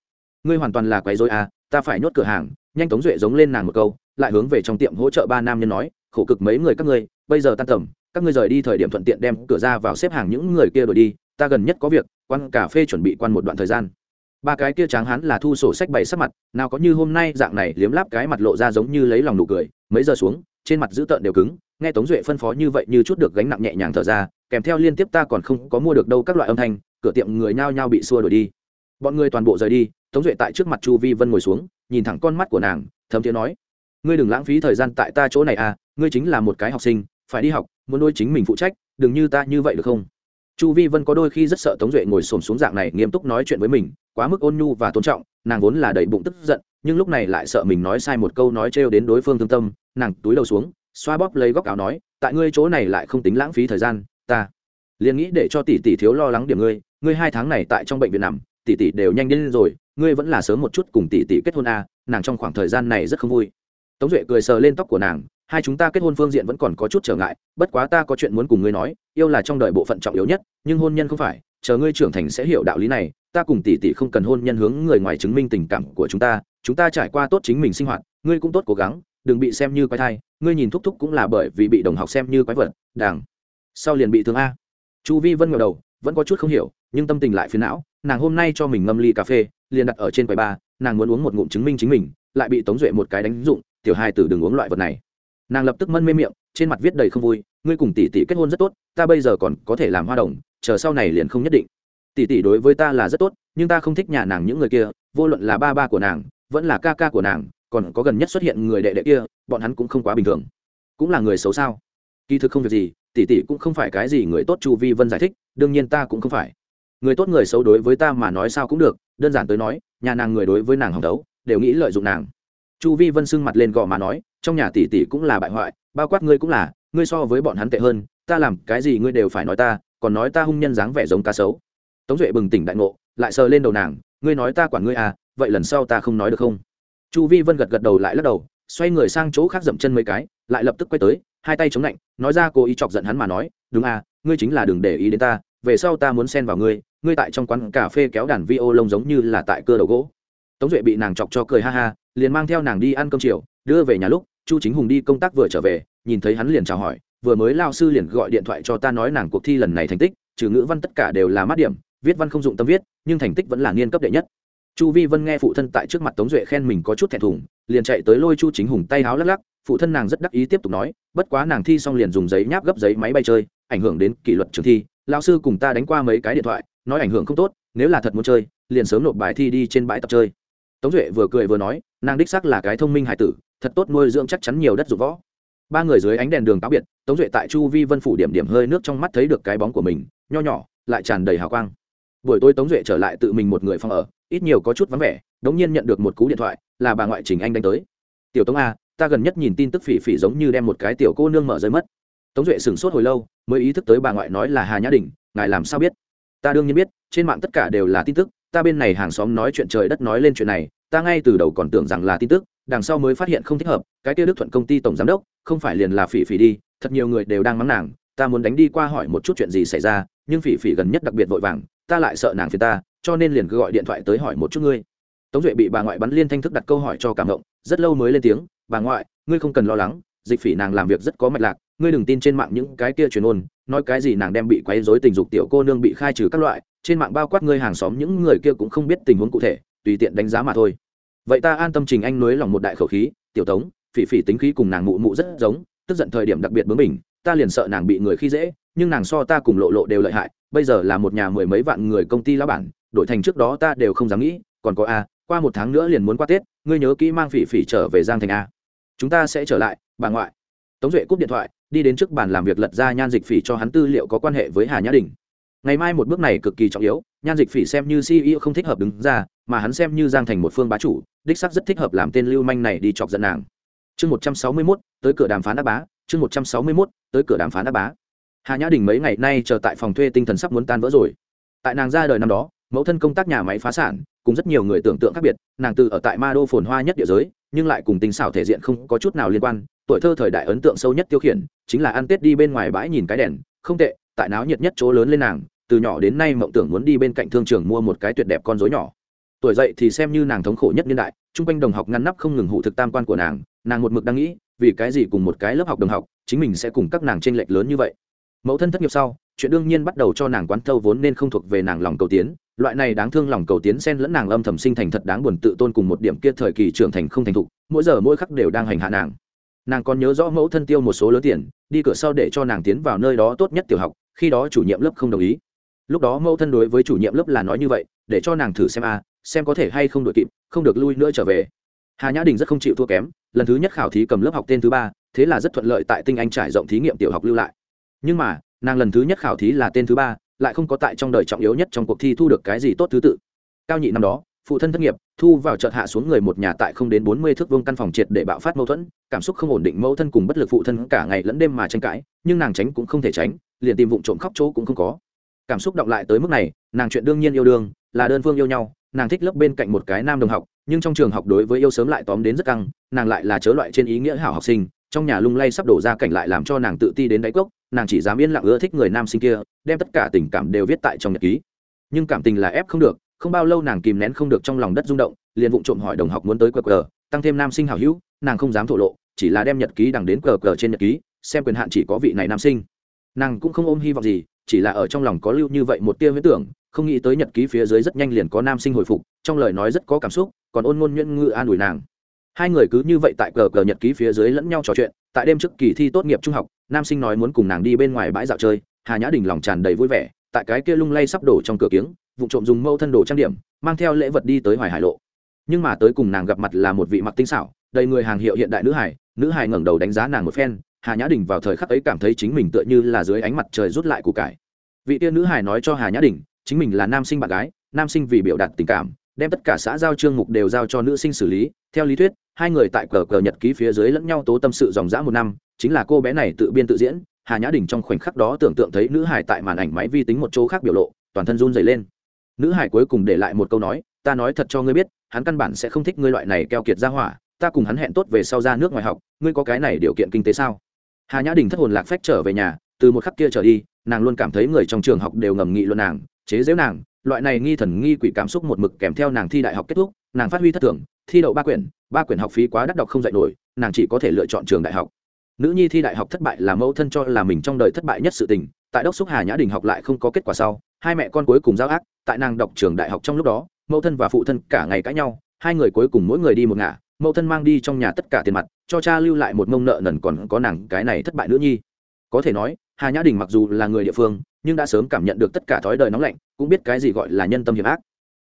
Ngươi hoàn toàn là quấy dối à ta phải nhốt cửa hàng, nhanh tống duệ giống lên nàng một câu lại hướng về trong tiệm hỗ trợ ba nam nhân nói, khổ cực mấy người các ngươi, bây giờ tan tầm, các ngươi rời đi thời điểm thuận tiện đem cửa ra vào xếp hàng những người kia đổi đi, ta gần nhất có việc quan cà phê chuẩn bị quan một đoạn thời gian. Ba cái kia tráng hắn là thu sổ sách bày sắc mặt, nào có như hôm nay dạng này liếm láp cái mặt lộ ra giống như lấy lòng nụ cười, mấy giờ xuống, trên mặt dữ tợn đều cứng, nghe tống duệ phân phó như vậy như chút được gánh nặng nhẹ nhàng thở ra, kèm theo liên tiếp ta còn không có mua được đâu các loại âm thanh, cửa tiệm người nhao nhao bị xua đuổi đi. Bọn người toàn bộ rời đi, tống duệ tại trước mặt chu vi vân ngồi xuống, nhìn thẳng con mắt của nàng, thấm tiếng nói ngươi đừng lãng phí thời gian tại ta chỗ này à ngươi chính là một cái học sinh phải đi học muốn nuôi chính mình phụ trách đừng như ta như vậy được không? Chu vi vân có đôi khi rất sợ tống duệ ngồi xổm xuống dạng này nghiêm túc nói chuyện với mình quá mức ôn nhu và tôn trọng nàng vốn là đầy bụng tức giận nhưng lúc này lại sợ mình nói sai một câu nói trêu đến đối phương thương tâm nàng túi đầu xuống xoa bóp lấy góc áo nói tại ngươi chỗ này lại không tính lãng phí thời gian ta liền nghĩ để cho tỷ tỷ thiếu lo lắng điểm ngươi ngươi hai tháng này tại trong bệnh viện nằm tỷ tỷ đều nhanh đến rồi ngươi vẫn là sớm một chút cùng tỷ tỷ kết hôn à, nàng trong khoảng thời gian này rất không vui tống duệ cười sờ lên tóc của nàng, hai chúng ta kết hôn phương diện vẫn còn có chút trở ngại, bất quá ta có chuyện muốn cùng ngươi nói, yêu là trong đời bộ phận trọng yếu nhất, nhưng hôn nhân không phải, chờ ngươi trưởng thành sẽ hiểu đạo lý này, ta cùng tỷ tỷ không cần hôn nhân hướng người ngoài chứng minh tình cảm của chúng ta chúng ta trải qua tốt chính mình sinh hoạt, ngươi cũng tốt cố gắng, đừng bị xem như quái thai, ngươi nhìn thúc thúc cũng là bởi vì bị đồng học xem như quái vật đảng sau liền bị thương a. Chu vi vân ngờ đầu, vẫn có chút không hiểu, nhưng tâm tình lại phiền não, nàng hôm nay cho mình ngâm ly cà phê, liền đặt ở trên quầy ba, nàng muốn uống một ngụm chứng minh chính mình, lại bị tống duệ một cái đánh dụng tiểu hai tử đừng uống loại vật này. Nàng lập tức mân mê miệng, trên mặt viết đầy không vui, ngươi cùng tỷ tỷ kết hôn rất tốt, ta bây giờ còn có thể làm hoa đồng, chờ sau này liền không nhất định. Tỷ tỷ đối với ta là rất tốt, nhưng ta không thích nhà nàng những người kia, vô luận là ba ba của nàng, vẫn là ca ca của nàng, còn có gần nhất xuất hiện người đệ đệ kia, bọn hắn cũng không quá bình thường. Cũng là người xấu sao? Kỳ thực không việc gì, tỷ tỷ cũng không phải cái gì người tốt chu vi vân giải thích, đương nhiên ta cũng không phải. Người tốt người xấu đối với ta mà nói sao cũng được, đơn giản tới nói, nhà nàng người đối với nàng hồng đấu, đều nghĩ lợi dụng nàng chu vi vân sưng mặt lên gò mà nói, trong nhà tỷ tỷ cũng là bại hoại, bao quát ngươi cũng là, ngươi so với bọn hắn tệ hơn, ta làm cái gì ngươi đều phải nói ta, còn nói ta hung nhân dáng vẻ giống cá sấu. Tống duệ bừng tỉnh đại ngộ, lại sờ lên đầu nàng, ngươi nói ta quản ngươi à vậy lần sau ta không nói được không? Chu vi vân gật gật đầu lại lắc đầu, xoay người sang chỗ khác dậm chân mấy cái, lại lập tức quay tới, hai tay chống lạnh, nói ra cô ý chọc giận hắn mà nói, đúng à ngươi chính là đừng để ý đến ta, về sau ta muốn xen vào ngươi ngươi tại trong quán cà phê kéo đàn vi ô lông giống như là tại cơ đầu gỗ tống duệ bị nàng chọc cho cười ha ha, liền mang theo nàng đi ăn cơm chiều, đưa về nhà lúc, chu chính hùng đi công tác vừa trở về, nhìn thấy hắn liền chào hỏi, vừa mới lao sư liền gọi điện thoại cho ta nói nàng cuộc thi lần này thành tích, trừ ngữ văn tất cả đều là mát điểm, viết văn không dụng tâm viết, nhưng thành tích vẫn là niên cấp đệ nhất. Chu vi vân nghe phụ thân tại trước mặt tống duệ khen mình có chút thẹn thùng, liền chạy tới lôi chu chính hùng tay háo lắc lắc, phụ thân nàng rất đắc ý tiếp tục nói, bất quá nàng thi xong liền dùng giấy nháp gấp giấy máy bay chơi, ảnh hưởng đến kỷ luật trường thi lao sư cùng ta đánh qua mấy cái điện thoại, nói ảnh hưởng không tốt, nếu là thật muốn chơi, liền sớm nộp bài thi đi trên bãi tập chơi tống duệ vừa cười vừa nói, nàng đích xác là cái thông minh hải tử, thật tốt nuôi dưỡng chắc chắn nhiều đất dụng võ. Ba người dưới ánh đèn đường táo biệt, tống duệ tại chu vi vân phủ điểm điểm hơi nước trong mắt thấy được cái bóng của mình, nho nhỏ, lại tràn đầy hào quang. Buổi tối tống duệ trở lại tự mình một người phòng ở, ít nhiều có chút vắng vẻ, đống nhiên nhận được một cú điện thoại, là bà ngoại trình anh đánh tới. Tiểu tống a, ta gần nhất nhìn tin tức phỉ phỉ giống như đem một cái tiểu cô nương mở rơi mất. Tống duệ sửng sốt hồi lâu, mới ý thức tới bà ngoại nói là hà nhã đình, ngài làm sao biết? Ta đương nhiên biết, trên mạng tất cả đều là tin tức ta bên này hàng xóm nói chuyện trời đất nói lên chuyện này, ta ngay từ đầu còn tưởng rằng là tin tức, đằng sau mới phát hiện không thích hợp, cái kia đức thuận công ty tổng giám đốc, không phải liền là phỉ phỉ đi, thật nhiều người đều đang mắng nàng, ta muốn đánh đi qua hỏi một chút chuyện gì xảy ra, nhưng phỉ phỉ gần nhất đặc biệt vội vàng, ta lại sợ nàng phiền ta, cho nên liền cứ gọi điện thoại tới hỏi một chút ngươi. Tống duệ bị bà ngoại bắn liên thanh thức đặt câu hỏi cho cảm động, rất lâu mới lên tiếng, bà ngoại, ngươi không cần lo lắng, dịch phỉ nàng làm việc rất có mạch lạc, ngươi đừng tin trên mạng những cái kia truyền ôn, nói cái gì nàng đem bị quấy rối tình dục tiểu cô nương bị khai trừ các loại trên mạng bao quát ngươi hàng xóm, những người kia cũng không biết tình huống cụ thể, tùy tiện đánh giá mà thôi. Vậy ta an tâm trình anh nối lòng một đại khẩu khí, tiểu tống, phỉ phỉ tính khí cùng nàng mụ mụ rất giống, tức giận thời điểm đặc biệt bướng mình ta liền sợ nàng bị người khi dễ, nhưng nàng so ta cùng lộ lộ đều lợi hại, bây giờ là một nhà mười mấy vạn người công ty lao bản, đổi thành trước đó ta đều không dám nghĩ, còn có a, qua một tháng nữa liền muốn qua tết, ngươi nhớ kỹ mang phỉ phỉ trở về giang thành a. Chúng ta sẽ trở lại, bà ngoại. Tống duệ cúp điện thoại, đi đến trước bàn làm việc lật ra nhan dịch phỉ cho hắn tư liệu có quan hệ với hà nhã đình ngày mai một bước này cực kỳ trọng yếu, nhan dịch phỉ xem như ceo không thích hợp đứng ra, mà hắn xem như giang thành một phương bá chủ, đích sắc rất thích hợp làm tên lưu manh này đi chọc giận nàng. Chương một trăm sáu mươi mốt, tới cửa đàm phán đáp bá. Chương một trăm sáu mươi mốt, tới cửa đàm phán đáp bá. Hà nhã đình mấy ngày nay chờ tại phòng thuê tinh thần sắp muốn tan vỡ rồi. Tại nàng ra đời năm đó, mẫu thân công tác nhà máy phá sản, cùng rất nhiều người tưởng tượng khác biệt, nàng từ ở tại ma đô phồn hoa nhất địa giới, nhưng lại cùng tình xảo thể diện không có chút nào liên quan, tuổi thơ thời đại ấn tượng sâu nhất tiêu khiển, chính là ăn tết đi bên ngoài bãi nhìn cái đèn, không tệ, tại náo nhiệt nhất chỗ lớn lên nàng từ nhỏ đến nay mộng tưởng muốn đi bên cạnh thương trường mua một cái tuyệt đẹp con rối nhỏ. Tuổi dậy thì xem như nàng thống khổ nhất niên đại, chung quanh đồng học ngăn nắp không ngừng hụ thực tam quan của nàng nàng một mực đang nghĩ, vì cái gì cùng một cái lớp học đồng học, chính mình sẽ cùng các nàng t r ê n lệch lớn như vậy. Mẫu thân thất nghiệp sau, chuyện đương nhiên bắt đầu cho nàng quán thâu vốn nên không thuộc về nàng lòng cầu tiến, loại này đáng thương lòng cầu tiến xen lẫn nàng âm thầm sinh thành thật đáng buồn tự tôn cùng một điểm kia thời kỳ trưởng thành không thành thục, mỗi giờ mỗi khắc đều đang hành hạ nàng. Nàng còn nhớ rõ mẫu thân tiêu một số lớn tiền, đi cửa sau để cho nàng tiến vào nơi đó tốt nhất tiểu học, khi đó chủ nhiệm lớp không đồng ý lúc đó mẫu thân đối với chủ nhiệm lớp là nói như vậy, để cho nàng thử xem a, xem có thể hay không đội kịp, không được lui nữa trở về. Hà nhã đình rất không chịu thua kém, lần thứ nhất khảo thí cầm lớp học tên thứ ba, thế là rất thuận lợi tại tinh anh trải rộng thí nghiệm tiểu học lưu lại. Nhưng mà, nàng lần thứ nhất khảo thí là tên thứ ba, lại không có tại trong đời trọng yếu nhất trong cuộc thi thu được cái gì tốt thứ tự. Cao nhị năm đó, phụ thân thất nghiệp, thu vào chợt hạ xuống người một nhà tại không đến bốn mươi thước vương căn phòng triệt để bạo phát mâu thuẫn, cảm xúc không ổn định mâu thân cùng bất lực phụ thân cả ngày lẫn đêm mà tranh cãi, nhưng nàng tránh cũng không thể tránh, liền tìm vụ trộm khóc chỗ cũng không có cảm xúc động lại tới mức này, nàng chuyện đương nhiên yêu đương, là đơn phương yêu nhau, nàng thích lớp bên cạnh một cái nam đồng học, nhưng trong trường học đối với yêu sớm lại tóm đến rất căng, nàng lại là chớ loại trên ý nghĩa hảo học sinh, trong nhà lung lay sắp đổ ra cảnh lại làm cho nàng tự ti đến đáy cốc, nàng chỉ dám yên lặng ưa thích người nam sinh kia, đem tất cả tình cảm đều viết tại trong nhật ký. Nhưng cảm tình là ép không được, không bao lâu nàng kìm nén không được trong lòng đất rung động, liền vụng trộm hỏi đồng học muốn tới cờ cờ tăng thêm nam sinh hảo hữu, nàng không dám thổ lộ, chỉ là đem nhật ký đằng đến cờ cờ trên nhật ký, xem quyền hạn chỉ có vị này nam sinh. Nàng cũng không ôm hy vọng gì chỉ là ở trong lòng có lưu như vậy một tia huyễn tưởng, không nghĩ tới nhật ký phía dưới rất nhanh liền có nam sinh hồi phục, trong lời nói rất có cảm xúc, còn ôn ngôn nhuyễn ngự an ủi nàng. Hai người cứ như vậy tại cờ cờ nhật ký phía dưới lẫn nhau trò chuyện, tại đêm trước kỳ thi tốt nghiệp trung học, nam sinh nói muốn cùng nàng đi bên ngoài bãi dạo chơi, hà nhã đình lòng tràn đầy vui vẻ, tại cái kia lung lay sắp đổ trong cửa kiếng, vụ trộm dùng mâu thân đồ trang điểm, mang theo lễ vật đi tới hoài hải lộ. Nhưng mà tới cùng nàng gặp mặt là một vị mặc tinh xảo, đầy người hàng hiệu hiện đại nữ hải nữ hải ngẩng đầu đánh giá nàng một phen hà nhã đình vào thời khắc ấy cảm thấy chính mình tựa như là dưới ánh mặt trời rút lại củ cải. Vị tiên nữ hải nói cho hà nhã đình, chính mình là nam sinh bạn gái, nam sinh vì biểu đạt tình cảm, đem tất cả xã giao trương mục đều giao cho nữ sinh xử lý. Theo lý thuyết, hai người tại cờ cờ nhật ký phía dưới lẫn nhau tố tâm sự dòng dã một năm, chính là cô bé này tự biên tự diễn. Hà nhã đình trong khoảnh khắc đó tưởng tượng thấy nữ hải tại màn ảnh máy vi tính một chỗ khác biểu lộ, toàn thân run dày lên. Nữ hải cuối cùng để lại một câu nói, ta nói thật cho ngươi biết, hắn căn bản sẽ không thích ngươi loại này keo kiệt ra hỏa, ta cùng hắn hẹn tốt về sau ra nước ngoài học, ngươi có cái này điều kiện kinh tế sao? Hà nhã đình thất hồn lạc phách trở về nhà, từ một khắc kia trở đi, nàng luôn cảm thấy người trong trường học đều ngầm nghị luận nàng, chế giễu nàng, loại này nghi thần nghi quỷ cảm xúc một mực kèm theo nàng thi đại học kết thúc, nàng phát huy thất thường, thi đậu ba quyển ba quyển học phí quá đắt đọc không dạy nổi, nàng chỉ có thể lựa chọn trường đại học. Nữ nhi thi đại học thất bại là mẫu thân cho là mình trong đời thất bại nhất sự tình, tại đốc xúc hà nhã đình học lại không có kết quả sau, hai mẹ con cuối cùng giao ác, tại nàng đọc trường đại học trong lúc đó, mẫu thân và phụ thân cả ngày cãi nhau, hai người cuối cùng mỗi người đi một ngả, mẫu thân mang đi trong nhà tất cả tiền mặt cho cha lưu lại một mông nợ nần còn có nàng cái này thất bại nữ nhi. Có thể nói, hà nhã đình mặc dù là người địa phương, nhưng đã sớm cảm nhận được tất cả thói đời nóng lạnh, cũng biết cái gì gọi là nhân tâm hiểm ác.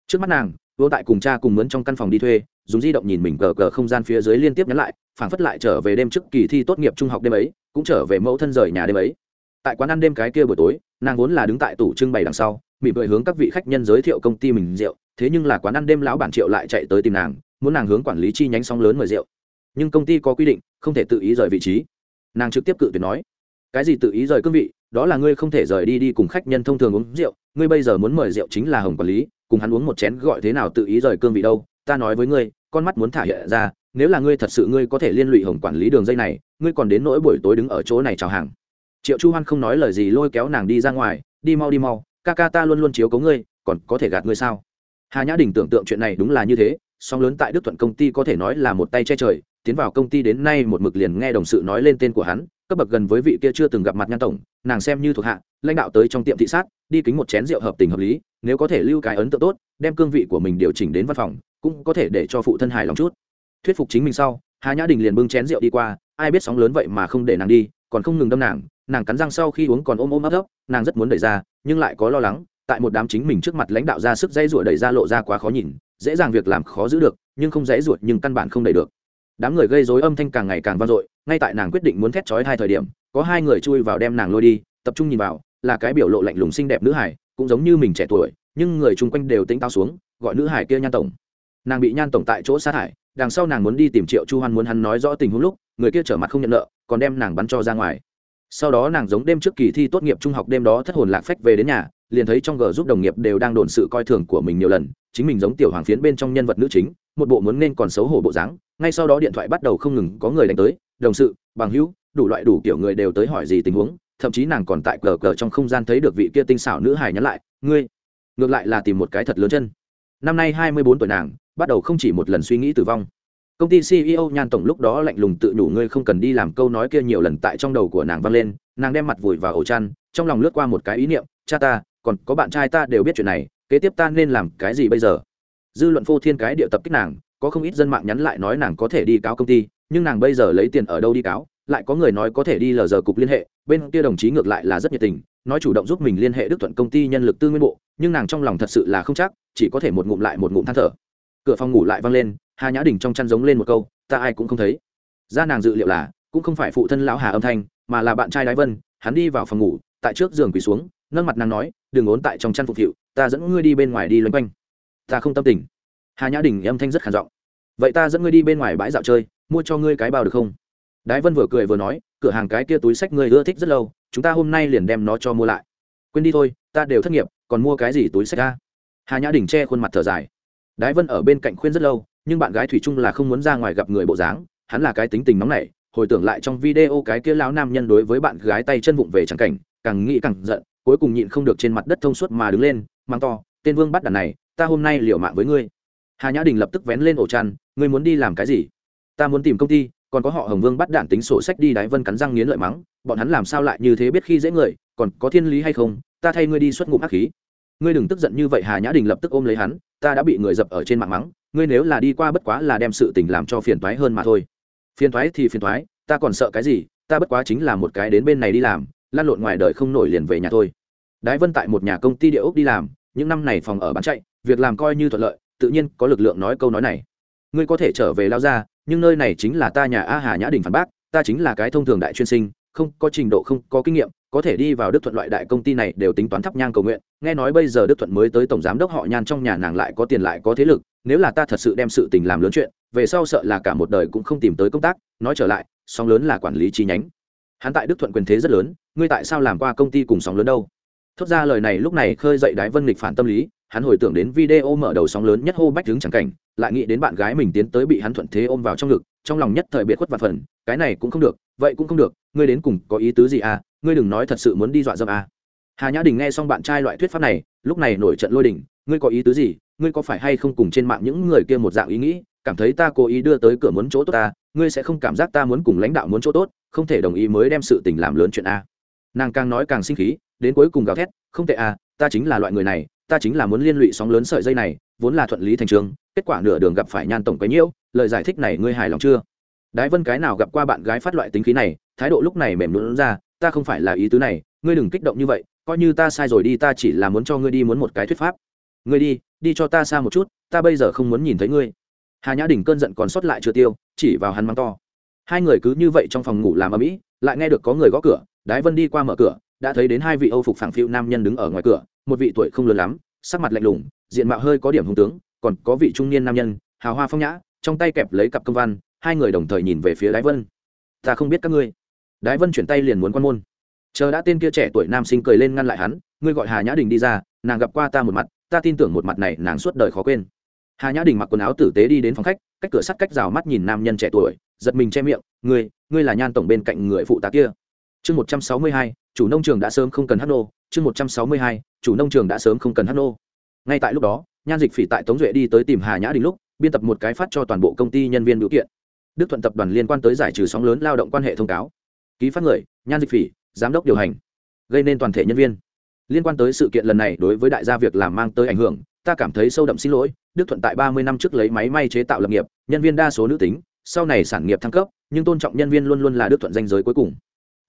Trước mắt nàng, vô tại cùng cha cùng mướn trong căn phòng đi thuê, dùng di động nhìn mình cờ cờ không gian phía dưới liên tiếp nhắn lại, phảng phất lại trở về đêm trước kỳ thi tốt nghiệp trung học đêm ấy, cũng trở về mẫu thân rời nhà đêm ấy. Tại quán ăn đêm cái kia buổi tối, nàng vốn là đứng tại tủ trưng bày đằng sau bị bưởi hướng các vị khách nhân giới thiệu công ty mình rượu, thế nhưng là quán ăn đêm lão bản triệu lại chạy tới tìm nàng, muốn nàng hướng quản lý chi nhánh sóng lớn mời rượu nhưng công ty có quy định, không thể tự ý rời vị trí. Nàng trực tiếp cự tuyệt nói, cái gì tự ý rời cương vị? Đó là ngươi không thể rời đi đi cùng khách nhân thông thường uống rượu. Ngươi bây giờ muốn mời rượu chính là hồng quản lý, cùng hắn uống một chén gọi thế nào tự ý rời cương vị đâu? Ta nói với ngươi, con mắt muốn thả hiện ra, nếu là ngươi thật sự ngươi có thể liên lụy hồng quản lý đường dây này, ngươi còn đến nỗi buổi tối đứng ở chỗ này chào hàng. Triệu chu hoan không nói lời gì, lôi kéo nàng đi ra ngoài, đi mau đi mau, ca ca ta luôn luôn chiếu cấu ngươi, còn có thể gạt ngươi sao? Hà nhã đình tưởng tượng chuyện này đúng là như thế, song lớn tại đức thuận công ty có thể nói là một tay che trời tiến vào công ty đến nay một mực liền nghe đồng sự nói lên tên của hắn, cấp bậc gần với vị kia chưa từng gặp mặt nhan tổng, nàng xem như thuộc hạ, lãnh đạo tới trong tiệm thị sát, đi kính một chén rượu hợp tình hợp lý, nếu có thể lưu cái ấn tượng tốt, đem cương vị của mình điều chỉnh đến văn phòng, cũng có thể để cho phụ thân hài lòng chút. Thuyết phục chính mình sau, hà nhã đình liền bưng chén rượu đi qua, ai biết sóng lớn vậy mà không để nàng đi, còn không ngừng đâm nàng nàng cắn răng sau khi uống còn ôm ôm ấp ấp, nàng rất muốn đẩy ra, nhưng lại có lo lắng, tại một đám chính mình trước mặt lãnh đạo ra sức dãy ruột đẩy ra lộ ra quá khó nhìn, dễ dàng việc làm khó giữ được, nhưng không dãy ruột nhưng căn bản không đẩy được đám người gây rối âm thanh càng ngày càng vang dội, ngay tại nàng quyết định muốn thét chói hai thời điểm, có hai người chui vào đem nàng lôi đi, tập trung nhìn vào, là cái biểu lộ lạnh lùng xinh đẹp nữ hải, cũng giống như mình trẻ tuổi, nhưng người chung quanh đều tính tao xuống, gọi nữ hải kia nhan tổng. Nàng bị nhan tổng tại chỗ sát hại, đằng sau nàng muốn đi tìm triệu chu hoan muốn hắn nói rõ tình huống lúc, người kia trở mặt không nhận nợ, còn đem nàng bắn cho ra ngoài. Sau đó nàng giống đêm trước kỳ thi tốt nghiệp trung học đêm đó thất hồn lạc phách về đến nhà liền thấy trong gờ giúp đồng nghiệp đều đang đồn sự coi thường của mình nhiều lần, chính mình giống tiểu hoàng phiến bên trong nhân vật nữ chính, một bộ muốn nên còn xấu hổ bộ dáng, ngay sau đó điện thoại bắt đầu không ngừng có người đánh tới, đồng sự, bằng hữu, đủ loại đủ kiểu người đều tới hỏi gì tình huống, thậm chí nàng còn tại cờ cờ trong không gian thấy được vị kia tinh xảo nữ hài nhắn lại, ngươi, ngược lại là tìm một cái thật lớn chân. Năm nay hai mươi bốn tuổi nàng, bắt đầu không chỉ một lần suy nghĩ tử vong. Công ty ceo nhan tổng lúc đó lạnh lùng tự nhủ, ngươi không cần đi làm câu nói kia nhiều lần tại trong đầu của nàng vang lên. Nàng đem mặt vùi vào ổ chăn, trong lòng lướt qua một cái ý niệm, cha ta còn có bạn trai ta đều biết chuyện này, kế tiếp ta nên làm cái gì bây giờ? Dư luận phô thiên cái điệu tập kích nàng, có không ít dân mạng nhắn lại nói nàng có thể đi cáo công ty, nhưng nàng bây giờ lấy tiền ở đâu đi cáo, lại có người nói có thể đi lờ giờ cục liên hệ, bên kia đồng chí ngược lại là rất nhiệt tình, nói chủ động giúp mình liên hệ đức thuận công ty nhân lực tư nguyên bộ, nhưng nàng trong lòng thật sự là không chắc, chỉ có thể một ngụm lại một ngụm than thở. Cửa phòng ngủ lại văng lên, hà nhã đình trong chăn giống lên một câu, ta ai cũng không thấy. Ra nàng dự liệu là, cũng không phải phụ thân lão hà âm thanh, mà là bạn trai đái vân, hắn đi vào phòng ngủ, tại trước giường quỳ xuống nâng mặt nàng nói, đừng ốn tại trong chăn phục hiệu, ta dẫn ngươi đi bên ngoài đi loanh quanh. Ta không tâm tình. Hà nhã đình âm thanh rất khản giọng. Vậy ta dẫn ngươi đi bên ngoài bãi dạo chơi, mua cho ngươi cái bao được không? Đái vân vừa cười vừa nói, cửa hàng cái kia túi sách ngươi ưa thích rất lâu, chúng ta hôm nay liền đem nó cho mua lại. Quên đi thôi, ta đều thất nghiệp, còn mua cái gì túi sách ra hà nhã đình che khuôn mặt thở dài. Đái vân ở bên cạnh khuyên rất lâu, nhưng bạn gái thủy Trung là không muốn ra ngoài gặp người bộ dáng, hắn là cái tính tình nóng nảy, hồi tưởng lại trong video cái kia lão nam nhân đối với bạn gái tay chân vụng về chẳng cảnh, càng nghĩ càng giận cuối cùng nhịn không được trên mặt đất thông suốt mà đứng lên mang to, tên vương bắt đàn này, ta hôm nay liều mạng với ngươi. Hà nhã đình lập tức vén lên ổ chăn, ngươi muốn đi làm cái gì? Ta muốn tìm công ty, còn có họ hồng vương bắt đạn tính sổ sách đi đái vân cắn răng nghiến lợi mắng, bọn hắn làm sao lại như thế biết khi dễ người, còn có thiên lý hay không, ta thay ngươi đi xuất ngụm ác khí. Ngươi đừng tức giận như vậy. Hà nhã đình lập tức ôm lấy hắn, ta đã bị người dập ở trên mạng mắng, ngươi nếu là đi qua bất quá là đem sự tình làm cho phiền toái hơn mà thôi. Phiền toái thì phiền toái, ta còn sợ cái gì, ta bất quá chính là một cái đến bên này đi làm lan lộn ngoài đời không nổi liền về nhà thôi đái vân tại một nhà công ty địa ốc đi làm, những năm này phòng ở bán chạy, việc làm coi như thuận lợi, tự nhiên có lực lượng nói câu nói này. Ngươi có thể trở về lao ra, nhưng nơi này chính là ta nhà a hà nhã đình phản bác, ta chính là cái thông thường đại chuyên sinh, không có trình độ, không có kinh nghiệm, có thể đi vào đức thuận loại đại công ty này đều tính toán thắp nhang cầu nguyện. Nghe nói bây giờ đức thuận mới tới tổng giám đốc họ nhan trong nhà nàng lại có tiền lại có thế lực, nếu là ta thật sự đem sự tình làm lớn chuyện, về sau sợ là cả một đời cũng không tìm tới công tác. Nói trở lại, sóng lớn là quản lý chi nhánh. Hắn tại đức thuận quyền thế rất lớn, ngươi tại sao làm qua công ty cùng sóng lớn đâu? Thốt ra lời này lúc này khơi dậy đái vân lịch phản tâm lý, hắn hồi tưởng đến video mở đầu sóng lớn nhất hô bách đứng chẳng cảnh, lại nghĩ đến bạn gái mình tiến tới bị hắn thuận thế ôm vào trong ngực, trong lòng nhất thời biệt khuất và phần, cái này cũng không được, vậy cũng không được, ngươi đến cùng có ý tứ gì à ngươi đừng nói thật sự muốn đi dọa dâm à. Hà nhã đình nghe xong bạn trai loại thuyết pháp này, lúc này nổi trận lôi đình, ngươi có ý tứ gì, ngươi có phải hay không cùng trên mạng những người kia một dạng ý nghĩ, cảm thấy ta cố ý đưa tới cửa muốn chỗ tốt ta, ngươi sẽ không cảm giác ta muốn cùng lãnh đạo muốn chỗ tốt, không thể đồng ý mới đem sự tình làm lớn chuyện a nàng càng nói càng sinh khí đến cuối cùng gào thét không tệ à, ta chính là loại người này ta chính là muốn liên lụy sóng lớn sợi dây này vốn là thuận lý thành trường kết quả nửa đường gặp phải nhan tổng quấy nhiễu lời giải thích này ngươi hài lòng chưa? Đái vân cái nào gặp qua bạn gái phát loại tính khí này thái độ lúc này mềm lún ra ta không phải là ý tứ này ngươi đừng kích động như vậy coi như ta sai rồi đi ta chỉ là muốn cho ngươi đi muốn một cái thuyết pháp. Ngươi đi đi cho ta xa một chút ta bây giờ không muốn nhìn thấy ngươi. Hà nhã đình cơn giận còn sót lại chưa tiêu chỉ vào hắn mắng to. Hai người cứ như vậy trong phòng ngủ làm ở mỹ lại nghe được có người gõ cửa đái vân đi qua mở cửa đã thấy đến hai vị âu phục phảng phiu nam nhân đứng ở ngoài cửa, một vị tuổi không lớn lắm, sắc mặt lạnh lùng, diện mạo hơi có điểm hung tướng, còn có vị trung niên nam nhân, hào hoa phong nhã, trong tay kẹp lấy cặp công văn, hai người đồng thời nhìn về phía đái vân. Ta không biết các ngươi. Đái vân chuyển tay liền muốn quan môn. Chờ đã tên kia trẻ tuổi nam sinh cười lên ngăn lại hắn, ngươi gọi hà nhã đình đi ra, nàng gặp qua ta một mặt, ta tin tưởng một mặt này nàng suốt đời khó quên. Hà nhã đình mặc quần áo tử tế đi đến phòng khách, cách cửa sắt cách rào mắt nhìn nam nhân trẻ tuổi, giật mình che miệng, ngươi ngươi là nhan tổng bên cạnh người phụ tá kia. Chương một trăm sáu mươi hai chủ nông trường đã sớm không cần hát nô, chương một trăm sáu mươi hai, chủ nông trường đã sớm không cần hát nô. Ngay tại lúc đó, nhan dịch phỉ tại tống duệ đi tới tìm hà nhã đình lúc, biên tập một cái phát cho toàn bộ công ty nhân viên biểu kiện. Đức thuận tập đoàn liên quan tới giải trừ sóng lớn lao động quan hệ thông cáo. Ký phát người, nhan dịch phỉ, giám đốc điều hành. Gây nên toàn thể nhân viên. Liên quan tới sự kiện lần này đối với đại gia việc làm mang tới ảnh hưởng, ta cảm thấy sâu đậm xin lỗi, đức thuận tại ba mươi năm trước lấy máy may chế tạo lập nghiệp, nhân viên đa số nữ tính, sau này sản nghiệp thăng cấp, nhưng tôn trọng nhân viên luôn luôn là đức thuận danh giới cuối cùng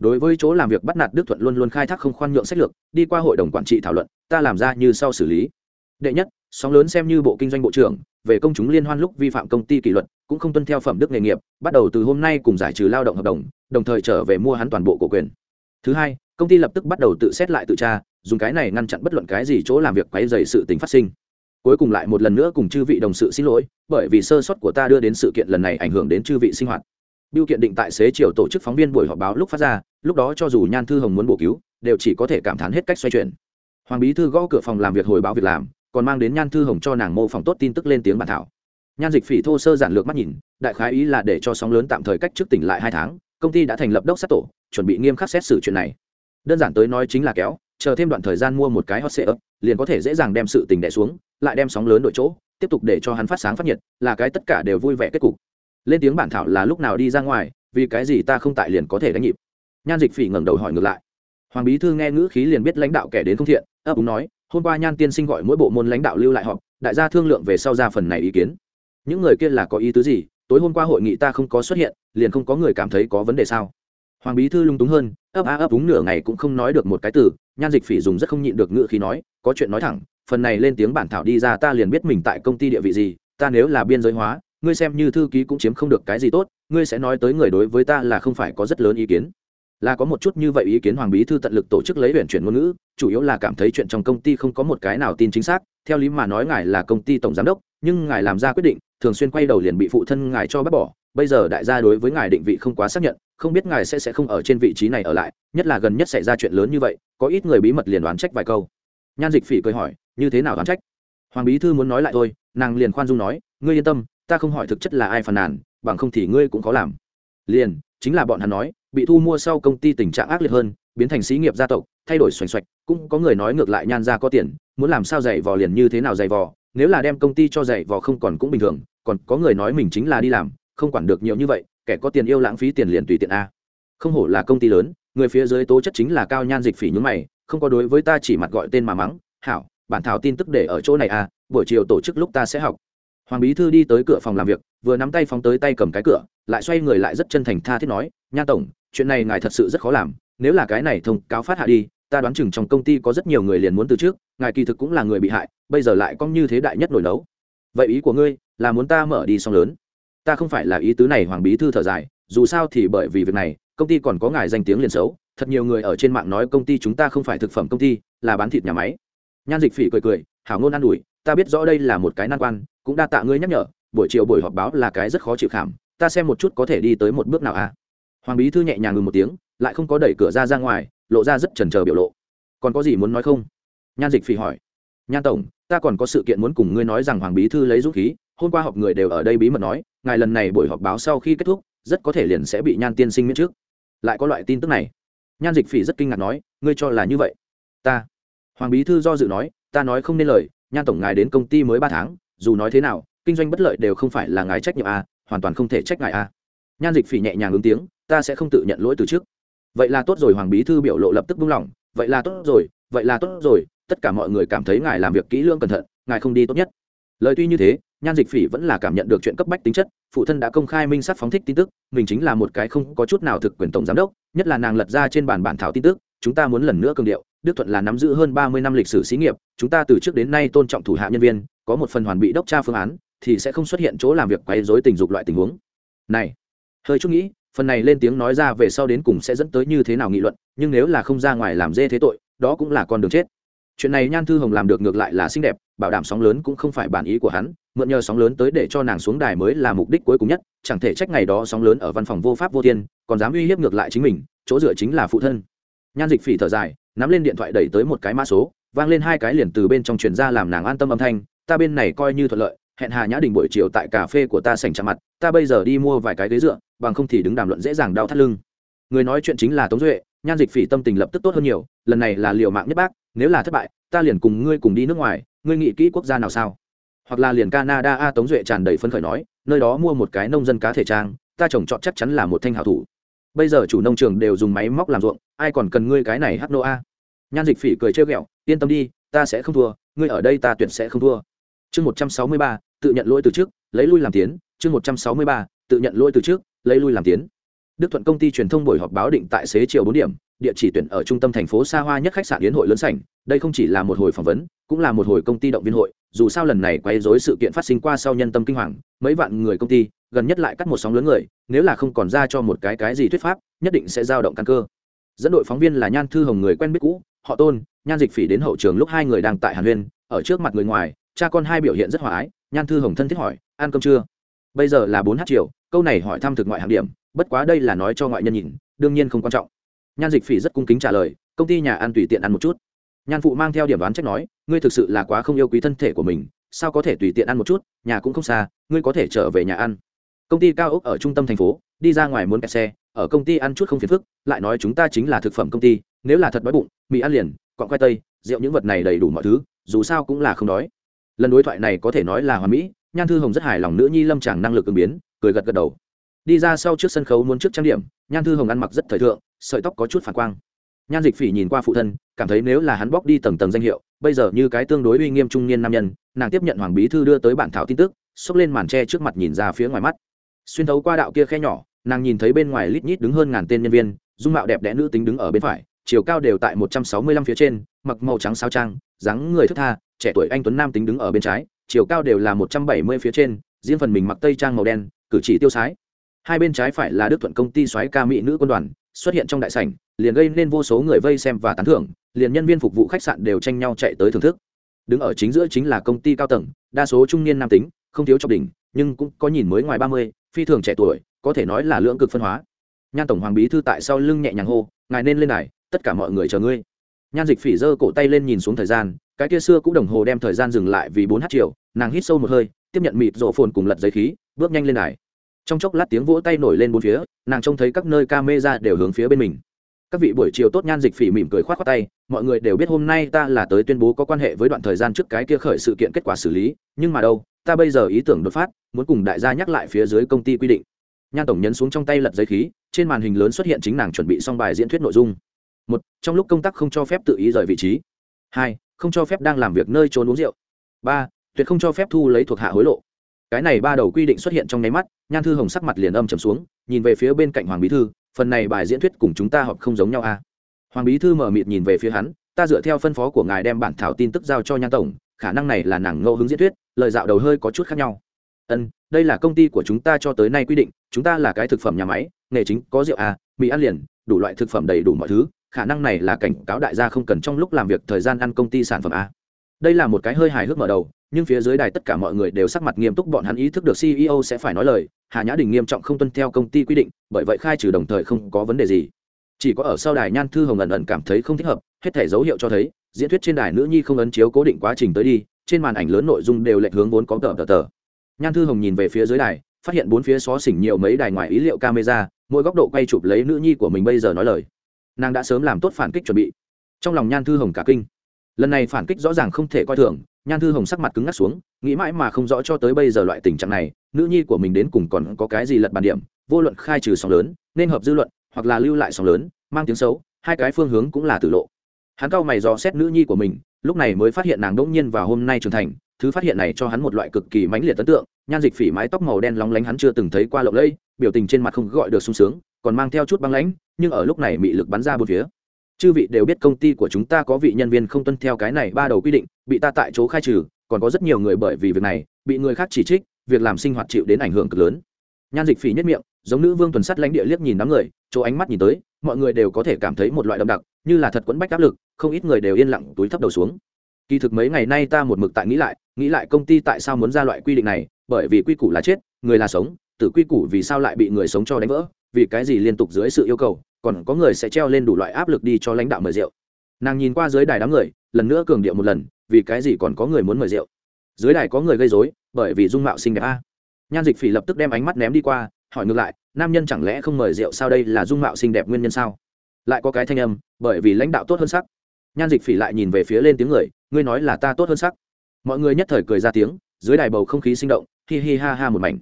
đối với chỗ làm việc bắt nạt đức thuận luôn luôn khai thác không khoan nhượng sách lược, đi qua hội đồng quản trị thảo luận, ta làm ra như sau xử lý. Đệ nhất, sóng lớn xem như bộ kinh doanh bộ trưởng, về công chúng liên hoan lúc vi phạm công ty kỷ luật, cũng không tuân theo phẩm đức nghề nghiệp, bắt đầu từ hôm nay cùng giải trừ lao động hợp đồng đồng thời trở về mua hắn toàn bộ cổ quyền. Thứ hai, công ty lập tức bắt đầu tự xét lại tự tra, dùng cái này ngăn chặn bất luận cái gì chỗ làm việc quấy dày sự tính phát sinh. Cuối cùng lại một lần nữa cùng chư vị đồng sự xin lỗi, bởi vì sơ suất của ta đưa đến sự kiện lần này ảnh hưởng đến chư vị sinh hoạt biêu kiện định tại xế chiều tổ chức phóng viên buổi họp báo lúc phát ra, lúc đó cho dù nhan thư hồng muốn bổ cứu, đều chỉ có thể cảm thán hết cách xoay chuyển. Hoàng bí thư gõ cửa phòng làm việc hồi báo việc làm, còn mang đến nhan thư hồng cho nàng mô phỏng tốt tin tức lên tiếng bản thảo. Nhan dịch phỉ thô sơ giản lược mắt nhìn, đại khái ý là để cho sóng lớn tạm thời cách trước tỉnh lại hai tháng, công ty đã thành lập đốc sát tổ, chuẩn bị nghiêm khắc xét xử chuyện này. Đơn giản tới nói chính là kéo, chờ thêm đoạn thời gian mua một cái hot sale liền có thể dễ dàng đem sự tình đẻ xuống, lại đem sóng lớn đổi chỗ, tiếp tục để cho hắn phát sáng phát nhiệt, là cái tất cả đều vui vẻ kết cục lên tiếng bản thảo là lúc nào đi ra ngoài, vì cái gì ta không tại liền có thể đánh nhịp. Nhan dịch phỉ ngẩng đầu hỏi ngược lại. Hoàng bí thư nghe ngữ khí liền biết lãnh đạo kẻ đến không thiện, ấp úng nói, hôm qua nhan tiên sinh gọi mỗi bộ môn lãnh đạo lưu lại họp, đại gia thương lượng về sau ra phần này ý kiến. Những người kia là có ý tứ gì? Tối hôm qua hội nghị ta không có xuất hiện, liền không có người cảm thấy có vấn đề sao? Hoàng bí thư lung túng hơn, ấp á ấp úng nửa ngày cũng không nói được một cái từ. Nhan dịch phỉ dùng rất không nhịn được ngữ khí nói, có chuyện nói thẳng, phần này lên tiếng bản thảo đi ra ta liền biết mình tại công ty địa vị gì, ta nếu là biên giới hóa ngươi xem như thư ký cũng chiếm không được cái gì tốt, ngươi sẽ nói tới người đối với ta là không phải có rất lớn ý kiến. Là có một chút như vậy ý kiến hoàng bí thư tận lực tổ chức lấy huyện chuyển ngôn ngữ, chủ yếu là cảm thấy chuyện trong công ty không có một cái nào tin chính xác, theo lý mà nói ngài là công ty tổng giám đốc, nhưng ngài làm ra quyết định, thường xuyên quay đầu liền bị phụ thân ngài cho bác bỏ, bây giờ đại gia đối với ngài định vị không quá xác nhận, không biết ngài sẽ sẽ không ở trên vị trí này ở lại, nhất là gần nhất xảy ra chuyện lớn như vậy, có ít người bí mật liền đoán trách vài câu. Nhan dịch phỉ cười hỏi, như thế nào đoán trách? Hoàng bí thư muốn nói lại thôi, nàng liền khoan dung nói, ngươi yên tâm ta không hỏi thực chất là ai phàn nàn, bằng không thì ngươi cũng có làm. Liền, chính là bọn hắn nói, bị thu mua sau công ty tình trạng ác liệt hơn, biến thành xí nghiệp gia tộc, thay đổi xoành xoạch, cũng có người nói ngược lại nhan ra có tiền, muốn làm sao dạy vò liền như thế nào dạy vò, nếu là đem công ty cho dạy vò không còn cũng bình thường, còn có người nói mình chính là đi làm, không quản được nhiều như vậy, kẻ có tiền yêu lãng phí tiền liền tùy tiện a. Không hổ là công ty lớn, người phía dưới tố chất chính là cao nhan dịch phỉ nhúng mày, không có đối với ta chỉ mặt gọi tên mà mắng, hảo, bản thảo tin tức để ở chỗ này a, buổi chiều tổ chức lúc ta sẽ học hoàng bí thư đi tới cửa phòng làm việc, vừa nắm tay phóng tới tay cầm cái cửa, lại xoay người lại rất chân thành tha thiết nói, nha tổng, chuyện này ngài thật sự rất khó làm, nếu là cái này thông cáo phát hạ đi, ta đoán chừng trong công ty có rất nhiều người liền muốn từ trước, ngài kỳ thực cũng là người bị hại, bây giờ lại có như thế đại nhất nổi nấu. Vậy ý của ngươi là muốn ta mở đi xong lớn? Ta không phải là ý tứ này, hoàng bí thư thở dài, dù sao thì bởi vì việc này, công ty còn có ngài danh tiếng liền xấu, thật nhiều người ở trên mạng nói công ty chúng ta không phải thực phẩm công ty, là bán thịt nhà máy. Nhan dịch phỉ cười cười, hảo ngôn an ủi ta biết rõ đây là một cái nan quan, cũng đa tạ ngươi nhắc nhở, buổi chiều buổi họp báo là cái rất khó chịu khảm, ta xem một chút có thể đi tới một bước nào à? Hoàng bí thư nhẹ nhàng ngừng một tiếng, lại không có đẩy cửa ra ra ngoài, lộ ra rất trần trờ biểu lộ. Còn có gì muốn nói không? Nhan dịch phỉ hỏi. Nhan tổng, ta còn có sự kiện muốn cùng ngươi nói rằng hoàng bí thư lấy dũng khí, hôm qua họp người đều ở đây bí mật nói, ngài lần này buổi họp báo sau khi kết thúc, rất có thể liền sẽ bị nhan tiên sinh miễn trước. Lại có loại tin tức này. Nhan dịch phỉ rất kinh ngạc nói, ngươi cho là như vậy? Ta. Hoàng bí thư do dự nói, ta nói không nên lời nhan tổng ngài đến công ty mới ba tháng, dù nói thế nào, kinh doanh bất lợi đều không phải là ngài trách nhiệm a hoàn toàn không thể trách ngài a nhan dịch phỉ nhẹ nhàng ứng tiếng, ta sẽ không tự nhận lỗi từ trước. Vậy là tốt rồi, hoàng bí thư biểu lộ lập tức buông lỏng. Vậy là tốt rồi, vậy là tốt rồi, tất cả mọi người cảm thấy ngài làm việc kỹ lưỡng cẩn thận, ngài không đi tốt nhất. Lời tuy như thế, nhan dịch phỉ vẫn là cảm nhận được chuyện cấp bách tính chất, phụ thân đã công khai minh sát phóng thích tin tức, mình chính là một cái không có chút nào thực quyền tổng giám đốc, nhất là nàng lật ra trên bàn bản thảo tin tức, chúng ta muốn lần nữa cường điệu đức thuận là nắm giữ hơn ba mươi năm lịch sử xí nghiệp, chúng ta từ trước đến nay tôn trọng thủ hạ nhân viên, có một phần hoàn bị đốc tra phương án, thì sẽ không xuất hiện chỗ làm việc quấy dối tình dục loại tình huống. Này, hơi chút nghĩ, phần này lên tiếng nói ra về sau đến cùng sẽ dẫn tới như thế nào nghị luận, nhưng nếu là không ra ngoài làm dê thế tội, đó cũng là con đường chết. Chuyện này nhan thư hồng làm được ngược lại là xinh đẹp, bảo đảm sóng lớn cũng không phải bản ý của hắn, mượn nhờ sóng lớn tới để cho nàng xuống đài mới là mục đích cuối cùng nhất, chẳng thể trách ngày đó sóng lớn ở văn phòng vô pháp vô thiên, còn dám uy hiếp ngược lại chính mình, chỗ dựa chính là phụ thân. Nhan dịch phỉ thở dài nắm lên điện thoại đẩy tới một cái mã số, vang lên hai cái liền từ bên trong truyền ra làm nàng an tâm âm thanh, ta bên này coi như thuận lợi, hẹn hà nhã đình buổi chiều tại cà phê của ta sành chạm mặt, ta bây giờ đi mua vài cái ghế dựa, bằng không thì đứng đàm luận dễ dàng đau thắt lưng. Người nói chuyện chính là tống duệ, nhan dịch phỉ tâm tình lập tức tốt hơn nhiều, lần này là liều mạng nhất bác, nếu là thất bại, ta liền cùng ngươi cùng đi nước ngoài, ngươi nghĩ kỹ quốc gia nào sao? Hoặc là liền canada a tống duệ tràn đầy phấn khởi nói, nơi đó mua một cái nông dân cá thể trang, ta trồng trọt chắc chắn là một thanh hảo thủ. Bây giờ chủ nông trường đều dùng máy móc làm ruộng, ai còn cần ngươi cái này hát nô a? Nhan dịch phỉ cười trêu ghẹo, yên tâm đi, ta sẽ không thua, ngươi ở đây ta tuyệt sẽ không thua. Chương một trăm sáu mươi ba, tự nhận lỗi từ trước, lấy lui làm tiến. Chương một trăm sáu mươi ba, tự nhận lỗi từ trước, lấy lui làm tiến. Đức thuận công ty truyền thông buổi họp báo định tại xế chiều bốn điểm, địa chỉ tuyển ở trung tâm thành phố xa hoa nhất khách sạn yến hội lớn sảnh. Đây không chỉ là một hồi phỏng vấn, cũng là một hồi công ty động viên hội. Dù sao lần này quay dối sự kiện phát sinh qua sau nhân tâm kinh hoàng, mấy vạn người công ty, gần nhất lại cắt một sóng lớn người, nếu là không còn ra cho một cái cái gì thuyết pháp, nhất định sẽ dao động căn cơ. Dẫn đội phóng viên là nhan thư hồng người quen biết cũ họ tôn, nhan dịch phỉ đến hậu trường lúc hai người đang tại hàn huyên, ở trước mặt người ngoài, cha con hai biểu hiện rất hòa ái, nhan thư hồng thân thiết hỏi, ăn cơm chưa? Bây giờ là bốn h chiều, câu này hỏi thăm thực ngoại hạng điểm, bất quá đây là nói cho ngoại nhân nhìn, đương nhiên không quan trọng. Nhan dịch phỉ rất cung kính trả lời, công ty nhà ăn tùy tiện ăn một chút. Nhan phụ mang theo điểm đoán trách nói, ngươi thực sự là quá không yêu quý thân thể của mình, sao có thể tùy tiện ăn một chút, nhà cũng không xa, ngươi có thể trở về nhà ăn. Công ty cao ốc ở trung tâm thành phố, đi ra ngoài muốn kẹt xe, ở công ty ăn chút không phiền phức, lại nói chúng ta chính là thực phẩm công ty nếu là thật đói bụng, mì ăn liền cọn khoai tây, rượu những vật này đầy đủ mọi thứ, dù sao cũng là không đói. Lần đối thoại này có thể nói là hoàn mỹ, nhan thư hồng rất hài lòng nữ nhi lâm tràng năng lực ứng biến, cười gật gật đầu. Đi ra sau trước sân khấu muốn trước trang điểm, nhan thư hồng ăn mặc rất thời thượng, sợi tóc có chút phản quang. Nhan dịch phỉ nhìn qua phụ thân, cảm thấy nếu là hắn bóc đi tầng tầng danh hiệu, bây giờ như cái tương đối uy nghiêm trung niên nam nhân, nàng tiếp nhận hoàng bí thư đưa tới bản thảo tin tức, xốc lên màn tre trước mặt nhìn ra phía ngoài mắt. Xuyên thấu qua đạo kia khe nhỏ, nàng nhìn thấy bên ngoài lít nhít đứng hơn ngàn tên nhân viên, dung mạo đẹp đẽ nữ tính đứng ở bên phải chiều cao đều tại một trăm sáu mươi lăm phía trên, mặc màu trắng sao trang, dáng người thức tha, trẻ tuổi anh tuấn nam tính đứng ở bên trái, chiều cao đều là một trăm bảy mươi phía trên, riêng phần mình mặc tây trang màu đen, cử chỉ tiêu sái. Hai bên trái phải là đức thuận công ty soái ca mỹ nữ quân đoàn, xuất hiện trong đại sảnh, liền gây nên vô số người vây xem và tán thưởng, liền nhân viên phục vụ khách sạn đều tranh nhau chạy tới thưởng thức. Đứng ở chính giữa chính là công ty cao tầng, đa số trung niên nam tính, không thiếu trong đỉnh, nhưng cũng có nhìn mới ngoài ba mươi, phi thường trẻ tuổi, có thể nói là lưỡng cực phân hóa. Nhan tổng hoàng bí thư tại sau lưng nhẹ nhàng hô, ngài nên lên này tất cả mọi người chờ ngươi. Nhan dịch phỉ giơ cổ tay lên nhìn xuống thời gian, cái kia xưa cũng đồng hồ đem thời gian dừng lại vì bốn h chiều, nàng hít sâu một hơi, tiếp nhận mịt rộ phồn cùng lật giấy khí, bước nhanh lên đài. Trong chốc lát tiếng vỗ tay nổi lên bốn phía, nàng trông thấy các nơi ca mê ra đều hướng phía bên mình. Các vị buổi chiều tốt, nhan dịch phỉ mỉm cười khoát khoát tay, mọi người đều biết hôm nay ta là tới tuyên bố có quan hệ với đoạn thời gian trước cái kia khởi sự kiện kết quả xử lý, nhưng mà đâu, ta bây giờ ý tưởng đột phát, muốn cùng đại gia nhắc lại phía dưới công ty quy định. Nhan tổng nhấn xuống trong tay lật giấy khí, trên màn hình lớn xuất hiện chính nàng chuẩn bị xong bài diễn thuyết nội dung một trong lúc công tác không cho phép tự ý rời vị trí hai không cho phép đang làm việc nơi trốn uống rượu ba tuyệt không cho phép thu lấy thuộc hạ hối lộ cái này ba đầu quy định xuất hiện trong nháy mắt nhan thư hồng sắc mặt liền âm trầm xuống nhìn về phía bên cạnh hoàng bí thư phần này bài diễn thuyết cùng chúng ta họp không giống nhau à. hoàng bí thư mở mịt nhìn về phía hắn ta dựa theo phân phó của ngài đem bản thảo tin tức giao cho nhan tổng khả năng này là nàng ngẫu hứng diễn thuyết lời dạo đầu hơi có chút khác nhau ân đây là công ty của chúng ta cho tới nay quy định chúng ta là cái thực phẩm nhà máy nghề chính có rượu à mì ăn liền đủ loại thực phẩm đầy đủ mọi thứ khả năng này là cảnh cáo đại gia không cần trong lúc làm việc thời gian ăn công ty sản phẩm a. Đây là một cái hơi hài hước mở đầu, nhưng phía dưới đài tất cả mọi người đều sắc mặt nghiêm túc, bọn hắn ý thức được ceo sẽ phải nói lời, hà nhã đình nghiêm trọng không tuân theo công ty quy định, bởi vậy khai trừ đồng thời không có vấn đề gì. Chỉ có ở sau đài nhan thư hồng ẩn ẩn cảm thấy không thích hợp, hết thể dấu hiệu cho thấy, diễn thuyết trên đài nữ nhi không ấn chiếu cố định quá trình tới đi, trên màn ảnh lớn nội dung đều lệnh hướng vốn có tờ tờ tờ. Nhan thư hồng nhìn về phía dưới đài, phát hiện bốn phía xó xỉnh nhiều mấy đài ngoài ý liệu camera, mỗi góc độ quay chụp lấy nữ nhi của mình bây giờ nói lời nàng đã sớm làm tốt phản kích chuẩn bị. Trong lòng nhan thư hồng cả kinh. Lần này phản kích rõ ràng không thể coi thường, nhan thư hồng sắc mặt cứng ngắc xuống, nghĩ mãi mà không rõ cho tới bây giờ loại tình trạng này, nữ nhi của mình đến cùng còn có cái gì lật bàn điểm, vô luận khai trừ sóng lớn, nên hợp dư luận, hoặc là lưu lại sóng lớn, mang tiếng xấu, hai cái phương hướng cũng là tử lộ. Hắn cau mày dò xét nữ nhi của mình, lúc này mới phát hiện nàng đỗng nhiên vào hôm nay trưởng thành, thứ phát hiện này cho hắn một loại cực kỳ mãnh liệt ấn tượng, nhan dịch phỉ mái tóc màu đen lóng lánh hắn chưa từng thấy qua lộng lẫy, biểu tình trên mặt không gọi được sung sướng, còn mang theo chút băng lãnh nhưng ở lúc này bị lực bắn ra bốn phía. Chư vị đều biết công ty của chúng ta có vị nhân viên không tuân theo cái này ba đầu quy định, bị ta tại chỗ khai trừ, còn có rất nhiều người bởi vì việc này, bị người khác chỉ trích, việc làm sinh hoạt chịu đến ảnh hưởng cực lớn. Nhan dịch phỉ nhất miệng, giống nữ vương tuần sắt lãnh địa liếc nhìn đám người, chỗ ánh mắt nhìn tới, mọi người đều có thể cảm thấy một loại đậm đặc, như là thật quẫn bách áp lực, không ít người đều yên lặng, túi thấp đầu xuống. Kỳ thực mấy ngày nay ta một mực tại nghĩ lại nghĩ lại công ty tại sao muốn ra loại quy định này, bởi vì quy củ là chết, người là sống tự quy củ vì sao lại bị người sống cho đánh vỡ, vì cái gì liên tục dưới sự yêu cầu còn có người sẽ treo lên đủ loại áp lực đi cho lãnh đạo mời rượu. Nàng nhìn qua dưới đài đám người, lần nữa cường điệu một lần, vì cái gì còn có người muốn mời rượu? Dưới đài có người gây dối bởi vì dung mạo xinh đẹp a. Nhan dịch phỉ lập tức đem ánh mắt ném đi qua, hỏi ngược lại, nam nhân chẳng lẽ không mời rượu sao đây là dung mạo xinh đẹp nguyên nhân sao? Lại có cái thanh âm, bởi vì lãnh đạo tốt hơn sắc. Nhan dịch phỉ lại nhìn về phía lên tiếng người, ngươi nói là ta tốt hơn sắc. Mọi người nhất thời cười ra tiếng, dưới đài bầu không khí sinh động, hi hi ha ha một mảnh.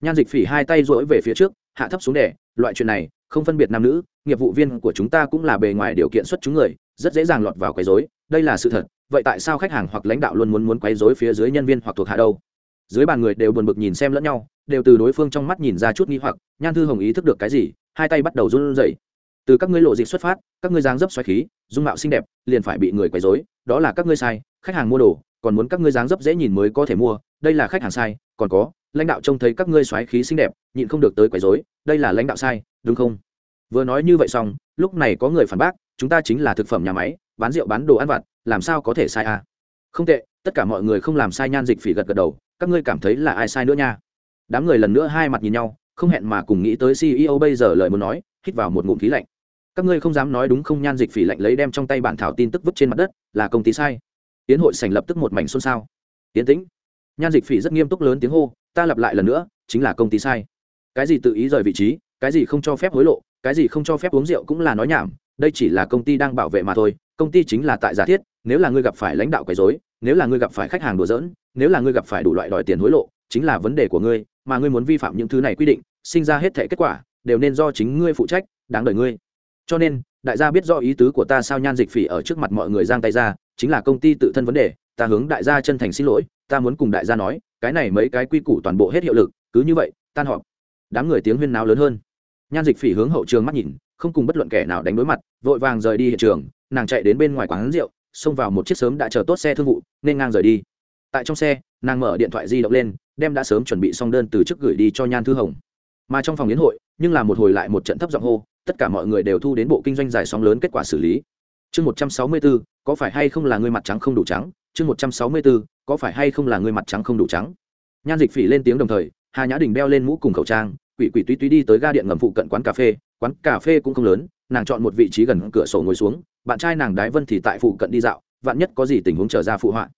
Nhan dịch phỉ hai tay rỗi về phía trước, hạ thấp xuống đẻ loại chuyện này không phân biệt nam nữ, nghiệp vụ viên của chúng ta cũng là bề ngoài điều kiện xuất chúng người, rất dễ dàng lọt vào quấy rối. Đây là sự thật. Vậy tại sao khách hàng hoặc lãnh đạo luôn muốn muốn quấy rối phía dưới nhân viên hoặc thuộc hạ đâu? Dưới bàn người đều buồn bực nhìn xem lẫn nhau, đều từ đối phương trong mắt nhìn ra chút nghi hoặc, nhan thư hồng ý thức được cái gì, hai tay bắt đầu run rẩy. Từ các ngươi lộ dịch xuất phát, các ngươi dáng dấp xoáy khí, dung mạo xinh đẹp, liền phải bị người quấy rối, đó là các ngươi sai, khách hàng mua đồ, còn muốn các ngươi dáng dấp dễ nhìn mới có thể mua, đây là khách hàng sai, còn có, lãnh đạo trông thấy các ngươi xoáy khí xinh đẹp, nhịn không được tới quấy rối, đây là lãnh đạo sai đúng không? Vừa nói như vậy xong, lúc này có người phản bác, chúng ta chính là thực phẩm nhà máy, bán rượu bán đồ ăn vặt, làm sao có thể sai à? Không tệ, tất cả mọi người không làm sai nhan dịch phỉ gật gật đầu, các ngươi cảm thấy là ai sai nữa nha? Đám người lần nữa hai mặt nhìn nhau, không hẹn mà cùng nghĩ tới ceo bây giờ lời muốn nói, hít vào một ngụm khí lạnh. Các ngươi không dám nói đúng không? Nhan dịch phỉ lạnh lấy đem trong tay bản thảo tin tức vứt trên mặt đất, là công ty sai. Tiến hội sành lập tức một mảnh xôn xao. Tiến tĩnh. Nhan dịch phỉ rất nghiêm túc lớn tiếng hô, ta lặp lại lần nữa, chính là công ty sai. Cái gì tự ý rời vị trí? Cái gì không cho phép hối lộ, cái gì không cho phép uống rượu cũng là nói nhảm, đây chỉ là công ty đang bảo vệ mà thôi, công ty chính là tại giả thiết, nếu là ngươi gặp phải lãnh đạo quấy rối, nếu là ngươi gặp phải khách hàng đùa giỡn, nếu là ngươi gặp phải đủ loại đòi tiền hối lộ, chính là vấn đề của ngươi, mà ngươi muốn vi phạm những thứ này quy định, sinh ra hết thể kết quả, đều nên do chính ngươi phụ trách, đáng đời ngươi. Cho nên, đại gia biết rõ ý tứ của ta sao nhan dịch phỉ ở trước mặt mọi người giang tay ra, chính là công ty tự thân vấn đề, ta hướng đại gia chân thành xin lỗi, ta muốn cùng đại gia nói, cái này mấy cái quy củ toàn bộ hết hiệu lực, cứ như vậy, tan họp. Đám người tiếng huyên náo lớn hơn nhan dịch phỉ hướng hậu trường mắt nhìn, không cùng bất luận kẻ nào đánh đối mặt, vội vàng rời đi hiện trường, nàng chạy đến bên ngoài quán rượu, xông vào một chiếc sớm đã chờ tốt xe thương vụ, nên ngang rời đi. Tại trong xe, nàng mở điện thoại di động lên, đem đã sớm chuẩn bị xong đơn từ chức gửi đi cho nhan thư hồng. Mà trong phòng yến hội, nhưng là một hồi lại một trận thấp giọng hô, tất cả mọi người đều thu đến bộ kinh doanh dài sóng lớn kết quả xử lý. Chương một trăm sáu mươi bốn có phải hay không là người mặt trắng không đủ trắng? Chương một trăm sáu mươi bốn có phải hay không là người mặt trắng không đủ trắng? Nhan dịch phỉ lên tiếng đồng thời, hà nhã đình đeo lên mũ cùng khẩu trang quỷ quỷ tuy tuy đi tới ga điện ngầm phụ cận quán cà phê, quán cà phê cũng không lớn, nàng chọn một vị trí gần cửa sổ ngồi xuống, bạn trai nàng đái vân thì tại phụ cận đi dạo, vạn nhất có gì tình huống trở ra phụ họa.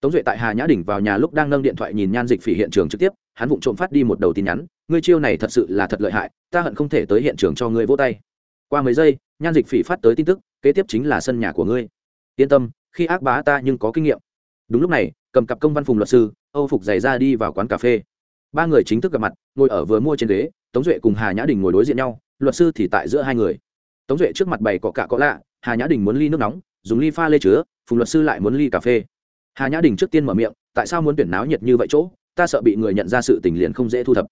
Tống duệ tại hà nhã đỉnh vào nhà lúc đang nâng điện thoại nhìn nhan dịch phỉ hiện trường trực tiếp, hắn vụng trộm phát đi một đầu tin nhắn, ngươi chiêu này thật sự là thật lợi hại, ta hận không thể tới hiện trường cho ngươi vỗ tay. Qua mấy giây, nhan dịch phỉ phát tới tin tức, kế tiếp chính là sân nhà của ngươi. Yên tâm, khi ác bá ta nhưng có kinh nghiệm. Đúng lúc này, cầm cặp công văn phùng luật sư, âu phục giày ra đi vào quán cà phê ba người chính thức gặp mặt, ngồi ở vừa mua trên ghế, tống duệ cùng hà nhã đình ngồi đối diện nhau, luật sư thì tại giữa hai người. Tống duệ trước mặt bày cọ cạ cọ lạ, hà nhã đình muốn ly nước nóng, dùng ly pha lê chứa, phùng luật sư lại muốn ly cà phê. Hà nhã đình trước tiên mở miệng, tại sao muốn tuyển náo nhiệt như vậy chỗ? Ta sợ bị người nhận ra sự tình liền không dễ thu thập.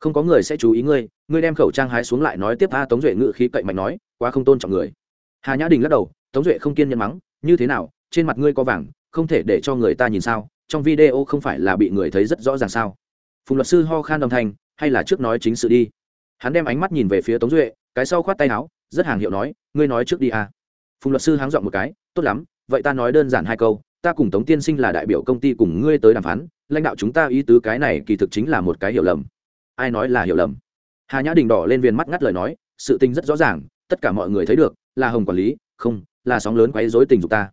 Không có người sẽ chú ý ngươi ngươi đem khẩu trang hái xuống lại nói tiếp tha tống duệ ngự khí cậy mạnh nói, quá không tôn trọng người. Hà nhã đình lắc đầu, tống duệ không kiên nhẫn mắng, như thế nào, trên mặt ngươi có vàng, không thể để cho người ta nhìn sao, trong video không phải là bị người thấy rất rõ ràng sao? Phùng luật sư ho khan đồng thanh, hay là trước nói chính sự đi. Hắn đem ánh mắt nhìn về phía tống duệ, cái sau khoát tay áo, rất hàng hiệu nói, ngươi nói trước đi à. phùng luật sư háng dọn một cái, tốt lắm, vậy ta nói đơn giản hai câu, ta cùng tống tiên sinh là đại biểu công ty cùng ngươi tới đàm phán, lãnh đạo chúng ta ý tứ cái này kỳ thực chính là một cái hiểu lầm. Ai nói là hiểu lầm? Hà nhã đình đỏ lên viên mắt ngắt lời nói, sự tình rất rõ ràng, tất cả mọi người thấy được, là hồng quản lý, không, là sóng lớn quấy dối tình dục ta.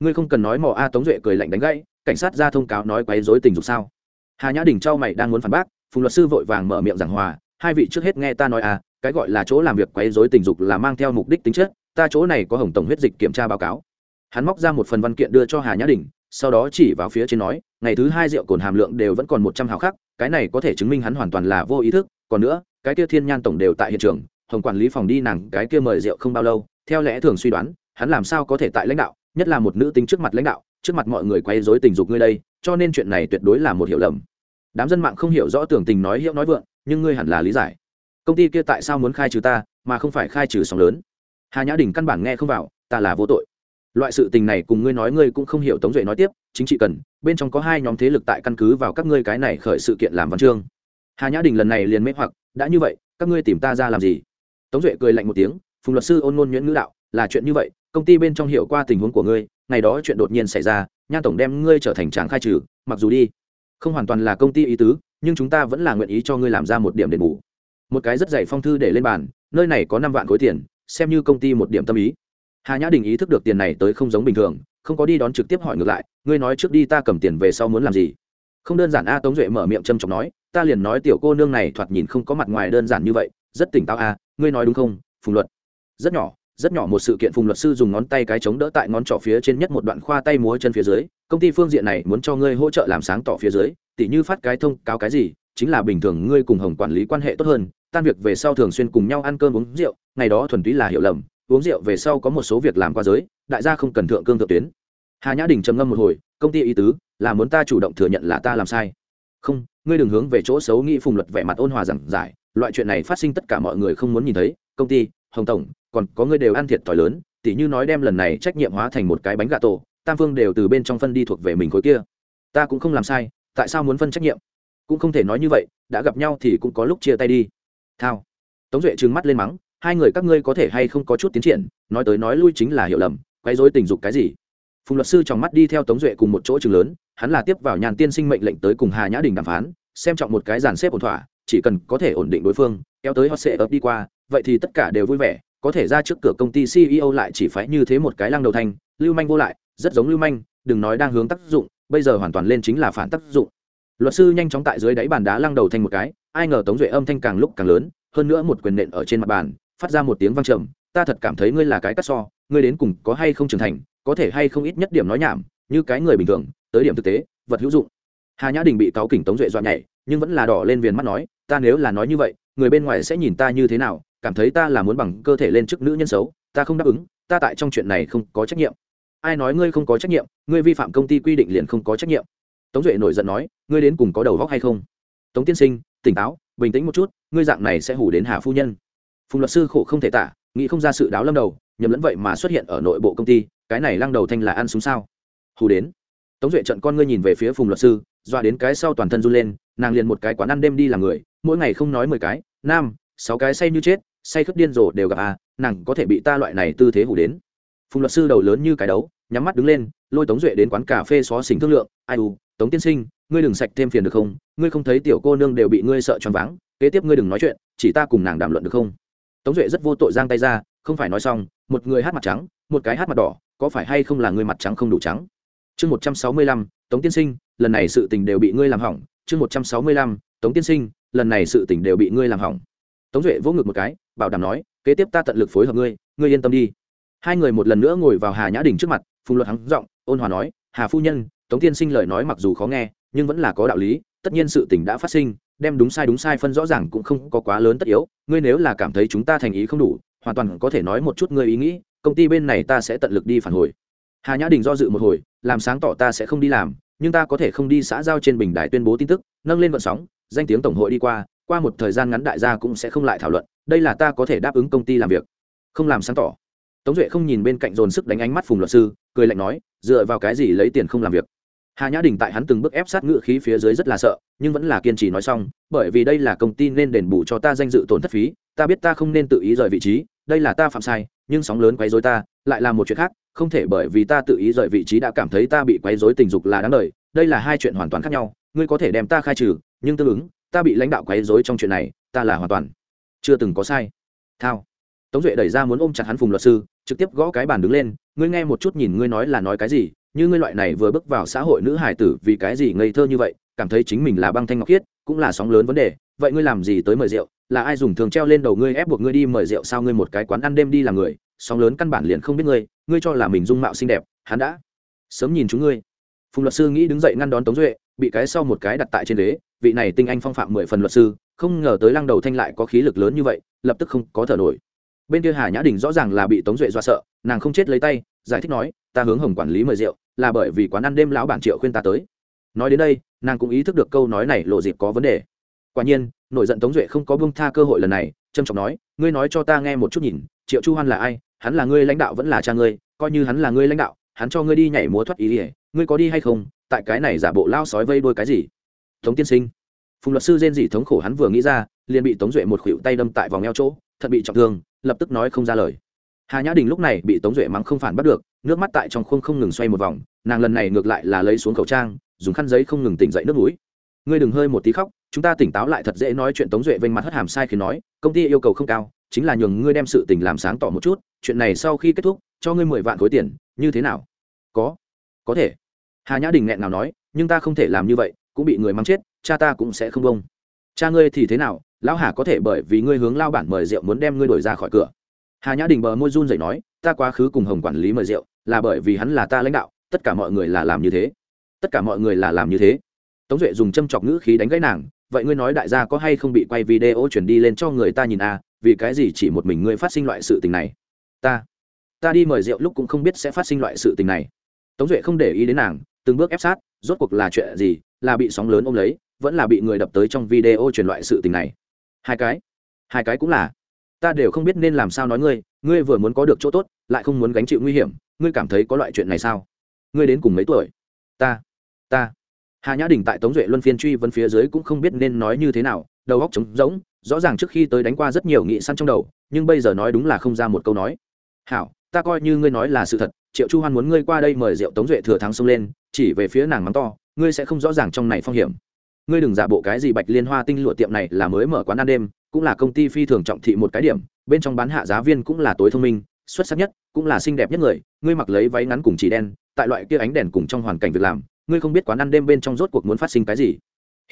Ngươi không cần nói mò a. Tống duệ cười lạnh đánh gãy, cảnh sát ra thông cáo nói quấy dối tình dục sao? Hà nhã đình trao mày đang muốn phản bác, phùng luật sư vội vàng mở miệng giảng hòa, hai vị trước hết nghe ta nói à cái gọi là chỗ làm việc quấy dối tình dục là mang theo mục đích tính chất, ta chỗ này có hồng tổng huyết dịch kiểm tra báo cáo. Hắn móc ra một phần văn kiện đưa cho hà nhã đình, sau đó chỉ vào phía trên nói, ngày thứ hai rượu cồn hàm lượng đều vẫn còn một trăm hào khắc, cái này có thể chứng minh hắn hoàn toàn là vô ý thức, còn nữa, cái kia thiên nhan tổng đều tại hiện trường, hồng quản lý phòng đi nàng, cái kia mời rượu không bao lâu, theo lẽ thường suy đoán, hắn làm sao có thể tại lãnh đạo, nhất là một nữ tính trước mặt lãnh đạo trước mặt mọi người quay dối tình dục ngươi đây, cho nên chuyện này tuyệt đối là một hiểu lầm. Đám dân mạng không hiểu rõ tưởng tình nói hiệu nói vượng, nhưng ngươi hẳn là lý giải. Công ty kia tại sao muốn khai trừ ta, mà không phải khai trừ sóng lớn? Hà nhã đình căn bản nghe không vào, ta là vô tội. Loại sự tình này cùng ngươi nói ngươi cũng không hiểu tống duệ nói tiếp, chính trị cần, bên trong có hai nhóm thế lực tại căn cứ vào các ngươi cái này khởi sự kiện làm văn chương. Hà nhã đình lần này liền mê hoặc, đã như vậy, các ngươi tìm ta ra làm gì? Tống duệ cười lạnh một tiếng, phùng luật sư ôn ngôn nhuyễn ngữ đạo, là chuyện như vậy, công ty bên trong hiểu qua tình huống của ngươi ngày đó chuyện đột nhiên xảy ra, nhan tổng đem ngươi trở thành tráng khai trừ, mặc dù đi, không hoàn toàn là công ty ý tứ, nhưng chúng ta vẫn là nguyện ý cho ngươi làm ra một điểm đền bù. Một cái rất dày phong thư để lên bàn, nơi này có năm vạn khối tiền, xem như công ty một điểm tâm ý. Hà nhã đình ý thức được tiền này tới không giống bình thường, không có đi đón trực tiếp hỏi ngược lại, ngươi nói trước đi ta cầm tiền về sau muốn làm gì? Không đơn giản a tống duệ mở miệng châm chọc nói, ta liền nói tiểu cô nương này thoạt nhìn không có mặt ngoài đơn giản như vậy, rất tỉnh táo a, ngươi nói đúng không phùng luật. Rất nhỏ rất nhỏ một sự kiện phùng luật sư dùng ngón tay cái chống đỡ tại ngón trỏ phía trên nhất một đoạn khoa tay múa chân phía dưới, công ty phương diện này muốn cho ngươi hỗ trợ làm sáng tỏ phía dưới, tỉ như phát cái thông cáo cái gì, chính là bình thường ngươi cùng hồng quản lý quan hệ tốt hơn, tan việc về sau thường xuyên cùng nhau ăn cơm uống rượu, ngày đó thuần túy là hiểu lầm, uống rượu về sau có một số việc làm qua giới, đại gia không cần thượng cương thượng tuyến. Hà nhã đình trầm ngâm một hồi, công ty ý tứ là muốn ta chủ động thừa nhận là ta làm sai. Không, ngươi đừng hướng về chỗ xấu nghĩ phùng luật vẻ mặt ôn hòa giảng giải, loại chuyện này phát sinh tất cả mọi người không muốn nhìn thấy, công ty, hồng tổng còn có người đều ăn thiệt thòi lớn, tỉ như nói đem lần này trách nhiệm hóa thành một cái bánh gà tổ, tam phương đều từ bên trong phân đi thuộc về mình khối kia. Ta cũng không làm sai, tại sao muốn phân trách nhiệm? Cũng không thể nói như vậy, đã gặp nhau thì cũng có lúc chia tay đi. Thao. Tống duệ trừng mắt lên mắng, hai người các ngươi có thể hay không có chút tiến triển, nói tới nói lui chính là hiểu lầm, quấy dối tình dục cái gì? Phùng luật sư trong mắt đi theo tống duệ cùng một chỗ trường lớn, hắn là tiếp vào nhàn tiên sinh mệnh lệnh tới cùng hà nhã đình đàm phán, xem trọng một cái giàn xếp ổn thỏa, chỉ cần có thể ổn định đối phương, kéo tới họ sẽ ập đi qua, vậy thì tất cả đều vui vẻ có thể ra trước cửa công ty ceo lại chỉ phải như thế một cái lăng đầu thanh, lưu manh vô lại, rất giống lưu manh, đừng nói đang hướng tác dụng, bây giờ hoàn toàn lên chính là phản tác dụng. Luật sư nhanh chóng tại dưới đáy bàn đá lăng đầu thanh một cái, ai ngờ tống duệ âm thanh càng lúc càng lớn, hơn nữa một quyền nện ở trên mặt bàn, phát ra một tiếng vang trầm, ta thật cảm thấy ngươi là cái cắt so, ngươi đến cùng có hay không trưởng thành, có thể hay không ít nhất điểm nói nhảm, như cái người bình thường, tới điểm thực tế, vật hữu dụng. Hà nhã đình bị cáo kỉnh tống duệ dọa nhảy, nhưng vẫn là đỏ lên viền mắt nói, ta nếu là nói như vậy, người bên ngoài sẽ nhìn ta như thế nào cảm thấy ta là muốn bằng cơ thể lên chức nữ nhân xấu, ta không đáp ứng, ta tại trong chuyện này không có trách nhiệm. Ai nói ngươi không có trách nhiệm, ngươi vi phạm công ty quy định liền không có trách nhiệm. Tống duệ nổi giận nói, ngươi đến cùng có đầu góc hay không? Tống tiên sinh, tỉnh táo, bình tĩnh một chút, ngươi dạng này sẽ hủ đến hà phu nhân. Phùng luật sư khổ không thể tả, nghĩ không ra sự đáo lâm đầu, nhầm lẫn vậy mà xuất hiện ở nội bộ công ty, cái này lăng đầu thanh là ăn súng sao? Hù đến. Tống duệ trận con ngươi nhìn về phía phùng luật sư doa đến cái sau toàn thân run lên, nàng liền một cái quán ăn đêm đi làm người, mỗi ngày không nói mười cái, nam, sáu cái say như chết say khất điên rồ đều gặp à nàng có thể bị ta loại này tư thế hủ đến. Phùng luật sư đầu lớn như cái đấu, nhắm mắt đứng lên, lôi tống duệ đến quán cà phê xó xỉnh thương lượng, ai u, tống tiên sinh, ngươi đừng sạch thêm phiền được không? Ngươi không thấy tiểu cô nương đều bị ngươi sợ choáng váng, kế tiếp ngươi đừng nói chuyện, chỉ ta cùng nàng đàm luận được không? Tống duệ rất vô tội giang tay ra, không phải nói xong, một người hát mặt trắng, một cái hát mặt đỏ, có phải hay không là ngươi mặt trắng không đủ trắng? Chương một trăm sáu mươi lăm, tống tiên sinh, lần này sự tình đều bị ngươi làm hỏng. Chương một trăm sáu mươi lăm, tống tiên sinh, lần này sự tình đều bị ngươi làm hỏng. Tống duệ vỗ ngực một cái bảo đảm nói, kế tiếp ta tận lực phối hợp ngươi ngươi yên tâm đi. Hai người một lần nữa ngồi vào hà nhã đình trước mặt, phùng luật hắng giọng, ôn hòa nói, hà phu nhân, tống tiên sinh lời nói mặc dù khó nghe, nhưng vẫn là có đạo lý, tất nhiên sự tình đã phát sinh, đem đúng sai đúng sai phân rõ ràng cũng không có quá lớn tất yếu, ngươi nếu là cảm thấy chúng ta thành ý không đủ, hoàn toàn có thể nói một chút ngươi ý nghĩ, công ty bên này ta sẽ tận lực đi phản hồi. Hà nhã đình do dự một hồi, làm sáng tỏ ta sẽ không đi làm, nhưng ta có thể không đi xã giao trên bình đài tuyên bố tin tức, nâng lên vận sóng, danh tiếng tổng hội đi qua qua một thời gian ngắn đại gia cũng sẽ không lại thảo luận, đây là ta có thể đáp ứng công ty làm việc. Không làm sáng tỏ. Tống duệ không nhìn bên cạnh dồn sức đánh ánh mắt phùng luật sư, cười lạnh nói, dựa vào cái gì lấy tiền không làm việc? Hà nhã đình tại hắn từng bước ép sát ngự khí phía dưới rất là sợ, nhưng vẫn là kiên trì nói xong, bởi vì đây là công ty nên đền bù cho ta danh dự tổn thất phí, ta biết ta không nên tự ý rời vị trí, đây là ta phạm sai, nhưng sóng lớn quấy dối ta, lại là một chuyện khác, không thể bởi vì ta tự ý rời vị trí đã cảm thấy ta bị quấy dối tình dục là đáng đời, đây là hai chuyện hoàn toàn khác nhau, ngươi có thể đem ta khai trừ, nhưng tương ứng ta bị lãnh đạo quấy rối trong chuyện này, ta là hoàn toàn chưa từng có sai. Thao. Tống duệ đẩy ra muốn ôm chặt hắn phùng luật sư, trực tiếp gõ cái bàn đứng lên, ngươi nghe một chút nhìn ngươi nói là nói cái gì, như ngươi loại này vừa bước vào xã hội nữ hải tử vì cái gì ngây thơ như vậy, cảm thấy chính mình là băng thanh ngọc khiết, cũng là sóng lớn vấn đề, vậy ngươi làm gì tới mời rượu, là ai dùng thường treo lên đầu ngươi ép buộc ngươi đi mời rượu sao ngươi một cái quán ăn đêm đi làm người, sóng lớn căn bản liền không biết ngươi ngươi cho là mình dung mạo xinh đẹp, hắn đã sớm nhìn chúng ngươi. Phùng luật sư nghĩ đứng dậy ngăn đón tống duệ, bị cái sau một cái đặt tại trên đế vị này tinh anh phong phạm mười phần luật sư, không ngờ tới lăng đầu thanh lại có khí lực lớn như vậy, lập tức không có thở nổi. Bên kia hà nhã đình rõ ràng là bị tống duệ do sợ, nàng không chết lấy tay, giải thích nói, ta hướng hồng quản lý mời rượu, là bởi vì quán ăn đêm lão bản triệu khuyên ta tới. Nói đến đây, nàng cũng ý thức được câu nói này lộ dịp có vấn đề. Quả nhiên, nổi giận tống duệ không có bông tha cơ hội lần này trâm trọng nói, ngươi nói cho ta nghe một chút nhìn, triệu chu hoan là ai? Hắn là ngươi lãnh đạo vẫn là cha ngươi? Coi như hắn là ngươi lãnh đạo, hắn cho ngươi đi nhảy múa thoát ý ỉa ngươi có đi hay không? Tại cái này giả bộ lao sói vây đôi cái gì? Tống tiên sinh. Phùng luật sư rên dị thống khổ hắn vừa nghĩ ra, liền bị tống duệ một khuỷu tay đâm tại vòng eo chỗ, thật bị trọng thương, lập tức nói không ra lời. Hà nhã đình lúc này bị tống duệ mắng không phản bắt được, nước mắt tại trong khuôn không ngừng xoay một vòng, nàng lần này ngược lại là lấy xuống khẩu trang, dùng khăn giấy không ngừng tỉnh dậy nước mũi. Ngươi đừng hơi một tí khóc, chúng ta tỉnh táo lại thật dễ nói chuyện. Tống duệ vênh mặt hất hàm sai khi nói, công ty yêu cầu không cao, chính là nhường ngươi đem sự tình làm sáng tỏ một chút, chuyện này sau khi kết thúc, cho ngươi mười vạn khối tiền, như thế nào? Có có thể. Hà nhã đình nghẹn nào nói, nhưng ta không thể làm như vậy cũng bị người mắng chết, cha ta cũng sẽ không bông cha ngươi thì thế nào? Lão hà có thể bởi vì ngươi hướng lao bản mời rượu muốn đem ngươi đổi ra khỏi cửa. Hà nhã đình bờ môi run dậy nói, ta quá khứ cùng hồng quản lý mời rượu, là bởi vì hắn là ta lãnh đạo, tất cả mọi người là làm như thế. Tất cả mọi người là làm như thế. Tống duệ dùng châm chọc ngữ khí đánh gãy nàng, vậy ngươi nói đại gia có hay không bị quay video chuyển đi lên cho người ta nhìn à vì cái gì chỉ một mình ngươi phát sinh loại sự tình này? Ta ta đi mời rượu lúc cũng không biết sẽ phát sinh loại sự tình này. Tống duệ không để ý đến nàng, từng bước ép sát rốt cuộc là chuyện gì, là bị sóng lớn ôm lấy, vẫn là bị người đập tới trong video truyền loại sự tình này? Hai cái. Hai cái cũng là. Ta đều không biết nên làm sao nói ngươi ngươi vừa muốn có được chỗ tốt, lại không muốn gánh chịu nguy hiểm, ngươi cảm thấy có loại chuyện này sao? Ngươi đến cùng mấy tuổi? Ta. Ta. Hà nhã đình tại tống duệ luân phiên truy vân phía dưới cũng không biết nên nói như thế nào, đầu óc trống rỗng, rõ ràng trước khi tới đánh qua rất nhiều nghị săn trong đầu, nhưng bây giờ nói đúng là không ra một câu nói. Hảo, ta coi như ngươi nói là sự thật, triệu chu hoan muốn ngươi qua đây mời rượu tống duệ thừa thắng xông lên chỉ về phía nàng mắng to, ngươi sẽ không rõ ràng trong này phong hiểm. Ngươi đừng giả bộ cái gì bạch liên hoa tinh lụa tiệm này là mới mở quán ăn đêm, cũng là công ty phi thường trọng thị một cái điểm, bên trong bán hạ giá viên cũng là tối thông minh, xuất sắc nhất, cũng là xinh đẹp nhất người, ngươi mặc lấy váy ngắn cùng chỉ đen, tại loại kia ánh đèn cùng trong hoàn cảnh việc làm, ngươi không biết quán ăn đêm bên trong rốt cuộc muốn phát sinh cái gì.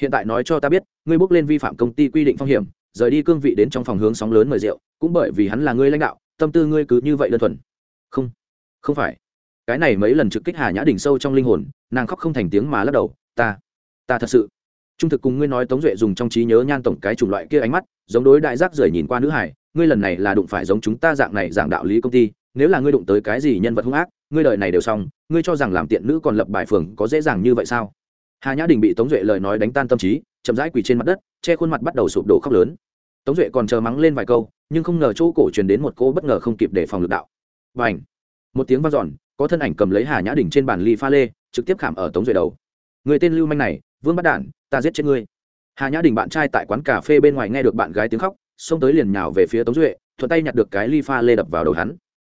Hiện tại nói cho ta biết, ngươi bước lên vi phạm công ty quy định phong hiểm, rời đi cương vị đến trong phòng hướng sóng lớn mời rượu, cũng bởi vì hắn là ngươi lãnh đạo, tâm tư ngươi cứ như vậy đơn thuần. Không không phải cái này mấy lần trực kích hà nhã đỉnh sâu trong linh hồn, nàng khóc không thành tiếng mà lắc đầu, ta ta thật sự. Trung thực cùng ngươi nói tống duệ dùng trong trí nhớ nhan tổng cái chủng loại kia ánh mắt, giống đối đại giác rời nhìn qua nữ hải, ngươi lần này là đụng phải giống chúng ta dạng này dạng đạo lý công ty, nếu là ngươi đụng tới cái gì nhân vật hung ác, ngươi đời này đều xong, ngươi cho rằng làm tiện nữ còn lập bài phường có dễ dàng như vậy sao? Hà nhã đình bị tống duệ lời nói đánh tan tâm trí, chậm rãi quỳ trên mặt đất, che khuôn mặt bắt đầu sụp đổ khóc lớn. Tống duệ còn chờ mắng lên vài câu, nhưng không ngờ chỗ cổ truyền đến một cô bất ngờ không kịp để phòng lực đạo. Và ảnh một tiếng v a n giòn có thân ảnh cầm lấy hà nhã đình trên bàn ly pha lê, trực tiếp khảm ở tống duệ đầu. Người tên lưu manh này, vương bắt đản ta giết chết ngươi. Hà nhã đình bạn trai tại quán cà phê bên ngoài nghe được bạn gái tiếng khóc, xông tới liền nhào về phía tống duệ, thuận tay nhặt được cái ly pha lê đập vào đầu hắn.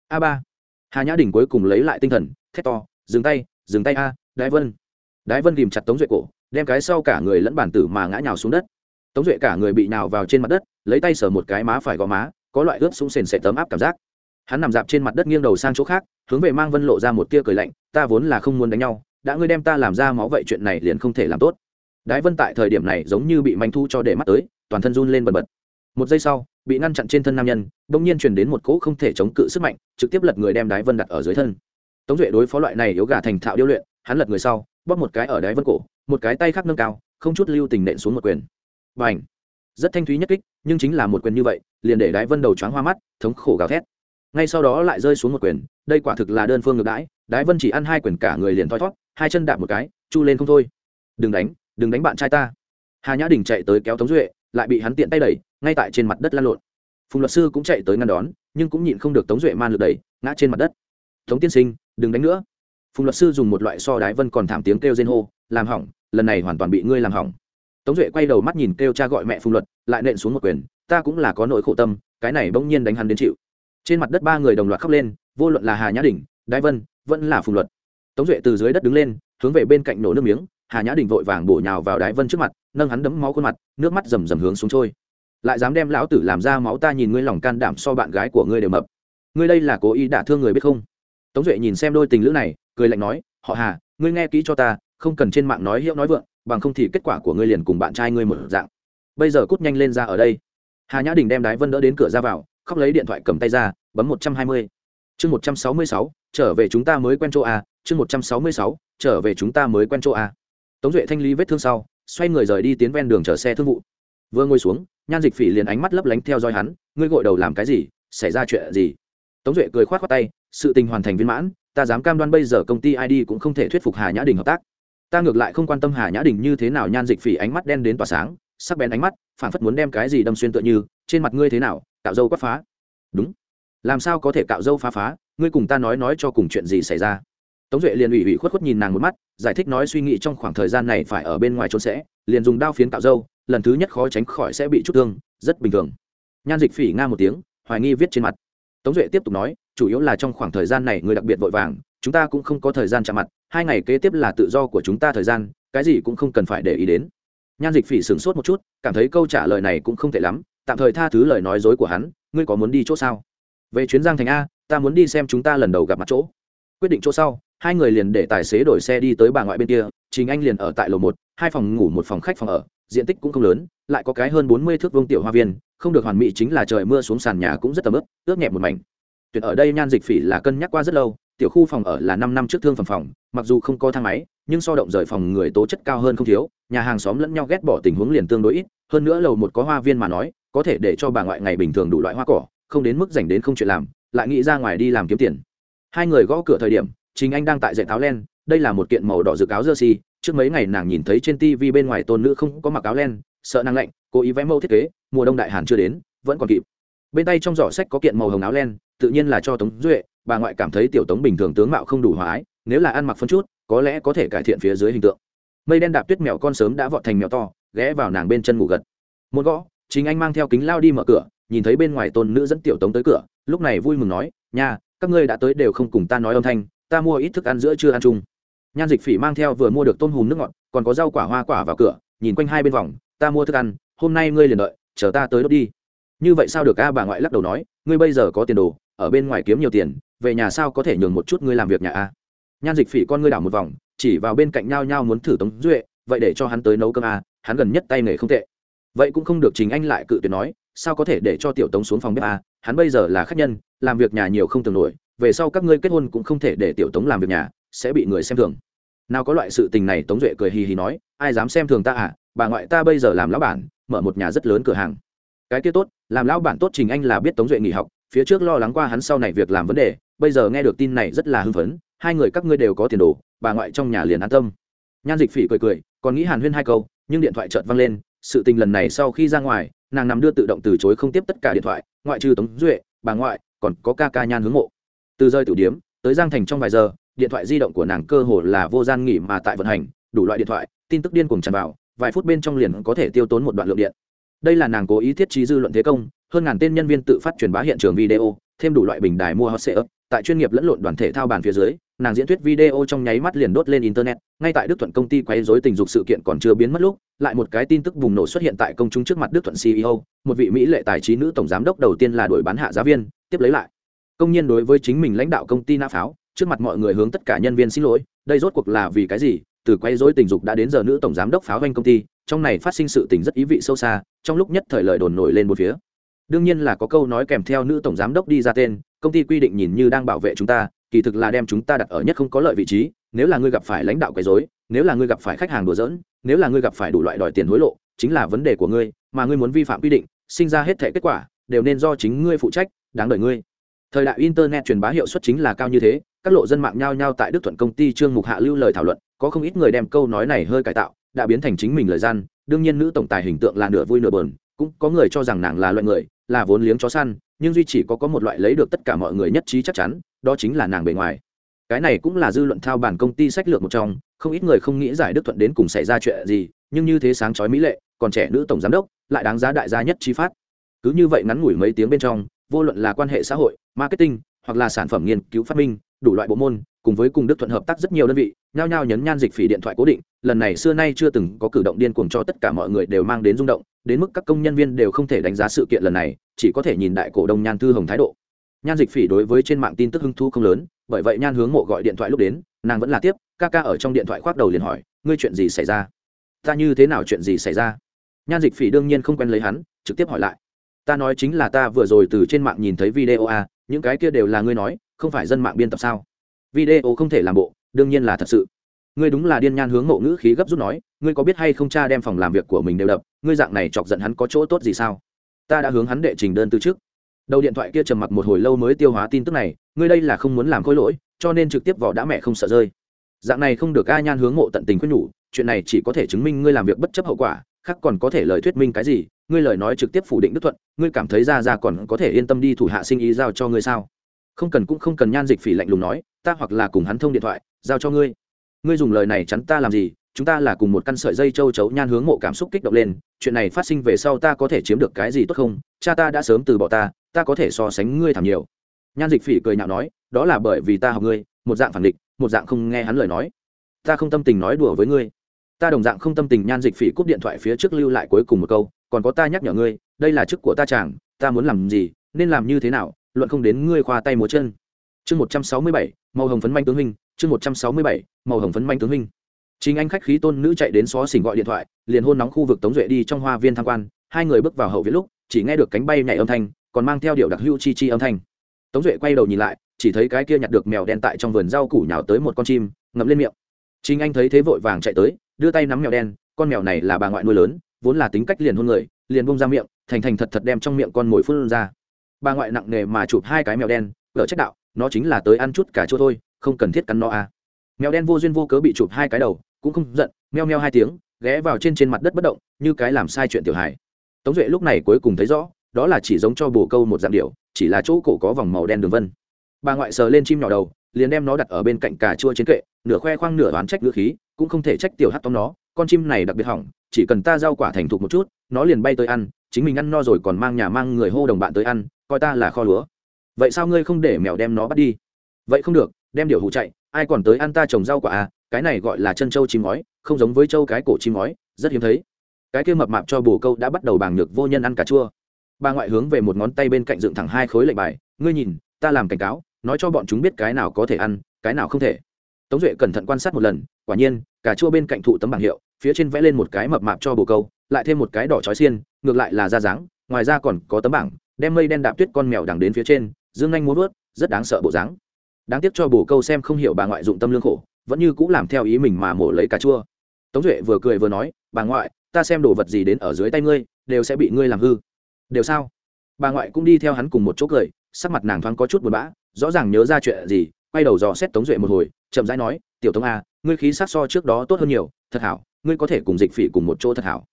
A ba. Hà nhã đình cuối cùng lấy lại tinh thần, thét to, dừng tay dừng tay a đái vân. Đái vân ghìm chặt tống duệ cổ, đem cái sau cả người lẫn bản tử mà ngã nhào xuống đất. Tống duệ cả người bị nhào vào trên mặt đất, lấy tay sờ một cái má phải gò má, có loại ướp súng sền sệt tấm áp cảm giác hắn nằm dạp trên mặt đất nghiêng đầu sang chỗ khác, hướng về mang vân lộ ra một tia cười lạnh, ta vốn là không muốn đánh nhau, đã ngươi đem ta làm ra máu vậy chuyện này liền không thể làm tốt. Đái vân tại thời điểm này giống như bị manh thu cho để mắt tới, toàn thân run lên bần bật. Một giây sau, bị ngăn chặn trên thân nam nhân, bỗng nhiên truyền đến một cỗ không thể chống cự sức mạnh, trực tiếp lật người đem đái vân đặt ở dưới thân. Tống duệ đối phó loại này yếu gà thành thạo điêu luyện, hắn lật người sau, bóp một cái ở đái vân cổ, một cái tay khác nâng cao, không chút lưu tình nện xuống một quyền. Và h rất thanh thúy nhất kích, nhưng chính là một quyền như vậy, liền để đái vân đầu choáng hoa mắt, thống khổ gào thét ngay sau đó lại rơi xuống một quyền, đây quả thực là đơn phương ngược đãi, đái vân chỉ ăn hai quyền cả người liền thoi thót, hai chân đạp một cái, chu lên không thôi. Đừng đánh đừng đánh bạn trai ta. Hà nhã đình chạy tới kéo tống duệ, lại bị hắn tiện tay đẩy, ngay tại trên mặt đất lan lộn. Phùng luật sư cũng chạy tới ngăn đón, nhưng cũng nhịn không được tống duệ man lượt đẩy, ngã trên mặt đất. Tống tiên sinh, đừng đánh nữa. Phùng luật sư dùng một loại so đái vân còn thảm tiếng kêu rên hô, làm hỏng, lần này hoàn toàn bị ngươi làm hỏng. Tống duệ quay đầu mắt nhìn kêu cha gọi mẹ phùng luật, lại nện xuống một quyền, ta cũng là có nỗi khổ tâm, cái này bỗng nhiên đánh hắn đến chịu trên mặt đất ba người đồng loạt khóc lên, vô luận là hà nhã đình, đái vân, vẫn là phùng luật. Tống duệ từ dưới đất đứng lên, hướng về bên cạnh nổ nước miếng, hà nhã đình vội vàng bổ nhào vào đái vân trước mặt, nâng hắn đấm máu khuôn mặt, nước mắt rầm rầm hướng xuống trôi. Lại dám đem lão tử làm ra máu ta nhìn ngươi lòng can đảm so bạn gái của ngươi đều mập. Ngươi đây là cố ý đả thương người biết không? Tống duệ nhìn xem đôi tình lữ này, cười lạnh nói, họ hà, ngươi nghe kỹ cho ta, không cần trên mạng nói hiệu nói vượng, bằng không thì kết quả của ngươi liền cùng bạn trai ngươi một dạng. Bây giờ cút nhanh lên ra ở đây. Hà nhã đình đem đái vân đỡ đến cửa ra vào khóc lấy điện thoại cầm tay ra, bấm một trăm hai mươi. Chương một trăm sáu mươi sáu, trở về chúng ta mới quen chỗ a, chương một trăm sáu mươi sáu, trở về chúng ta mới quen chỗ a. Tống duệ thanh lý vết thương sau, xoay người rời đi tiến ven đường chở xe thương vụ. Vừa ngồi xuống, nhan dịch phỉ liền ánh mắt lấp lánh theo dõi hắn, ngươi gội đầu làm cái gì? Xảy ra chuyện gì? Tống duệ cười k h o á t khoác tay, sự tình hoàn thành viên mãn, ta dám cam đoan bây giờ công ty id cũng không thể thuyết phục hà nhã đình hợp tác. Ta ngược lại không quan tâm hà nhã đình như thế nào, nhan dịch phỉ ánh mắt đen đến tỏa sáng sắc bén ánh mắt phản phất muốn đem cái gì đâm xuyên tựa như, trên mặt ngươi thế nào, cạo dâu quát phá. Đúng. Làm sao có thể cạo dâu phá phá, ngươi cùng ta nói nói cho cùng chuyện gì xảy ra. Tống duệ liền ủy ủy khuất khuất nhìn nàng một mắt, giải thích nói suy nghĩ trong khoảng thời gian này phải ở bên ngoài trốn sẽ, liền dùng đao phiến cạo dâu lần thứ nhất khó tránh khỏi sẽ bị chút thương, rất bình thường. Nhan dịch phỉ nga một tiếng, hoài nghi viết trên mặt. Tống duệ tiếp tục nói, chủ yếu là trong khoảng thời gian này người đặc biệt vội vàng, chúng ta cũng không có thời gian chạm mặt, hai ngày kế tiếp là tự do của chúng ta thời gian, cái gì cũng không cần phải để ý đến nhan dịch phỉ sửng sốt một chút, cảm thấy câu trả lời này cũng không tệ lắm, tạm thời tha thứ lời nói dối của hắn, ngươi có muốn đi chỗ sao? Về chuyến giang thành a, ta muốn đi xem chúng ta lần đầu gặp mặt chỗ. Quyết định chỗ sau, hai người liền để tài xế đổi xe đi tới bà ngoại bên kia chính anh liền ở tại lầu một, hai phòng ngủ một phòng khách phòng ở, diện tích cũng không lớn, lại có cái hơn bốn mươi thước vương tiểu hoa viên, không được hoàn mỹ chính là trời mưa xuống sàn nhà cũng rất tầm ướp ướt nhẹ một mảnh. Tuyệt ở đây nhan dịch phỉ là cân nhắc qua rất lâu, tiểu khu phòng ở là năm năm trước thương phẩm phòng, mặc dù không có thang máy nhưng so động rời phòng người tố chất cao hơn không thiếu, nhà hàng xóm lẫn nhau ghét bỏ tình huống liền tương đối ít, hơn nữa lầu một có hoa viên mà nói, có thể để cho bà ngoại ngày bình thường đủ loại hoa cỏ, không đến mức dành đến không chuyện làm, lại nghĩ ra ngoài đi làm kiếm tiền hai người gõ cửa thời điểm chính anh đang tại dạy áo len, đây là một kiện màu đỏ rực áo xi. trước mấy ngày nàng nhìn thấy trên tv bên ngoài tôn nữ không có mặc áo len, sợ nàng lạnh, cố ý vẽ mẫu thiết kế, mùa đông đại hàn chưa đến, vẫn còn kịp bên tay trong giỏ sách có kiện màu hồng áo len, tự nhiên là cho tống duệ, bà ngoại cảm thấy tiểu tống bình thường tướng mạo không đủ hóa ái, nếu là ăn mặc phân chút có lẽ có thể cải thiện phía dưới hình tượng. Mây đen đạp tuyết mèo con sớm đã vọt thành mèo to, ghé vào nàng bên chân ngủ gật. Một gõ, chính anh mang theo kính lao đi mở cửa, nhìn thấy bên ngoài tôn nữ dẫn tiểu tống tới cửa, lúc này vui mừng nói, nha, các ngươi đã tới đều không cùng ta nói âm thanh, ta mua ít thức ăn giữa chưa ăn chung. Nhan dịch phỉ mang theo vừa mua được tôm hùm nước ngọt, còn có rau quả hoa quả vào cửa, nhìn quanh hai bên vòng, ta mua thức ăn, hôm nay ngươi liền đợi, chờ ta tới đốt đi. Như vậy sao được a? bà ngoại lắc đầu nói, ngươi bây giờ có tiền đồ, ở bên ngoài kiếm nhiều tiền, về nhà sao có thể nhường một chút ngươi làm việc nhà a? Nhan dịch phỉ con ngươi đảo một vòng, chỉ vào bên cạnh nhau nhau muốn thử tống duệ, vậy để cho hắn tới nấu cơm à? hắn gần nhất tay nghề không tệ vậy cũng không được chính anh lại cự tuyệt nói, sao có thể để cho tiểu tống xuống phòng bếp à? hắn bây giờ là khách nhân, làm việc nhà nhiều không tưởng nổi, về sau các ngươi kết hôn cũng không thể để tiểu tống làm việc nhà, sẽ bị người xem thường nào có loại sự tình này, tống duệ cười hì hì nói, ai dám xem thường ta à bà ngoại ta bây giờ làm lão bản, mở một nhà rất lớn cửa hàng cái kia tốt, làm lão bản tốt trình anh là biết tống duệ nghỉ học, phía trước lo lắng qua hắn sau này việc làm vấn đề, bây giờ nghe được tin này rất là hưng phấn hai người các ngươi đều có tiền đồ, bà ngoại trong nhà liền an tâm. Nhan dịch phỉ cười cười, còn nghĩ hàn huyên hai câu, nhưng điện thoại chợt văng lên, sự tình lần này sau khi ra ngoài, nàng nằm đưa tự động từ chối không tiếp tất cả điện thoại, ngoại trừ tống duệ, bà ngoại, còn có ca ca nhan hướng mộ. Từ rơi tử điếm, tới giang thành trong vài giờ, điện thoại di động của nàng cơ hồ là vô gian nghỉ mà tại vận hành, đủ loại điện thoại, tin tức điên cuồng tràn vào, vài phút bên trong liền có thể tiêu tốn một đoạn lượng điện. Đây là nàng cố ý thiết trí dư luận thế công, hơn ngàn tên nhân viên tự phát truyền bá hiện trường video thêm đủ loại bình đài mua hot sale tại chuyên nghiệp lẫn lộn đoàn thể thao bàn phía dưới, nàng diễn thuyết video trong nháy mắt liền đốt lên internet, ngay tại đức thuận công ty quấy dối tình dục sự kiện còn chưa biến mất lúc, lại một cái tin tức bùng nổ xuất hiện tại công chúng trước mặt đức thuận ceo một vị mỹ lệ tài trí nữ tổng giám đốc đầu tiên là đổi bán hạ giá viên, tiếp lấy lại. Công nhân đối với chính mình lãnh đạo công ty nã pháo, trước mặt mọi người hướng tất cả nhân viên xin lỗi, đây rốt cuộc là vì cái gì? Từ quay dối tình dục đã đến giờ nữ tổng giám đốc pháo doanh công ty, trong này phát sinh sự tình rất ý vị sâu xa, trong lúc nhất thời lời đồn nổi lên một phía đương nhiên là có câu nói kèm theo nữ tổng giám đốc đi ra tên, công ty quy định nhìn như đang bảo vệ chúng ta, kỳ thực là đem chúng ta đặt ở nhất không có lợi vị trí, nếu là ngươi gặp phải lãnh đạo quấy rối, nếu là ngươi gặp phải khách hàng đùa giỡn, nếu là ngươi gặp phải đủ loại đòi tiền hối lộ, chính là vấn đề của ngươi, mà ngươi muốn vi phạm quy định, sinh ra hết thể kết quả, đều nên do chính ngươi phụ trách, đáng đợi ngươi. Thời đại internet truyền bá hiệu suất chính là cao như thế, các lộ dân mạng nhao nhao tại đức thuận công ty trương mục hạ lưu lời thảo luận, có không ít người đem câu nói này hơi cải tạo, đã biến thành chính mình lời gian, đương nhiên nữ tổng tài hình tượng là nửa vui nửa bờn cũng có người cho rằng nàng là loại người là vốn liếng chó săn, nhưng duy chỉ có có một loại lấy được tất cả mọi người nhất trí chắc chắn, đó chính là nàng bề ngoài. Cái này cũng là dư luận thao bản công ty sách lược một trong, không ít người không nghĩ giải đức thuận đến cùng xảy ra chuyện gì, nhưng như thế sáng chói mỹ lệ, còn trẻ nữ tổng giám đốc, lại đáng giá đại gia nhất trí phát. Cứ như vậy ngắn ngủi mấy tiếng bên trong, vô luận là quan hệ xã hội, marketing, hoặc là sản phẩm nghiên cứu phát minh, đủ loại bộ môn cùng với cùng đức thuận hợp tác rất nhiều đơn vị, nhao nhao nhấn nhan dịch phỉ điện thoại cố định, lần này xưa nay chưa từng có cử động điên cuồng cho tất cả mọi người đều mang đến rung động, đến mức các công nhân viên đều không thể đánh giá sự kiện lần này, chỉ có thể nhìn đại cổ đông nhan thư hồng thái độ. Nhan dịch phỉ đối với trên mạng tin tức hưng thu không lớn, bởi vậy nhan hướng mộ gọi điện thoại lúc đến, nàng vẫn là tiếp, ca ca ở trong điện thoại khoác đầu liền hỏi, ngươi chuyện gì xảy ra? Ta như thế nào chuyện gì xảy ra? Nhan dịch phỉ đương nhiên không quen lấy hắn, trực tiếp hỏi lại, ta nói chính là ta vừa rồi từ trên mạng nhìn thấy video a những cái kia đều là ngươi nói, không phải dân mạng biên tập sao? Video không thể làm bộ, đương nhiên là thật sự. Ngươi đúng là điên nhan hướng mộ ngữ khí gấp rút nói, ngươi có biết hay không cha đem phòng làm việc của mình đều đập, ngươi dạng này chọc giận hắn có chỗ tốt gì sao? Ta đã hướng hắn đệ trình đơn từ trước. Đầu điện thoại kia trầm mặc một hồi lâu mới tiêu hóa tin tức này, ngươi đây là không muốn làm khối lỗi, cho nên trực tiếp vỏ đã mẹ không sợ rơi. Dạng này không được a nhan hướng mộ tận tình khuyên nhủ, chuyện này chỉ có thể chứng minh ngươi làm việc bất chấp hậu quả, khác còn có thể lời thuyết minh cái gì, ngươi lời nói trực tiếp phủ định đức thuận, ngươi cảm thấy ra ra còn có thể yên tâm đi thủ hạ sinh ý giao cho ngươi sao? Không cần cũng không cần nhan dịch phỉ lạnh lùng nói, ta hoặc là cùng hắn thông điện thoại, giao cho ngươi. Ngươi dùng lời này chắn ta làm gì? Chúng ta là cùng một căn sợi dây châu chấu nhan hướng mộ cảm xúc kích động lên, chuyện này phát sinh về sau ta có thể chiếm được cái gì tốt không? Cha ta đã sớm từ bỏ ta ta có thể so sánh ngươi thảm nhiều. Nhan dịch phỉ cười nhạo nói, đó là bởi vì ta học ngươi, một dạng phản địch, một dạng không nghe hắn lời nói. Ta không tâm tình nói đùa với ngươi. Ta đồng dạng không tâm tình nhan dịch phỉ cúp điện thoại phía trước lưu lại cuối cùng một câu, còn có ta nhắc nhở ngươi, đây là chức của ta chàng, ta muốn làm gì, nên làm như thế nào luận không đến ngươi khoa tay múa chân. Chương một trăm sáu mươi bảy, màu hồng phấn manh tướng huynh, chương một trăm sáu mươi bảy, màu hồng phấn manh tướng huynh. Chính anh khách khí tôn nữ chạy đến xó xỉnh gọi điện thoại, liền hôn nóng khu vực tống duệ đi trong hoa viên tham quan. Hai người bước vào hậu viện lúc, chỉ nghe được cánh bay nhảy âm thanh, còn mang theo điệu đặc hưu chi chi âm thanh. Tống duệ quay đầu nhìn lại, chỉ thấy cái kia nhặt được mèo đen tại trong vườn rau củ nhào tới một con chim, ngậm lên miệng. Chính anh thấy thế vội vàng chạy tới, đưa tay nắm mèo đen, con mèo này là bà ngoại nuôi lớn, vốn là tính cách liền hôn người, liền bông ra miệng, thành thành thật thật đem trong miệng con mồi phun ra bà ngoại nặng nề mà chụp hai cái mèo đen gỡ trách đạo, nó chính là tới ăn chút cả chua thôi, không cần thiết cắn nó à. mèo đen vô duyên vô cớ bị chụp hai cái đầu, cũng không giận, meo meo hai tiếng, ghé vào trên trên mặt đất bất động, như cái làm sai chuyện tiểu hải. tống duệ lúc này cuối cùng thấy rõ, đó là chỉ giống cho bồ câu một dạng điệu chỉ là chỗ cổ có vòng màu đen đường vân bà ngoại sờ lên chim nhỏ đầu, liền đem nó đặt ở bên cạnh cà chua trên kệ, nửa khoe khoang nửa oán trách ngữ khí, cũng không thể trách tiểu hát tóm nó, con chim này đặc biệt hỏng, chỉ cần ta rau quả thành thục một chút, nó liền bay tới ăn, chính mình ăn no rồi còn mang nhà mang người hô đồng bạn tới ăn coi ta là kho lúa. Vậy sao ngươi không để mèo đem nó bắt đi? Vậy không được, đem điều hụ chạy, ai còn tới ăn ta trồng rau quả à? Cái này gọi là chân trâu chim ngói, không giống với trâu cái cổ chim ngói, rất hiếm thấy. Cái kia mập mạp cho bồ câu đã bắt đầu bàng nhược vô nhân ăn cà chua. Bà ngoại hướng về một ngón tay bên cạnh dựng thẳng hai khối lệnh bài, ngươi nhìn, ta làm cảnh cáo, nói cho bọn chúng biết cái nào có thể ăn, cái nào không thể. Tống duệ cẩn thận quan sát một lần, quả nhiên, cà chua bên cạnh thụ tấm bảng hiệu, phía trên vẽ lên một cái mập mạp cho bồ câu, lại thêm một cái đỏ chói xiên, ngược lại là da dáng, ngoài ra còn có tấm bảng đem mây đen đạp tuyết con mèo đằng đến phía trên, dương anh muốn vớt, rất đáng sợ bộ dáng. Đáng tiếc cho bồ câu xem không hiểu bà ngoại dụng tâm lương khổ, vẫn như cũng làm theo ý mình mà mổ lấy cà chua. Tống duệ vừa cười vừa nói, bà ngoại, ta xem đồ vật gì đến ở dưới tay ngươi, đều sẽ bị ngươi làm hư. Đều sao? Bà ngoại cũng đi theo hắn cùng một chỗ cười, sắc mặt nàng thoáng có chút buồn bã, rõ ràng nhớ ra chuyện gì, quay đầu dò xét tống duệ một hồi, chậm rãi nói, tiểu tống a, ngươi khí sát so trước đó tốt hơn nhiều, thật hảo, ngươi có thể cùng dịch phỉ cùng một chỗ thật hảo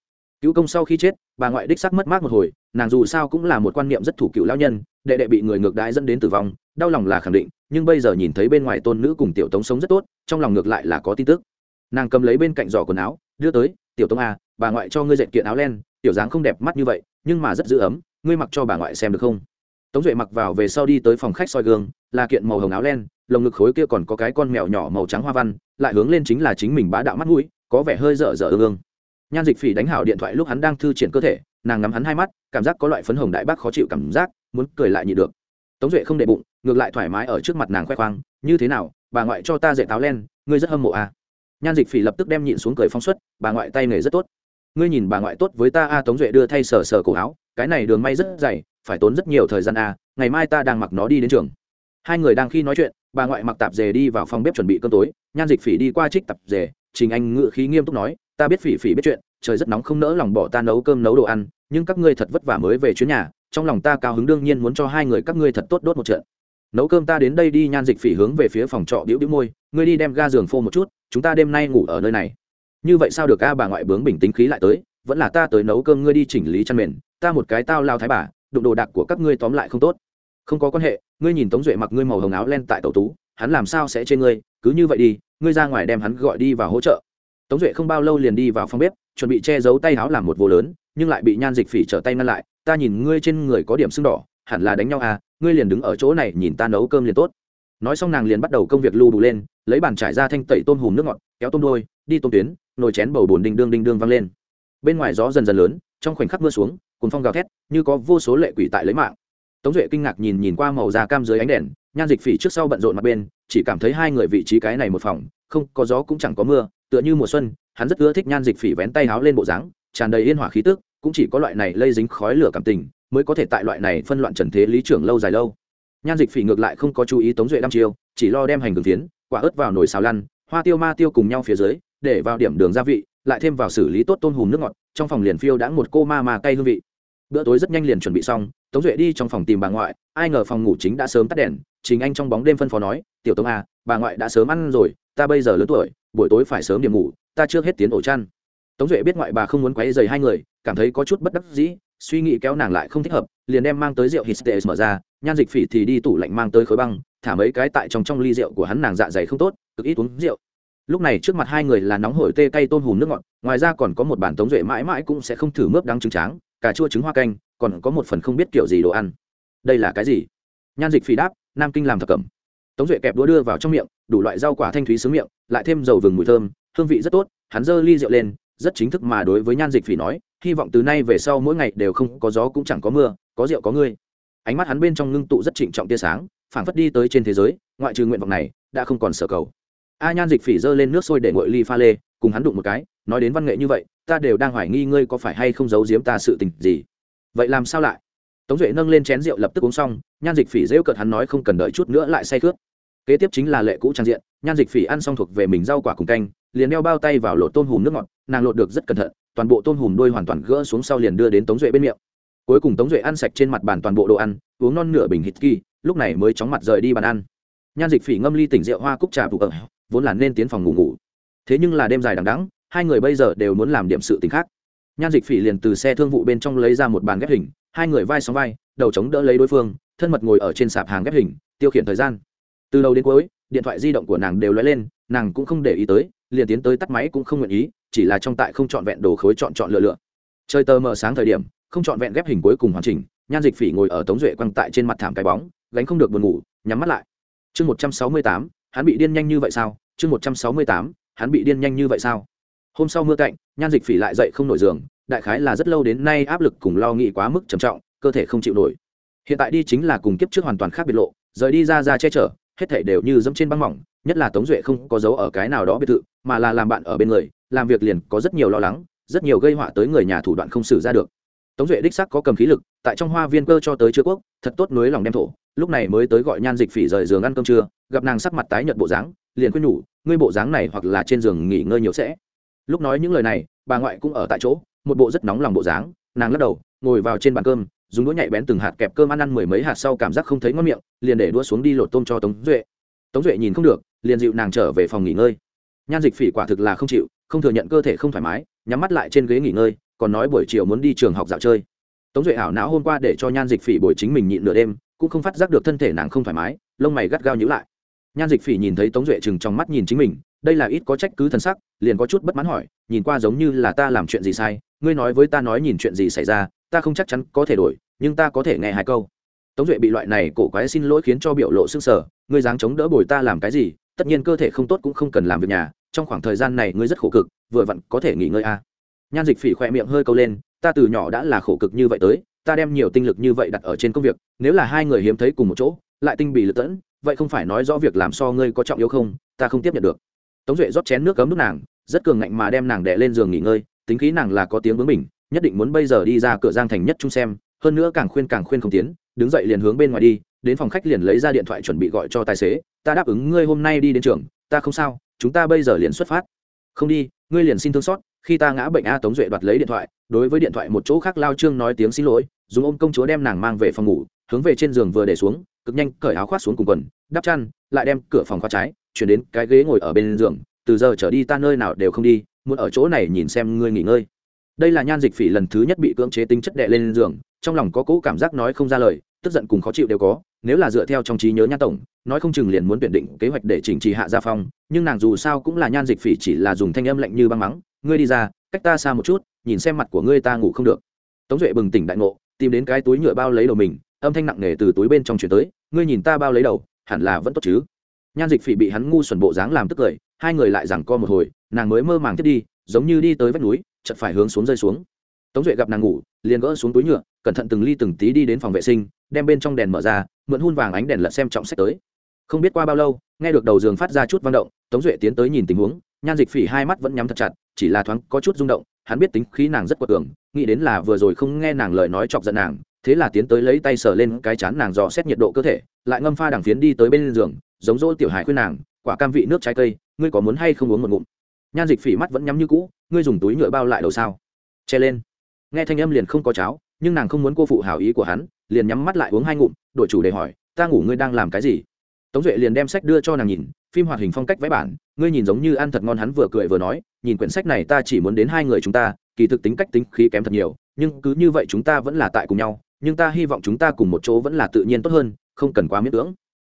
cứu công sau khi chết, bà ngoại đích sắc mất mát một hồi, nàng dù sao cũng là một quan niệm rất thủ cựu lão nhân, đệ đệ bị người ngược đãi dẫn đến tử vong, đau lòng là khẳng định, nhưng bây giờ nhìn thấy bên ngoài tôn nữ cùng tiểu tống sống rất tốt, trong lòng ngược lại là có tin tức. Nàng cầm lấy bên cạnh giỏ quần áo, đưa tới, tiểu tống a bà ngoại cho ngươi dệt kiện áo len, tiểu dáng không đẹp mắt như vậy, nhưng mà rất giữ ấm, ngươi mặc cho bà ngoại xem được không? Tống duệ mặc vào về sau đi tới phòng khách soi gương, là kiện màu hồng áo len, lồng ngực khối kia còn có cái con mèo nhỏ màu trắng hoa văn, lại hướng lên chính là chính mình bá đạo mắt mũi, có vẻ hơi dở dở ương ương nhan dịch phỉ đánh hảo điện thoại lúc hắn đang thư triển cơ thể, nàng ngắm hắn hai mắt, cảm giác có loại phấn hồng đại bác khó chịu cảm giác, muốn cười lại nhị được. Tống duệ không đệ bụng, ngược lại thoải mái ở trước mặt nàng khoe khoang, như thế nào, bà ngoại cho ta dạy táo len, ngươi rất hâm mộ à. nhan dịch phỉ lập tức đem nhịn xuống cười phóng xuất, bà ngoại tay nghề rất tốt. Ngươi nhìn bà ngoại tốt với ta a. Tống duệ đưa thay sờ sờ cổ áo, cái này đường may rất dày, phải tốn rất nhiều thời gian a ngày mai ta đang mặc nó đi đến trường. Hai người đang khi nói chuyện, bà ngoại mặc tạp dề đi vào phòng bếp chuẩn bị cơm tối, nhan dịch phỉ đi qua trích tạp dề, trình anh ngự khí nghiêm túc nói ta biết phỉ phỉ biết chuyện, trời rất nóng không nỡ lòng bỏ ta nấu cơm nấu đồ ăn, nhưng các ngươi thật vất vả mới về chuyến nhà, trong lòng ta cao hứng đương nhiên muốn cho hai người các ngươi thật tốt đốt một trận. Nấu cơm ta đến đây đi nhan dịch phỉ hướng về phía phòng trọ đĩu đĩu môi, ngươi đi đem ga giường phô một chút, chúng ta đêm nay ngủ ở nơi này. Như vậy sao được a, bà ngoại bướng bình tĩnh khí lại tới, vẫn là ta tới nấu cơm ngươi đi chỉnh lý chăn mền, ta một cái tao lao thái bà, đụng đồ đạc của các ngươi tóm lại không tốt. Không có quan hệ, ngươi nhìn tống duệ mặc ngươi màu hồng áo len tại tẩu tú, hắn làm sao sẽ trên ngươi, cứ như vậy đi, ngươi ra ngoài đem hắn gọi đi và hỗ trợ tống duệ không bao lâu liền đi vào phòng bếp, chuẩn bị che giấu tay áo làm một vô lớn, nhưng lại bị nhan dịch phỉ trở tay ngăn lại. Ta nhìn ngươi trên người có điểm sưng đỏ, hẳn là đánh nhau à ngươi liền đứng ở chỗ này nhìn ta nấu cơm liền tốt. Nói xong nàng liền bắt đầu công việc lưu đủ lên, lấy bàn trải ra thanh tẩy tôm hùm nước ngọt, kéo tôm đôi, đi tôm tuyến, nồi chén bầu bồn đinh đương đinh đương văng lên. Bên ngoài gió dần dần lớn, trong khoảnh khắc mưa xuống cùng phong gào thét, như có vô số lệ quỷ tại lấy mạng. Tống duệ kinh ngạc nhìn nhìn qua màu da cam dưới ánh đèn, nhan dịch phỉ trước sau bận rộn mặt bên, chỉ cảm thấy hai người vị trí cái này một phòng, không có gió cũng chẳng có mưa tựa như mùa xuân, hắn rất ưa thích nhan dịch phỉ vén tay háo lên bộ dáng, tràn đầy yên hỏa khí tức, cũng chỉ có loại này lây dính khói lửa cảm tình, mới có thể tại loại này phân loạn trần thế lý trưởng lâu dài lâu. Nhan dịch phỉ ngược lại không có chú ý tống duệ đăm chiêu, chỉ lo đem hành gừng tiến, quả ớt vào nồi xào lăn, hoa tiêu ma tiêu cùng nhau phía dưới, để vào điểm đường gia vị, lại thêm vào xử lý tốt tôm hùm nước ngọt, trong phòng liền phiêu đã một cô ma mà cay hương vị. Bữa tối rất nhanh liền chuẩn bị xong tống duệ đi trong phòng tìm bà ngoại, ai ngờ phòng ngủ chính đã sớm tắt đèn chính anh trong bóng đêm phân phó nói, tiểu tống à bà ngoại đã sớm ăn rồi, ta bây giờ lớn tuổi, buổi tối phải sớm điểm ngủ, ta chưa hết tiến ổ chăn. Tống duệ biết ngoại bà không muốn quấy dày hai người, cảm thấy có chút bất đắc dĩ, suy nghĩ kéo nàng lại không thích hợp, liền đem mang tới rượu histex mở ra, nhan dịch phỉ thì đi tủ lạnh mang tới khối băng, thả mấy cái tại trong trong ly rượu của hắn nàng dạ dày không tốt, cực ít uống rượu. Lúc này trước mặt hai người là nóng hổi tê cay tôm hùm nước ngọt, ngoài ra còn có một bản tống duệ mãi mãi cũng sẽ không thử mướp đắng trứng tráng, cà chua trứng hoa canh còn có một phần không biết kiểu gì đồ ăn. Đây là cái gì? Nhan dịch phỉ đáp, nam kinh làm thập cẩm. Tống duệ kẹp đũa đưa vào trong miệng, đủ loại rau quả thanh thúy sướng miệng, lại thêm dầu vừng mùi thơm, hương vị rất tốt, hắn dơ ly rượu lên, rất chính thức mà đối với nhan dịch phỉ nói, hy vọng từ nay về sau mỗi ngày đều không có gió cũng chẳng có mưa, có rượu có ngươi. Ánh mắt hắn bên trong ngưng tụ rất trịnh trọng tia sáng, phảng phất đi tới trên thế giới, ngoại trừ nguyện vọng này, đã không còn sở cầu. A nhan dịch phỉ dơ lên nước sôi để ngội ly pha lê, cùng hắn đụng một cái, nói đến văn nghệ như vậy, ta đều đang hoài nghi ngươi có phải hay không giấu giếm ta sự tình gì vậy làm sao lại? Tống duệ nâng lên chén rượu lập tức uống xong, nhan dịch phỉ rêu cợt hắn nói không cần đợi chút nữa lại say khướt. Kế tiếp chính là lệ cũ trang diện, nhan dịch phỉ ăn xong thuộc về mình rau quả cùng canh, liền đeo bao tay vào lột tôm hùm nước ngọt, nàng lột được rất cẩn thận, toàn bộ tôm hùm đôi hoàn toàn gỡ xuống sau liền đưa đến tống duệ bên miệng. Cuối cùng tống duệ ăn sạch trên mặt bàn toàn bộ đồ ăn, uống non nửa bình hít kỳ, lúc này mới chóng mặt rời đi bàn ăn. Nhan dịch phỉ ngâm ly tỉnh rượu hoa cúc trà vụ ở, vốn là nên tiến phòng ngủ ngủ. Thế nhưng là đêm dài đằng đắng hai người bây giờ đều muốn làm điểm sự t khác nhan dịch phỉ liền từ xe thương vụ bên trong lấy ra một bàn ghép hình, hai người vai sóng vai, đầu chống đỡ lấy đối phương, thân mật ngồi ở trên sạp hàng ghép hình, tiêu khiển thời gian. Từ đầu đến cuối, điện thoại di động của nàng đều lóe lên, nàng cũng không để ý tới, liền tiến tới tắt máy cũng không nguyện ý, chỉ là trong tại không chọn vẹn đồ khối chọn chọn lựa lựa. Chơi tờ mờ sáng thời điểm, không chọn vẹn ghép hình cuối cùng hoàn chỉnh, nhan dịch phỉ ngồi ở tống duệ quăng tại trên mặt thảm cái bóng, gánh không được buồn ngủ, nhắm mắt lại. Chương một trăm sáu mươi tám, hắn bị điên nhanh như vậy sao? Chương một trăm sáu mươi tám, hắn bị điên nhanh như vậy sao? Hôm sau mưa cạnh, nhan dịch phỉ lại dậy không nổi giường, đại khái là rất lâu đến nay áp lực cùng lo nghĩ quá mức trầm trọng, cơ thể không chịu nổi. Hiện tại đi chính là cùng kiếp trước hoàn toàn khác biệt lộ, rời đi ra ra che chở, hết thể đều như dẫm trên băng mỏng, nhất là tống duệ không có dấu ở cái nào đó biệt thự, mà là làm bạn ở bên người, làm việc liền có rất nhiều lo lắng, rất nhiều gây họa tới người nhà thủ đoạn không xử ra được. Tống duệ đích sắc có cầm khí lực, tại trong hoa viên cơ cho tới chưa quốc, thật tốt nối lòng đem thổ, lúc này mới tới gọi nhan dịch phỉ rời giường ăn cơm trưa, gặp nàng sắc mặt tái nhợt bộ dáng, liền khuyên nhủ, ngươi bộ dáng này hoặc là trên giường nghỉ ngơi nhiều sẽ lúc nói những lời này, bà ngoại cũng ở tại chỗ, một bộ rất nóng lòng bộ dáng. Nàng lắc đầu, ngồi vào trên bàn cơm, dùng đũa nhạy bén từng hạt kẹp cơm ăn ăn mười mấy hạt sau cảm giác không thấy ngon miệng, liền để đũa xuống đi lột tôm cho tống duệ. Tống duệ nhìn không được, liền dịu nàng trở về phòng nghỉ ngơi. Nhan dịch phỉ quả thực là không chịu, không thừa nhận cơ thể không thoải mái, nhắm mắt lại trên ghế nghỉ ngơi, còn nói buổi chiều muốn đi trường học dạo chơi. Tống duệ ảo não hôm qua để cho nhan dịch phỉ buổi chính mình nhịn nửa đêm, cũng không phát giác được thân thể nàng không thoải mái, lông mày gắt gao nhữ lại. Nhan dịch phỉ nhìn thấy tống duệ chừng trong mắt nhìn chính mình đây là ít có trách cứ thần sắc, liền có chút bất mãn hỏi, nhìn qua giống như là ta làm chuyện gì sai, ngươi nói với ta nói nhìn chuyện gì xảy ra, ta không chắc chắn có thể đổi, nhưng ta có thể nghe hai câu tống duệ bị loại này cổ quái xin lỗi khiến cho biểu lộ s ư n g sở ngươi dáng chống đỡ bồi ta làm cái gì, tất nhiên cơ thể không tốt cũng không cần làm việc nhà, trong khoảng thời gian này ngươi rất khổ cực, vừa vặn có thể nghỉ ngơi à. nhan dịch phỉ khoe miệng hơi câu lên, ta từ nhỏ đã là khổ cực như vậy tới, ta đem nhiều tinh lực như vậy đặt ở trên công việc, nếu là hai người hiếm thấy cùng một chỗ, lại tinh bị lựa tẫn, vậy không phải nói rõ việc làm so ngươi có trọng yếu không, ta không tiếp nhận được tống duệ rót chén nước cấm nước nàng, rất cường ngạnh mà đem nàng đẻ lên giường nghỉ ngơi, tính khí nàng là có tiếng bướng mình nhất định muốn bây giờ đi ra cửa giang thành nhất trung xem, hơn nữa càng khuyên càng khuyên không tiến, đứng dậy liền hướng bên ngoài đi, đến phòng khách liền lấy ra điện thoại chuẩn bị gọi cho tài xế, ta đáp ứng ngươi hôm nay đi đến trường, ta không sao, chúng ta bây giờ liền xuất phát. Không đi, ngươi liền xin thương xót, khi ta ngã bệnh a tống duệ đoạt lấy điện thoại, đối với điện thoại một chỗ khác lao trương nói tiếng xin lỗi, dùng ôm công chúa đem nàng mang về phòng ngủ, hướng về trên giường vừa để xuống, cực nhanh cởi áo khoác xuống cùng quần đắp chăn, lại đem cửa phòng khóa trái, chuyển đến cái ghế ngồi ở bên giường, từ giờ trở đi ta nơi nào đều không đi, muốn ở chỗ này nhìn xem ngươi nghỉ ngơi. Đây là nhan dịch phỉ lần thứ nhất bị cưỡng chế tính chất đệ lên giường, trong lòng có cỗ cảm giác nói không ra lời, tức giận cùng khó chịu đều có, nếu là dựa theo trong trí nhớ nhan tổng, nói không chừng liền muốn tuyển định kế hoạch để chỉnh trì hạ gia phong, nhưng nàng dù sao cũng là nhan dịch phỉ chỉ là dùng thanh âm lạnh như băng mắng, ngươi đi ra, cách ta xa một chút, nhìn xem mặt của ngươi ta ngủ không được. Tống duệ bừng tỉnh đại ngộ, tìm đến cái túi nhựa bao lấy đầu mình, âm thanh nặng nề từ túi bên trong chuyển tới, ngươi nhìn ta bao lấy đầu hẳn là vẫn tốt chứ. Nhan dịch phỉ bị hắn ngu xuẩn bộ dáng làm tức cười, hai người lại rằng co một hồi, nàng mới mơ màng tiếp đi, giống như đi tới vách núi chật phải hướng xuống rơi xuống. Tống duệ gặp nàng ngủ, liền gỡ xuống túi nhựa, cẩn thận từng ly từng tí đi đến phòng vệ sinh, đem bên trong đèn mở ra, mượn hun vàng ánh đèn lật xem trọng sách tới. Không biết qua bao lâu, nghe được đầu giường phát ra chút vang động, tống duệ tiến tới nhìn tình huống, nhan dịch phỉ hai mắt vẫn nhắm thật chặt, chỉ là thoáng có chút rung động, hắn biết tính khí nàng rất quật cường, nghĩ đến là vừa rồi không nghe nàng lời nói chọc giận nàng thế là tiến tới lấy tay sờ lên cái chán nàng dò xét nhiệt độ cơ thể, lại ngâm pha đằng phiến đi tới bên giường, giống dỗ tiểu hải khuyên nàng, quả cam vị nước trái cây, ngươi có muốn hay không uống một ngụm? Nhan dịch phỉ mắt vẫn nhắm như cũ, ngươi dùng túi nhựa bao lại đầu sao? Che lên. Nghe thanh âm liền không có cháo, nhưng nàng không muốn cô phụ hảo ý của hắn, liền nhắm mắt lại uống hai ngụm đội chủ đề hỏi, ta ngủ ngươi đang làm cái gì? Tống duệ liền đem sách đưa cho nàng nhìn, phim hoạt hình phong cách vẽ bản, ngươi nhìn giống như ăn thật ngon hắn vừa cười vừa nói, nhìn quyển sách này ta chỉ muốn đến hai người chúng ta, kỳ thực tính cách tính khí kém thật nhiều, nhưng cứ như vậy chúng ta vẫn là tại cùng nhau nhưng ta hy vọng chúng ta cùng một chỗ vẫn là tự nhiên tốt hơn, không cần quá miễn cưỡng.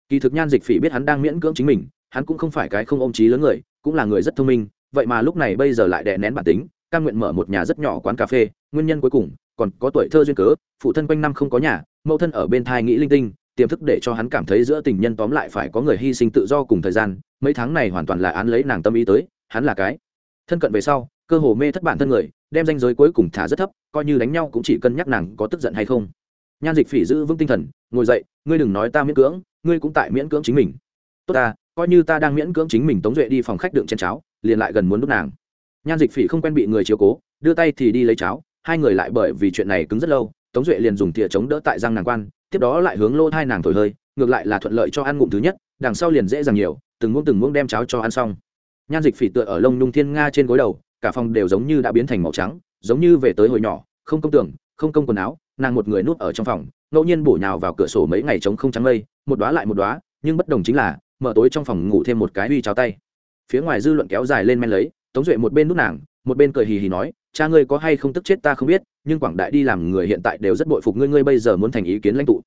Kỳ thực nhan dịch phỉ biết hắn đang miễn cưỡng chính mình, hắn cũng không phải cái không ôm trí lớn người, cũng là người rất thông minh, vậy mà lúc này bây giờ lại đè nén bản tính căn nguyện mở một nhà rất nhỏ quán cà phê, nguyên nhân cuối cùng, còn có tuổi thơ duyên cớ, phụ thân quanh năm không có nhà, mẫu thân ở bên thai nghĩ linh tinh, tiềm thức để cho hắn cảm thấy giữa tình nhân tóm lại phải có người hy sinh tự do cùng thời gian, mấy tháng này hoàn toàn là án lấy nàng tâm ý tới, hắn là cái thân cận về sau, cơ hồ mê thất bản thân người đem danh giới cuối cùng thả rất thấp, coi như đánh nhau cũng chỉ cân nhắc nàng có tức giận hay không. Nhan dịch phỉ giữ vững tinh thần, ngồi dậy, ngươi đừng nói ta miễn cưỡng, ngươi cũng tại miễn cưỡng chính mình. Tốt ta, coi như ta đang miễn cưỡng chính mình tống duệ đi phòng khách đựng chén cháo, liền lại gần muốn đút nàng. Nhan dịch phỉ không quen bị người chiếu cố, đưa tay thì đi lấy cháo, hai người lại bởi vì chuyện này cứng rất lâu, tống duệ liền dùng thìa chống đỡ tại răng nàng quan, tiếp đó lại hướng lô hai nàng thổi hơi, ngược lại là thuận lợi cho ăn ngụm thứ nhất, đằng sau liền dễ dàng nhiều, từng muỗng từng muỗng đem cháo cho ăn xong. Nhan dịch phỉ tựa ở lông nhung thiên nga trên gối đầu cả phòng đều giống như đã biến thành màu trắng, giống như về tới hồi nhỏ, không công tưởng không công quần áo, nàng một người nuốt ở trong phòng, ngẫu nhiên bổ nhào vào cửa sổ mấy ngày trống không trắng lây một đoá lại một đoá nhưng bất đồng chính là, mở tối trong phòng ngủ thêm một cái uy cháo tay. Phía ngoài dư luận kéo dài lên men lấy, tống duệ một bên nút nàng, một bên cười hì hì nói, cha ngươi có hay không tức chết ta không biết, nhưng quảng đại đi làm người hiện tại đều rất bội phục ngươi ngươi bây giờ muốn thành ý kiến lãnh tụ.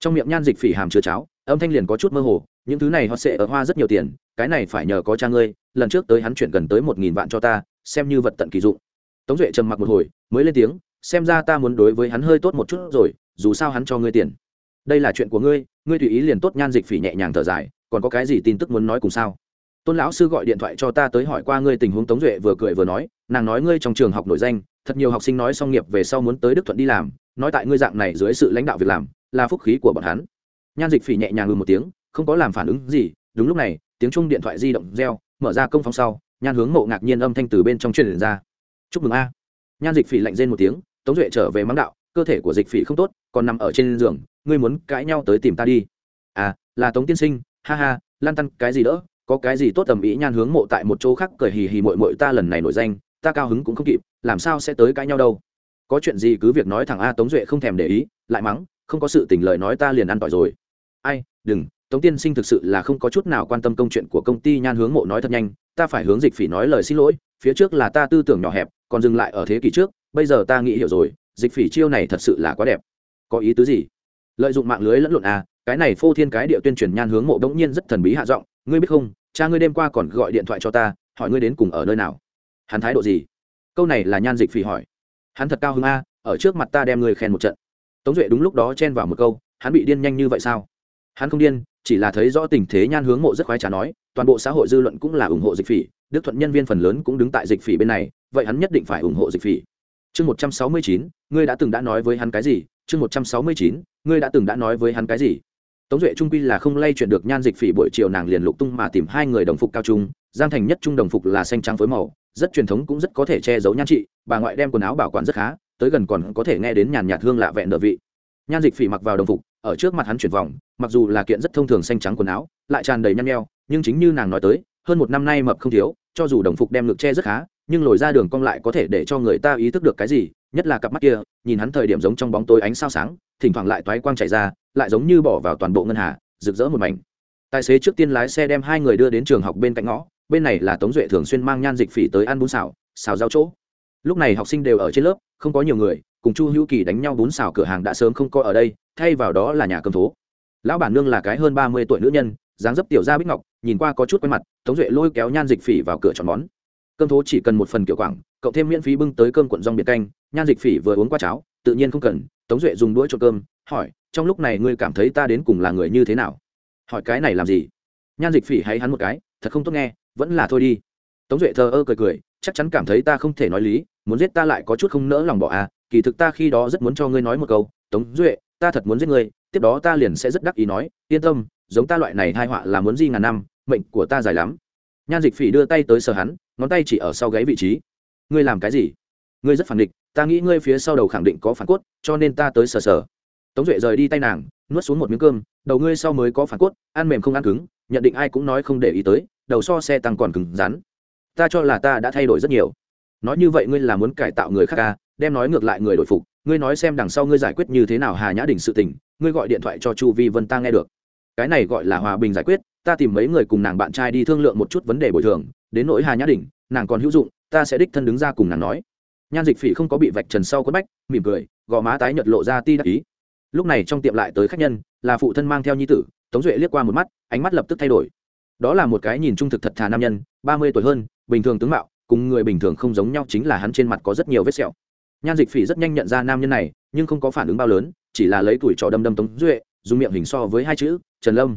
Trong miệng nhan dịch phỉ hàm chứa cháo, âm thanh liền có chút mơ hồ, những thứ này họ sẽ ở hoa rất nhiều tiền, cái này phải nhờ có cha ngươi, lần trước tới hắn chuyển gần tới một nghìn vạn cho ta xem như vật tận kỳ dụng. Tống duệ trầm mặc một hồi, mới lên tiếng, xem ra ta muốn đối với hắn hơi tốt một chút rồi, dù sao hắn cho ngươi tiền. Đây là chuyện của ngươi ngươi tùy ý liền tốt nhan dịch phỉ nhẹ nhàng thở dài, còn có cái gì tin tức muốn nói cùng sao? Tôn lão sư gọi điện thoại cho ta tới hỏi qua ngươi tình huống, tống duệ vừa cười vừa nói, nàng nói ngươi trong trường học nổi danh, thật nhiều học sinh nói xong nghiệp về sau muốn tới đức thuận đi làm, nói tại ngươi dạng này dưới sự lãnh đạo việc làm, là phúc khí của bọn hắn. Nhan dịch phỉ nhẹ nhàng ngừ một tiếng, không có làm phản ứng gì, đúng lúc này, tiếng chung điện thoại di động reo, mở ra công phòng sau nhan hướng mộ ngạc nhiên âm thanh từ bên trong truyền ra. Chúc mừng a. Nhan dịch phỉ lạnh rên một tiếng, tống duệ trở về mắng đạo, cơ thể của dịch phỉ không tốt, còn nằm ở trên giường, ngươi muốn cãi nhau tới tìm ta đi. À là tống tiên sinh, ha ha, lan tăn, cái gì đỡ, có cái gì tốt tầm ý, nhan hướng mộ tại một chỗ khác cười hì hì mội mội ta lần này nổi danh, ta cao hứng cũng không kịp, làm sao sẽ tới cãi nhau đâu. Có chuyện gì cứ việc nói thẳng a, tống duệ không thèm để ý, lại mắng, không có sự tình lời nói ta liền ăn tỏi rồi. Ai, đừng, tống tiên sinh thực sự là không có chút nào quan tâm công chuyện của công ty, nhan hướng mộ nói thật nhanh ta phải hướng dịch phỉ nói lời xin lỗi, phía trước là ta tư tưởng nhỏ hẹp, còn dừng lại ở thế kỷ trước, bây giờ ta nghĩ hiểu rồi, dịch phỉ chiêu này thật sự là quá đẹp. Có ý tứ gì? Lợi dụng mạng lưới lẫn lộn à cái này phô thiên cái địa tuyên truyền nhan hướng mộ đống nhiên rất thần bí hạ giọng, ngươi biết không, cha ngươi đêm qua còn gọi điện thoại cho ta, hỏi ngươi đến cùng ở nơi nào. Hắn thái độ gì? Câu này là nhan dịch phỉ hỏi. Hắn thật cao hứng a, ở trước mặt ta đem ngươi khen một trận. Tống duệ đúng lúc đó chen vào một câu, hắn bị điên nhanh như vậy sao? Hắn không điên chỉ là thấy rõ tình thế nhan hướng mộ rất khoái trả nói, toàn bộ xã hội dư luận cũng là ủng hộ dịch phỉ, đức thuận nhân viên phần lớn cũng đứng tại dịch phỉ bên này, vậy hắn nhất định phải ủng hộ dịch phỉ. Chương một trăm sáu mươi chín, ngươi đã từng đã nói với hắn cái gì? Chương một trăm sáu mươi chín, ngươi đã từng đã nói với hắn cái gì? Tống duệ trung quy là không lay chuyển được nhan dịch phỉ buổi chiều nàng liền lục tung mà tìm hai người đồng phục cao trung, giang thành nhất trung đồng phục là xanh trắng phối màu, rất truyền thống cũng rất có thể che giấu nhan trị, bà ngoại đem quần áo bảo quản rất khá, tới gần còn có thể nghe đến nhàn nhạt hương lạ vẹn đờ vị. Nhan dịch phỉ mặc vào đồng phục ở trước mặt hắn chuyển vòng, mặc dù là kiện rất thông thường xanh trắng quần áo, lại tràn đầy nhăn nheo, nhưng chính như nàng nói tới, hơn một năm nay mập không thiếu, cho dù đồng phục đem ngực che rất khá, nhưng lồi ra đường cong lại có thể để cho người ta ý thức được cái gì, nhất là cặp mắt kia, nhìn hắn thời điểm giống trong bóng tối ánh sao sáng, thỉnh thoảng lại toái quang chạy ra, lại giống như bỏ vào toàn bộ ngân hà, rực rỡ một mảnh. Tài xế trước tiên lái xe đem hai người đưa đến trường học bên cạnh ngõ, bên này là tống duệ thường xuyên mang nhan dịch phỉ tới ăn bún xào xào giao chỗ. Lúc này học sinh đều ở trên lớp, không có nhiều người, cùng chu hữu kỳ đánh nhau bún xào cửa hàng đã sớm không có ở đây thay vào đó là nhà cầm thố. Lão bản nương là cái hơn ba mươi tuổi nữ nhân, dáng dấp tiểu gia bích ngọc, nhìn qua có chút quen mặt, tống duệ lôi kéo nhan dịch phỉ vào cửa chọn món. Cơm thố chỉ cần một phần kiểu quảng, cậu thêm miễn phí bưng tới cơm cuộn rong biệt canh, nhan dịch phỉ vừa uống qua cháo, tự nhiên không cần, tống duệ dùng đũa cho cơm, hỏi, trong lúc này ngươi cảm thấy ta đến cùng là người như thế nào? Hỏi cái này làm gì? Nhan dịch phỉ hay hắn một cái, thật không tốt nghe, vẫn là thôi đi. Tống duệ thờ ơ cười cười, chắc chắn cảm thấy ta không thể nói lý, muốn giết ta lại có chút không nỡ lòng bỏ à kỳ thực ta khi đó rất muốn cho ngươi nói một câu, tống duệ ta thật muốn giết ngươi tiếp đó ta liền sẽ rất đắc ý nói yên tâm giống ta loại này hai họa là muốn di ngàn năm mệnh của ta dài lắm. Nhan dịch phỉ đưa tay tới sờ hắn ngón tay chỉ ở sau gáy vị trí. Ngươi làm cái gì? Ngươi rất phản địch ta nghĩ ngươi phía sau đầu khẳng định có phản cốt cho nên ta tới sờ sờ. Tống duệ rời đi tay nàng nuốt xuống một miếng cơm đầu ngươi sau mới có phản cốt ăn mềm không ăn cứng nhận định ai cũng nói không để ý tới đầu so xe tăng còn cứng rắn. Ta cho là ta đã thay đổi rất nhiều. Nói như vậy ngươi là muốn cải tạo người khác ca à, đem nói ngược lại người đổi phục, ngươi nói xem đằng sau ngươi giải quyết như thế nào hà nhã đình sự tình, ngươi gọi điện thoại cho chu vi vân ta nghe được. Cái này gọi là hòa bình giải quyết, ta tìm mấy người cùng nàng bạn trai đi thương lượng một chút vấn đề bồi thường, đến nỗi hà nhã đình, nàng còn hữu dụng, ta sẽ đích thân đứng ra cùng nàng nói. Nhan dịch phỉ không có bị vạch trần sau quất bách, mỉm cười, gò má tái nhợt lộ ra ti đắc ý. Lúc này trong tiệm lại tới khách nhân, là phụ thân mang theo nhi tử, tống duệ liếc qua một mắt, ánh mắt lập tức thay đổi. Đó là một cái nhìn trung thực thật thà nam nhân, ba mươi tuổi hơn, bình thường tướng mạo, cùng người bình thường không giống nhau chính là hắn trên mặt có rất nhiều vết sẹo nhan dịch phỉ rất nhanh nhận ra nam nhân này, nhưng không có phản ứng bao lớn, chỉ là lấy tuổi trò đâm đâm tống duệ, dùng miệng hình so với hai chữ, trần lâm.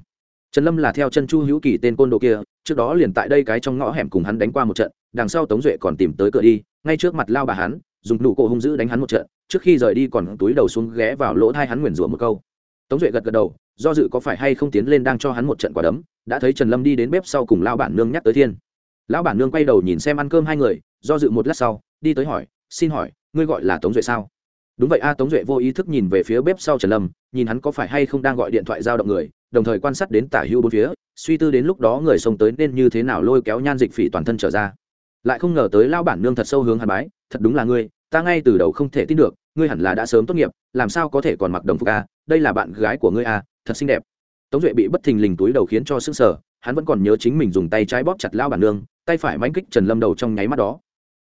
Trần lâm là theo chân chu hữu kỳ tên côn đồ kia, trước đó liền tại đây cái trong ngõ hẻm cùng hắn đánh qua một trận, đằng sau tống duệ còn tìm tới cửa đi, ngay trước mặt lao bà hắn, dùng nụ cổ hung dữ đánh hắn một trận, trước khi rời đi còn túi đầu xuống ghé vào lỗ thai hắn nguyền rủa một câu. Tống duệ gật gật đầu, do dự có phải hay không tiến lên đang cho hắn một trận quả đấm, đã thấy trần lâm đi đến bếp sau cùng lao bản nương nhắc tới thiên. Lão bản nương quay đầu nhìn xem ăn cơm hai người, do dự một lát sau, đi tới hỏi, xin hỏi ngươi gọi là tống duệ sao? Đúng vậy a, tống duệ vô ý thức nhìn về phía bếp sau trần lâm, nhìn hắn có phải hay không đang gọi điện thoại giao động người, đồng thời quan sát đến tả hưu bốn phía, suy tư đến lúc đó người xông tới nên như thế nào lôi kéo nhan dịch phỉ toàn thân trở ra. Lại không ngờ tới lao bản nương thật sâu hướng hàn bái, thật đúng là ngươi, ta ngay từ đầu không thể tin được, ngươi hẳn là đã sớm tốt nghiệp, làm sao có thể còn mặc đồng phục a, đây là bạn gái của ngươi a, thật xinh đẹp. Tống duệ bị bất thình lình túi đầu khiến cho sức sở hắn vẫn còn nhớ chính mình dùng tay trái bóp chặt lao bản nương, tay phải mánh kích trần lâm đầu trong nháy mắt đó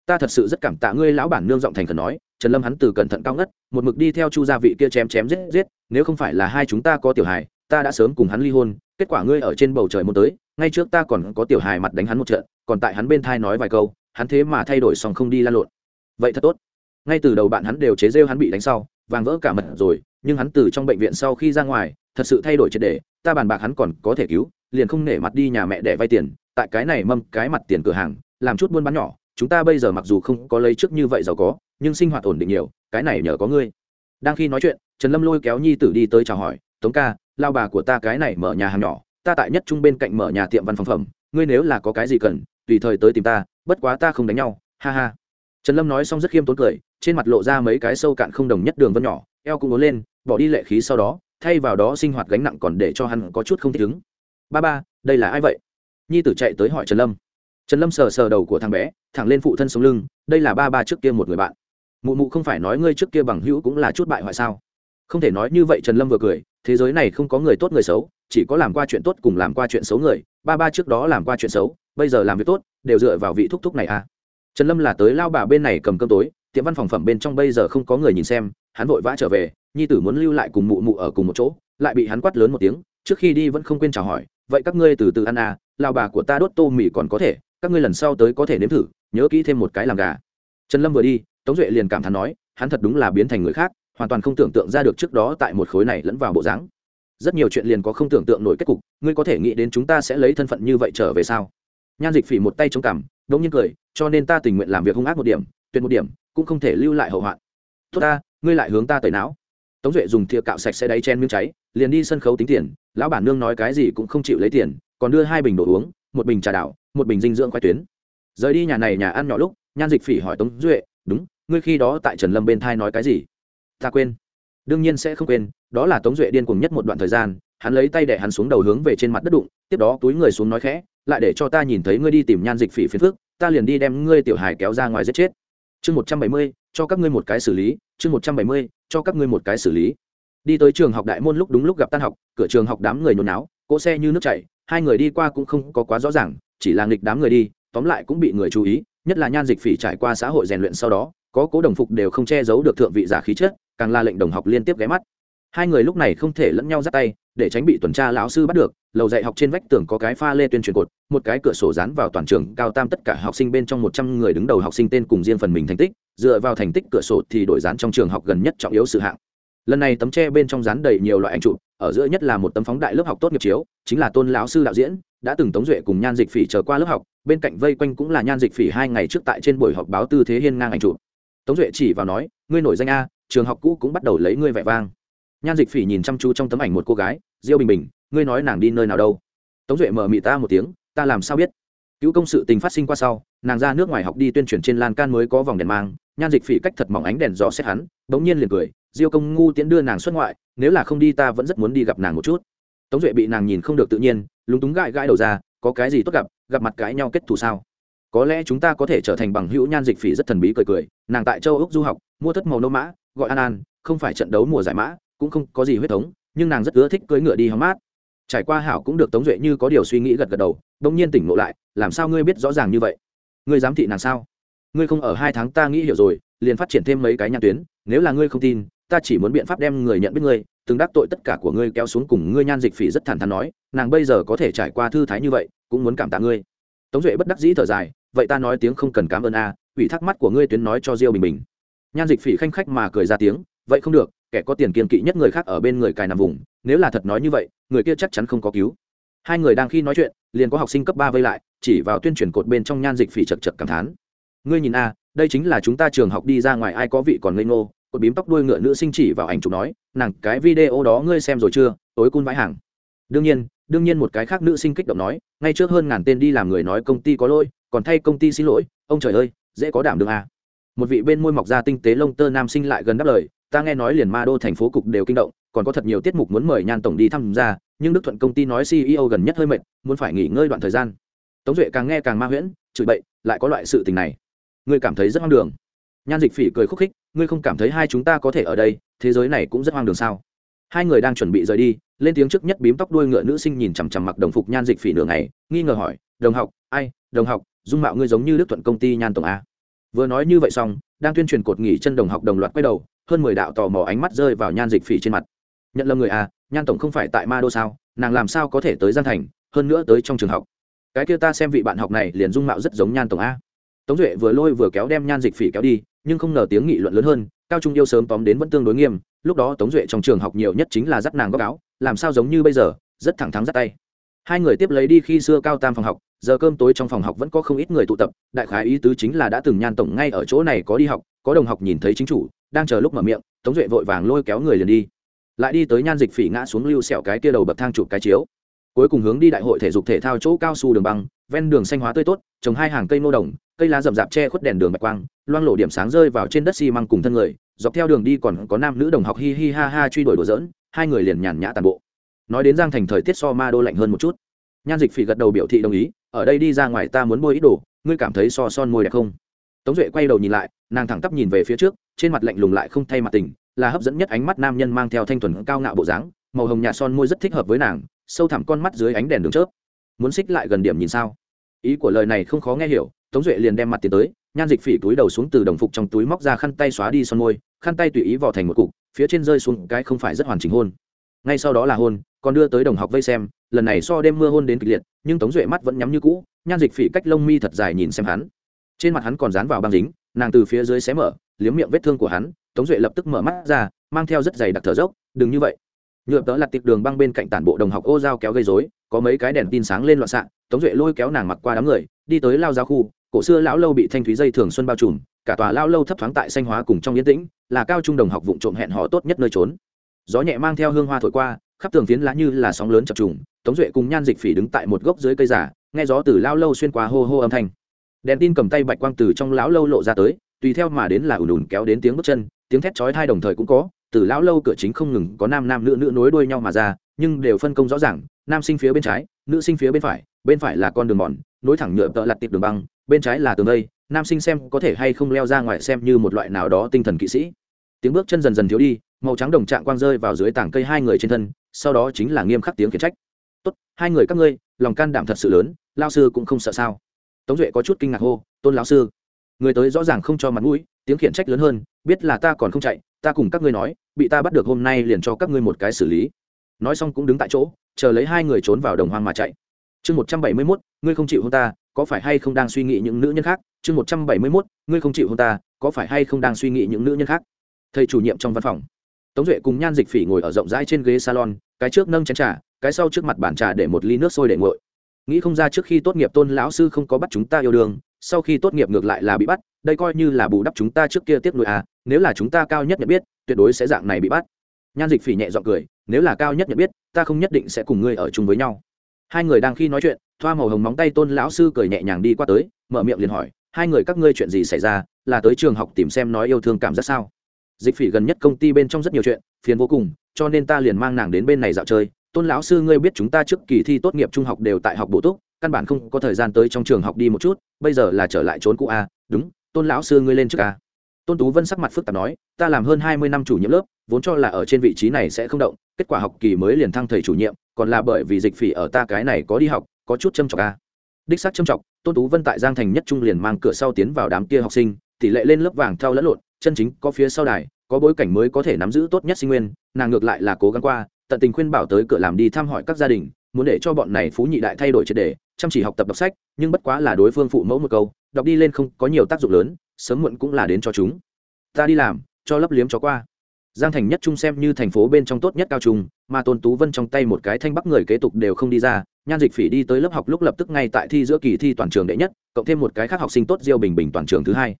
ta thật sự rất cảm tạ ngươi, lão bản nương giọng thành khẩn nói, trần lâm hắn từ cẩn thận cao ngất, một mực đi theo chu gia vị kia chém chém giết giết, nếu không phải là hai chúng ta có tiểu hài, ta đã sớm cùng hắn ly hôn, kết quả ngươi ở trên bầu trời muốn tới, ngay trước ta còn có tiểu hài mặt đánh hắn một trận, còn tại hắn bên thai nói vài câu, hắn thế mà thay đổi xong không đi lan lộn. Vậy thật tốt. Ngay từ đầu bạn hắn đều chế rêu hắn bị đánh sau, vàng vỡ cả mật rồi, nhưng hắn từ trong bệnh viện sau khi ra ngoài, thật sự thay đổi triệt để, ta bàn bạc hắn còn có thể cứu, liền không nể mặt đi nhà mẹ để vay tiền, tại cái này mâm cái mặt tiền cửa hàng, làm chút buôn bán nhỏ chúng ta bây giờ mặc dù không có lấy trước như vậy giàu có, nhưng sinh hoạt ổn định nhiều, cái này nhờ có ngươi. Đang khi nói chuyện, trần lâm lôi kéo nhi tử đi tới chào hỏi, tống ca, lao bà của ta cái này mở nhà hàng nhỏ, ta tại nhất trung bên cạnh mở nhà tiệm văn phòng phẩm, ngươi nếu là có cái gì cần, tùy thời tới tìm ta, bất quá ta không đánh nhau. Ha ha. Trần lâm nói xong rất khiêm tốn cười, trên mặt lộ ra mấy cái sâu cạn không đồng nhất đường vân nhỏ, eo cũng ốn lên, bỏ đi lệ khí sau đó, thay vào đó sinh hoạt gánh nặng còn để cho hắn có chút không thích ứng. Ba ba, đây là ai vậy? Nhi tử chạy tới hỏi trần lâm trần lâm sờ sờ đầu của thằng bé, thẳng lên phụ thân sống lưng, đây là ba ba trước kia một người bạn. Mụ mụ không phải nói ngươi trước kia bằng hữu cũng là chút bại hoại sao? Không thể nói như vậy, trần lâm vừa cười, thế giới này không có người tốt người xấu, chỉ có làm qua chuyện tốt cùng làm qua chuyện xấu người. Ba ba trước đó làm qua chuyện xấu, bây giờ làm việc tốt, đều dựa vào vị thúc thúc này à. Trần lâm là tới lao bà bên này cầm cơm tối, tiệm văn phòng phẩm bên trong bây giờ không có người nhìn xem, hắn vội vã trở về, nhi tử muốn lưu lại cùng mụ mụ ở cùng một chỗ, lại bị hắn quát lớn một tiếng, trước khi đi vẫn không quên chào hỏi, vậy các ngươi từ từ ăn à lao bà của ta đốt tô mì còn có thể các ngươi lần sau tới có thể nếm thử, nhớ kỹ thêm một cái làm gà. Trần lâm vừa đi, tống duệ liền cảm thán nói, hắn thật đúng là biến thành người khác, hoàn toàn không tưởng tượng ra được trước đó tại một khối này lẫn vào bộ dáng. Rất nhiều chuyện liền có không tưởng tượng nổi kết cục, ngươi có thể nghĩ đến chúng ta sẽ lấy thân phận như vậy trở về sao? Nhan dịch phỉ một tay chống cằm, đống nhiên cười, cho nên ta tình nguyện làm việc hung ác một điểm, tuyệt một điểm, cũng không thể lưu lại hậu hoạn. Tốt ta, ngươi lại hướng ta tẩy não. Tống duệ dùng thìa cạo sạch sẽ đáy chen miếng cháy, liền đi sân khấu tính tiền, lão bản nương nói cái gì cũng không chịu lấy tiền, còn đưa hai bình đồ uống, một bình trà đảo một bình dinh dưỡng khoai tuyến. Rời đi nhà này nhà ăn nhỏ lúc, nhan dịch phỉ hỏi tống duệ, đúng, ngươi khi đó tại trần lâm bên thai nói cái gì? Ta quên. Đương nhiên sẽ không quên, đó là tống duệ điên cuồng nhất một đoạn thời gian, hắn lấy tay để hắn xuống đầu hướng về trên mặt đất đụng, tiếp đó túi người xuống nói khẽ, lại để cho ta nhìn thấy ngươi đi tìm nhan dịch phỉ phiền phước ta liền đi đem ngươi tiểu hài kéo ra ngoài giết chết. Chương một trăm bảy mươi, cho các ngươi một cái xử lý, chương một trăm bảy mươi, cho các ngươi một cái xử lý. Đi tới trường học đại môn lúc đúng lúc gặp tan học, cửa trường học đám người nhồi náo cỗ xe như nước chảy, hai người đi qua cũng không có quá rõ ràng chỉ là nghịch đám người đi, tóm lại cũng bị người chú ý, nhất là nhan dịch phỉ trải qua xã hội rèn luyện sau đó, có cố đồng phục đều không che giấu được thượng vị giả khí chất, càng là lệnh đồng học liên tiếp ghé mắt. Hai người lúc này không thể lẫn nhau dắt tay, để tránh bị tuần tra lão sư bắt được, lầu dạy học trên vách tường có cái pha lê tuyên truyền cột, một cái cửa sổ dán vào toàn trường, cao tam tất cả học sinh bên trong một trăm người đứng đầu học sinh tên cùng riêng phần mình thành tích, dựa vào thành tích cửa sổ thì đổi dán trong trường học gần nhất trọng yếu sự hạng. Lần này tấm tre bên trong dán đầy nhiều loại ảnh chụp, ở giữa nhất là một tấm phóng đại lớp học tốt nghiệp chiếu, chính là tôn lão sư đạo diễn đã từng tống duệ cùng nhan dịch phỉ trở qua lớp học, bên cạnh vây quanh cũng là nhan dịch phỉ hai ngày trước tại trên buổi họp báo tư thế hiên ngang ảnh chụp. Tống duệ chỉ vào nói, ngươi nổi danh a, trường học cũ cũng bắt đầu lấy ngươi vẻ vang. Nhan dịch phỉ nhìn chăm chú trong tấm ảnh một cô gái, diêu bình bình, ngươi nói nàng đi nơi nào đâu? Tống duệ mở mị ta một tiếng, ta làm sao biết? Cứu công sự tình phát sinh qua sau, nàng ra nước ngoài học đi tuyên truyền trên lan can mới có vòng đèn mang, nhan dịch phỉ cách thật mỏng ánh đèn rõ xét hắn, bỗng nhiên liền cười, diêu công ngu tiễn đưa nàng xuất ngoại, nếu là không đi ta vẫn rất muốn đi gặp nàng một chút. Tống duệ bị nàng nhìn không được tự nhiên lúng túng gãi gãi đầu ra, có cái gì tốt gặp gặp mặt cãi nhau kết thù sao? Có lẽ chúng ta có thể trở thành bằng hữu nhan dịch phỉ rất thần bí cười cười, nàng tại châu ốc du học, mua thất màu nô mã, gọi an an, không phải trận đấu mùa giải mã, cũng không có gì huyết thống, nhưng nàng rất ưa thích cưỡi ngựa đi hóng mát. Trải qua hảo cũng được tống duệ như có điều suy nghĩ gật gật đầu đông nhiên tỉnh ngộ lại, làm sao ngươi biết rõ ràng như vậy? Ngươi giám thị nàng sao? Ngươi không ở hai tháng ta nghĩ hiểu rồi, liền phát triển thêm mấy cái nhãn tuyến, nếu là ngươi không tin ta chỉ muốn biện pháp đem người nhận biết ngươi từng đắc tội tất cả của ngươi kéo xuống cùng ngươi nhan dịch phỉ rất thẳng thắn nói nàng bây giờ có thể trải qua thư thái như vậy cũng muốn cảm tạ ngươi. Tống duệ bất đắc dĩ thở dài vậy ta nói tiếng không cần cảm ơn a à, ủy thắc mắt của ngươi tuyến nói cho diêu bình bình. Nhan dịch phỉ khanh khách mà cười ra tiếng vậy không được kẻ có tiền kiên kỵ nhất người khác ở bên người cài nằm vùng nếu là thật nói như vậy người kia chắc chắn không có cứu. Hai người đang khi nói chuyện liền có học sinh cấp ba vây lại chỉ vào tuyên truyền cột bên trong nhan dịch phỉ chật chật cảm thán. Ngươi nhìn a đây chính là chúng ta trường học đi ra ngoài ai có vị còn ngây ngô cột bím tóc đuôi ngựa nữ sinh chỉ vào ảnh chụp nói, nàng, cái video đó ngươi xem rồi chưa? Tối cun vãi hàng. Đương nhiên đương nhiên, một cái khác nữ sinh kích động nói, ngay trước hơn ngàn tên đi làm người nói công ty có lỗi, còn thay công ty xin lỗi, ông trời ơi, dễ có đảm đường à. một vị bên môi mọc ra tinh tế lông tơ nam sinh lại gần đáp lời, ta nghe nói liền ma đô thành phố cục đều kinh động, còn có thật nhiều tiết mục muốn mời nhan tổng đi tham gia nhưng đức thuận công ty nói ceo gần nhất hơi mệt, muốn phải nghỉ ngơi đoạn thời gian. Tống duệ càng nghe càng ma huyễn, chửi bậy, lại có loại sự tình này. Ngươi cảm thấy rất hoang đường. Nhan dịch phỉ cười khúc khích ngươi không cảm thấy hai chúng ta có thể ở đây thế giới này cũng rất hoang đường sao? Hai người đang chuẩn bị rời đi lên tiếng trước nhất bím tóc đuôi ngựa nữ sinh nhìn chằm chằm mặc đồng phục nhan dịch phỉ nửa ngày nghi ngờ hỏi đồng học ai? Đồng học dung mạo ngươi giống như đức thuận công ty nhan tổng a. Vừa nói như vậy xong đang tuyên truyền cột nghỉ chân đồng học đồng loạt quay đầu hơn mười đạo tò mò ánh mắt rơi vào nhan dịch phỉ trên mặt. Nhận lầm người à, nhan tổng không phải tại ma đô sao? Nàng làm sao có thể tới gian thành hơn nữa tới trong trường học? Cái kia ta xem vị bạn học này liền dung mạo rất giống nhan tổng a. Tống duệ vừa lôi vừa kéo đem nhan dịch phỉ kéo đi nhưng không ngờ tiếng nghị luận lớn hơn, cao trung yêu sớm tóm đến vẫn tương đối nghiêm, lúc đó tống duệ trong trường học nhiều nhất chính là dắt nàng góc áo, làm sao giống như bây giờ, rất thẳng thắn dắt tay. Hai người tiếp lấy đi khi xưa cao tam phòng học, giờ cơm tối trong phòng học vẫn có không ít người tụ tập, đại khái ý tứ chính là đã từng nhan tổng ngay ở chỗ này có đi học, có đồng học nhìn thấy chính chủ, đang chờ lúc mở miệng, tống duệ vội vàng lôi kéo người liền đi. Lại đi tới nhan dịch phỉ ngã xuống lưu sẹo cái kia đầu bậc thang chụp cái chiếu cuối cùng hướng đi đại hội thể dục thể thao chỗ cao su đường băng, ven đường xanh hóa tươi tốt, trồng hai hàng cây nô đồng, cây lá rậm rạp che khuất đèn đường bạch quang, loang lộ điểm sáng rơi vào trên đất xi măng cùng thân người, dọc theo đường đi còn có nam nữ đồng học hi hi ha ha truy đuổi đùa dỡn hai người liền nhàn nhã tàn bộ. Nói đến giang thành thời tiết so ma đô lạnh hơn một chút. Nhan dịch phỉ gật đầu biểu thị đồng ý, ở đây đi ra ngoài ta muốn bôi ít đồ, ngươi cảm thấy so son môi đẹp không? Tống duệ quay đầu nhìn lại, nàng thẳng tắp nhìn về phía trước, trên mặt lạnh lùng lại không thay mặt tình, là hấp dẫn nhất ánh mắt nam nhân mang theo thanh thuần cao ngạo bộ dáng, màu hồng nhạt son môi rất thích hợp với nàng sâu thẳm con mắt dưới ánh đèn đường chớp. Muốn xích lại gần điểm nhìn sao? Ý của lời này không khó nghe hiểu, tống duệ liền đem mặt tiến tới, nhan dịch phỉ túi đầu xuống từ đồng phục trong túi móc ra khăn tay xóa đi son môi, khăn tay tùy ý vò thành một cục, phía trên rơi xuống cái không phải rất hoàn chỉnh hôn. Ngay sau đó là hôn, còn đưa tới đồng học vây xem, lần này so đêm mưa hôn đến kịch liệt, nhưng tống duệ mắt vẫn nhắm như cũ, nhan dịch phỉ cách lông mi thật dài nhìn xem hắn. Trên mặt hắn còn dán vào băng dính, nàng từ phía dưới xé mở, liếm miệng vết thương của hắn, tống duệ lập tức mở mắt ra, mang theo rất dày đặc thở dốc, đừng như vậy nhựa tớ lặt tiệc đường băng bên cạnh tản bộ đồng học ô dao kéo gây dối có mấy cái đèn tin sáng lên loạn xạ, tống duệ lôi kéo nàng mặc qua đám người, đi tới lao giao khu, cổ xưa lão lâu bị thanh thúy dây thường xuân bao trùm, cả tòa lao lâu thấp thoáng tại xanh hóa cùng trong yên tĩnh, là cao trung đồng học vụ trộm hẹn họ tốt nhất nơi trốn. Gió nhẹ mang theo hương hoa thổi qua, khắp tường phiến lá như là sóng lớn chập trùng, tống duệ cùng nhan dịch phỉ đứng tại một gốc dưới cây giả nghe gió từ lao lâu xuyên qua hô hô âm thanh. Đèn tin cầm tay bạch quang từ trong lão lâu lộ ra tới, tùy theo mà đến là ùn ùn kéo đến tiếng bước chân, tiếng thét chói thai đồng thời cũng có từ lão lâu cửa chính không ngừng có nam nam nữ nữ nối đuôi nhau mà ra, nhưng đều phân công rõ ràng, nam sinh phía bên trái, nữ sinh phía bên phải bên phải là con đường mòn, nối thẳng nhựa tợ lặt tiệp đường băng, bên trái là tường đây nam sinh xem có thể hay không leo ra ngoài xem như một loại nào đó tinh thần kỵ sĩ. Tiếng bước chân dần dần thiếu đi, màu trắng đồng trạng quang rơi vào dưới tảng cây hai người trên thân, sau đó chính là nghiêm khắc tiếng khiển trách. Tốt, hai người các ngươi, lòng can đảm thật sự lớn lao sư cũng không sợ sao? Tống duệ có chút kinh ngạc hô, tôn lão sư. Người tới rõ ràng không cho mặt mũi, tiếng khiển trách lớn hơn, biết là ta còn không chạy ta cùng các ngươi nói, bị ta bắt được hôm nay liền cho các ngươi một cái xử lý. Nói xong cũng đứng tại chỗ, chờ lấy hai người trốn vào đồng hoang mà chạy. Chương một trăm bảy mươi mốt, ngươi không chịu hôn ta, có phải hay không đang suy nghĩ những nữ nhân khác? Chương một trăm bảy mươi mốt, ngươi không chịu hôn ta, có phải hay không đang suy nghĩ những nữ nhân khác? Thầy chủ nhiệm trong văn phòng. Tống duệ cùng nhan dịch phỉ ngồi ở rộng rãi trên ghế salon, cái trước nâng chén trà, cái sau trước mặt bàn trà để một ly nước sôi để nguội. Nghĩ không ra trước khi tốt nghiệp tôn lão sư không có bắt chúng ta yêu đương sau khi tốt nghiệp ngược lại là bị bắt, đây coi như là bù đắp chúng ta trước kia tiếp nối à nếu là chúng ta cao nhất nhận biết, tuyệt đối sẽ dạng này bị bắt. Nhan dịch phỉ nhẹ giọng cười, nếu là cao nhất nhận biết, ta không nhất định sẽ cùng ngươi ở chung với nhau. Hai người đang khi nói chuyện, thoa màu hồng móng tay tôn lão sư cười nhẹ nhàng đi qua tới, mở miệng liền hỏi, hai người các ngươi chuyện gì xảy ra, là tới trường học tìm xem nói yêu thương cảm giác sao? Dịch phỉ gần nhất công ty bên trong rất nhiều chuyện, phiền vô cùng, cho nên ta liền mang nàng đến bên này dạo chơi. Tôn lão sư, ngươi biết chúng ta trước kỳ thi tốt nghiệp trung học đều tại học bổ túc căn bản không có thời gian tới trong trường học đi một chút, bây giờ là trở lại trốn cũ a đúng, tôn lão sư ngươi lên trước a tôn tú vân sắc mặt phức tạp nói, ta làm hơn hai mươi năm chủ nhiệm lớp, vốn cho là ở trên vị trí này sẽ không động, kết quả học kỳ mới liền thăng thầy chủ nhiệm, còn là bởi vì dịch phỉ ở ta cái này có đi học, có chút châm trọc a à? đích xác châm trọc tôn tú vân tại giang thành nhất trung liền mang cửa sau tiến vào đám kia học sinh, tỷ lệ lên lớp vàng theo lẫn lộn, chân chính có phía sau đài, có bối cảnh mới có thể nắm giữ tốt nhất sinh nguyên, nàng ngược lại là cố gắng qua, tận tình khuyên bảo tới cửa làm đi thăm hỏi các gia đình, muốn để cho bọn này phú nhị đại thay đổi triệt đề chăm chỉ học tập đọc sách, nhưng bất quá là đối phương phụ mẫu một câu, đọc đi lên không có nhiều tác dụng lớn, sớm muộn cũng là đến cho chúng. Ta đi làm, cho lấp liếm cho qua. Giang thành nhất trung xem như thành phố bên trong tốt nhất cao trung, mà tôn tú vân trong tay một cái thanh bắc người kế tục đều không đi ra, nhan dịch phỉ đi tới lớp học lúc lập tức ngay tại thi giữa kỳ thi toàn trường đệ nhất, cộng thêm một cái khác học sinh tốt diêu bình bình toàn trường thứ hai.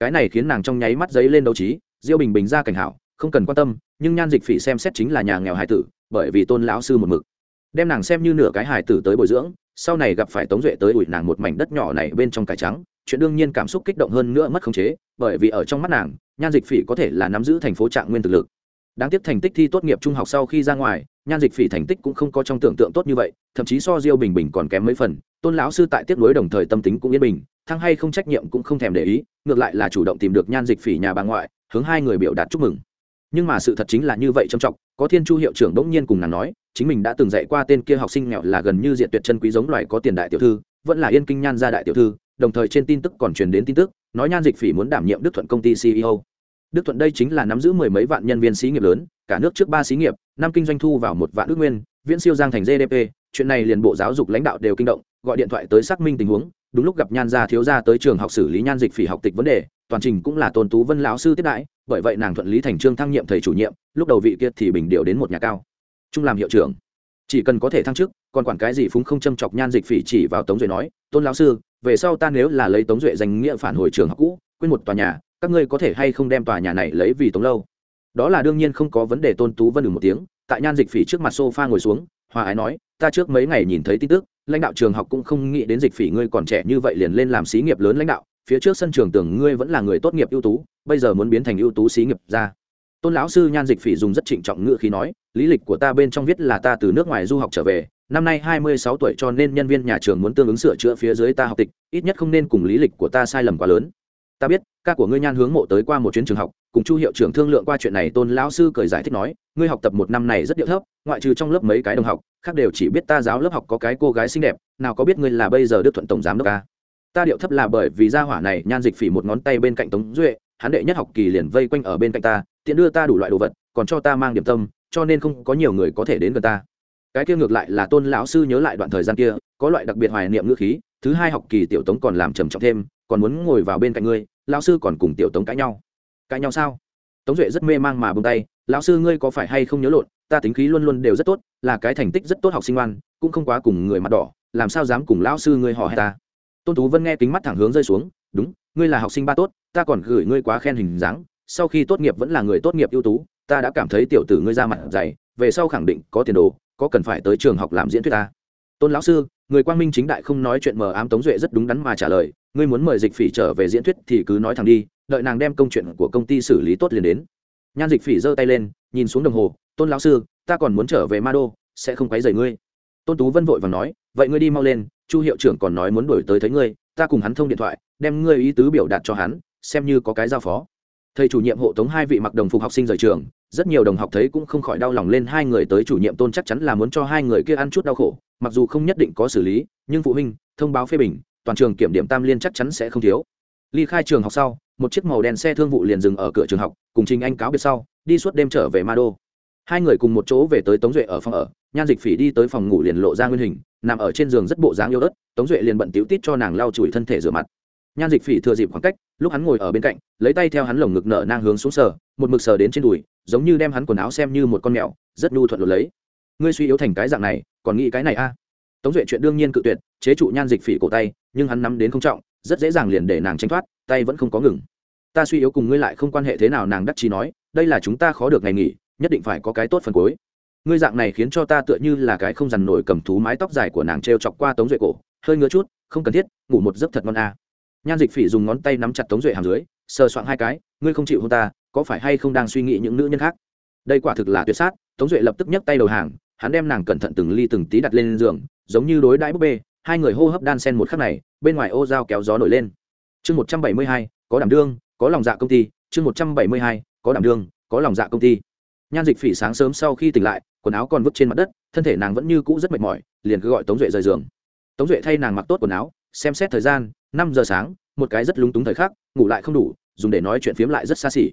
Cái này khiến nàng trong nháy mắt giấy lên đấu trí, diêu bình bình ra cảnh hảo, không cần quan tâm, nhưng nhan dịch phỉ xem xét chính là nhà nghèo hải tử, bởi vì tôn lão sư một mực. Đem nàng xem như nửa cái hải tử tới bồi dưỡng sau này gặp phải tống duệ tới ủi nàng một mảnh đất nhỏ này bên trong cải trắng, chuyện đương nhiên cảm xúc kích động hơn nữa mất khống chế, bởi vì ở trong mắt nàng, nhan dịch phỉ có thể là nắm giữ thành phố trạng nguyên thực lực. Đáng tiếc thành tích thi tốt nghiệp trung học sau khi ra ngoài, nhan dịch phỉ thành tích cũng không có trong tưởng tượng tốt như vậy, thậm chí so diêu bình bình còn kém mấy phần, tôn lão sư tại tiếp nối đồng thời tâm tính cũng yên bình, thăng hay không trách nhiệm cũng không thèm để ý, ngược lại là chủ động tìm được nhan dịch phỉ nhà bà ngoại, hướng hai người biểu đạt chúc mừng. Nhưng mà sự thật chính là như vậy trầm trọng, có thiên chu hiệu trưởng bỗng nhiên cùng nàng nói chính mình đã từng dạy qua tên kia học sinh nghèo là gần như diện tuyệt chân quý giống loài có tiền đại tiểu thư, vẫn là yên kinh nhan gia đại tiểu thư, đồng thời trên tin tức còn truyền đến tin tức, nói nhan dịch phỉ muốn đảm nhiệm đức thuận công ty ceo đức thuận đây chính là nắm giữ mười mấy vạn nhân viên xí nghiệp lớn, cả nước trước ba xí nghiệp, năm kinh doanh thu vào một vạn ước nguyên, viễn siêu giang thành gdp chuyện này liền bộ giáo dục lãnh đạo đều kinh động, gọi điện thoại tới xác minh tình huống, đúng lúc gặp nhan gia thiếu gia tới trường học xử lý nhan dịch phỉ học tịch vấn đề, toàn trình cũng là tôn tú vân lão sư tiếp đãi, bởi vậy nàng thuận lý thành trương thăng nhiệm thầy chủ nhiệm, lúc đầu vị kia thì bình điều đến một nhà cao trung làm hiệu trưởng. Chỉ cần có thể thăng chức, còn quản cái gì phúng không châm chọc nhan dịch phỉ chỉ vào tống duệ nói, tôn lão sư, về sau ta nếu là lấy tống duệ danh nghĩa phản hồi trường học cũ, quên một tòa nhà, các ngươi có thể hay không đem tòa nhà này lấy vì tống lâu? Đó là đương nhiên không có vấn đề, tôn tú vân đừng một tiếng, tại nhan dịch phỉ trước mặt sofa ngồi xuống, hòa ái nói, ta trước mấy ngày nhìn thấy tin tức, lãnh đạo trường học cũng không nghĩ đến dịch phỉ ngươi còn trẻ như vậy liền lên làm xí nghiệp lớn lãnh đạo, phía trước sân trường tưởng ngươi vẫn là người tốt nghiệp ưu tú, bây giờ muốn biến thành ưu tú xí nghiệp ra tôn lão sư nhan dịch phỉ dùng rất trịnh trọng ngữ khí nói, lý lịch của ta bên trong viết là ta từ nước ngoài du học trở về, năm nay hai mươi sáu tuổi cho nên nhân viên nhà trường muốn tương ứng sửa chữa phía dưới ta học tịch, ít nhất không nên cùng lý lịch của ta sai lầm quá lớn. Ta biết, ca của ngươi nhan hướng mộ tới qua một chuyến trường học, cùng chu hiệu trưởng thương lượng qua chuyện này, tôn lão sư cười giải thích nói, ngươi học tập một năm này rất điệu thấp, ngoại trừ trong lớp mấy cái đồng học, khác đều chỉ biết ta giáo lớp học có cái cô gái xinh đẹp, nào có biết ngươi là bây giờ đức thuận tổng giám đốc ca. Ta điệu thấp là bởi vì gia hỏa này, nhan dịch phỉ một ngón tay bên cạnh tống duệ, hắn đệ nhất học kỳ liền vây quanh ở bên cạnh ta tiện đưa ta đủ loại đồ vật, còn cho ta mang điểm tâm, cho nên không có nhiều người có thể đến gần ta. Cái kia ngược lại là tôn lão sư nhớ lại đoạn thời gian kia, có loại đặc biệt hoài niệm ngữ khí, thứ hai học kỳ tiểu tống còn làm trầm trọng thêm, còn muốn ngồi vào bên cạnh ngươi, lão sư còn cùng tiểu tống cãi nhau. Cãi nhau sao? Tống duệ rất mê mang mà bông tay, lão sư ngươi có phải hay không nhớ lộn, ta tính khí luôn luôn đều rất tốt, là cái thành tích rất tốt học sinh ngoan, cũng không quá cùng người mặt đỏ, làm sao dám cùng lão sư ngươi họ hay ta? Tôn tú vân nghe kính mắt thẳng hướng rơi xuống, đúng, ngươi là học sinh ba tốt, ta còn gửi ngươi quá khen hình dáng sau khi tốt nghiệp vẫn là người tốt nghiệp ưu tú, ta đã cảm thấy tiểu tử ngươi ra mặt dày, về sau khẳng định có tiền đồ, có cần phải tới trường học làm diễn thuyết ta. Tôn lão sư, người quang minh chính đại không nói chuyện mờ ám tống duệ rất đúng đắn mà trả lời, ngươi muốn mời dịch phỉ trở về diễn thuyết thì cứ nói thẳng đi, đợi nàng đem công chuyện của công ty xử lý tốt liền đến. Nhan dịch phỉ giơ tay lên, nhìn xuống đồng hồ, tôn lão sư, ta còn muốn trở về ma đô, sẽ không quấy rầy ngươi. Tôn tú vân vội và nói, vậy ngươi đi mau lên, chu hiệu trưởng còn nói muốn đổi tới thấy ngươi, ta cùng hắn thông điện thoại, đem ngươi ý tứ biểu đạt cho hắn, xem như có cái giao phó thầy chủ nhiệm hộ tống hai vị mặc đồng phục học sinh rời trường, rất nhiều đồng học thấy cũng không khỏi đau lòng lên hai người tới chủ nhiệm tôn chắc chắn là muốn cho hai người kia ăn chút đau khổ, mặc dù không nhất định có xử lý, nhưng phụ huynh, thông báo phê bình, toàn trường kiểm điểm tam liên chắc chắn sẽ không thiếu. Ly khai trường học sau, một chiếc màu đen xe thương vụ liền dừng ở cửa trường học, cùng trình anh cáo biệt sau, đi suốt đêm trở về ma đô. Hai người cùng một chỗ về tới tống duệ ở phòng ở, nhan dịch phỉ đi tới phòng ngủ liền lộ ra nguyên hình, nằm ở trên giường rất bộ dáng yêu ớt, tống duệ liền bận tiểu tít cho nàng lau chùi thân thể rửa mặt nhan dịch phỉ thừa dịp khoảng cách, lúc hắn ngồi ở bên cạnh, lấy tay theo hắn lồng ngực nở nang hướng xuống sờ, một mực sờ đến trên đùi, giống như đem hắn quần áo xem như một con mèo, rất nhu thuận lột lấy. Ngươi suy yếu thành cái dạng này, còn nghĩ cái này a tống duệ chuyện đương nhiên cự tuyệt, chế trụ nhan dịch phỉ cổ tay, nhưng hắn nắm đến không trọng, rất dễ dàng liền để nàng tranh thoát, tay vẫn không có ngừng. Ta suy yếu cùng ngươi lại không quan hệ thế nào, nàng đắc chí nói, đây là chúng ta khó được ngày nghỉ, nhất định phải có cái tốt phần cuối. Ngươi dạng này khiến cho ta tựa như là cái không dằn nổi cầm thú mái tóc dài của nàng t r e o chọc qua tống duệ cổ, hơi ngứa chút, không cần thiết, ngủ một giấc thật ngon à nhan dịch phỉ dùng ngón tay nắm chặt tống duệ hàm dưới, sờ soạng hai cái, ngươi không chịu hôn ta, có phải hay không đang suy nghĩ những nữ nhân khác? Đây quả thực là tuyệt sát, tống duệ lập tức nhấc tay đầu hàng, hắn đem nàng cẩn thận từng ly từng tí đặt lên giường, giống như đối đãi búp bê, hai người hô hấp đan sen một khắc này, bên ngoài ô dao kéo gió nổi lên. Chương một trăm bảy mươi hai, có đảm đương, có lòng dạ công ty, chương một trăm bảy mươi hai, có đảm đương, có lòng dạ công ty. Nhan dịch phỉ sáng sớm sau khi tỉnh lại, quần áo còn vứt trên mặt đất, thân thể nàng vẫn như cũ rất mệt mỏi, liền cứ gọi tống duệ rời giường. Tống duệ thay nàng mặc tốt quần áo xem xét thời gian, năm giờ sáng, một cái rất lúng túng thời khắc, ngủ lại không đủ, dùng để nói chuyện phiếm lại rất xa xỉ.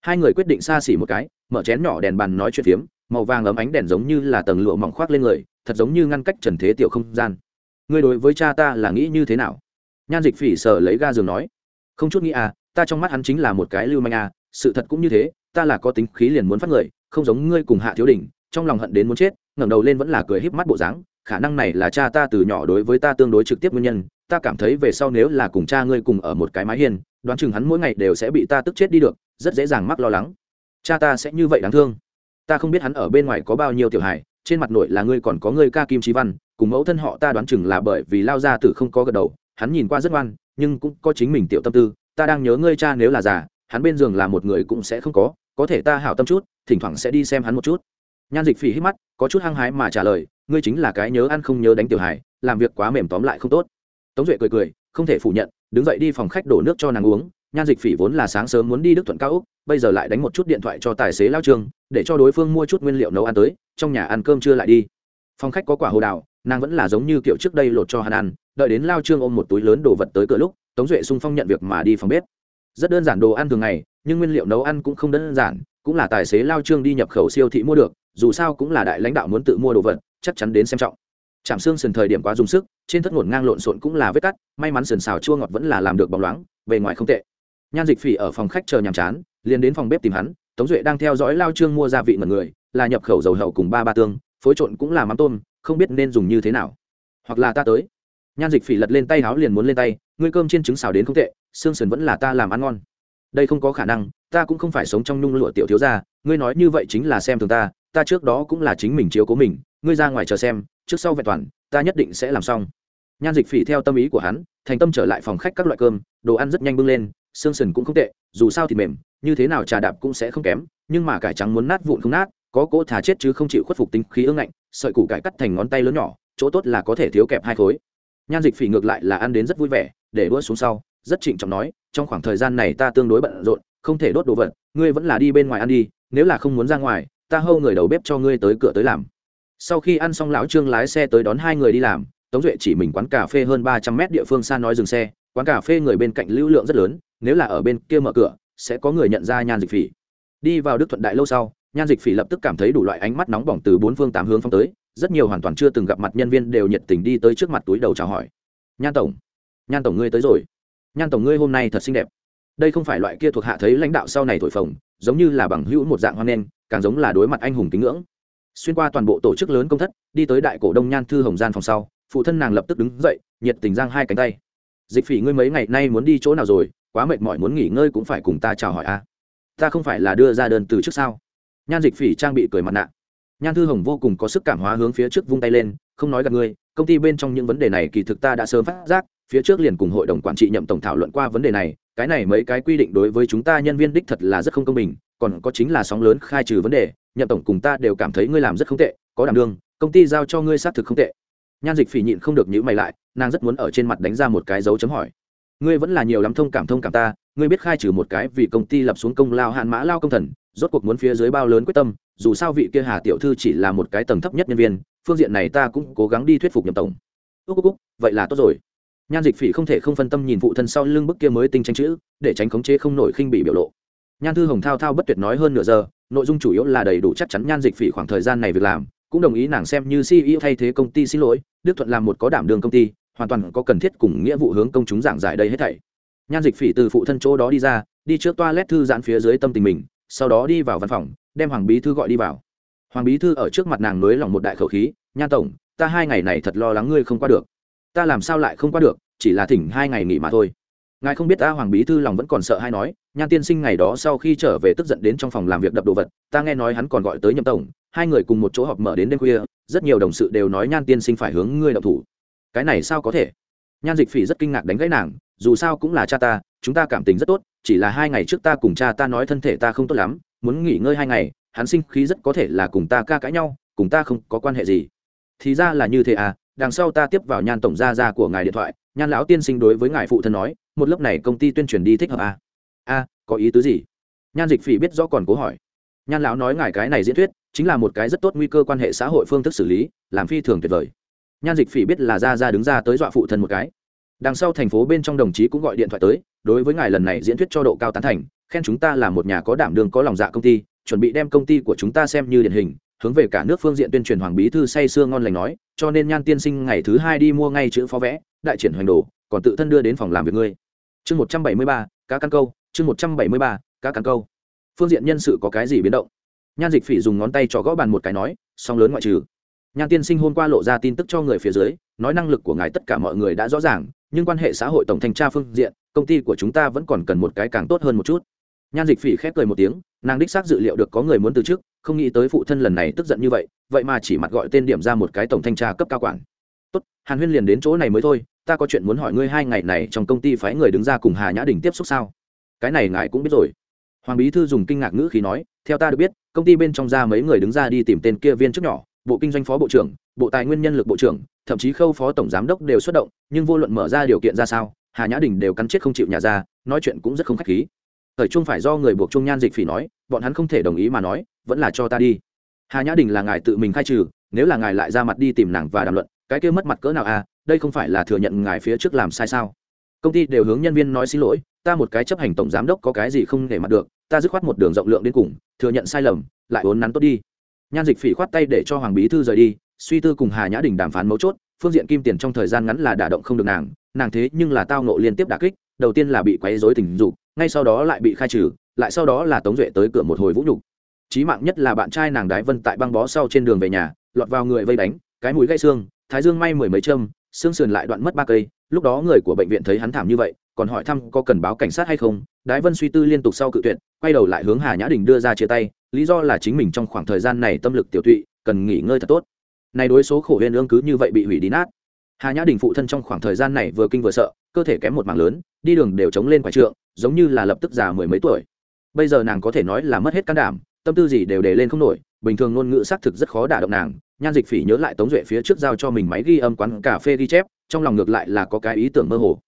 Hai người quyết định xa xỉ một cái, mở chén nhỏ đèn bàn nói chuyện phiếm, màu vàng ấm ánh đèn giống như là tầng lụa mỏng khoác lên người, thật giống như ngăn cách trần thế tiểu không gian. Ngươi đối với cha ta là nghĩ như thế nào? Nhan dịch phỉ sờ lấy ga giường nói. Không chút nghĩ à ta trong mắt hắn chính là một cái lưu manh à sự thật cũng như thế, ta là có tính khí liền muốn phát người, không giống ngươi cùng hạ thiếu đình, trong lòng hận đến muốn chết, ngẩng đầu lên vẫn là cười híp mắt bộ dáng khả năng này là cha ta từ nhỏ đối với ta tương đối trực tiếp nguyên nhân, ta cảm thấy về sau nếu là cùng cha ngươi cùng ở một cái mái hiên, đoán chừng hắn mỗi ngày đều sẽ bị ta tức chết đi được, rất dễ dàng mắc lo lắng. Cha ta sẽ như vậy đáng thương. Ta không biết hắn ở bên ngoài có bao nhiêu tiểu hài, trên mặt nội là ngươi còn có ngươi ca kim trí văn, cùng mẫu thân họ ta đoán chừng là bởi vì lao ra từ không có gật đầu, hắn nhìn qua rất ngoan, nhưng cũng có chính mình tiểu tâm tư, ta đang nhớ ngươi cha nếu là già, hắn bên giường là một người cũng sẽ không có có thể ta hảo tâm chút, thỉnh thoảng sẽ đi xem hắn một chút. Nhan dịch phỉ hít mắt, có chút hăng hái mà trả lời ngươi chính là cái nhớ ăn không nhớ đánh tiểu hài, làm việc quá mềm tóm lại không tốt. Tống duệ cười cười, không thể phủ nhận, đứng dậy đi phòng khách đổ nước cho nàng uống, nhan dịch phỉ vốn là sáng sớm muốn đi đức thuận cao úc bây giờ lại đánh một chút điện thoại cho tài xế lao trương để cho đối phương mua chút nguyên liệu nấu ăn tới, trong nhà ăn cơm chưa lại đi. Phòng khách có quả hồ đào, nàng vẫn là giống như kiểu trước đây lột cho hắn ăn, đợi đến lao trương ôm một túi lớn đồ vật tới cửa lúc, tống duệ sung phong nhận việc mà đi phòng bếp. Rất đơn giản đồ ăn thường ngày, nhưng nguyên liệu nấu ăn cũng không đơn giản, cũng là tài xế lao trương đi nhập khẩu siêu thị mua được, dù sao cũng là đại lãnh đạo muốn tự mua đồ vật chắc chắn đến xem trọng. Chạm xương sườn thời điểm quá dùng sức, trên thất ngổn ngang lộn xộn cũng là vết cắt, may mắn sườn xào chua ngọt vẫn là làm được bóng loáng, bề ngoài không tệ. Nhan dịch phỉ ở phòng khách chờ nhàm chán, liền đến phòng bếp tìm hắn, tống duệ đang theo dõi lao trương mua gia vị mật người, là nhập khẩu dầu hậu cùng ba ba tương, phối trộn cũng là mắm tôm, không biết nên dùng như thế nào. Hoặc là ta tới. Nhan dịch phỉ lật lên tay áo liền muốn lên tay, ngươi cơm chiên trứng xào đến không tệ, xương sườn vẫn là ta làm ăn ngon. Đây không có khả năng, ta cũng không phải sống trong nhung lụa tiểu thiếu gia, ngươi nói như vậy chính là xem thường ta ta trước đó cũng là chính mình chiếu cố mình ngươi ra ngoài chờ xem, trước sau vẹn toàn, ta nhất định sẽ làm xong. Nhan dịch phỉ theo tâm ý của hắn, thành tâm trở lại phòng khách các loại cơm, đồ ăn rất nhanh bưng lên, xương sườn cũng không tệ, dù sao thì mềm, như thế nào trà đạp cũng sẽ không kém, nhưng mà cải trắng muốn nát vụn không nát, có cỗ thà chết chứ không chịu khuất phục tính khí ương ngạnh, sợi củ cải cắt thành ngón tay lớn nhỏ, chỗ tốt là có thể thiếu kẹp hai khối. Nhan dịch phỉ ngược lại là ăn đến rất vui vẻ, để đua xuống sau, rất trịnh trọng nói, trong khoảng thời gian này ta tương đối bận rộn, không thể đốt đồ vật, ngươi vẫn là đi bên ngoài ăn đi, nếu là không muốn ra ngoài, ta hâu người đầu bếp cho ngươi tới cửa tới làm sau khi ăn xong lão trương lái xe tới đón hai người đi làm, tống duệ chỉ mình quán cà phê hơn ba trăm mét địa phương xa nói dừng xe. Quán cà phê người bên cạnh lưu lượng rất lớn, nếu là ở bên kia mở cửa, sẽ có người nhận ra nhan dịch phỉ. Đi vào đức thuận đại lâu sau, nhan dịch phỉ lập tức cảm thấy đủ loại ánh mắt nóng bỏng từ bốn phương tám hướng phong tới, rất nhiều hoàn toàn chưa từng gặp mặt nhân viên đều nhiệt tình đi tới trước mặt túi đầu chào hỏi. Nhan tổng nhan tổng ngươi tới rồi. Nhan tổng ngươi hôm nay thật xinh đẹp. Đây không phải loại kia thuộc hạ thấy lãnh đạo sau này thổi phồng, giống như là bằng hữu một dạng hoan nghênh, càng giống là đối mặt anh hùng kính ngưỡng xuyên qua toàn bộ tổ chức lớn công thất, đi tới đại cổ đông nhan thư hồng gian phòng sau, phụ thân nàng lập tức đứng dậy, nhiệt tình giang hai cánh tay. Dịch phỉ, ngươi mấy ngày nay muốn đi chỗ nào rồi? Quá mệt mỏi muốn nghỉ ngơi cũng phải cùng ta chào hỏi a. Ta không phải là đưa ra đơn từ trước sao? Nhan dịch phỉ trang bị cười mặt nạ. Nhan thư hồng vô cùng có sức cảm hóa hướng phía trước vung tay lên, không nói gặp ngươi, công ty bên trong những vấn đề này kỳ thực ta đã sớm phát giác, phía trước liền cùng hội đồng quản trị nhậm tổng thảo luận qua vấn đề này, cái này mấy cái quy định đối với chúng ta nhân viên đích thật là rất không công bình còn có chính là sóng lớn khai trừ vấn đề, nhậm tổng cùng ta đều cảm thấy ngươi làm rất không tệ, có đảm đương, công ty giao cho ngươi xác thực không tệ. Nhan dịch phỉ nhịn không được nhữ mày lại, nàng rất muốn ở trên mặt đánh ra một cái dấu chấm hỏi. Ngươi vẫn là nhiều lắm thông cảm thông cảm ta, ngươi biết khai trừ một cái vì công ty lập xuống công lao hạn mã lao công thần, rốt cuộc muốn phía dưới bao lớn quyết tâm, dù sao vị kia hà tiểu thư chỉ là một cái tầng thấp nhất nhân viên, phương diện này ta cũng cố gắng đi thuyết phục nhậm tổng. Úc úc úc, vậy là tốt rồi. Nhan dịch phỉ không thể không phân tâm nhìn phụ thân sau lưng bức kia mới tinh tranh chữ, để tránh khống chế không nổi khinh bị biểu lộ nhan thư hồng thao thao bất tuyệt nói hơn nửa giờ, nội dung chủ yếu là đầy đủ chắc chắn nhan dịch phỉ khoảng thời gian này việc làm, cũng đồng ý nàng xem như ceo thay thế công ty xin lỗi, đức thuận làm một có đảm đường công ty, hoàn toàn có cần thiết cùng nghĩa vụ hướng công chúng giảng giải đây hết thảy. Nhan dịch phỉ từ phụ thân chỗ đó đi ra, đi trước lét thư giãn phía dưới tâm tình mình, sau đó đi vào văn phòng, đem hoàng bí thư gọi đi vào. Hoàng bí thư ở trước mặt nàng nới lòng một đại khẩu khí, nhan tổng, ta hai ngày này thật lo lắng ngươi không qua được. Ta làm sao lại không qua được, chỉ là thỉnh hai ngày nghỉ mà thôi ngài không biết ta hoàng bí thư lòng vẫn còn sợ hay nói, nhan tiên sinh ngày đó sau khi trở về tức giận đến trong phòng làm việc đập đồ vật, ta nghe nói hắn còn gọi tới nhậm tổng, hai người cùng một chỗ họp mở đến đêm khuya, rất nhiều đồng sự đều nói nhan tiên sinh phải hướng ngươi đậu thủ. Cái này sao có thể? Nhan dịch phỉ rất kinh ngạc đánh gãy nàng, dù sao cũng là cha ta, chúng ta cảm tình rất tốt, chỉ là hai ngày trước ta cùng cha ta nói thân thể ta không tốt lắm, muốn nghỉ ngơi hai ngày, hắn sinh khí rất có thể là cùng ta ca cãi nhau, cùng ta không có quan hệ gì. Thì ra là như thế à đằng sau ta tiếp vào nhan tổng gia gia của ngài điện thoại, nhan lão tiên sinh đối với ngài phụ thân nói, một lớp này công ty tuyên truyền đi thích hợp à? a có ý tứ gì? Nhan dịch phỉ biết rõ còn cố hỏi. Nhan lão nói ngài cái này diễn thuyết, chính là một cái rất tốt nguy cơ quan hệ xã hội phương thức xử lý, làm phi thường tuyệt vời. Nhan dịch phỉ biết là ra ra đứng ra tới dọa phụ thân một cái. Đằng sau thành phố bên trong đồng chí cũng gọi điện thoại tới, đối với ngài lần này diễn thuyết cho độ cao tán thành, khen chúng ta là một nhà có đảm đường có lòng dạ công ty, chuẩn bị đem công ty của chúng ta xem như điển hình hướng về cả nước phương diện tuyên truyền hoàng bí thư say sưa ngon lành nói, cho nên nhan tiên sinh ngày thứ hai đi mua ngay chữ phó vẽ, đại triển hoành đồ, còn tự thân đưa đến phòng làm việc ngươi. Chương một trăm bảy mươi ba, cá căn câu, chương một trăm bảy mươi ba, cá căn câu. Phương diện nhân sự có cái gì biến động? Nhan dịch phỉ dùng ngón tay cho gõ bàn một cái nói, song lớn ngoại trừ. Nhan tiên sinh hôm qua lộ ra tin tức cho người phía dưới, nói năng lực của ngài tất cả mọi người đã rõ ràng, nhưng quan hệ xã hội tổng thanh tra phương diện, công ty của chúng ta vẫn còn cần một cái càng tốt hơn một chút nhan dịch phỉ khép cười một tiếng, nàng đích xác dự liệu được có người muốn từ chức, không nghĩ tới phụ thân lần này tức giận như vậy vậy mà chỉ mặt gọi tên điểm ra một cái tổng thanh tra cấp cao quản. Tốt, hàn huyên liền đến chỗ này mới thôi, ta có chuyện muốn hỏi ngươi hai ngày này trong công ty phái người đứng ra cùng hà nhã đình tiếp xúc sao? Cái này ngài cũng biết rồi. Hoàng bí thư dùng kinh ngạc ngữ khí nói, theo ta được biết, công ty bên trong ra mấy người đứng ra đi tìm tên kia viên chức nhỏ, bộ kinh doanh phó bộ trưởng, bộ tài nguyên nhân lực bộ trưởng, thậm chí khâu phó tổng giám đốc đều xuất động, nhưng vô luận mở ra điều kiện ra sao, hà nhã đình đều cắn chết không chịu nhà ra, nói chuyện cũng rất không khách khí thời trung phải do người buộc trung nhan dịch phỉ nói, bọn hắn không thể đồng ý mà nói, vẫn là cho ta đi. Hà nhã đình là ngài tự mình khai trừ, nếu là ngài lại ra mặt đi tìm nàng và đàm luận, cái kia mất mặt cỡ nào à đây không phải là thừa nhận ngài phía trước làm sai sao? Công ty đều hướng nhân viên nói xin lỗi, ta một cái chấp hành tổng giám đốc có cái gì không để mặt được, ta dứt khoát một đường rộng lượng đến cùng, thừa nhận sai lầm, lại uốn nắn tốt đi. Nhan dịch phỉ khoát tay để cho hoàng bí thư rời đi, suy tư cùng hà nhã đình đàm phán mấu chốt, phương diện kim tiền trong thời gian ngắn là đả động không được nàng nàng thế nhưng là tao nộ liên tiếp đả kích, đầu tiên là bị quấy dối tình dục ngay sau đó lại bị khai trừ, lại sau đó là tống duệ tới cửa một hồi vũ nhục. Chí mạng nhất là bạn trai nàng đái vân tại băng bó sau trên đường về nhà, lọt vào người vây đánh, cái mũi gãy xương, thái dương may mười mấy châm, xương sườn lại đoạn mất ba cây. Lúc đó người của bệnh viện thấy hắn thảm như vậy, còn hỏi thăm có cần báo cảnh sát hay không. Đái vân suy tư liên tục sau cự tuyệt, quay đầu lại hướng hà nhã đình đưa ra chia tay, lý do là chính mình trong khoảng thời gian này tâm lực tiểu tụy, cần nghỉ ngơi thật tốt. Này đối số khổ huyên ương cứ như vậy bị hủy đi nát hà nhã đình phụ thân trong khoảng thời gian này vừa kinh vừa sợ, cơ thể kém một mảng lớn, đi đường đều chống lên quải trượng, giống như là lập tức già mười mấy tuổi. Bây giờ nàng có thể nói là mất hết can đảm, tâm tư gì đều để lên không nổi, bình thường ngôn ngữ xác thực rất khó đả động nàng, nhan dịch phỉ nhớ lại tống duệ phía trước giao cho mình máy ghi âm quán cà phê ghi chép, trong lòng ngược lại là có cái ý tưởng mơ hồ.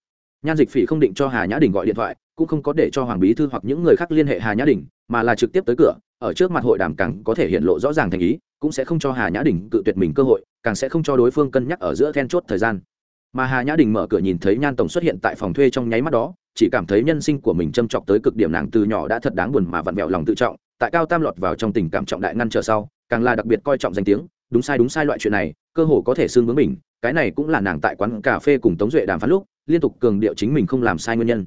Nhan dịch phỉ không định cho hà nhã đình gọi điện thoại, cũng không có để cho hoàng bí thư hoặc những người khác liên hệ hà nhã đình, mà là trực tiếp tới cửa, ở trước mặt hội đàm càng có thể hiện lộ rõ ràng thành ý cũng sẽ không cho hà nhã đình cự tuyệt mình cơ hội, càng sẽ không cho đối phương cân nhắc ở giữa then chốt thời gian. Mà hà nhã đình mở cửa nhìn thấy nhan tổng xuất hiện tại phòng thuê trong nháy mắt đó, chỉ cảm thấy nhân sinh của mình châm chọc tới cực điểm nàng từ nhỏ đã thật đáng buồn mà vặn vẹo lòng tự trọng, tại cao tam lọt vào trong tình cảm trọng đại ngăn trở sau, càng là đặc biệt coi trọng danh tiếng, đúng sai đúng sai loại chuyện này, cơ hồ có thể xương bướng mình cái này cũng là nàng tại quán cà phê cùng tống duệ đàm phán lúc, liên tục cường điệu chính mình không làm sai nguyên nhân.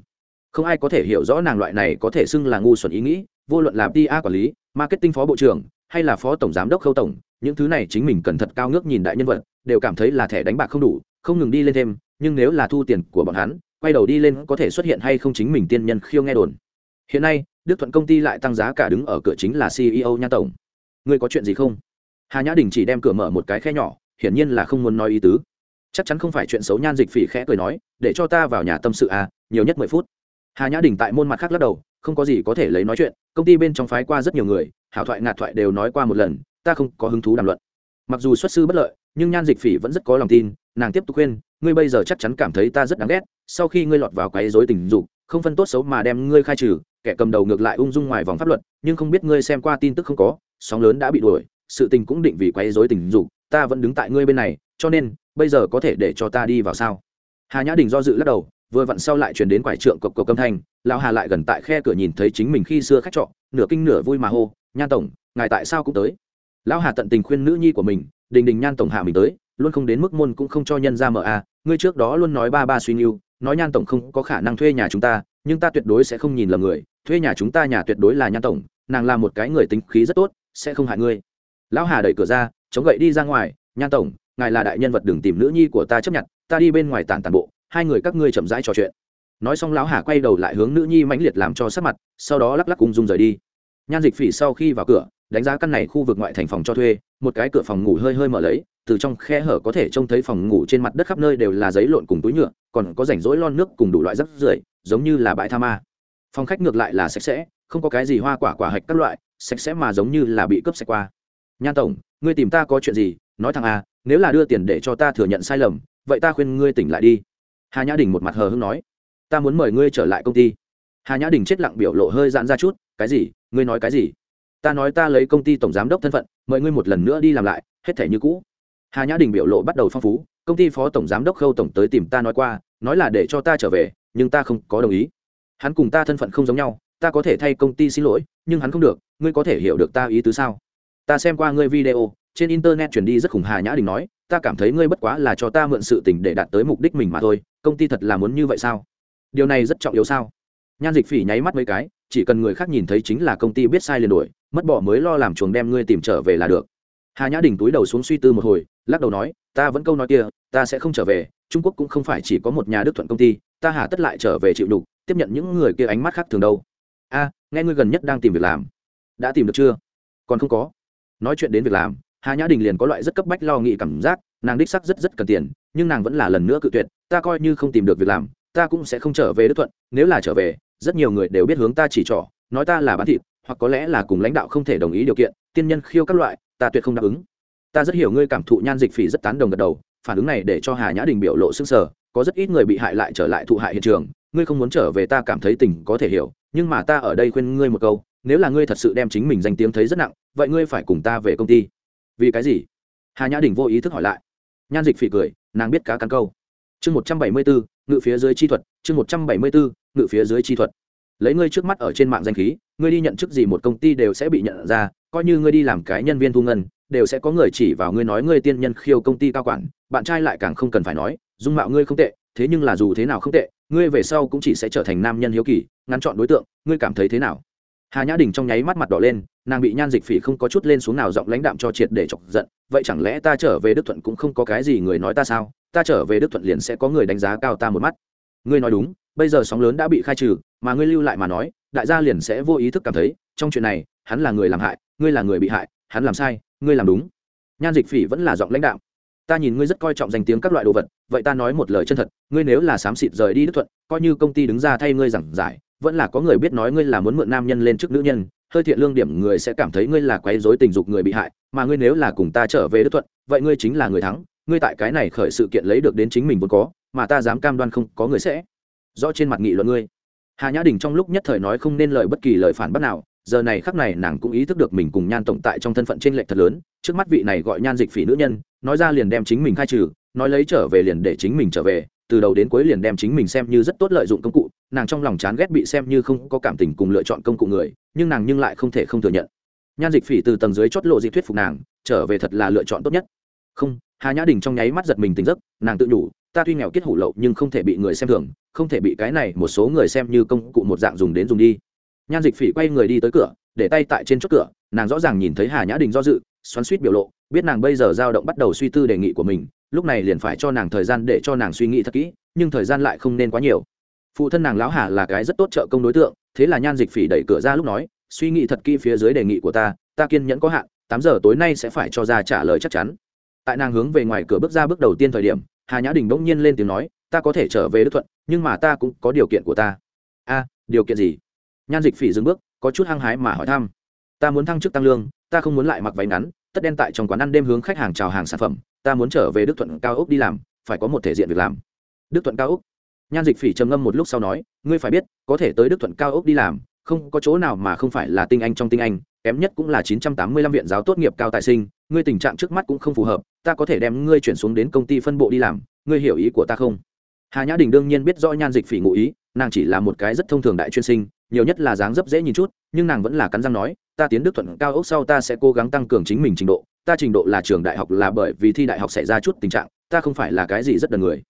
Không ai có thể hiểu rõ nàng loại này có thể xưng là ngu xuẩn ý nghĩ, vô luận là pa quản lý, marketing phó bộ trưởng hay là phó tổng giám đốc khâu tổng, những thứ này chính mình cẩn thận cao ngước nhìn đại nhân vật, đều cảm thấy là thẻ đánh bạc không đủ, không ngừng đi lên thêm, nhưng nếu là thu tiền của bọn hắn, quay đầu đi lên có thể xuất hiện hay không chính mình tiên nhân khiêu nghe đồn. Hiện nay, đức thuận công ty lại tăng giá cả đứng ở cửa chính là ceo nha tổng. Ngươi có chuyện gì không? Hà nhã đình chỉ đem cửa mở một cái khe nhỏ, hiển nhiên là không muốn nói ý tứ. Chắc chắn không phải chuyện xấu nhan dịch phỉ khẽ cười nói, để cho ta vào nhà tâm sự à nhiều nhất mười phút. Hà nhã đình tại môn mặt khác lắc đầu không có gì có thể lấy nói chuyện, công ty bên trong phái qua rất nhiều người, hảo thoại, ngạt thoại đều nói qua một lần, ta không có hứng thú đàm luận. Mặc dù xuất sư bất lợi, nhưng nhan dịch phỉ vẫn rất có lòng tin, nàng tiếp tục khuyên, ngươi bây giờ chắc chắn cảm thấy ta rất đáng ghét, sau khi ngươi lọt vào quấy dối tình dục, không phân tốt xấu mà đem ngươi khai trừ, kẻ cầm đầu ngược lại ung dung ngoài vòng pháp luật, nhưng không biết ngươi xem qua tin tức không có, sóng lớn đã bị đuổi, sự tình cũng định vì quấy dối tình dục, ta vẫn đứng tại ngươi bên này, cho nên, bây giờ có thể để cho ta đi vào sao? Hà nhã đình do dự lắc đầu vừa vặn sau lại chuyển đến quải trượng cộc cộc âm thanh, lão hà lại gần tại khe cửa nhìn thấy chính mình khi xưa khách trọ, nửa kinh nửa vui mà hô, nhan tổng, ngài tại sao cũng tới? Lão hà tận tình khuyên nữ nhi của mình, đình đình nhan tổng hạ mình tới, luôn không đến mức môn cũng không cho nhân ra mở a ngươi trước đó luôn nói ba ba suy nghiêu nói nhan tổng không có khả năng thuê nhà chúng ta, nhưng ta tuyệt đối sẽ không nhìn lầm người, thuê nhà chúng ta nhà tuyệt đối là nhan tổng, nàng là một cái người tính khí rất tốt, sẽ không hại ngươi. Lão hà đẩy cửa ra, chống gậy đi ra ngoài, nhan tổng, ngài là đại nhân vật đừng tìm nữ nhi của ta chấp nhận, ta đi bên ngoài tản tàn bộ hai người các ngươi chậm rãi trò chuyện. Nói xong lão hà quay đầu lại hướng nữ nhi mãnh liệt làm cho sắc mặt, sau đó lắc lắc cùng dung rời đi. Nhan dịch phỉ sau khi vào cửa, đánh giá căn này khu vực ngoại thành phòng cho thuê, một cái cửa phòng ngủ hơi hơi mở lấy, từ trong khe hở có thể trông thấy phòng ngủ trên mặt đất khắp nơi đều là giấy lộn cùng túi nhựa, còn có rảnh rỗi lon nước cùng đủ loại rắc rưởi, giống như là bãi tha ma. Phòng khách ngược lại là sạch sẽ, không có cái gì hoa quả quả hạch các loại, sạch sẽ mà giống như là bị cướp sạch qua. Nhan tổng, ngươi tìm ta có chuyện gì? Nói thằng a à, nếu là đưa tiền để cho ta thừa nhận sai lầm, vậy ta khuyên ngươi tỉnh lại đi hà nhã đình một mặt hờ hưng nói, ta muốn mời ngươi trở lại công ty. Hà nhã đình chết lặng biểu lộ hơi giãn ra chút, cái gì? Ngươi nói cái gì? Ta nói ta lấy công ty tổng giám đốc thân phận, mời ngươi một lần nữa đi làm lại, hết thể như cũ. Hà nhã đình biểu lộ bắt đầu phong phú, công ty phó tổng giám đốc khâu tổng tới tìm ta nói qua, nói là để cho ta trở về, nhưng ta không có đồng ý. Hắn cùng ta thân phận không giống nhau, ta có thể thay công ty xin lỗi, nhưng hắn không được, ngươi có thể hiểu được ta ý tứ sao? Ta xem qua ngươi video, trên internet truyền đi rất khủng hà nhã đình nói, ta cảm thấy ngươi bất quá là cho ta mượn sự tình để đạt tới mục đích mình mà thôi công ty thật là muốn như vậy sao? Điều này rất trọng yếu sao? Nhan dịch phỉ nháy mắt mấy cái, chỉ cần người khác nhìn thấy chính là công ty biết sai liền đổi mất bỏ mới lo làm chuồng đem ngươi tìm trở về là được. Hà nhã đình túi đầu xuống suy tư một hồi, lắc đầu nói, ta vẫn câu nói kia, ta sẽ không trở về, trung quốc cũng không phải chỉ có một nhà đức thuận công ty, ta hà tất lại trở về chịu đục tiếp nhận những người kia ánh mắt khác thường đâu. A, nghe ngươi gần nhất đang tìm việc làm. Đã tìm được chưa? Còn không có. Nói chuyện đến việc làm, hà nhã đình liền có loại rất cấp bách lo nghĩ cảm giác, nàng đích sắc rất rất cần tiền nhưng nàng vẫn là lần nữa cự tuyệt, ta coi như không tìm được việc làm, ta cũng sẽ không trở về đức thuận, nếu là trở về, rất nhiều người đều biết hướng ta chỉ trỏ, nói ta là bán thịt, hoặc có lẽ là cùng lãnh đạo không thể đồng ý điều kiện, tiên nhân khiêu các loại, ta tuyệt không đáp ứng. Ta rất hiểu ngươi cảm thụ nhan dịch phỉ rất tán đồng gật đầu, phản ứng này để cho hà nhã đình biểu lộ xương sở có rất ít người bị hại lại trở lại thụ hại hiện trường, ngươi không muốn trở về ta cảm thấy tình có thể hiểu, nhưng mà ta ở đây khuyên ngươi một câu, nếu là ngươi thật sự đem chính mình danh tiếng thấy rất nặng, vậy ngươi phải cùng ta về công ty. Vì cái gì? Hà nhã đình vô ý thức hỏi lại nhan dịch phỉ cười, nàng biết cá cắn câu. Chương một trăm bảy mươi bốn ngự phía dưới chi thuật, chương một trăm bảy mươi bốn ngự phía dưới chi thuật. Lấy ngươi trước mắt ở trên mạng danh khí, ngươi đi nhận chức gì một công ty đều sẽ bị nhận ra, coi như ngươi đi làm cái nhân viên thu ngân, đều sẽ có người chỉ vào ngươi nói ngươi tiên nhân khiêu công ty cao quản, bạn trai lại càng không cần phải nói, dung mạo ngươi không tệ, thế nhưng là dù thế nào không tệ, ngươi về sau cũng chỉ sẽ trở thành nam nhân hiếu kỳ, ngắn chọn đối tượng, ngươi cảm thấy thế nào? Hà nhã đình trong nháy mắt mặt đỏ lên nàng bị nhan dịch phỉ không có chút lên xuống nào giọng lãnh đạm cho triệt để chọc giận, vậy chẳng lẽ ta trở về đức thuận cũng không có cái gì người nói ta sao? Ta trở về đức thuận liền sẽ có người đánh giá cao ta một mắt. Ngươi nói đúng, bây giờ sóng lớn đã bị khai trừ, mà ngươi lưu lại mà nói, đại gia liền sẽ vô ý thức cảm thấy, trong chuyện này, hắn là người làm hại, ngươi là người bị hại, hắn làm sai, ngươi làm đúng. Nhan dịch phỉ vẫn là giọng lãnh đạo ta nhìn ngươi rất coi trọng danh tiếng các loại đồ vật, vậy ta nói một lời chân thật, ngươi nếu là xám xịt rời đi đức thuận, coi như công ty đứng ra thay ngươi giảng giải, vẫn là có người biết nói ngươi là muốn mượn nam nhân lên trước nữ nhân hơi thiện lương điểm người sẽ cảm thấy ngươi là quấy rối tình dục người bị hại, mà ngươi nếu là cùng ta trở về đức thuận, vậy ngươi chính là người thắng, ngươi tại cái này khởi sự kiện lấy được đến chính mình vốn có, mà ta dám cam đoan không có người sẽ. Rõ trên mặt nghị luận ngươi. Hà nhã đình trong lúc nhất thời nói không nên lời bất kỳ lời phản bác nào, giờ này khắc này nàng cũng ý thức được mình cùng nhan tổng tại trong thân phận trên lệch thật lớn, trước mắt vị này gọi nhan dịch phỉ nữ nhân, nói ra liền đem chính mình khai trừ, nói lấy trở về liền để chính mình trở về, từ đầu đến cuối liền đem chính mình xem như rất tốt lợi dụng công cụ nàng trong lòng chán ghét bị xem như không có cảm tình cùng lựa chọn công cụ người, nhưng nàng nhưng lại không thể không thừa nhận. Nhan dịch phỉ từ tầng dưới chót lộ dị thuyết phục nàng, trở về thật là lựa chọn tốt nhất. Không, hà nhã đình trong nháy mắt giật mình tỉnh giấc, nàng tự nhủ, ta tuy nghèo kết hủ lậu nhưng không thể bị người xem thường, không thể bị cái này một số người xem như công cụ một dạng dùng đến dùng đi. Nhan dịch phỉ quay người đi tới cửa, để tay tại trên chốt cửa, nàng rõ ràng nhìn thấy hà nhã đình do dự, xoắn suýt biểu lộ, biết nàng bây giờ dao động bắt đầu suy tư đề nghị của mình, lúc này liền phải cho nàng thời gian để cho nàng suy nghĩ thật kỹ, nhưng thời gian lại không nên quá nhiều phụ thân nàng lão hà là cái rất tốt trợ công đối tượng, thế là nhan dịch phỉ đẩy cửa ra lúc nói, suy nghĩ thật kỹ phía dưới đề nghị của ta ta kiên nhẫn có hạn, tám giờ tối nay sẽ phải cho ra trả lời chắc chắn. Tại nàng hướng về ngoài cửa bước ra bước đầu tiên thời điểm, hà nhã đình bỗng nhiên lên tiếng nói, ta có thể trở về đức thuận, nhưng mà ta cũng có điều kiện của ta. A, điều kiện gì? Nhan dịch phỉ dừng bước, có chút hăng hái mà hỏi thăm. Ta muốn thăng chức tăng lương, ta không muốn lại mặc váy ngắn, tất đen tại trong quán ăn đêm hướng khách hàng chào hàng sản phẩm, ta muốn trở về đức thuận cao ốc đi làm, phải có một thể diện việc làm. Đức thuận cao ốc nhan dịch phỉ trầm ngâm một lúc sau nói, ngươi phải biết, có thể tới đức thuận cao ốc đi làm, không có chỗ nào mà không phải là tinh anh trong tinh anh, kém nhất cũng là chín trăm tám mươi lăm viện giáo tốt nghiệp cao tài sinh, ngươi tình trạng trước mắt cũng không phù hợp, ta có thể đem ngươi chuyển xuống đến công ty phân bộ đi làm, ngươi hiểu ý của ta không? Hà nhã đình đương nhiên biết rõ nhan dịch phỉ ngụ ý, nàng chỉ là một cái rất thông thường đại chuyên sinh, nhiều nhất là dáng dấp dễ nhìn chút, nhưng nàng vẫn là cắn răng nói, ta tiến đức thuận cao ốc sau ta sẽ cố gắng tăng cường chính mình trình độ, ta trình độ là trường đại học là bởi vì thi đại học xảy ra chút tình trạng, ta không phải là cái gì rất đần người.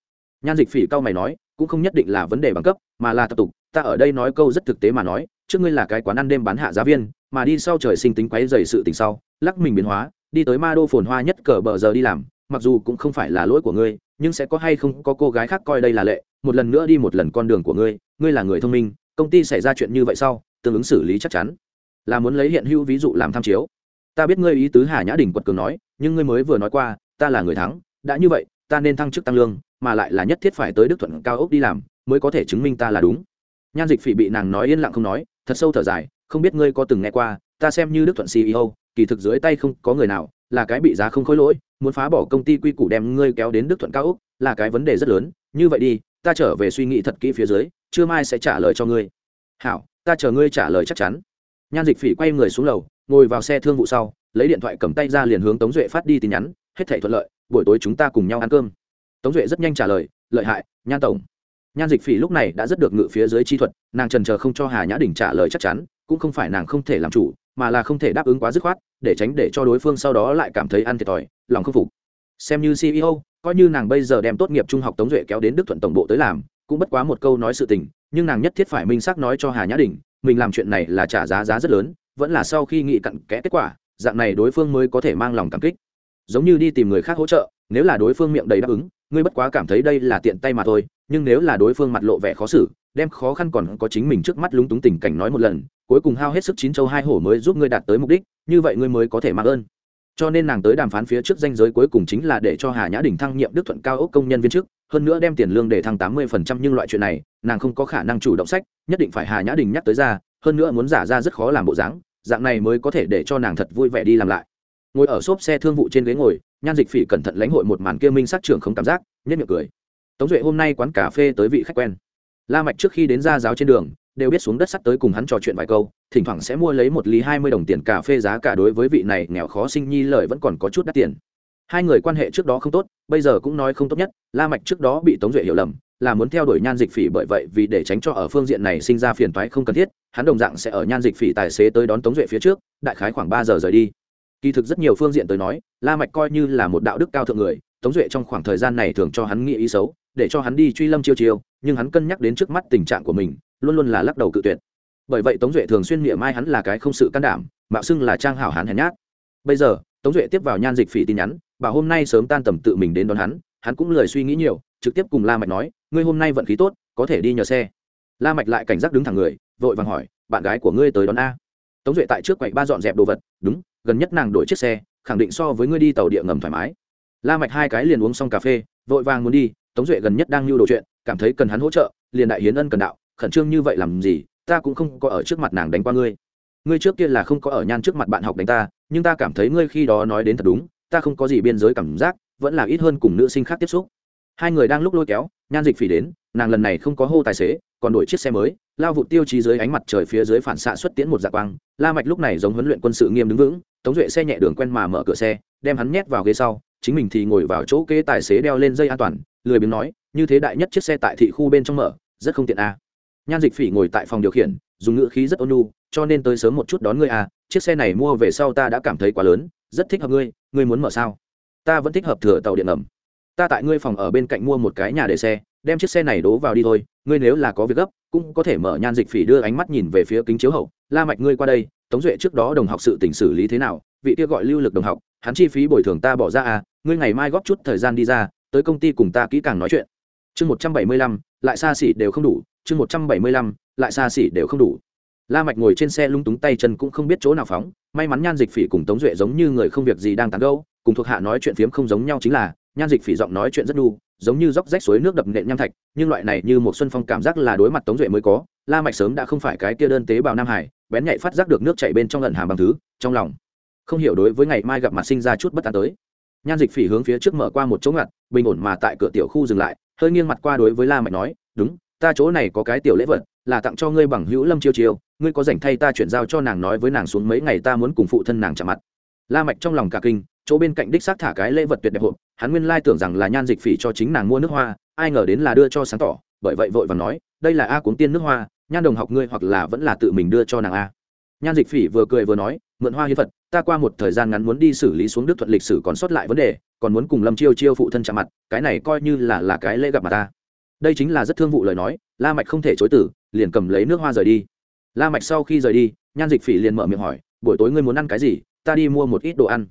Nhan dịch phỉ cao mày nói cũng không nhất định là vấn đề bằng cấp, mà là tập tục. Ta ở đây nói câu rất thực tế mà nói, trước ngươi là cái quán ăn đêm bán hạ giá viên, mà đi sau trời sinh tính quấy dày sự tình sau, lắc mình biến hóa, đi tới ma đô phồn hoa nhất cờ bờ giờ đi làm, mặc dù cũng không phải là lỗi của ngươi, nhưng sẽ có hay không có cô gái khác coi đây là lệ, một lần nữa đi một lần con đường của ngươi ngươi là người thông minh, công ty xảy ra chuyện như vậy sau, tương ứng xử lý chắc chắn. Là muốn lấy hiện hữu ví dụ làm tham chiếu. Ta biết ngươi ý tứ hà nhã đình quật cường nói, nhưng ngươi mới vừa nói qua, ta là người thắng, đã như vậy, ta nên thăng chức tăng lương mà lại là nhất thiết phải tới đức thuận cao ốc đi làm, mới có thể chứng minh ta là đúng. Nhan dịch phỉ bị nàng nói yên lặng không nói, thật sâu thở dài, không biết ngươi có từng nghe qua, ta xem như đức thuận ceo kỳ thực dưới tay không có người nào, là cái bị giá không khối lỗi, muốn phá bỏ công ty quy củ đem ngươi kéo đến đức thuận cao ốc, là cái vấn đề rất lớn, như vậy đi, ta trở về suy nghĩ thật kỹ phía dưới chưa mai sẽ trả lời cho ngươi. Hảo, ta chờ ngươi trả lời chắc chắn. Nhan dịch phỉ quay người xuống lầu, ngồi vào xe thương vụ sau, lấy điện thoại cầm tay ra liền hướng tống duệ phát đi tin nhắn, hết thể thuận lợi, buổi tối chúng ta cùng nhau ăn cơm tống duệ rất nhanh trả lời, lợi hại, nhan tổng. Nhan dịch phỉ lúc này đã rất được ngự phía dưới chi thuật, nàng trần chờ không cho hà nhã đình trả lời chắc chắn, cũng không phải nàng không thể làm chủ, mà là không thể đáp ứng quá dứt khoát, để tránh để cho đối phương sau đó lại cảm thấy ăn thiệt thòi, lòng không phục. Xem như ceo coi như nàng bây giờ đem tốt nghiệp trung học tống duệ kéo đến đức thuận tổng bộ tới làm, cũng bất quá một câu nói sự tình, nhưng nàng nhất thiết phải minh xác nói cho hà nhã đình, mình làm chuyện này là trả giá giá rất lớn, vẫn là sau khi nghị cặn kẽ kết quả, dạng này đối phương mới có thể mang lòng cảm kích. Giống như đi tìm người khác hỗ trợ, nếu là đối phương miệng đầy đáp ứng ngươi bất quá cảm thấy đây là tiện tay mà thôi, nhưng nếu là đối phương mặt lộ vẻ khó xử, đem khó khăn còn có chính mình trước mắt lúng túng tình cảnh nói một lần, cuối cùng hao hết sức chín châu hai hổ mới giúp ngươi đạt tới mục đích, như vậy ngươi mới có thể mang ơn. Cho nên nàng tới đàm phán phía trước danh giới cuối cùng chính là để cho hà nhã đình thăng nhiệm đức thuận cao ốc công nhân viên chức, hơn nữa đem tiền lương để thăng tám mươi phần trăm nhưng loại chuyện này, nàng không có khả năng chủ động sách, nhất định phải hà nhã đình nhắc tới ra, hơn nữa muốn giả ra rất khó làm bộ dáng, dạng này mới có thể để cho nàng thật vui vẻ đi làm lại. Ngồi ở xốp xe thương vụ trên ghế ngồi nhan dịch phỉ cẩn thận lãnh hội một màn kia minh sát trưởng không cảm giác nhất miệng cười. Tống duệ hôm nay quán cà phê tới vị khách quen. La mạch trước khi đến ra giáo trên đường, đều biết xuống đất sắt tới cùng hắn trò chuyện vài câu, thỉnh thoảng sẽ mua lấy một ly hai mươi đồng tiền cà phê giá cả đối với vị này nghèo khó sinh nhi lợi vẫn còn có chút đắt tiền. Hai người quan hệ trước đó không tốt, bây giờ cũng nói không tốt nhất, la mạch trước đó bị tống duệ hiểu lầm, là muốn theo đuổi nhan dịch phỉ bởi vậy vì để tránh cho ở phương diện này sinh ra phiền toái không cần thiết, hắn đồng dạng sẽ ở nhan dịch phỉ tài xế tới đón tống duệ phía trước, đại khái khoảng ba giờ rời đi kỳ thực rất nhiều phương diện tới nói, la mạch coi như là một đạo đức cao thượng người, tống duệ trong khoảng thời gian này thường cho hắn nghĩ ý xấu, để cho hắn đi truy lâm chiêu chiêu, nhưng hắn cân nhắc đến trước mắt tình trạng của mình, luôn luôn là lắc đầu cự tuyệt. Bởi vậy tống duệ thường xuyên miệng mai hắn là cái không sự can đảm, mạo xưng là trang hảo hắn hèn nhát. Bây giờ, tống duệ tiếp vào nhan dịch phỉ tin nhắn, bảo hôm nay sớm tan tầm tự mình đến đón hắn hắn cũng lười suy nghĩ nhiều, trực tiếp cùng la mạch nói, ngươi hôm nay vận khí tốt, có thể đi nhờ xe. La mạch lại cảnh giác đứng thẳng người, vội vàng hỏi, bạn gái của ngươi tới đón a? Tống duệ tại trước quầy ba dọn dẹp đồ vật, đúng gần nhất nàng đổi chiếc xe, khẳng định so với ngươi đi tàu địa ngầm thoải mái. La mạch hai cái liền uống xong cà phê, vội vàng muốn đi, tống duệ gần nhất đang lưu đồ chuyện, cảm thấy cần hắn hỗ trợ, liền đại hiến ân cần đạo, khẩn trương như vậy làm gì, ta cũng không có ở trước mặt nàng đánh qua ngươi. Ngươi trước kia là không có ở nhan trước mặt bạn học đánh ta, nhưng ta cảm thấy ngươi khi đó nói đến thật đúng, ta không có gì biên giới cảm giác, vẫn là ít hơn cùng nữ sinh khác tiếp xúc. Hai người đang lúc lôi kéo, nhan dịch phỉ đến, nàng lần này không có hô tài xế, còn đổi chiếc xe mới, lao vụ tiêu chí dưới ánh mặt trời phía dưới phản xạ xuất tiễn một dạ quang, la mạch lúc này giống huấn luyện quân sự nghiêm đứng vững tống duệ xe nhẹ đường quen mà mở cửa xe, đem hắn nhét vào ghế sau, chính mình thì ngồi vào chỗ kế tài xế đeo lên dây an toàn, lười biếng nói, như thế đại nhất chiếc xe tại thị khu bên trong mở, rất không tiện a. À. nhan dịch phỉ ngồi tại phòng điều khiển, dùng ngữ khí rất ôn nhu, cho nên tới sớm một chút đón ngươi à chiếc xe này mua về sau ta đã cảm thấy quá lớn, rất thích hợp ngươi ngươi muốn mở sao? Ta vẫn thích hợp thừa tàu điện ngầm. Ta tại ngươi phòng ở bên cạnh mua một cái nhà để xe, đem chiếc xe này đố vào đi thôi, ngươi nếu là có việc gấp, cũng có thể mở. Nhan dịch phỉ đưa ánh mắt nhìn về phía kính chiếu hậu, la mạch ngươi qua đây tống duệ trước đó đồng học sự tình xử lý thế nào? Vị kia gọi lưu lực đồng học, hắn chi phí bồi thường ta bỏ ra à? Ngươi ngày mai góp chút thời gian đi ra, tới công ty cùng ta kỹ càng nói chuyện. Chương một trăm bảy mươi lăm, lại xa xỉ đều không đủ. Chương một trăm bảy mươi lăm, lại xa xỉ đều không đủ. La mạch ngồi trên xe lung túng tay chân cũng không biết chỗ nào phóng. May mắn nhan dịch phỉ cùng tống duệ giống như người không việc gì đang tán gẫu, cùng thuộc hạ nói chuyện phiếm không giống nhau chính là, nhan dịch phỉ giọng nói chuyện rất đu, giống như róc rách suối nước đập nện nham thạch, nhưng loại này như một xuân phong cảm giác là đối mặt tống duệ mới có la mạch sớm đã không phải cái kia đơn tế bào nam hải, bén nhạy phát giác được nước chảy bên trong lần hàm bằng thứ, trong lòng. Không hiểu đối với ngày mai gặp mặt sinh ra chút bất an tới. Nhan dịch phỉ hướng phía trước mở qua một chỗ ngặt, bình ổn mà tại cửa tiểu khu dừng lại, hơi nghiêng mặt qua đối với la mạch nói, đúng, ta chỗ này có cái tiểu lễ vật, là tặng cho ngươi bằng hữu lâm chiêu chiêu, ngươi có rảnh thay ta chuyển giao cho nàng nói với nàng xuống mấy ngày ta muốn cùng phụ thân nàng chạm mặt. La mạch trong lòng cả kinh, chỗ bên cạnh đích xác thả cái lễ vật tuyệt đẹp hộp, hắn nguyên lai tưởng rằng là nhan dịch phỉ cho chính nàng mua nước hoa, ai ngờ đến là đưa cho sáng tỏ, bởi vậy vội vàng nói, đây là a cuốn tiên nước hoa nhan đồng học ngươi hoặc là vẫn là tự mình đưa cho nàng a. Nhan dịch phỉ vừa cười vừa nói, mượn hoa hiến vật ta qua một thời gian ngắn muốn đi xử lý xuống đức thuận lịch sử còn sót lại vấn đề, còn muốn cùng lâm chiêu chiêu phụ thân chạm mặt, cái này coi như là là cái lễ gặp mặt ta. Đây chính là rất thương vụ lời nói, la mạch không thể chối từ, liền cầm lấy nước hoa rời đi. La mạch sau khi rời đi, nhan dịch phỉ liền mở miệng hỏi, buổi tối ngươi muốn ăn cái gì? Ta đi mua một ít đồ ăn.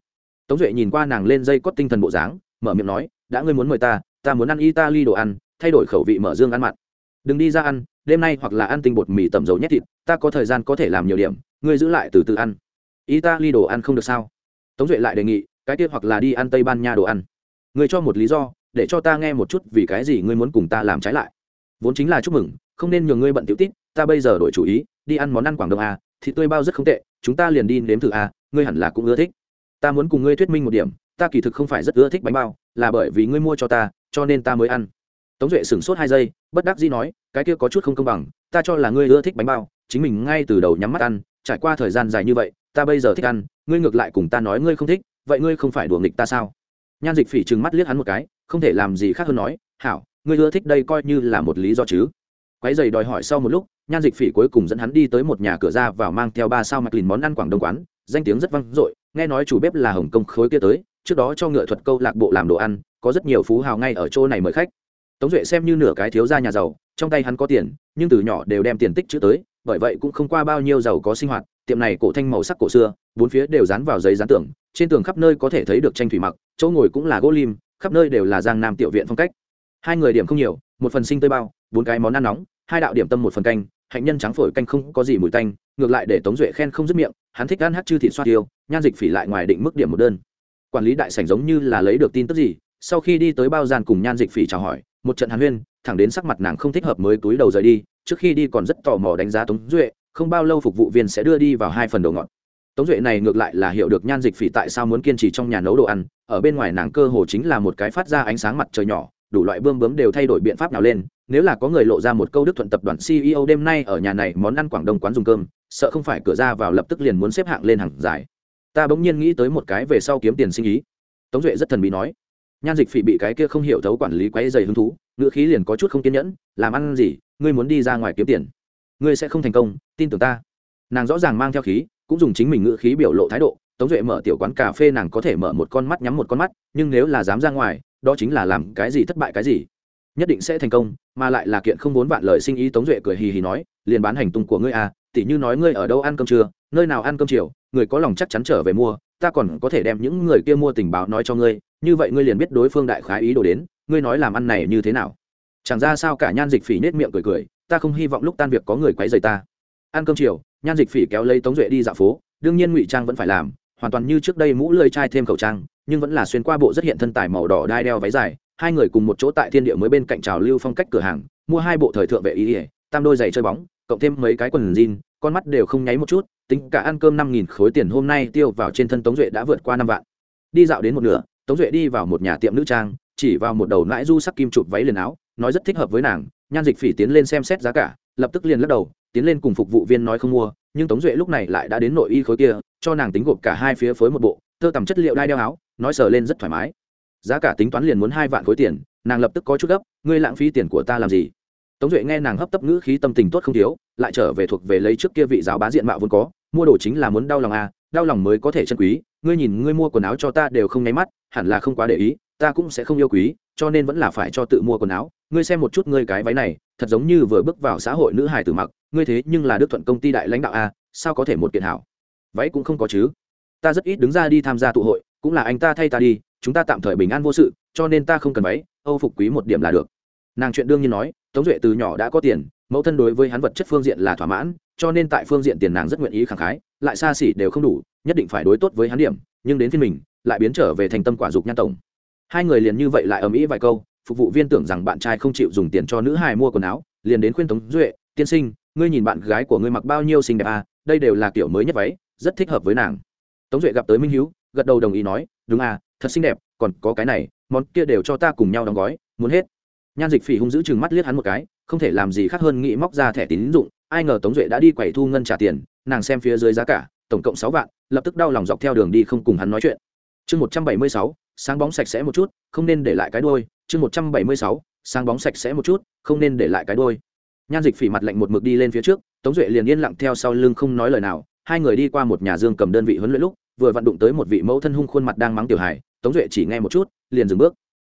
Tống duệ nhìn qua nàng lên dây cót tinh thần bộ dáng, mở miệng nói, đã ngươi muốn mời ta ta muốn ăn italy đồ ăn, thay đổi khẩu vị mở dương ăn mặn. Đừng đi ra ăn đêm nay hoặc là ăn tinh bột mì tẩm dầu nhét thịt, ta có thời gian có thể làm nhiều điểm, ngươi giữ lại từ từ ăn. Ý ta ly đồ ăn không được sao? Tống duệ lại đề nghị, cái kia hoặc là đi ăn tây ban nha đồ ăn. Ngươi cho một lý do, để cho ta nghe một chút vì cái gì ngươi muốn cùng ta làm trái lại. Vốn chính là chúc mừng, không nên nhường ngươi bận tiểu tít, ta bây giờ đổi chủ ý, đi ăn món ăn quảng đông a, thịt tươi bao rất không tệ, chúng ta liền đi nếm thử a, ngươi hẳn là cũng ưa thích. Ta muốn cùng ngươi thuyết minh một điểm, ta kỳ thực không phải rất ưa thích bánh bao, là bởi vì ngươi mua cho ta, cho nên ta mới ăn tống duệ sửng sốt hai giây, bất đắc dĩ nói, cái kia có chút không công bằng, ta cho là ngươi ưa thích bánh bao, chính mình ngay từ đầu nhắm mắt ăn, trải qua thời gian dài như vậy, ta bây giờ thích ăn, ngươi ngược lại cùng ta nói ngươi không thích, vậy ngươi không phải đùa nghịch ta sao? Nhan dịch phỉ trừng mắt liếc hắn một cái, không thể làm gì khác hơn nói, hảo, ngươi ưa thích đây coi như là một lý do chứ. Quái dày đòi hỏi sau một lúc, nhan dịch phỉ cuối cùng dẫn hắn đi tới một nhà cửa ra vào mang theo ba sao mặt lìn món ăn quảng đông quán, danh tiếng rất vang dội, nghe nói chủ bếp là hồng công khối kia tới, trước đó cho ngựa thuật câu lạc bộ làm đồ ăn, có rất nhiều phú hào ngay ở chỗ này mời khách tống duệ xem như nửa cái thiếu gia nhà giàu, trong tay hắn có tiền, nhưng từ nhỏ đều đem tiền tích chữ tới, bởi vậy cũng không qua bao nhiêu giàu có sinh hoạt, tiệm này cổ thanh màu sắc cổ xưa, bốn phía đều dán vào giấy dán tường, trên tường khắp nơi có thể thấy được tranh thủy mặc, chỗ ngồi cũng là gỗ lim, khắp nơi đều là giang nam tiểu viện phong cách. Hai người điểm không nhiều, một phần sinh tươi bao, bốn cái món ăn nóng, hai đạo điểm tâm một phần canh, hạnh nhân trắng phổi canh không có gì mùi tanh, ngược lại để tống duệ khen không dứt miệng, hắn thích ăn hát chư thịt xoa tiêu, nhan dịch phỉ lại ngoài định mức điểm một đơn. Quản lý đại sảnh giống như là lấy được tin tức gì, sau khi đi tới bao gian cùng nhan dịch phỉ chào hỏi một trận hàn huyên, thẳng đến sắc mặt nàng không thích hợp mới túi đầu rời đi, trước khi đi còn rất tò mò đánh giá tống duệ, không bao lâu phục vụ viên sẽ đưa đi vào hai phần đồ ngọt. Tống duệ này ngược lại là hiểu được nhan dịch phỉ tại sao muốn kiên trì trong nhà nấu đồ ăn, ở bên ngoài nàng cơ hồ chính là một cái phát ra ánh sáng mặt trời nhỏ, đủ loại bươm bướm đều thay đổi biện pháp nào lên, nếu là có người lộ ra một câu đức thuận tập đoàn ceo đêm nay ở nhà này món ăn quảng đông quán dùng cơm, sợ không phải cửa ra vào lập tức liền muốn xếp hạng lên hàng dài. Ta bỗng nhiên nghĩ tới một cái về sau kiếm tiền sinh ý. Tống duệ rất thần bí nói nhan dịch phỉ bị cái kia không hiểu thấu quản lý quấy dày hứng thú ngựa khí liền có chút không kiên nhẫn, làm ăn gì? Ngươi muốn đi ra ngoài kiếm tiền. Ngươi sẽ không thành công, tin tưởng ta. Nàng rõ ràng mang theo khí, cũng dùng chính mình ngựa khí biểu lộ thái độ, tống duệ mở tiểu quán cà phê nàng có thể mở một con mắt nhắm một con mắt, nhưng nếu là dám ra ngoài, đó chính là làm cái gì thất bại cái gì. Nhất định sẽ thành công, mà lại là kiện không vốn vạn lời sinh ý. Tống duệ cười hì hì nói, liền bán hành tung của ngươi à tỉ như nói ngươi ở đâu ăn cơm trưa, nơi nào ăn cơm chiều, người có lòng chắc chắn trở về mua, ta còn có thể đem những người kia mua tình báo nói cho ngươi như vậy ngươi liền biết đối phương đại khái ý đồ đến, ngươi nói làm ăn này như thế nào? Chẳng ra sao cả nhan dịch phỉ nết miệng cười cười, ta không hy vọng lúc tan việc có người quấy rầy ta. Ăn cơm chiều, nhan dịch phỉ kéo lấy tống duệ đi dạo phố, đương nhiên ngụy trang vẫn phải làm, hoàn toàn như trước đây mũ lơi chai thêm khẩu trang, nhưng vẫn là xuyên qua bộ rất hiện thân tài màu đỏ đai đeo váy dài, hai người cùng một chỗ tại thiên địa mới bên cạnh trào lưu phong cách cửa hàng, mua hai bộ thời thượng vệ ý ỉa tam đôi giày chơi bóng, cộng thêm mấy cái quần jean, con mắt đều không nháy một chút, tính cả ăn cơm năm nghìn khối tiền hôm nay tiêu vào trên thân tống duệ đã vượt qua năm vạn. Đi dạo đến một nửa tống duệ đi vào một nhà tiệm nữ trang, chỉ vào một đầu nãi du sắc kim chụp váy liền áo, nói rất thích hợp với nàng, nhan dịch phỉ tiến lên xem xét giá cả, lập tức liền lắc đầu, tiến lên cùng phục vụ viên nói không mua, nhưng tống duệ lúc này lại đã đến nội y khối kia, cho nàng tính gộp cả hai phía phối một bộ thơ tầm chất liệu đai đeo áo, nói sờ lên rất thoải mái. Giá cả tính toán liền muốn hai vạn khối tiền, nàng lập tức có chút gấp, ngươi lãng phí tiền của ta làm gì? Tống duệ nghe nàng hấp tấp ngữ khí tâm tình tốt không thiếu, lại trở về thuộc về lấy trước kia vị giáo bá diện mạo vốn có, mua đồ chính là muốn đau lòng à đau lòng mới có thể chân quý, ngươi nhìn ngươi mua quần áo cho ta đều không nháy mắt, hẳn là không quá để ý, ta cũng sẽ không yêu quý, cho nên vẫn là phải cho tự mua quần áo. Ngươi xem một chút ngươi cái váy này, thật giống như vừa bước vào xã hội nữ hài tử mặc, ngươi thế nhưng là đức thuận công ty đại lãnh đạo a, sao có thể một kiện hảo? Váy cũng không có chứ. Ta rất ít đứng ra đi tham gia tụ hội, cũng là anh ta thay ta đi, chúng ta tạm thời bình an vô sự, cho nên ta không cần váy, âu phục quý một điểm là được. Nàng chuyện đương nhiên nói, tống duệ từ nhỏ đã có tiền, mẫu thân đối với hắn vật chất phương diện là thỏa mãn, cho nên tại phương diện tiền nàng rất nguyện ý khẳng khái lại xa xỉ đều không đủ, nhất định phải đối tốt với hắn điểm, nhưng đến phiên mình, lại biến trở về thành tâm quả dục nhan tổng. Hai người liền như vậy lại ầm ĩ vài câu, phục vụ viên tưởng rằng bạn trai không chịu dùng tiền cho nữ hài mua quần áo, liền đến khuyên tống duệ, tiên sinh, ngươi nhìn bạn gái của ngươi mặc bao nhiêu xinh đẹp à đây đều là kiểu mới nhất váy, rất thích hợp với nàng. Tống duệ gặp tới minh hữu gật đầu đồng ý nói, đúng à thật xinh đẹp, còn có cái này, món kia đều cho ta cùng nhau đóng gói, muốn hết. Nhan dịch phỉ hung giữ chừng mắt liếc hắn một cái, không thể làm gì khác hơn nghĩ móc ra thẻ tín dụng, ai ngờ tống duệ đã đi quẩy thu ngân trả tiền nàng xem phía dưới giá cả, tổng cộng sáu vạn, lập tức đau lòng dọc theo đường đi không cùng hắn nói chuyện. Chương một trăm bảy mươi sáu, sáng bóng sạch sẽ một chút, không nên để lại cái đôi chương một trăm bảy mươi sáu, sáng bóng sạch sẽ một chút, không nên để lại cái đôi nhan dịch phỉ mặt lạnh một mực đi lên phía trước, tống duệ liền yên lặng theo sau lưng không nói lời nào. Hai người đi qua một nhà dương cầm đơn vị huấn luyện lúc, vừa vặn đụng tới một vị mẫu thân hung khuôn mặt đang mắng tiểu hải tống duệ chỉ nghe một chút, liền dừng bước.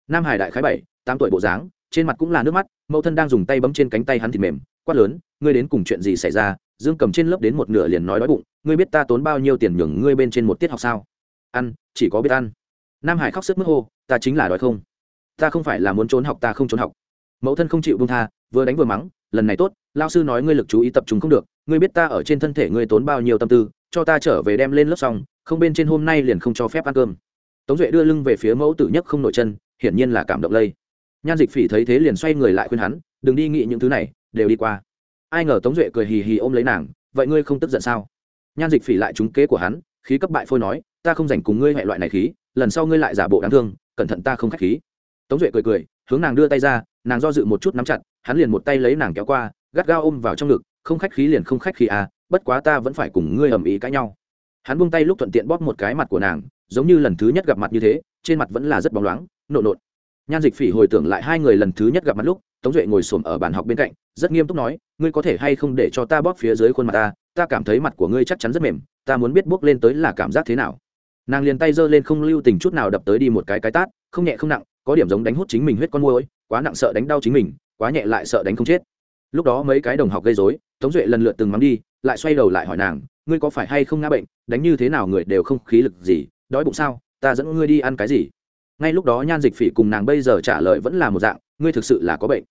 Nam hải đại khái bảy, tám tuổi bộ dáng, trên mặt cũng là nước mắt, mẫu thân đang dùng tay bấm trên cánh tay hắn thịt mềm, quát lớn, ngươi đến cùng chuyện gì xảy ra? Dương cầm trên lớp đến một nửa liền nói đói bụng, ngươi biết ta tốn bao nhiêu tiền nhường ngươi bên trên một tiết học sao? Ăn, chỉ có biết ăn. Nam hải khóc sức mức hô, ta chính là đói không? Ta không phải là muốn trốn học, ta không trốn học. Mẫu thân không chịu bông tha, vừa đánh vừa mắng, lần này tốt lao sư nói ngươi lực chú ý tập trung không được, ngươi biết ta ở trên thân thể ngươi tốn bao nhiêu tâm tư, cho ta trở về đem lên lớp xong, không bên trên hôm nay liền không cho phép ăn cơm. Tống duệ đưa lưng về phía mẫu tử nhất không nổi chân, hiển nhiên là cảm động lây. Nhan dịch phỉ thấy thế liền xoay người lại khuyên hắn, đừng đi nghĩ những thứ này, đều đi qua ai ngờ tống duệ cười hì hì ôm lấy nàng, vậy ngươi không tức giận sao? Nhan dịch phỉ lại trúng kế của hắn, khí cấp bại phôi nói, ta không dành cùng ngươi hệ loại này khí, lần sau ngươi lại giả bộ đáng thương, cẩn thận ta không k h á c h khí. Tống duệ cười cười, hướng nàng đưa tay ra, nàng do dự một chút nắm chặt, hắn liền một tay lấy nàng kéo qua, gắt gao ôm vào trong ngực, không khách khí liền không khách khí à bất quá ta vẫn phải cùng ngươi ầm ĩ cãi nhau. Hắn buông tay lúc thuận tiện bóp một cái mặt của nàng, giống như lần thứ nhất gặp mặt như thế, trên mặt vẫn là rất bóng loáng nộn nộn nhan dịch phỉ hồi tưởng lại hai người lần thứ nhất gặp mặt lúc, tống duệ ngồi xổm ở bàn học bên cạnh, rất nghiêm túc nói, ngươi có thể hay không để cho ta bóp phía dưới khuôn mặt ta? Ta cảm thấy mặt của ngươi chắc chắn rất mềm, ta muốn biết bước lên tới là cảm giác thế nào. Nàng liền tay giơ lên không lưu tình chút nào đập tới đi một cái cái tát, không nhẹ không nặng, có điểm giống đánh hút chính mình huyết con môi quá nặng sợ đánh đau chính mình, quá nhẹ lại sợ đánh không chết. Lúc đó mấy cái đồng học gây dối tống duệ lần lượt từng mắng đi, lại xoay đầu lại hỏi nàng, ngươi có phải hay không ngã bệnh? Đánh như thế nào người đều không khí lực gì? Đói bụng sao? Ta dẫn ngươi đi ăn cái gì? Ngay lúc đó nhan dịch phỉ cùng nàng bây giờ trả lời vẫn là một dạng, ngươi thực sự là có bệnh.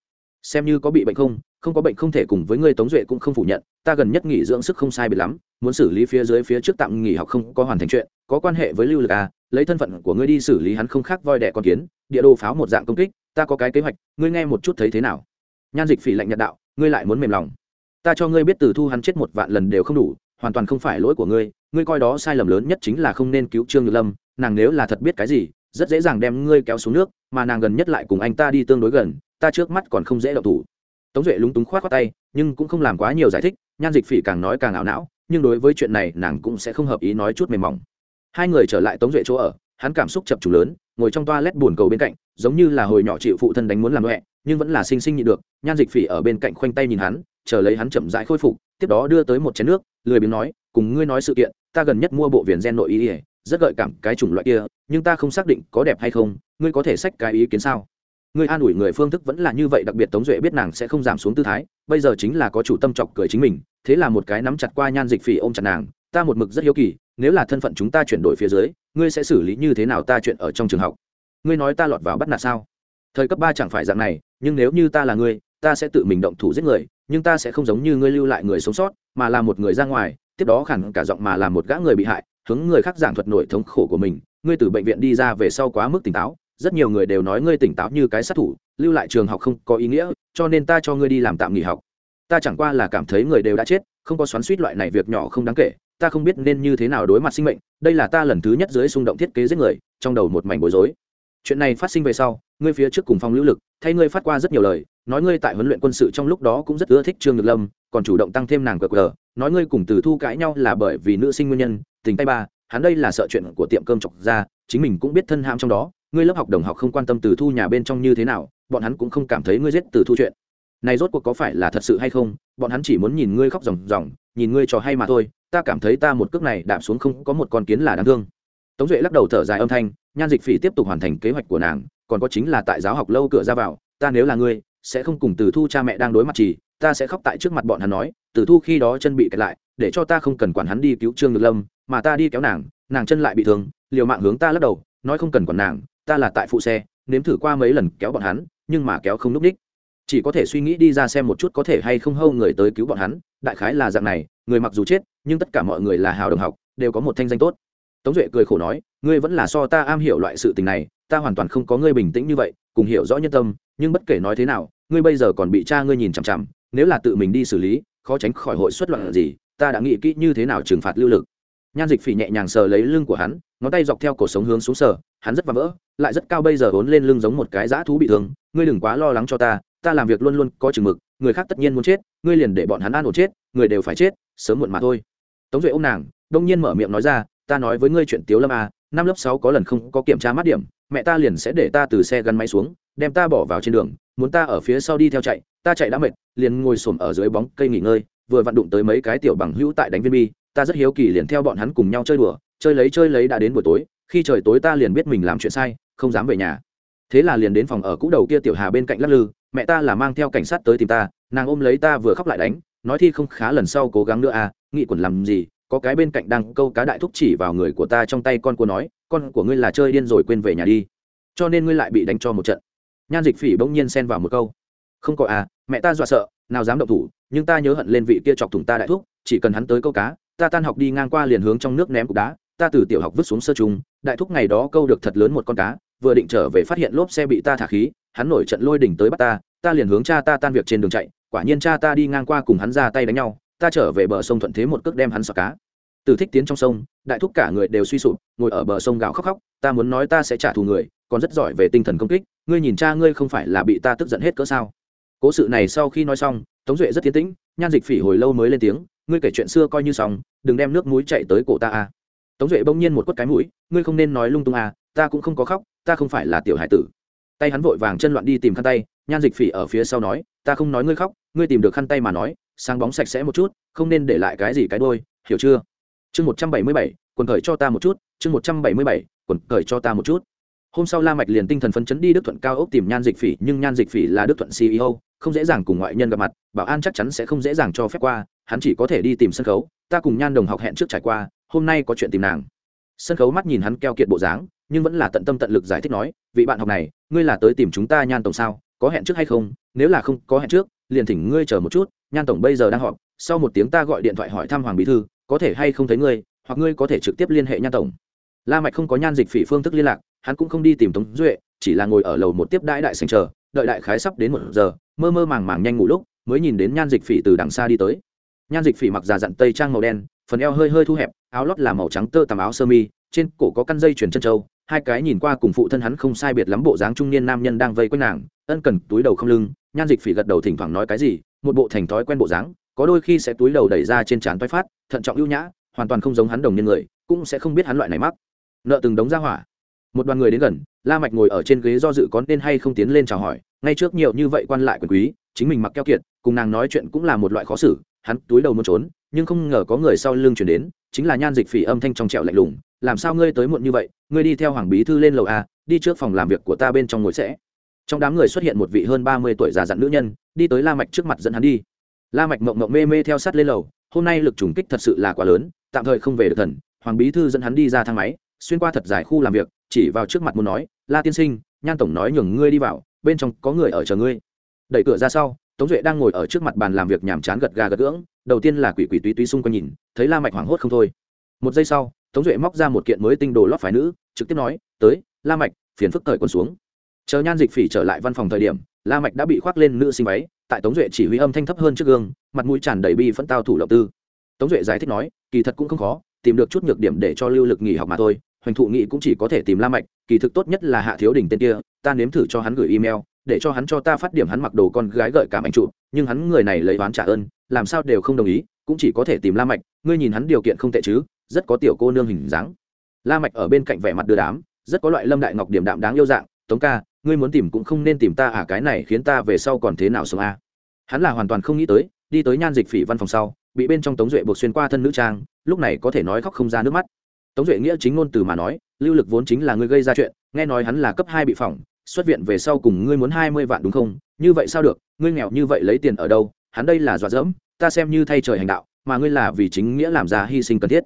Xem như có bị bệnh không không có bệnh không thể cùng với ngươi tống duệ cũng không phủ nhận, ta gần nhất nghỉ dưỡng sức không sai bị lắm, muốn xử lý phía dưới phía trước tạm nghỉ học không có hoàn thành chuyện, có quan hệ với lưu lực à lấy thân phận của ngươi đi xử lý hắn không khác voi đẻ con kiến, địa đồ pháo một dạng công kích, ta có cái kế hoạch, ngươi nghe một chút thấy thế nào. Nhan dịch phỉ lạnh nhật đạo, ngươi lại muốn mềm lòng. Ta cho ngươi biết từ thu hắn chết một vạn lần đều không đủ, hoàn toàn không phải lỗi của ngươi ngươi coi đó sai lầm lớn nhất chính là không nên cứu trương nhược lâm, nàng nếu là thật biết cái gì rất dễ dàng đem ngươi kéo xuống nước mà nàng gần nhất lại cùng anh ta đi tương đối gần ta trước mắt còn không dễ đậu thủ. Tống duệ lúng túng khoát khoát tay nhưng cũng không làm quá nhiều giải thích nhan dịch phỉ càng nói càng ảo não nhưng đối với chuyện này nàng cũng sẽ không hợp ý nói chút mềm mỏng. Hai người trở lại tống duệ chỗ ở hắn cảm xúc chập trùng lớn ngồi trong toa lét buồn cầu bên cạnh giống như là hồi nhỏ chịu phụ thân đánh muốn làm loẹ nhưng vẫn là sinh sinh nhị được nhan dịch phỉ ở bên cạnh khoanh tay nhìn hắn chờ lấy hắn chậm rãi khôi phục tiếp đó đưa tới một chén nước lười biếng nói cùng ngươi nói sự kiện ta gần nhất mua bộ viền gen nội y, rất gợi cảm cái chủng loại kia nhưng ta không xác định có đẹp hay không, ngươi có thể xách cái ý kiến sao? Ngươi an ủi người phương thức vẫn là như vậy, đặc biệt tống duệ biết nàng sẽ không giảm xuống tư thái, bây giờ chính là có chủ tâm chọc cười chính mình, thế là một cái nắm chặt qua nhan dịch phỉ ôm chặt nàng, ta một mực rất hiếu kỳ, nếu là thân phận chúng ta chuyển đổi phía dưới, ngươi sẽ xử lý như thế nào ta chuyện ở trong trường học? Ngươi nói ta lọt vào bắt nạt sao? Thời cấp ba chẳng phải dạng này, nhưng nếu như ta là ngươi, ta sẽ tự mình động thủ giết người, nhưng ta sẽ không giống như ngươi lưu lại người sống sót, mà là một người ra ngoài, tiếp đó khẳng cả giọng mà là một gã người bị hại, hướng người khác giảng thuật nổi thống khổ của mình ngươi từ bệnh viện đi ra về sau quá mức tỉnh táo, rất nhiều người đều nói ngươi tỉnh táo như cái sát thủ, lưu lại trường học không có ý nghĩa, cho nên ta cho ngươi đi làm tạm nghỉ học. Ta chẳng qua là cảm thấy người đều đã chết, không có xoắn suýt loại này việc nhỏ không đáng kể, ta không biết nên như thế nào đối mặt sinh mệnh, đây là ta lần thứ nhất dưới xung động thiết kế giết người, trong đầu một mảnh bối rối. Chuyện này phát sinh về sau, ngươi phía trước cùng phong lưu lực, thay ngươi phát qua rất nhiều lời, nói ngươi tại huấn luyện quân sự trong lúc đó cũng rất ưa thích trương nhược lâm, còn chủ động tăng thêm nàng cờ cờ nói ngươi cùng từ thu cãi nhau là bởi vì nữ sinh nguyên nhân, tình tay ba hắn đây là sợ chuyện của tiệm cơm chọc ra, chính mình cũng biết thân ham trong đó, ngươi lớp học đồng học không quan tâm từ thu nhà bên trong như thế nào, bọn hắn cũng không cảm thấy ngươi giết từ thu chuyện. Này rốt cuộc có phải là thật sự hay không, bọn hắn chỉ muốn nhìn ngươi khóc ròng ròng, nhìn ngươi trò hay mà thôi, ta cảm thấy ta một cước này đạp xuống không có một con kiến là đáng thương. Tống duệ lắc đầu thở dài âm thanh, nhan dịch phỉ tiếp tục hoàn thành kế hoạch của nàng, còn có chính là tại giáo học lâu cửa ra vào, ta nếu là ngươi, sẽ không cùng từ thu cha mẹ đang đối mặt chỉ, ta sẽ khóc tại trước mặt bọn hắn nói, từ thu khi đó chân bị kẹt lại, để cho ta không cần quản hắn đi cứu trương ngược lâm mà ta đi kéo nàng nàng chân lại bị thương, liều mạng hướng ta lắc đầu, nói không cần quản nàng, ta là tại phụ xe, nếm thử qua mấy lần kéo bọn hắn, nhưng mà kéo không núp đích chỉ có thể suy nghĩ đi ra xem một chút có thể hay không hâu người tới cứu bọn hắn, đại khái là dạng này, người mặc dù chết, nhưng tất cả mọi người là hào đồng học, đều có một thanh danh tốt. Tống duệ cười khổ nói, ngươi vẫn là so ta am hiểu loại sự tình này, ta hoàn toàn không có ngươi bình tĩnh như vậy, cùng hiểu rõ nhân tâm, nhưng bất kể nói thế nào, ngươi bây giờ còn bị cha ngươi nhìn chằm chằm, nếu là tự mình đi xử lý, khó tránh khỏi hội xuất loạn gì, ta đã nghĩ kỹ như thế nào trừng phạt lưu lực nhan dịch phỉ nhẹ nhàng sờ lấy lưng của hắn ngón tay dọc theo cổ sống hướng xuống sờ hắn rất và vỡ lại rất cao bây giờ vốn lên lưng giống một cái dã thú bị thương ngươi đừng quá lo lắng cho ta ta làm việc luôn luôn có chừng mực người khác tất nhiên muốn chết ngươi liền để bọn hắn an ổn chết người đều phải chết sớm muộn mà thôi. Tống duệ ô m nàng đông nhiên mở miệng nói ra ta nói với ngươi chuyện tiếu lâm à, năm lớp sáu có lần không có kiểm tra mắt điểm mẹ ta liền sẽ để ta từ xe gắn máy xuống đem ta bỏ vào trên đường muốn ta ở phía sau đi theo chạy ta chạy đã mệt liền ngồi xổm ở dưới bóng cây nghỉ ngơi vừa vặn đụng tới mấy cái tiểu bằng hữu tại đánh viên bi ta rất hiếu kỳ liền theo bọn hắn cùng nhau chơi đùa, chơi lấy chơi lấy đã đến buổi tối, khi trời tối ta liền biết mình làm chuyện sai, không dám về nhà. Thế là liền đến phòng ở cũ đầu kia tiểu hà bên cạnh lắc lư, mẹ ta là mang theo cảnh sát tới tìm ta, nàng ôm lấy ta vừa khóc lại đánh, nói thi không khá lần sau cố gắng nữa à nghị quần làm gì, có cái bên cạnh đang câu cá đại thúc chỉ vào người của ta trong tay con của nói, con của ngươi là chơi điên rồi quên về nhà đi. Cho nên ngươi lại bị đánh cho một trận. Nhan dịch phỉ bỗng nhiên xen vào một câu. Không có à mẹ ta dọa sợ, nào dám động thủ, nhưng ta nhớ hận lên vị kia chọc thủng ta đại thúc, chỉ cần hắn tới câu cá ta tan học đi ngang qua liền hướng trong nước ném cục đá, ta từ tiểu học vứt xuống sơ trung, đại thúc ngày đó câu được thật lớn một con cá, vừa định trở về phát hiện lốp xe bị ta thả khí, hắn nổi trận lôi đỉnh tới bắt ta ta liền hướng cha ta tan việc trên đường chạy, quả nhiên cha ta đi ngang qua cùng hắn ra tay đánh nhau, ta trở về bờ sông thuận thế một cước đem hắn xỏ cá. Từ thích tiến trong sông, đại thúc cả người đều suy sụp, ngồi ở bờ sông gào khóc khóc, ta muốn nói ta sẽ trả thù người, còn rất giỏi về tinh thần công kích, ngươi nhìn cha ngươi không phải là bị ta tức giận hết cỡ sao? Cố sự này sau khi nói xong, tống duệ rất tiến tĩnh, nhan dịch phỉ hồi lâu mới lên tiếng ngươi kể chuyện xưa coi như xong, đừng đem nước muối chạy tới cổ ta a. Tống duệ bỗng nhiên một quất cái mũi, ngươi không nên nói lung tung a, ta cũng không có khóc, ta không phải là tiểu hải tử. Tay hắn vội vàng chân loạn đi tìm khăn tay, nhan dịch phỉ ở phía sau nói, ta không nói ngươi khóc, ngươi tìm được khăn tay mà nói, sáng bóng sạch sẽ một chút, không nên để lại cái gì cái đôi, hiểu chưa? Chương một trăm bảy mươi bảy, quần cởi cho ta một chút, chương một trăm bảy mươi bảy, quần cởi cho ta một chút hôm sau la mạch liền tinh thần phấn chấn đi đức thuận cao ốc tìm nhan dịch phỉ, nhưng nhan dịch phỉ là đức thuận ceo không dễ dàng cùng ngoại nhân gặp mặt, bảo an chắc chắn sẽ không dễ dàng cho phép qua, hắn chỉ có thể đi tìm sân khấu, ta cùng nhan đồng học hẹn trước trải qua, hôm nay có chuyện tìm nàng. Sân khấu mắt nhìn hắn keo kiệt bộ dáng, nhưng vẫn là tận tâm tận lực giải thích nói, vị bạn học này, ngươi là tới tìm chúng ta nhan tổng sao, có hẹn trước hay không, nếu là không có hẹn trước, liền thỉnh ngươi chờ một chút, nhan tổng bây giờ đang họp, sau một tiếng ta gọi điện thoại hỏi thăm hoàng bí thư, có thể hay không thấy ngươi, hoặc ngươi có thể trực tiếp liên hệ nhan tổng. La mạch không có nhan dịch phỉ phương thức liên lạc hắn cũng không đi tìm tống duệ, chỉ là ngồi ở lầu một tiếp đãi đại sành chờ, đợi đại khái sắp đến một giờ, mơ mơ màng màng nhanh ngủ lúc, mới nhìn đến nhan dịch phỉ từ đằng xa đi tới. Nhan dịch phỉ mặc già dặn tây trang màu đen, phần eo hơi hơi thu hẹp, áo lót là màu trắng tơ tằm áo sơ mi, trên cổ có căn dây chuyền chân trâu, hai cái nhìn qua cùng phụ thân hắn không sai biệt lắm bộ dáng trung niên nam nhân đang vây quanh nàng, ân cần túi đầu không lưng, nhan dịch phỉ gật đầu thỉnh thoảng nói cái gì, một bộ thành thói quen bộ dáng, có đôi khi sẽ túi đầu đẩy ra trên trán toái phát, thận trọng ưu nhã, hoàn toàn không giống hắn đồng nhân người, cũng sẽ không biết hắn loại này mắc. Nợ từng đống ra hỏa một đoàn người đến gần, la mạch ngồi ở trên ghế do dự có nên hay không tiến lên chào hỏi. Ngay trước nhiều như vậy quan lại quyền quý, chính mình mặc keo kiệt, cùng nàng nói chuyện cũng là một loại khó xử, hắn túi đầu muốn trốn, nhưng không ngờ có người sau lưng chuyển đến, chính là nhan dịch phỉ âm thanh trong trẻo lạnh lùng. Làm sao ngươi tới muộn như vậy? Ngươi đi theo hoàng bí thư lên lầu a, đi trước phòng làm việc của ta bên trong ngồi sẽ. Trong đám người xuất hiện một vị hơn ba mươi tuổi già dặn nữ nhân, đi tới la mạch trước mặt dẫn hắn đi. La mạch mộng mộng mê mê theo sát lên lầu, hôm nay lực trùng kích thật sự là quá lớn, tạm thời không về được thần. Hoàng bí thư dẫn hắn đi ra thang máy, xuyên qua thật dài khu làm việc chỉ vào trước mặt muốn nói, la tiên sinh, nhan tổng nói nhường ngươi đi vào, bên trong có người ở chờ ngươi. Đẩy cửa ra sau, tống duệ đang ngồi ở trước mặt bàn làm việc nhàm chán gật gà gật gưỡng, đầu tiên là quỷ quỷ túy túy xung quanh nhìn, thấy la mạch hoảng hốt không thôi. Một giây sau, tống duệ móc ra một kiện mới tinh đồ lót phái nữ, trực tiếp nói, tới, la mạch, phiền phức thời quần xuống. Chờ nhan dịch phỉ trở lại văn phòng thời điểm, la mạch đã bị khoác lên nữ sinh váy, tại tống duệ chỉ huy âm thanh thấp hơn trước gương, mặt mũi tràn đầy bi phẫn tao thủ động tư. Tống duệ giải thích nói, kỳ thật cũng không khó, tìm được chút nhược điểm để cho lưu lực nghỉ học mà thôi hoành thụ nghị cũng chỉ có thể tìm la mạch, kỳ thực tốt nhất là hạ thiếu đình tên kia, ta nếm thử cho hắn gửi email, để cho hắn cho ta phát điểm hắn mặc đồ con gái gợi cảm ảnh trụ nhưng hắn người này lấy oán trả ơn, làm sao đều không đồng ý, cũng chỉ có thể tìm la mạch, ngươi nhìn hắn điều kiện không tệ chứ, rất có tiểu cô nương hình dáng la mạch ở bên cạnh vẻ mặt đưa đám, rất có loại lâm đại ngọc điểm đạm đáng yêu dạng, tống ca, ngươi muốn tìm cũng không nên tìm ta à cái này khiến ta về sau còn thế nào sống a à. hắn là hoàn toàn không nghĩ tới, đi tới nhan dịch phỉ văn phòng sau, bị bên trong tống duệ buộc xuyên qua thân nữ trang, lúc này có thể nói khóc không ra nước mắt tống duệ nghĩa chính ngôn từ mà nói, lưu lực vốn chính là ngươi gây ra chuyện, nghe nói hắn là cấp hai bị phỏng, xuất viện về sau cùng ngươi muốn hai mươi vạn đúng không? Như vậy sao được? Ngươi nghèo như vậy lấy tiền ở đâu? Hắn đây là dọa dẫm, ta xem như thay trời hành đạo, mà ngươi là vì chính nghĩa làm ra hy sinh cần thiết.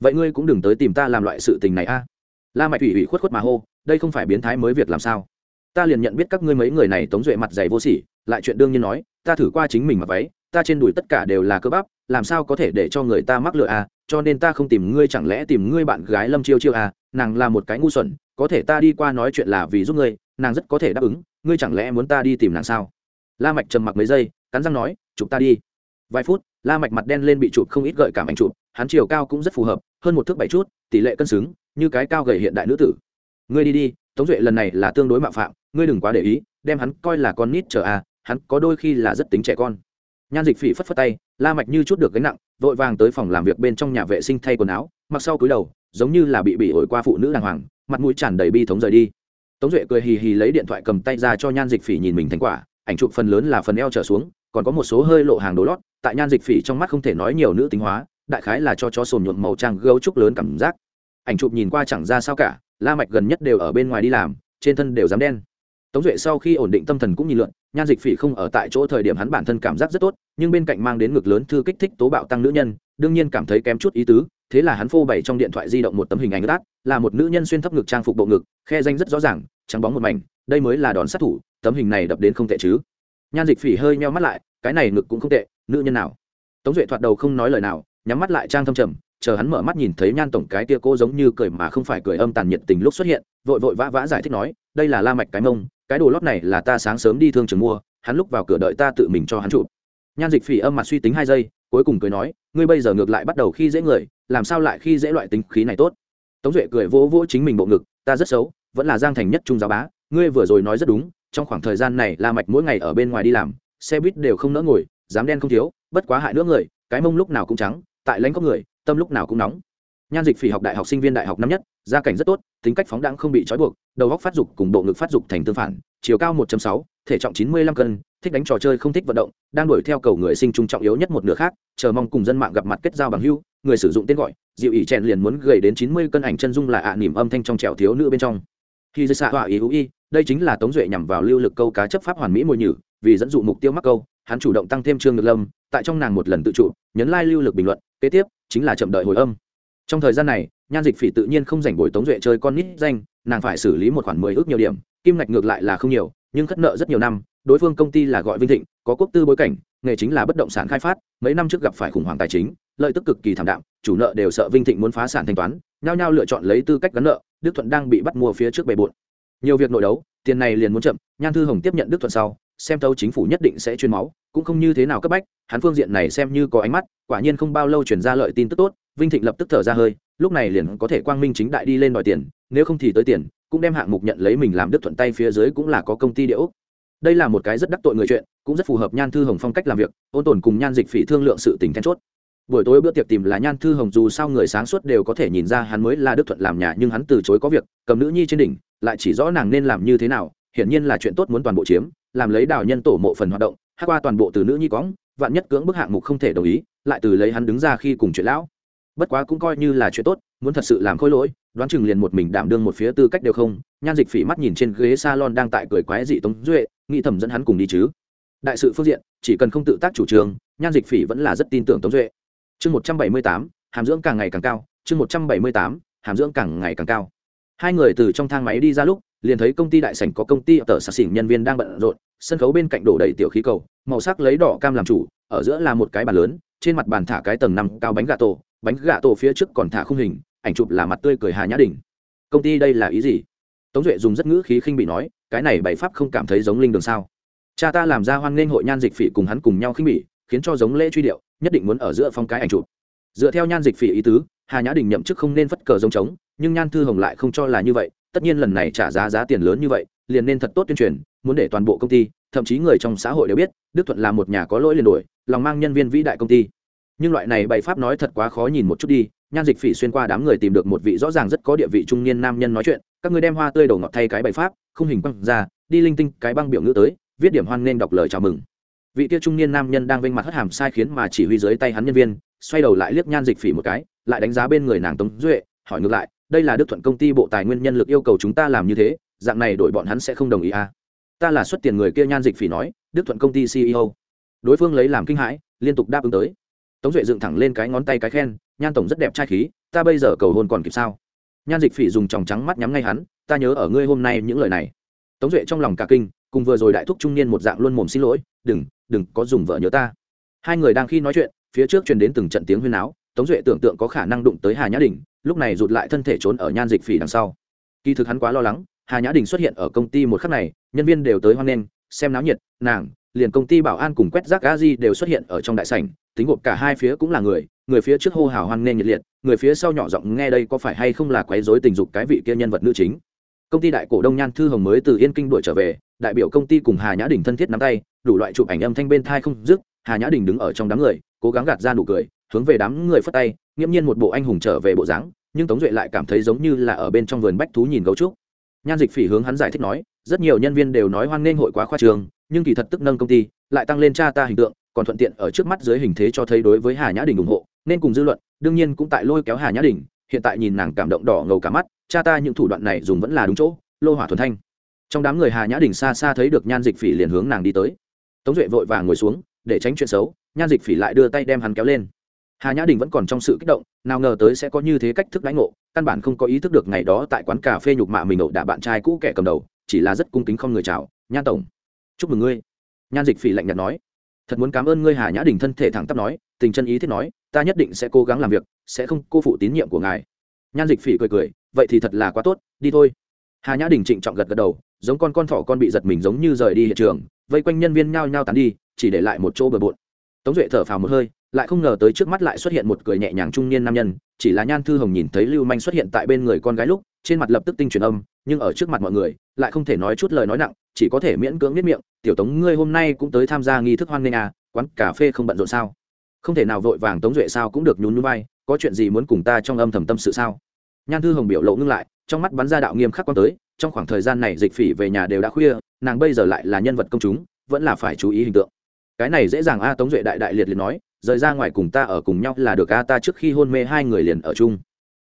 Vậy ngươi cũng đừng tới tìm ta làm loại sự tình này a. La mạch ủy ủy khuất khuất mà hô, đây không phải biến thái mới việc làm sao? Ta liền nhận biết các ngươi mấy người này tống duệ mặt dày vô sỉ, lại chuyện đương nhiên nói, ta thử qua chính mình mặc váy, ta trên đùi tất cả đều là cơ bắp, làm sao có thể để cho người ta mắc lựa à? Cho nên ta không tìm ngươi, chẳng lẽ tìm ngươi bạn gái lâm chiêu chiêu à? Nàng là một cái ngu xuẩn, có thể ta đi qua nói chuyện là vì giúp ngươi, nàng rất có thể đáp ứng, ngươi chẳng lẽ muốn ta đi tìm nàng sao? La mạch trầm mặc mấy giây, cắn răng nói, chụp ta đi. Vài phút, la mạch mặt đen lên bị chụp không ít gợi cảm ảnh chụp, hắn chiều cao cũng rất phù hợp, hơn một thước bảy chút, tỷ lệ cân xứng, như cái cao gầy hiện đại nữ tử. Ngươi đi đi, tống duệ lần này là tương đối mạo phạm, ngươi đừng quá để ý, đem hắn coi là con nít chờ à hắn có đôi khi là rất tính trẻ con. Nhan dịch phỉ phất phất tay, la mạch như chút được gánh nặng vội vàng tới phòng làm việc bên trong nhà vệ sinh thay quần áo, mặc sau cúi đầu, giống như là bị bị ổi qua phụ nữ đàng hoàng, mặt mũi tràn đầy bi thống rời đi. Tống duệ cười hì hì lấy điện thoại cầm tay ra cho nhan dịch phỉ nhìn mình thành quả, ảnh chụp phần lớn là phần eo trở xuống, còn có một số hơi lộ hàng đồ lót, tại nhan dịch phỉ trong mắt không thể nói nhiều nữ tính hóa, đại khái là cho chó sồn nhuộm màu trang gấu trúc lớn cảm giác. Ảnh chụp nhìn qua chẳng ra sao cả, la mạch gần nhất đều ở bên ngoài đi làm, trên thân đều dám đen tống duệ sau khi ổn định tâm thần cũng nhìn lượn, nhan dịch phỉ không ở tại chỗ thời điểm hắn bản thân cảm giác rất tốt, nhưng bên cạnh mang đến ngực lớn thư kích thích tố bạo tăng nữ nhân, đương nhiên cảm thấy kém chút ý tứ, thế là hắn phô bày trong điện thoại di động một tấm hình ảnh đắt là một nữ nhân xuyên thấp ngực trang phục bộ ngực, khe danh rất rõ ràng, trắng bóng một mảnh, đây mới là đòn sát thủ, tấm hình này đập đến không tệ chứ. Nhan dịch phỉ hơi meo mắt lại, cái này ngực cũng không tệ, nữ nhân nào? Tống duệ thoạt đầu không nói lời nào, nhắm mắt lại trang thâm trầm, chờ hắn mở mắt nhìn thấy nhan tổng cái tia cô giống như cười mà không phải cười âm tàn nhiệt tình lúc xuất hiện, vội vội vã vã giải thích nói, đây là la mạch cái mông cái đồ lót này là ta sáng sớm đi thương trường mua, hắn lúc vào cửa đợi ta tự mình cho hắn chụp. Nhan dịch phỉ âm mặt suy tính hai giây, cuối cùng cười nói, ngươi bây giờ ngược lại bắt đầu khi dễ người, làm sao lại khi dễ loại tính khí này tốt? Tống duệ cười vỗ vỗ chính mình bộ ngực, ta rất xấu, vẫn là giang thành nhất trung giáo bá, ngươi vừa rồi nói rất đúng, trong khoảng thời gian này la mạch mỗi ngày ở bên ngoài đi làm, xe buýt đều không nỡ ngồi, dám đen không thiếu, bất quá hại nữa người, cái mông lúc nào cũng trắng, tại lãnh có người, tâm lúc nào cũng nóng. Nhan dịch phỉ học đại học sinh viên đại học năm nhất gia cảnh rất tốt tính cách phóng đãng không bị trói buộc đầu góc phát dục cùng bộ ngực phát dục thành tương phản chiều cao 1 sáu, thể trọng chín mươi lăm cân thích đánh trò chơi không thích vận động đang đuổi theo cầu người sinh trung trọng yếu nhất một nửa khác chờ mong cùng dân mạng gặp mặt kết giao bằng hữu người sử dụng tên gọi dịu ỉ chèn liền muốn gầy đến chín mươi cân ảnh chân dung là ạ à nỉm âm thanh trong trẻo thiếu nữ bên trong. Khi dưới xạ họa ý hữu y đây chính là tống duệ nhằm vào lưu lực câu cá chấp pháp hoàn mỹ mồi nhử vì dẫn dụ mục tiêu mắc câu hắn chủ động tăng thêm trương ngược lâm tại trong nàng một lần tự chủ nhấn like lưu lực bình luận kế tiếp chính là chậm đợi hồi âm. Trong thời gian này nhan dịch phỉ tự nhiên không dành bồi tống duệ chơi con nít danh, nàng phải xử lý một khoản mười ước nhiều điểm, kim ngạch ngược lại là không nhiều, nhưng khất nợ rất nhiều năm, đối phương công ty là gọi vinh thịnh, có quốc tư bối cảnh, nghề chính là bất động sản khai phát, mấy năm trước gặp phải khủng hoảng tài chính, lợi tức cực kỳ thảm đạm, chủ nợ đều sợ vinh thịnh muốn phá sản thanh toán, nhao nhao lựa chọn lấy tư cách gắn nợ, đức thuận đang bị bắt mua phía trước bề bộn. Nhiều việc nội đấu, tiền này liền muốn chậm, nhan thư hồng tiếp nhận đức thuận sau, xem tấu chính phủ nhất định sẽ chuyên máu, cũng không như thế nào cấp bách, hắn phương diện này xem như có ánh mắt, quả nhiên không bao lâu chuyển ra lợi tin tức tốt vinh thịnh lập tức thở ra hơi, lúc này liền có thể quang minh chính đại đi lên đòi tiền, nếu không thì tới tiền, cũng đem hạng mục nhận lấy mình làm đức thuận tay phía dưới cũng là có công ty địa úc đây là một cái rất đắc tội người chuyện, cũng rất phù hợp nhan thư hồng phong cách làm việc, ôn tồn cùng nhan dịch phỉ thương lượng sự tình then chốt. Buổi tối bữa tiệc tìm là nhan thư hồng dù sao người sáng suốt đều có thể nhìn ra hắn mới là đức thuận làm nhà nhưng hắn từ chối có việc, cầm nữ nhi trên đỉnh, lại chỉ rõ nàng nên làm như thế nào, hiển nhiên là chuyện tốt muốn toàn bộ chiếm, làm lấy đào nhân tổ mộ phần hoạt động, hát qua toàn bộ từ nữ nhi cóng vạn nhất cưỡng bức hạng mục không thể đồng ý, lại từ lấy hắn đứng ra khi cùng chuyện lão bất quá cũng coi như là chuyện tốt, muốn thật sự làm khôi lỗi, đoán chừng liền một mình đảm đương một phía tư cách đều không, nhan dịch phỉ mắt nhìn trên ghế salon đang tại cười quái dị tống duệ, nghĩ thầm dẫn hắn cùng đi chứ. Đại sự phương diện, chỉ cần không tự tác chủ trương, nhan dịch phỉ vẫn là rất tin tưởng tống duệ. Chương một trăm bảy mươi tám, hàm dưỡng càng ngày càng cao, chương một trăm bảy mươi tám, hàm dưỡng càng ngày càng cao. Hai người từ trong thang máy đi ra lúc, liền thấy công ty đại sảnh có công ty tờ sạc xỉn nhân viên đang bận rộn, sân khấu bên cạnh đổ đầy tiểu khí cầu, màu sắc lấy đỏ cam làm chủ, ở giữa là một cái bàn lớn, trên mặt bàn thả cái tầng năm cao bánh gà tổ bánh gà tổ phía trước còn thả khung hình, ảnh chụp là mặt tươi cười hà nhã đình. Công ty đây là ý gì? Tống duệ dùng rất ngữ khí khinh bị nói, cái này bày pháp không cảm thấy giống linh đường sao? Cha ta làm ra hoan nghênh hội nhan dịch phỉ cùng hắn cùng nhau khinh bỉ, khiến cho giống lễ truy điệu, nhất định muốn ở giữa phong cái ảnh chụp. Dựa theo nhan dịch phỉ ý tứ, hà nhã đình nhậm chức không nên phất cờ giống trống, nhưng nhan thư hồng lại không cho là như vậy, tất nhiên lần này trả giá giá tiền lớn như vậy, liền nên thật tốt tuyên truyền, muốn để toàn bộ công ty, thậm chí người trong xã hội đều biết, đức thuận là một nhà có lỗi liền đổi lòng mang nhân viên vĩ đại công ty nhưng loại này bày pháp nói thật quá khó nhìn một chút đi, nhan dịch phỉ xuyên qua đám người tìm được một vị rõ ràng rất có địa vị trung niên nam nhân nói chuyện, các người đem hoa tươi đầu ngọt thay cái bày pháp, không hình băng ra, đi linh tinh cái băng biểu ngữ tới, viết điểm hoan nên đọc lời chào mừng. Vị kia trung niên nam nhân đang vênh mặt hất hàm sai khiến mà chỉ huy dưới tay hắn nhân viên, xoay đầu lại liếc nhan dịch phỉ một cái, lại đánh giá bên người nàng tống duệ, hỏi ngược lại, đây là đức thuận công ty bộ tài nguyên nhân lực yêu cầu chúng ta làm như thế, dạng này đổi bọn hắn sẽ không đồng ý à? Ta là xuất tiền người kia, nhan dịch phỉ nói, đức thuận công ty ceo đối phương lấy làm kinh hãi, liên tục đáp ứng tới tống duệ dựng thẳng lên cái ngón tay cái khen, nhan tổng rất đẹp trai khí, ta bây giờ cầu hôn còn kịp sao? Nhan dịch phỉ dùng tròng trắng mắt nhắm ngay hắn, ta nhớ ở ngươi hôm nay những lời này. Tống duệ trong lòng cả kinh, cùng vừa rồi đại thúc trung niên một dạng luôn mồm xin lỗi, đừng đừng có dùng vợ nhớ ta. Hai người đang khi nói chuyện, phía trước truyền đến từng trận tiếng huyên áo, tống duệ tưởng tượng có khả năng đụng tới hà nhã đình, lúc này rụt lại thân thể trốn ở nhan dịch phỉ đằng sau. Kỳ thực hắn quá lo lắng, hà nhã đình xuất hiện ở công ty một khắc này, nhân viên đều tới hoan nghênh, xem náo nhiệt, nàng, liền công ty bảo an cùng quét rác a di đều xuất hiện ở trong đại sảnh tính gộp cả hai phía cũng là người người phía trước hô hào hoan nghênh nhiệt liệt, người phía sau nhỏ giọng nghe đây có phải hay không là quấy rối tình dục cái vị kia nhân vật nữ chính. Công ty đại cổ đông nhan thư hồng mới từ yên kinh đuổi trở về, đại biểu công ty cùng hà nhã đình thân thiết nắm tay, đủ loại chụp ảnh âm thanh bên thai không dứt, hà nhã đình đứng ở trong đám người, cố gắng gạt ra nụ cười, hướng về đám người phất tay, nghiễm nhiên một bộ anh hùng trở về bộ dáng, nhưng tống duệ lại cảm thấy giống như là ở bên trong vườn bách thú nhìn gấu trúc. Nhan dịch phỉ hướng hắn giải thích nói, rất nhiều nhân viên đều nói hoan nghênh hội quá khoa trường nhưng kỳ thật tức nâng công ty, lại tăng lên cha ta hình tượng còn thuận tiện ở trước mắt dưới hình thế cho thấy đối với hà nhã đình ủng hộ, nên cùng dư luận, đương nhiên cũng tại lôi kéo hà nhã đình, hiện tại nhìn nàng cảm động đỏ ngầu cả mắt, cha ta những thủ đoạn này dùng vẫn là đúng chỗ, lô hỏa thuần thanh. Trong đám người hà nhã đình xa xa thấy được nhan dịch phỉ liền hướng nàng đi tới. Tống duệ vội vàng ngồi xuống, để tránh chuyện xấu, nhan dịch phỉ lại đưa tay đem hắn kéo lên. Hà nhã đình vẫn còn trong sự kích động, nào ngờ tới sẽ có như thế cách thức lãnh ngộ, căn bản không có ý thức được ngày đó tại quán cà phê nhục mạ mình ẩu đả bạn trai cũ kẻ cầm đầu, chỉ là rất cung kính không người chào, nhan tổng, chúc mừng ngươi. Nhan dịch phỉ lạnh nhạt nói thật muốn cảm ơn ngươi hà nhã đình thân thể thẳng tắp nói, tình chân ý thiết nói, ta nhất định sẽ cố gắng làm việc, sẽ không cô phụ tín nhiệm của ngài. Nhan dịch phỉ cười cười, vậy thì thật là quá tốt, đi thôi. Hà nhã đình trịnh trọng gật gật đầu, giống con con thỏ con bị giật mình giống như rời đi hiện trường, vây quanh nhân viên nhao nhao tán đi, chỉ để lại một chỗ bờ bộn. Tống duệ thở phào một hơi, lại không ngờ tới trước mắt lại xuất hiện một cười nhẹ nhàng trung niên nam nhân, chỉ là nhan thư hồng nhìn thấy lưu manh xuất hiện tại bên người con gái lúc, trên mặt lập tức tinh truyền âm, nhưng ở trước mặt mọi người, lại không thể nói chút lời nói nặng chỉ có thể miễn cưỡng biết miệng, tiểu tống, ngươi hôm nay cũng tới tham gia nghi thức hoan nghênh à quán cà phê không bận rộn sao? Không thể nào, vội vàng tống duệ sao cũng được nhún núi bay có chuyện gì muốn cùng ta trong âm thầm tâm sự sao? Nhan thư hồng biểu lộ ngưng lại, trong mắt bắn ra đạo nghiêm khắc quan tới, trong khoảng thời gian này dịch phỉ về nhà đều đã khuya, nàng bây giờ lại là nhân vật công chúng, vẫn là phải chú ý hình tượng. Cái này dễ dàng a, tống duệ đại đại liệt liệt nói, rời ra ngoài cùng ta ở cùng nhau là được a, ta trước khi hôn mê hai người liền ở chung.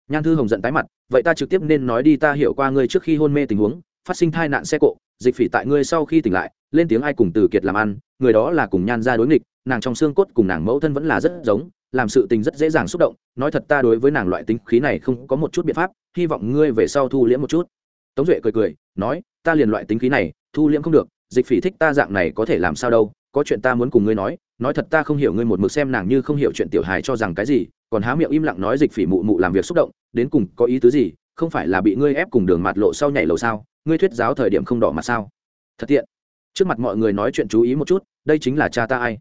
Nhan thư hồng giận tái mặt, vậy ta trực tiếp nên nói đi, ta hiểu qua ngươi trước khi hôn mê tình huống, phát sinh tai nạn xe cộ dịch phỉ tại ngươi sau khi tỉnh lại, lên tiếng ai cùng từ kiệt làm ăn, người đó là cùng nhan ra đối nghịch, nàng trong xương cốt cùng nàng mẫu thân vẫn là rất giống, làm sự tình rất dễ dàng xúc động, nói thật ta đối với nàng loại tính khí này không có một chút biện pháp, hy vọng ngươi về sau thu liễm một chút. Tống duệ cười cười, nói, ta liền loại tính khí này, thu liễm không được, dịch phỉ thích ta dạng này có thể làm sao đâu, có chuyện ta muốn cùng ngươi nói nói thật ta không hiểu ngươi một mực xem nàng như không hiểu chuyện tiểu hài cho rằng cái gì, còn há miệng im lặng nói dịch phỉ mụ mụ làm việc xúc động, đến cùng có ý tứ gì không phải là bị ngươi ép cùng đường mặt lộ sau nhảy lầu sao? Ngươi thuyết giáo thời điểm không đỏ mặt sao? Thật tiện. Trước mặt mọi người nói chuyện chú ý một chút, đây chính là cha ta ai?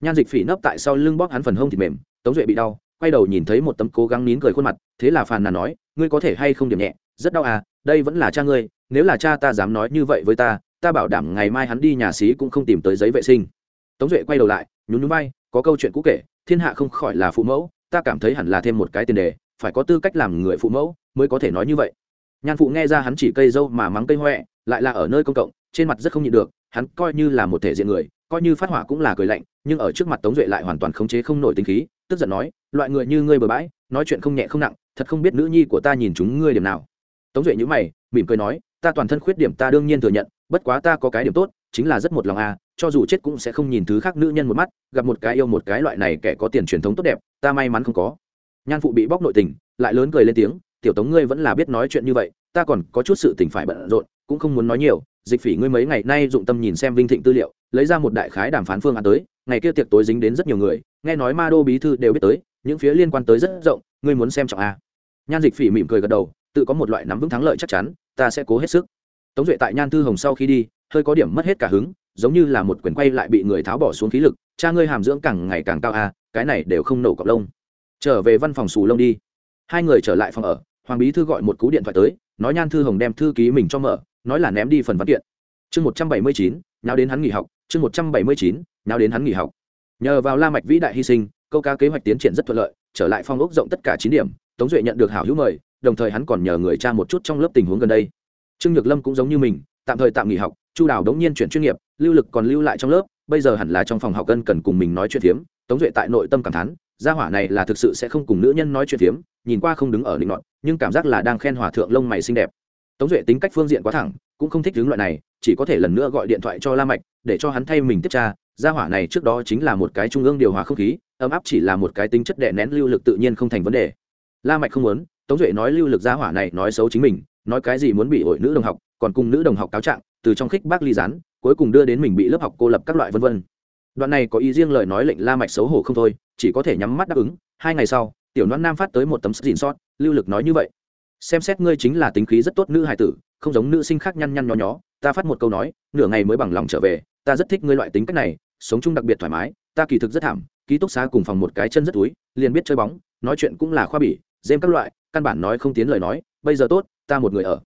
Nhan dịch phỉ nấp tại sau lưng bóp hắn phần hông thịt mềm, tống duệ bị đau, quay đầu nhìn thấy một tấm cố gắng nín cười khuôn mặt, thế là phàn nàn nói, ngươi có thể hay không điểm nhẹ? Rất đau à đây vẫn là cha ngươi, nếu là cha ta dám nói như vậy với ta ta bảo đảm ngày mai hắn đi nhà xí cũng không tìm tới giấy vệ sinh. Tống duệ quay đầu lại, nhún nhún bay có câu chuyện cũ kể, thiên hạ không khỏi là phụ mẫu, ta cảm thấy hẳn là thêm một cái tiền đề, phải có tư cách làm người phụ mẫu mới có thể nói như vậy. Nhan phụ nghe ra hắn chỉ cây dâu mà mắng cây huệ lại là ở nơi công cộng, trên mặt rất không nhịn được, hắn coi như là một thể diện người, coi như phát hỏa cũng là cười lạnh, nhưng ở trước mặt tống duệ lại hoàn toàn khống chế không nổi tính khí, tức giận nói, loại người như ngươi bừa bãi, nói chuyện không nhẹ không nặng, thật không biết nữ nhi của ta nhìn chúng ngươi điểm nào. Tống duệ nhữ mày, mỉm cười nói, ta toàn thân khuyết điểm ta đương nhiên thừa nhận, bất quá ta có cái điểm tốt, chính là rất một lòng à cho dù chết cũng sẽ không nhìn thứ khác nữ nhân một mắt, gặp một cái yêu một cái loại này kẻ có tiền truyền thống tốt đẹp, ta may mắn không có. Nhan phụ bị bóc nội tình, lại lớn cười lên tiếng tiểu tống ngươi vẫn là biết nói chuyện như vậy, ta còn có chút sự tình phải bận rộn, cũng không muốn nói nhiều, dịch phỉ ngươi mấy ngày nay dụng tâm nhìn xem vinh thịnh tư liệu, lấy ra một đại khái đàm phán phương án tới, ngày kia tiệc tối dính đến rất nhiều người, nghe nói ma đô bí thư đều biết tới, những phía liên quan tới rất rộng, ngươi muốn xem trọng a nhan dịch phỉ mỉm cười gật đầu, tự có một loại nắm vững thắng lợi chắc chắn, ta sẽ cố hết sức. Tống duệ tại nhan thư hồng sau khi đi, hơi có điểm mất hết cả hứng, giống như là một quyền quay lại bị người tháo bỏ xuống khí lực, cha ngươi hàm dưỡng càng ngày càng cao a cái này đều không nổ cọc lông. Trở về văn phòng xù lông đi. Hai người trở lại phòng ở hoàng bí thư gọi một cú điện thoại tới, nói nhan thư hồng đem thư ký mình cho mở, nói là ném đi phần văn kiện. Chương một trăm bảy mươi chín nào đến hắn nghỉ học. Chương một trăm bảy mươi chín nào đến hắn nghỉ học. Nhờ vào la mạch vĩ đại hy sinh, câu cá kế hoạch tiến triển rất thuận lợi, trở lại phong ốc rộng tất cả chín điểm, tống duệ nhận được hảo hữu mời, đồng thời hắn còn nhờ người cha một chút trong lớp tình huống gần đây. Trương nhược lâm cũng giống như mình, tạm thời tạm nghỉ học, chu đào đống nhiên chuyển chuyên nghiệp, lưu lực còn lưu lại trong lớp bây giờ hẳn là trong phòng học cân cần cùng mình nói chuyện phiếm, tống duệ tại nội tâm cảm thán, gia hỏa này là thực sự sẽ không cùng nữ nhân nói chuyện phiếm, nhìn qua không đứng ở định nọt nhưng cảm giác là đang khen hòa thượng lông mày xinh đẹp. Tống duệ tính cách phương diện quá thẳng, cũng không thích hướng loại này, chỉ có thể lần nữa gọi điện thoại cho la mạch, để cho hắn thay mình tiếp tra, gia hỏa này trước đó chính là một cái trung ương điều hòa không khí, ấm áp chỉ là một cái tính chất đè nén lưu lực tự nhiên không thành vấn đề. La mạch không muốn, tống duệ nói lưu lực gia hỏa này nói xấu chính mình, nói cái gì muốn bị hội nữ đồng học, còn cùng nữ đồng học cáo trạng, từ trong khích bác ly rán cuối cùng đưa đến mình bị lớp học cô lập các loại vân vân. Đoạn này có ý riêng lời nói lệnh la mạch xấu hổ không thôi, chỉ có thể nhắm mắt đáp ứng, hai ngày sau, tiểu đoan nam phát tới một tấm dìn sót lưu lực nói như vậy. Xem xét ngươi chính là tính khí rất tốt nữ hài tử, không giống nữ sinh khác nhăn nhăn nhó nhó, ta phát một câu nói, nửa ngày mới bằng lòng trở về, ta rất thích ngươi loại tính cách này, sống chung đặc biệt thoải mái, ta kỳ thực rất thảm, ký túc xá cùng phòng một cái chân rất túi, liền biết chơi bóng, nói chuyện cũng là khoa bỉ dêm các loại, căn bản nói không tiến lời nói, bây giờ tốt, ta một người ở.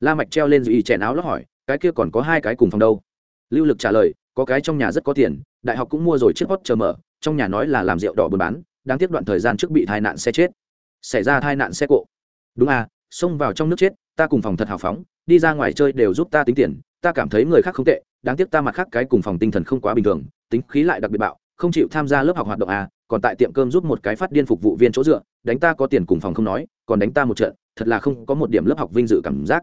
La mạch treo lên dùy chèn áo lót hỏi, cái kia còn có hai cái cùng phòng đâu? Lưu lực trả lời, có cái trong nhà rất có tiền, đại học cũng mua rồi chiếc hot chờ mở, trong nhà nói là làm rượu đỏ buôn bán đang tiếp đoạn thời gian trước bị tai nạn xe chết. Xảy ra tai nạn xe cộ. Đúng à xông vào trong nước chết, ta cùng phòng thật hào phóng, đi ra ngoài chơi đều giúp ta tính tiền, ta cảm thấy người khác không tệ, đáng tiếc ta mặt khác cái cùng phòng tinh thần không quá bình thường, tính khí lại đặc biệt bạo, không chịu tham gia lớp học hoạt động à còn tại tiệm cơm giúp một cái phát điên phục vụ viên chỗ dựa, đánh ta có tiền cùng phòng không nói, còn đánh ta một trận, thật là không có một điểm lớp học vinh dự cảm giác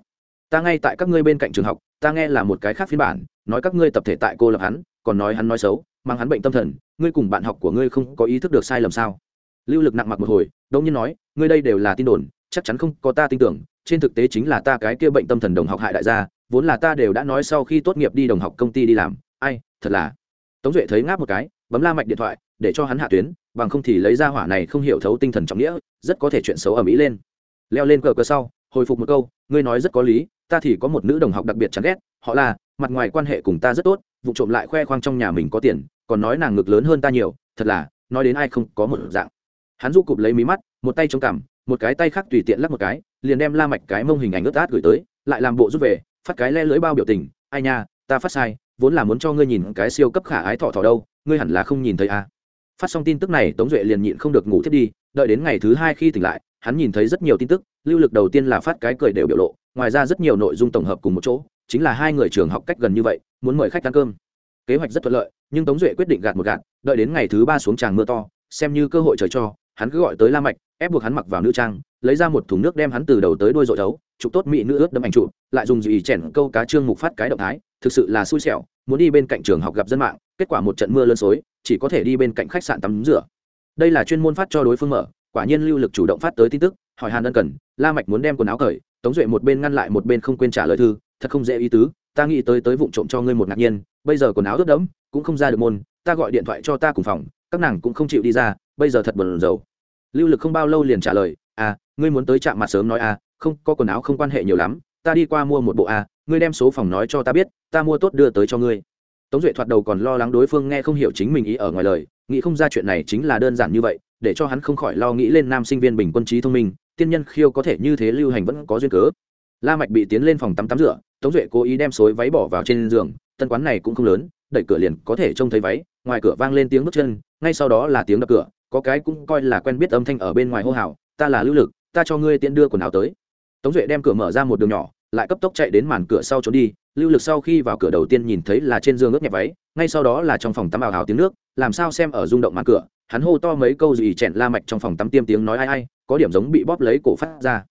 ta ngay tại các ngươi bên cạnh trường học, ta nghe là một cái khác phiên bản, nói các ngươi tập thể tại cô lập hắn, còn nói hắn nói xấu, mang hắn bệnh tâm thần, ngươi cùng bạn học của ngươi không có ý thức được sai lầm sao? Lưu lực nặng mặc một hồi, đông nhiên nói, ngươi đây đều là tin đồn, chắc chắn không có ta tin tưởng, trên thực tế chính là ta cái kia bệnh tâm thần đồng học hại đại gia, vốn là ta đều đã nói sau khi tốt nghiệp đi đồng học công ty đi làm, ai, thật là. Tống duệ thấy ngáp một cái, bấm la mạch điện thoại, để cho hắn hạ tuyến, bằng không thì lấy ra hỏa này không hiểu thấu tinh thần trọng nghĩa, rất có thể chuyện xấu ở mỹ lên. Leo lên cờ cờ sau, hồi phục một câu ngươi nói rất có lý, ta thì có một nữ đồng học đặc biệt chán ghét, họ là, mặt ngoài quan hệ cùng ta rất tốt, vụ trộm lại khoe khoang trong nhà mình có tiền, còn nói nàng ngực lớn hơn ta nhiều, thật là, nói đến ai không có một dạng hắn du cụp lấy mí mắt, một tay chống cằm, một cái tay khác tùy tiện lắc một cái, liền đem la mạch cái mông hình ảnh ướt át gửi tới, lại làm bộ rút về, phát cái le lưỡi bao biểu tình, ai nha, ta phát sai, vốn là muốn cho ngươi nhìn cái siêu cấp khả ái thọ thọ đâu, ngươi hẳn là không nhìn thấy à. phát xong tin tức này, tống duệ liền nhịn không được ngủ thiết đi, đợi đến ngày thứ hai khi tỉnh lại hắn nhìn thấy rất nhiều tin tức, lưu lực đầu tiên là phát cái cười đều biểu lộ, ngoài ra rất nhiều nội dung tổng hợp cùng một chỗ, chính là hai người trường học cách gần như vậy, muốn mời khách ăn cơm. Kế hoạch rất thuận lợi, nhưng tống duệ quyết định gạt một gạt, đợi đến ngày thứ ba xuống tràng mưa to, xem như cơ hội trời cho, hắn cứ gọi tới la mạch, ép buộc hắn mặc vào nữ trang, lấy ra một thùng nước đem hắn từ đầu tới đuôi dội đấu chụp tốt mỹ nữ ướt đâm ảnh chụp, lại dùng gì chèn câu cá trương mục phát cái động thái, thực sự là xui xẻo, muốn đi bên cạnh trường học gặp dân mạng, kết quả một trận mưa lớn xối, chỉ có thể đi bên cạnh khách sạn tắm rửa. Đây là chuyên môn phát cho đối phương mở quả nhiên lưu lực chủ động phát tới tin tức, hỏi hàn ân cần, la mạch muốn đem quần áo cởi, tống duệ một bên ngăn lại một bên không quên trả lời thư, thật không dễ ý tứ, ta nghĩ tới tới vụng trộm cho ngươi một ngạc nhiên, bây giờ quần áo ướt đẫm, cũng không ra được môn, ta gọi điện thoại cho ta cùng phòng, các nàng cũng không chịu đi ra, bây giờ thật buồn rầu. Lưu lực không bao lâu liền trả lời à ngươi muốn tới chạm mặt sớm nói à không, có quần áo không quan hệ nhiều lắm, ta đi qua mua một bộ à ngươi đem số phòng nói cho ta biết, ta mua tốt đưa tới cho ngươi. Tống duệ thoạt đầu còn lo lắng đối phương nghe không hiểu chính mình ý ở ngoài lời, nghĩ không ra chuyện này chính là đơn giản như vậy để cho hắn không khỏi lo nghĩ lên nam sinh viên bình quân trí thông minh, tiên nhân khiêu có thể như thế lưu hành vẫn có duyên cớ. La mạch bị tiến lên phòng tắm tắm rửa, tống duệ cố ý đem xối váy bỏ vào trên giường, tân quán này cũng không lớn, đẩy cửa liền có thể trông thấy váy, ngoài cửa vang lên tiếng bước chân, ngay sau đó là tiếng đập cửa, có cái cũng coi là quen biết âm thanh ở bên ngoài hô hào, ta là lưu lực, ta cho ngươi tiện đưa quần áo tới. Tống duệ đem cửa mở ra một đường nhỏ, lại cấp tốc chạy đến màn cửa sau trốn đi, lưu lực sau khi vào cửa đầu tiên nhìn thấy là trên giường ướt nhẹp váy, ngay sau đó là trong phòng tắm ảo hào tiếng nước, làm sao xem ở rung động màn cửa hắn hô to mấy câu gì chẹn la mạch trong phòng tắm tiêm tiếng nói ai ai, có điểm giống bị bóp lấy cổ phát ra.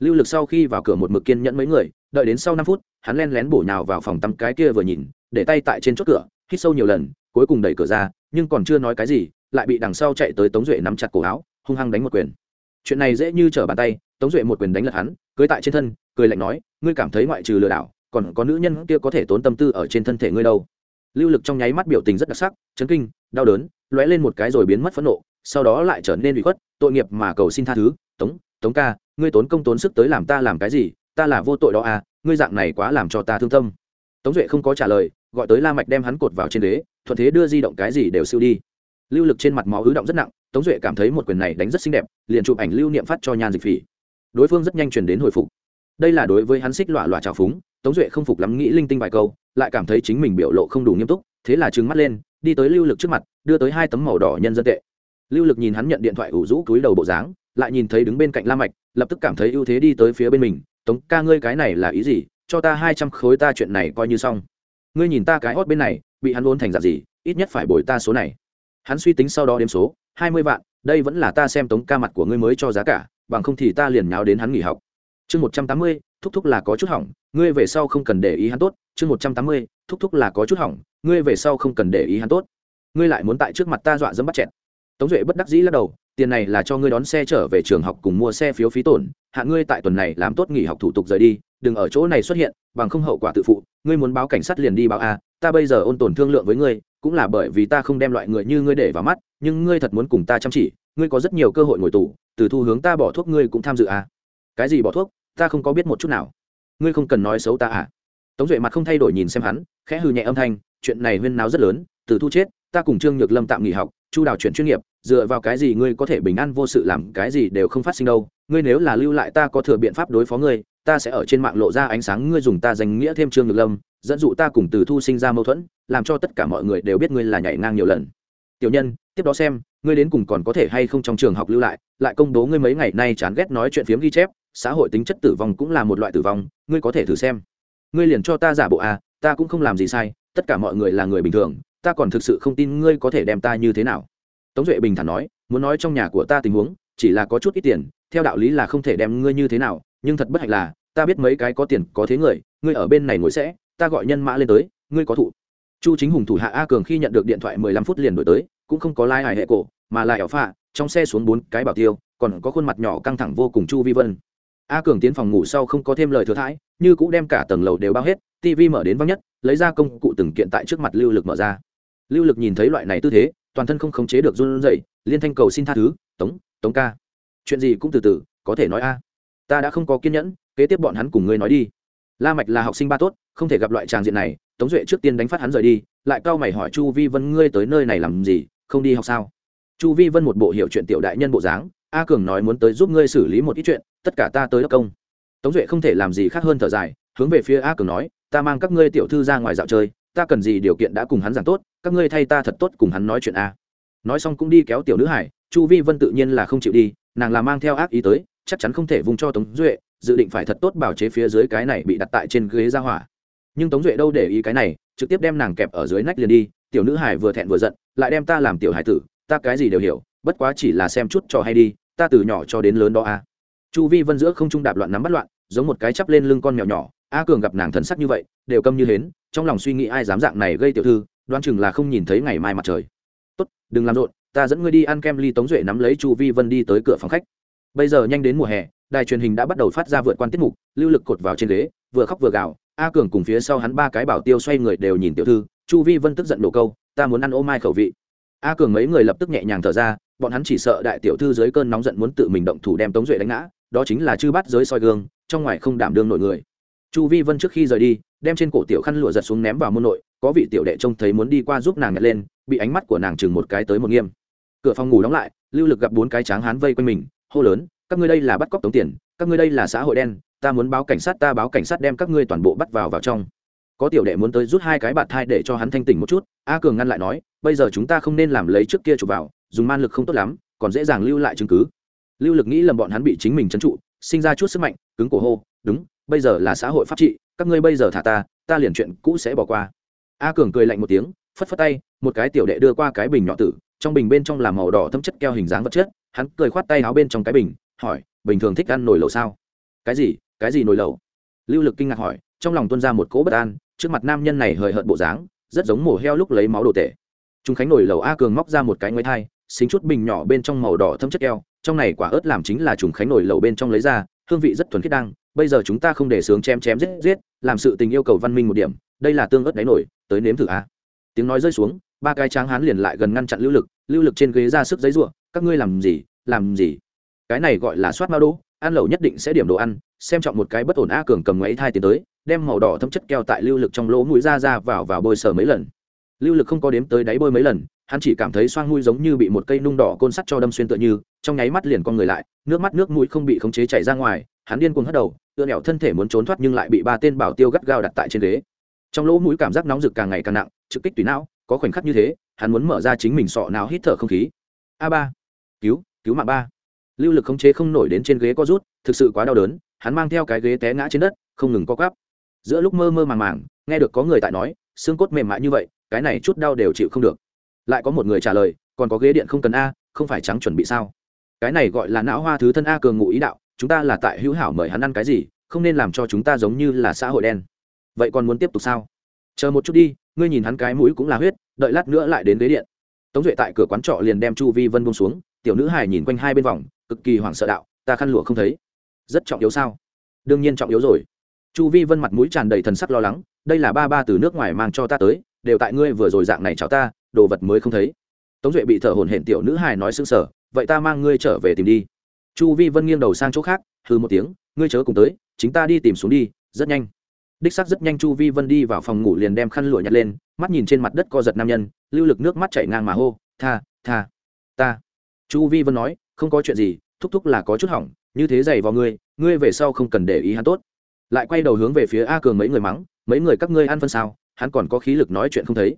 Lưu lực sau khi vào cửa một mực kiên nhẫn mấy người, đợi đến sau năm phút, hắn len lén bổ nhào vào phòng tắm cái kia vừa nhìn, để tay tại trên chốt cửa, hít sâu nhiều lần, cuối cùng đẩy cửa ra, nhưng còn chưa nói cái gì, lại bị đằng sau chạy tới tống duệ nắm chặt cổ áo, hung hăng đánh một quyền. Chuyện này dễ như trở bàn tay, tống duệ một quyền đánh lật hắn, cưới tại trên thân, cười lạnh nói, ngươi cảm thấy ngoại trừ lừa đảo, còn có nữ nhân kia có thể tốn tâm tư ở trên thân thể ngươi đâu? Lưu lực trong nháy mắt biểu tình rất đặc sắc, chấn kinh, đau đớn lóe lên một cái rồi biến mất phẫn nộ, sau đó lại trở nên bị khuất, tội nghiệp mà cầu xin tha thứ, tống tống ca, ngươi tốn công tốn sức tới làm ta làm cái gì? Ta là vô tội đó à ngươi dạng này quá làm cho ta thương tâm. Tống duệ không có trả lời, gọi tới la mạch đem hắn cột vào trên đế thuận thế đưa di động cái gì đều siêu đi. Lưu lực trên mặt máu ứ động rất nặng, tống duệ cảm thấy một quyền này đánh rất xinh đẹp, liền chụp ảnh lưu niệm phát cho nhan dịch phỉ. Đối phương rất nhanh truyền đến hồi phục. Đây là đối với hắn xích lọa lọa trào phúng, tống duệ không phục lắm nghĩ linh tinh vài câu, lại cảm thấy chính mình biểu lộ không đủ nghiêm túc, thế là trừng mắt lên đi tới lưu lực trước mặt, đưa tới hai tấm màu đỏ nhân dân tệ. Lưu lực nhìn hắn nhận điện thoại ủ rũ túi đầu bộ dáng, lại nhìn thấy đứng bên cạnh la mạch, lập tức cảm thấy ưu thế đi tới phía bên mình. Tống ca ngươi cái này là ý gì? Cho ta hai trăm khối ta chuyện này coi như xong. Ngươi nhìn ta cái hót bên này, bị hắn luôn thành dạng gì, ít nhất phải bồi ta số này. Hắn suy tính sau đó đếm số, hai mươi vạn, đây vẫn là ta xem tống ca mặt của ngươi mới cho giá cả, bằng không thì ta liền nháo đến hắn nghỉ học. Chương một trăm tám mươi, thúc thúc là có chút hỏng, ngươi về sau không cần để ý hắn tốt. Chương một trăm tám mươi thúc thúc là có chút hỏng, ngươi về sau không cần để ý hắn tốt. Ngươi lại muốn tại trước mặt ta dọa dẫm bắt chẹt. Tống duệ bất đắc dĩ lắc đầu, tiền này là cho ngươi đón xe trở về trường học cùng mua xe phiếu phí tổn, hạ ngươi tại tuần này làm tốt nghỉ học thủ tục rời đi, đừng ở chỗ này xuất hiện, bằng không hậu quả tự phụ, ngươi muốn báo cảnh sát liền đi báo a, ta bây giờ ôn tồn thương lượng với ngươi, cũng là bởi vì ta không đem loại người như ngươi để vào mắt, nhưng ngươi thật muốn cùng ta chăm chỉ, ngươi có rất nhiều cơ hội ngồi tù, từ thu hướng ta bỏ thuốc ngươi cũng tham dự a. Cái gì bỏ thuốc, ta không có biết một chút nào. Ngươi không cần nói xấu ta à tống duệ mặt không thay đổi nhìn xem hắn, khẽ hư nhẹ âm thanh, chuyện này huyên náo rất lớn, từ thu chết, ta cùng trương nhược lâm tạm nghỉ học, chu đào chuyển chuyên nghiệp, dựa vào cái gì ngươi có thể bình an vô sự làm cái gì đều không phát sinh đâu. Ngươi nếu là lưu lại ta có thừa biện pháp đối phó ngươi, ta sẽ ở trên mạng lộ ra ánh sáng, ngươi dùng ta danh nghĩa thêm trương nhược lâm, dẫn dụ ta cùng từ thu sinh ra mâu thuẫn, làm cho tất cả mọi người đều biết ngươi là nhảy ngang nhiều lần. Tiểu nhân, tiếp đó xem, ngươi đến cùng còn có thể hay không trong trường học lưu lại lại công bố ngươi mấy ngày nay chán ghét nói chuyện phiếm ghi chép, xã hội tính chất tử vong cũng là một loại tử vong, ngươi có thể thử xem ngươi liền cho ta giả bộ à ta cũng không làm gì sai, tất cả mọi người là người bình thường, ta còn thực sự không tin ngươi có thể đem ta như thế nào. Tống duệ bình thản nói, muốn nói trong nhà của ta tình huống, chỉ là có chút ít tiền, theo đạo lý là không thể đem ngươi như thế nào, nhưng thật bất hạnh là, ta biết mấy cái có tiền, có thế người, ngươi ở bên này ngồi sẽ, ta gọi nhân mã lên tới, ngươi có thụ. Chu chính hùng thủ hạ a cường khi nhận được điện thoại mười lăm phút liền đổi tới, cũng không có lai、like、hài hệ cổ, mà lại ảo phạ, trong xe xuống bốn cái bảo tiêu, còn có khuôn mặt nhỏ căng thẳng vô cùng chu vi vân a cường tiến phòng ngủ sau không có thêm lời thừa thãi, như cũng đem cả tầng lầu đều bao hết tv mở đến vắng nhất, lấy ra công cụ từng kiện tại trước mặt lưu lực mở ra. Lưu lực nhìn thấy loại này tư thế, toàn thân không khống chế được run rẩy, liên thanh cầu xin tha thứ, tống tống ca, chuyện gì cũng từ từ, có thể nói a. Ta đã không có kiên nhẫn, kế tiếp bọn hắn cùng ngươi nói đi. La mạch là học sinh ba tốt, không thể gặp loại tràng diện này, tống duệ trước tiên đánh phát hắn rời đi, lại cao mày hỏi chu vi vân, ngươi tới nơi này làm gì, không đi học sao? Chu vi vân một bộ hiểu chuyện tiểu đại nhân bộ dáng a cường nói muốn tới giúp ngươi xử lý một ít chuyện, tất cả ta tới đốc công. Tống duệ không thể làm gì khác hơn thở dài, hướng về phía a cường nói, ta mang các ngươi tiểu thư ra ngoài dạo chơi, ta cần gì điều kiện đã cùng hắn giảng tốt, các ngươi thay ta thật tốt cùng hắn nói chuyện a. Nói xong cũng đi kéo tiểu nữ hải, chu vi vân tự nhiên là không chịu đi, nàng là mang theo ác ý tới, chắc chắn không thể vùng cho tống duệ, dự định phải thật tốt bảo chế phía dưới cái này bị đặt tại trên ghế ra hỏa. Nhưng tống duệ đâu để ý cái này, trực tiếp đem nàng kẹp ở dưới nách liền đi, tiểu nữ hải vừa thẹn vừa giận, lại đem ta làm tiểu hải tử, ta cái gì đều hiểu, bất quá chỉ là xem chút cho hay đi ta từ nhỏ cho đến lớn đó a chu vi vân giữa không trung đạp loạn nắm bắt loạn, giống một cái chắp lên lưng con mèo nhỏ, a cường gặp nàng thần sắc như vậy, đều câm như hến, trong lòng suy nghĩ ai dám dạng này gây tiểu thư, đoán chừng là không nhìn thấy ngày mai mặt trời. Tốt, đừng làm rộn, ta dẫn ngươi đi ăn kem ly tống duệ nắm lấy chu vi vân đi tới cửa phòng khách. Bây giờ nhanh đến mùa hè, đài truyền hình đã bắt đầu phát ra vượt quan tiết mục, lưu lực cột vào trên ghế, vừa khóc vừa gào, a cường cùng phía sau hắn ba cái bảo tiêu xoay người đều nhìn tiểu thư, chu vi vân tức giận đổ câu, ta muốn ăn ô mai khẩu vị a cường mấy người lập tức nhẹ nhàng thở ra, bọn hắn chỉ sợ đại tiểu thư dưới cơn nóng giận muốn tự mình động thủ đem tống duệ đánh ngã, đó chính là chư bắt giới soi gương, trong ngoài không đảm đương nổi người. Chu vi vân trước khi rời đi, đem trên cổ tiểu khăn lụa giật xuống ném vào môn nội, có vị tiểu đệ trông thấy muốn đi qua giúp nàng nhặt lên, bị ánh mắt của nàng chừng một cái tới một nghiêm. Cửa phòng ngủ đóng lại, lưu lực gặp bốn cái tráng hán vây quanh mình, hô lớn, các ngươi đây là bắt cóc tống tiền, các ngươi đây là xã hội đen, ta muốn báo cảnh sát, ta báo cảnh sát đem các ngươi toàn bộ bắt vào vào trong có tiểu đệ muốn tới rút hai cái bạt thai để cho hắn thanh tỉnh một chút, a cường ngăn lại nói, bây giờ chúng ta không nên làm lấy trước kia chụp vào, dùng man lực không tốt lắm, còn dễ dàng lưu lại chứng cứ. Lưu lực nghĩ lầm bọn hắn bị chính mình trấn trụ, sinh ra chút sức mạnh, cứng cổ hô, đúng, bây giờ là xã hội pháp trị, các ngươi bây giờ thả ta ta liền chuyện cũ sẽ bỏ qua. A cường cười lạnh một tiếng, phất phất tay, một cái tiểu đệ đưa qua cái bình nhỏ tử, trong bình bên trong là màu đỏ thâm chất keo hình dáng vật chất, hắn cười khoát tay áo bên trong cái bình, hỏi, bình thường thích ăn nồi lẩu sao? Cái gì cái gì nồi lẩu? Lưu lực kinh ngạc hỏi trong lòng tuân ra một cỗ bất an, trước mặt nam nhân này hời hợt bộ dáng, rất giống mổ heo lúc lấy máu đồ tể. Chúng khánh nổi lẩu a cường móc ra một cái ngoái thai, xính chút bình nhỏ bên trong màu đỏ thâm chất keo, trong này quả ớt làm chính là trùng khánh nổi lẩu bên trong lấy ra, hương vị rất thuần khiết đang bây giờ chúng ta không để sướng chém chém giết giết, làm sự tình yêu cầu văn minh một điểm, đây là tương ớt đáy nổi, tới nếm thử a. Tiếng nói rơi xuống, ba cái tráng hán liền lại gần ngăn chặn lưu lực lưu lực trên ghế ra sức giấy ruộng các ngươi làm gì làm gì? Cái này gọi là soát mao đô, ăn lẩu nhất định sẽ điểm đồ ăn, xem trọng một cái bất ổn a cường cầm ngoáy thai tiến tới đem màu đỏ thâm chất keo tại lưu lực trong lỗ mũi ra ra vào vào bôi sờ mấy lần. Lưu lực không có đếm tới đáy bôi mấy lần, hắn chỉ cảm thấy xoang mũi giống như bị một cây nung đỏ côn sắt cho đâm xuyên tựa như, trong nháy mắt liền con người lại, nước mắt nước mũi không bị khống chế chảy ra ngoài, hắn điên cuồng hất đầu, tựa nẻo thân thể muốn trốn thoát nhưng lại bị ba tên bảo tiêu gắt gao đặt tại trên ghế. Trong lỗ mũi cảm giác nóng rực càng ngày càng nặng, trực kích tùy não, có khoảnh khắc như thế, hắn muốn mở ra chính mình sọ nào hít thở không khí. A ba, cứu cứu mạng ba. Lưu lực khống chế không nổi đến trên ghế có rút, thực sự quá đau đớn, hắn mang theo cái ghế té ngã trên đất, không ngừng co cắp giữa lúc mơ mơ màng màng, nghe được có người tại nói, xương cốt mềm mại như vậy, cái này chút đau đều chịu không được. Lại có một người trả lời, còn có ghế điện không cần a, không phải trắng chuẩn bị sao? Cái này gọi là não hoa thứ thân a cường ngụ ý đạo, chúng ta là tại hữu hảo mời hắn ăn cái gì, không nên làm cho chúng ta giống như là xã hội đen. Vậy còn muốn tiếp tục sao? Chờ một chút đi, ngươi nhìn hắn cái mũi cũng là huyết, đợi lát nữa lại đến ghế điện. Tống duệ tại cửa quán trọ liền đem chu vi vân bông xuống, tiểu nữ hài nhìn quanh hai bên vòng, cực kỳ hoảng sợ đạo, ta khăn lụa không thấy. Rất trọng yếu sao? Đương nhiên trọng yếu rồi chu vi vân mặt mũi tràn đầy thần sắc lo lắng, đây là ba ba từ nước ngoài mang cho ta tới, đều tại ngươi vừa rồi dạng này cháo ta, đồ vật mới không thấy. Tống duệ bị thở hồn hển tiểu nữ hài nói xưng sở vậy ta mang ngươi trở về tìm đi. Chu vi vân nghiêng đầu sang chỗ khác hư một tiếng, ngươi chớ cùng tới, chính ta đi tìm xuống đi, rất nhanh. Đích sắc rất nhanh chu vi vân đi vào phòng ngủ liền đem khăn lụa nhặt lên, mắt nhìn trên mặt đất co giật nam nhân, lưu lực nước mắt chảy ngang mà hô, tha tha, ta. Chu vi vân nói, không có chuyện gì, thúc thúc là có chút hỏng, như thế dày vào ngươi ngươi về sau không cần để ý hắn tốt lại quay đầu hướng về phía a cường mấy người mắng, mấy người các ngươi ăn phân sao? Hắn còn có khí lực nói chuyện không thấy.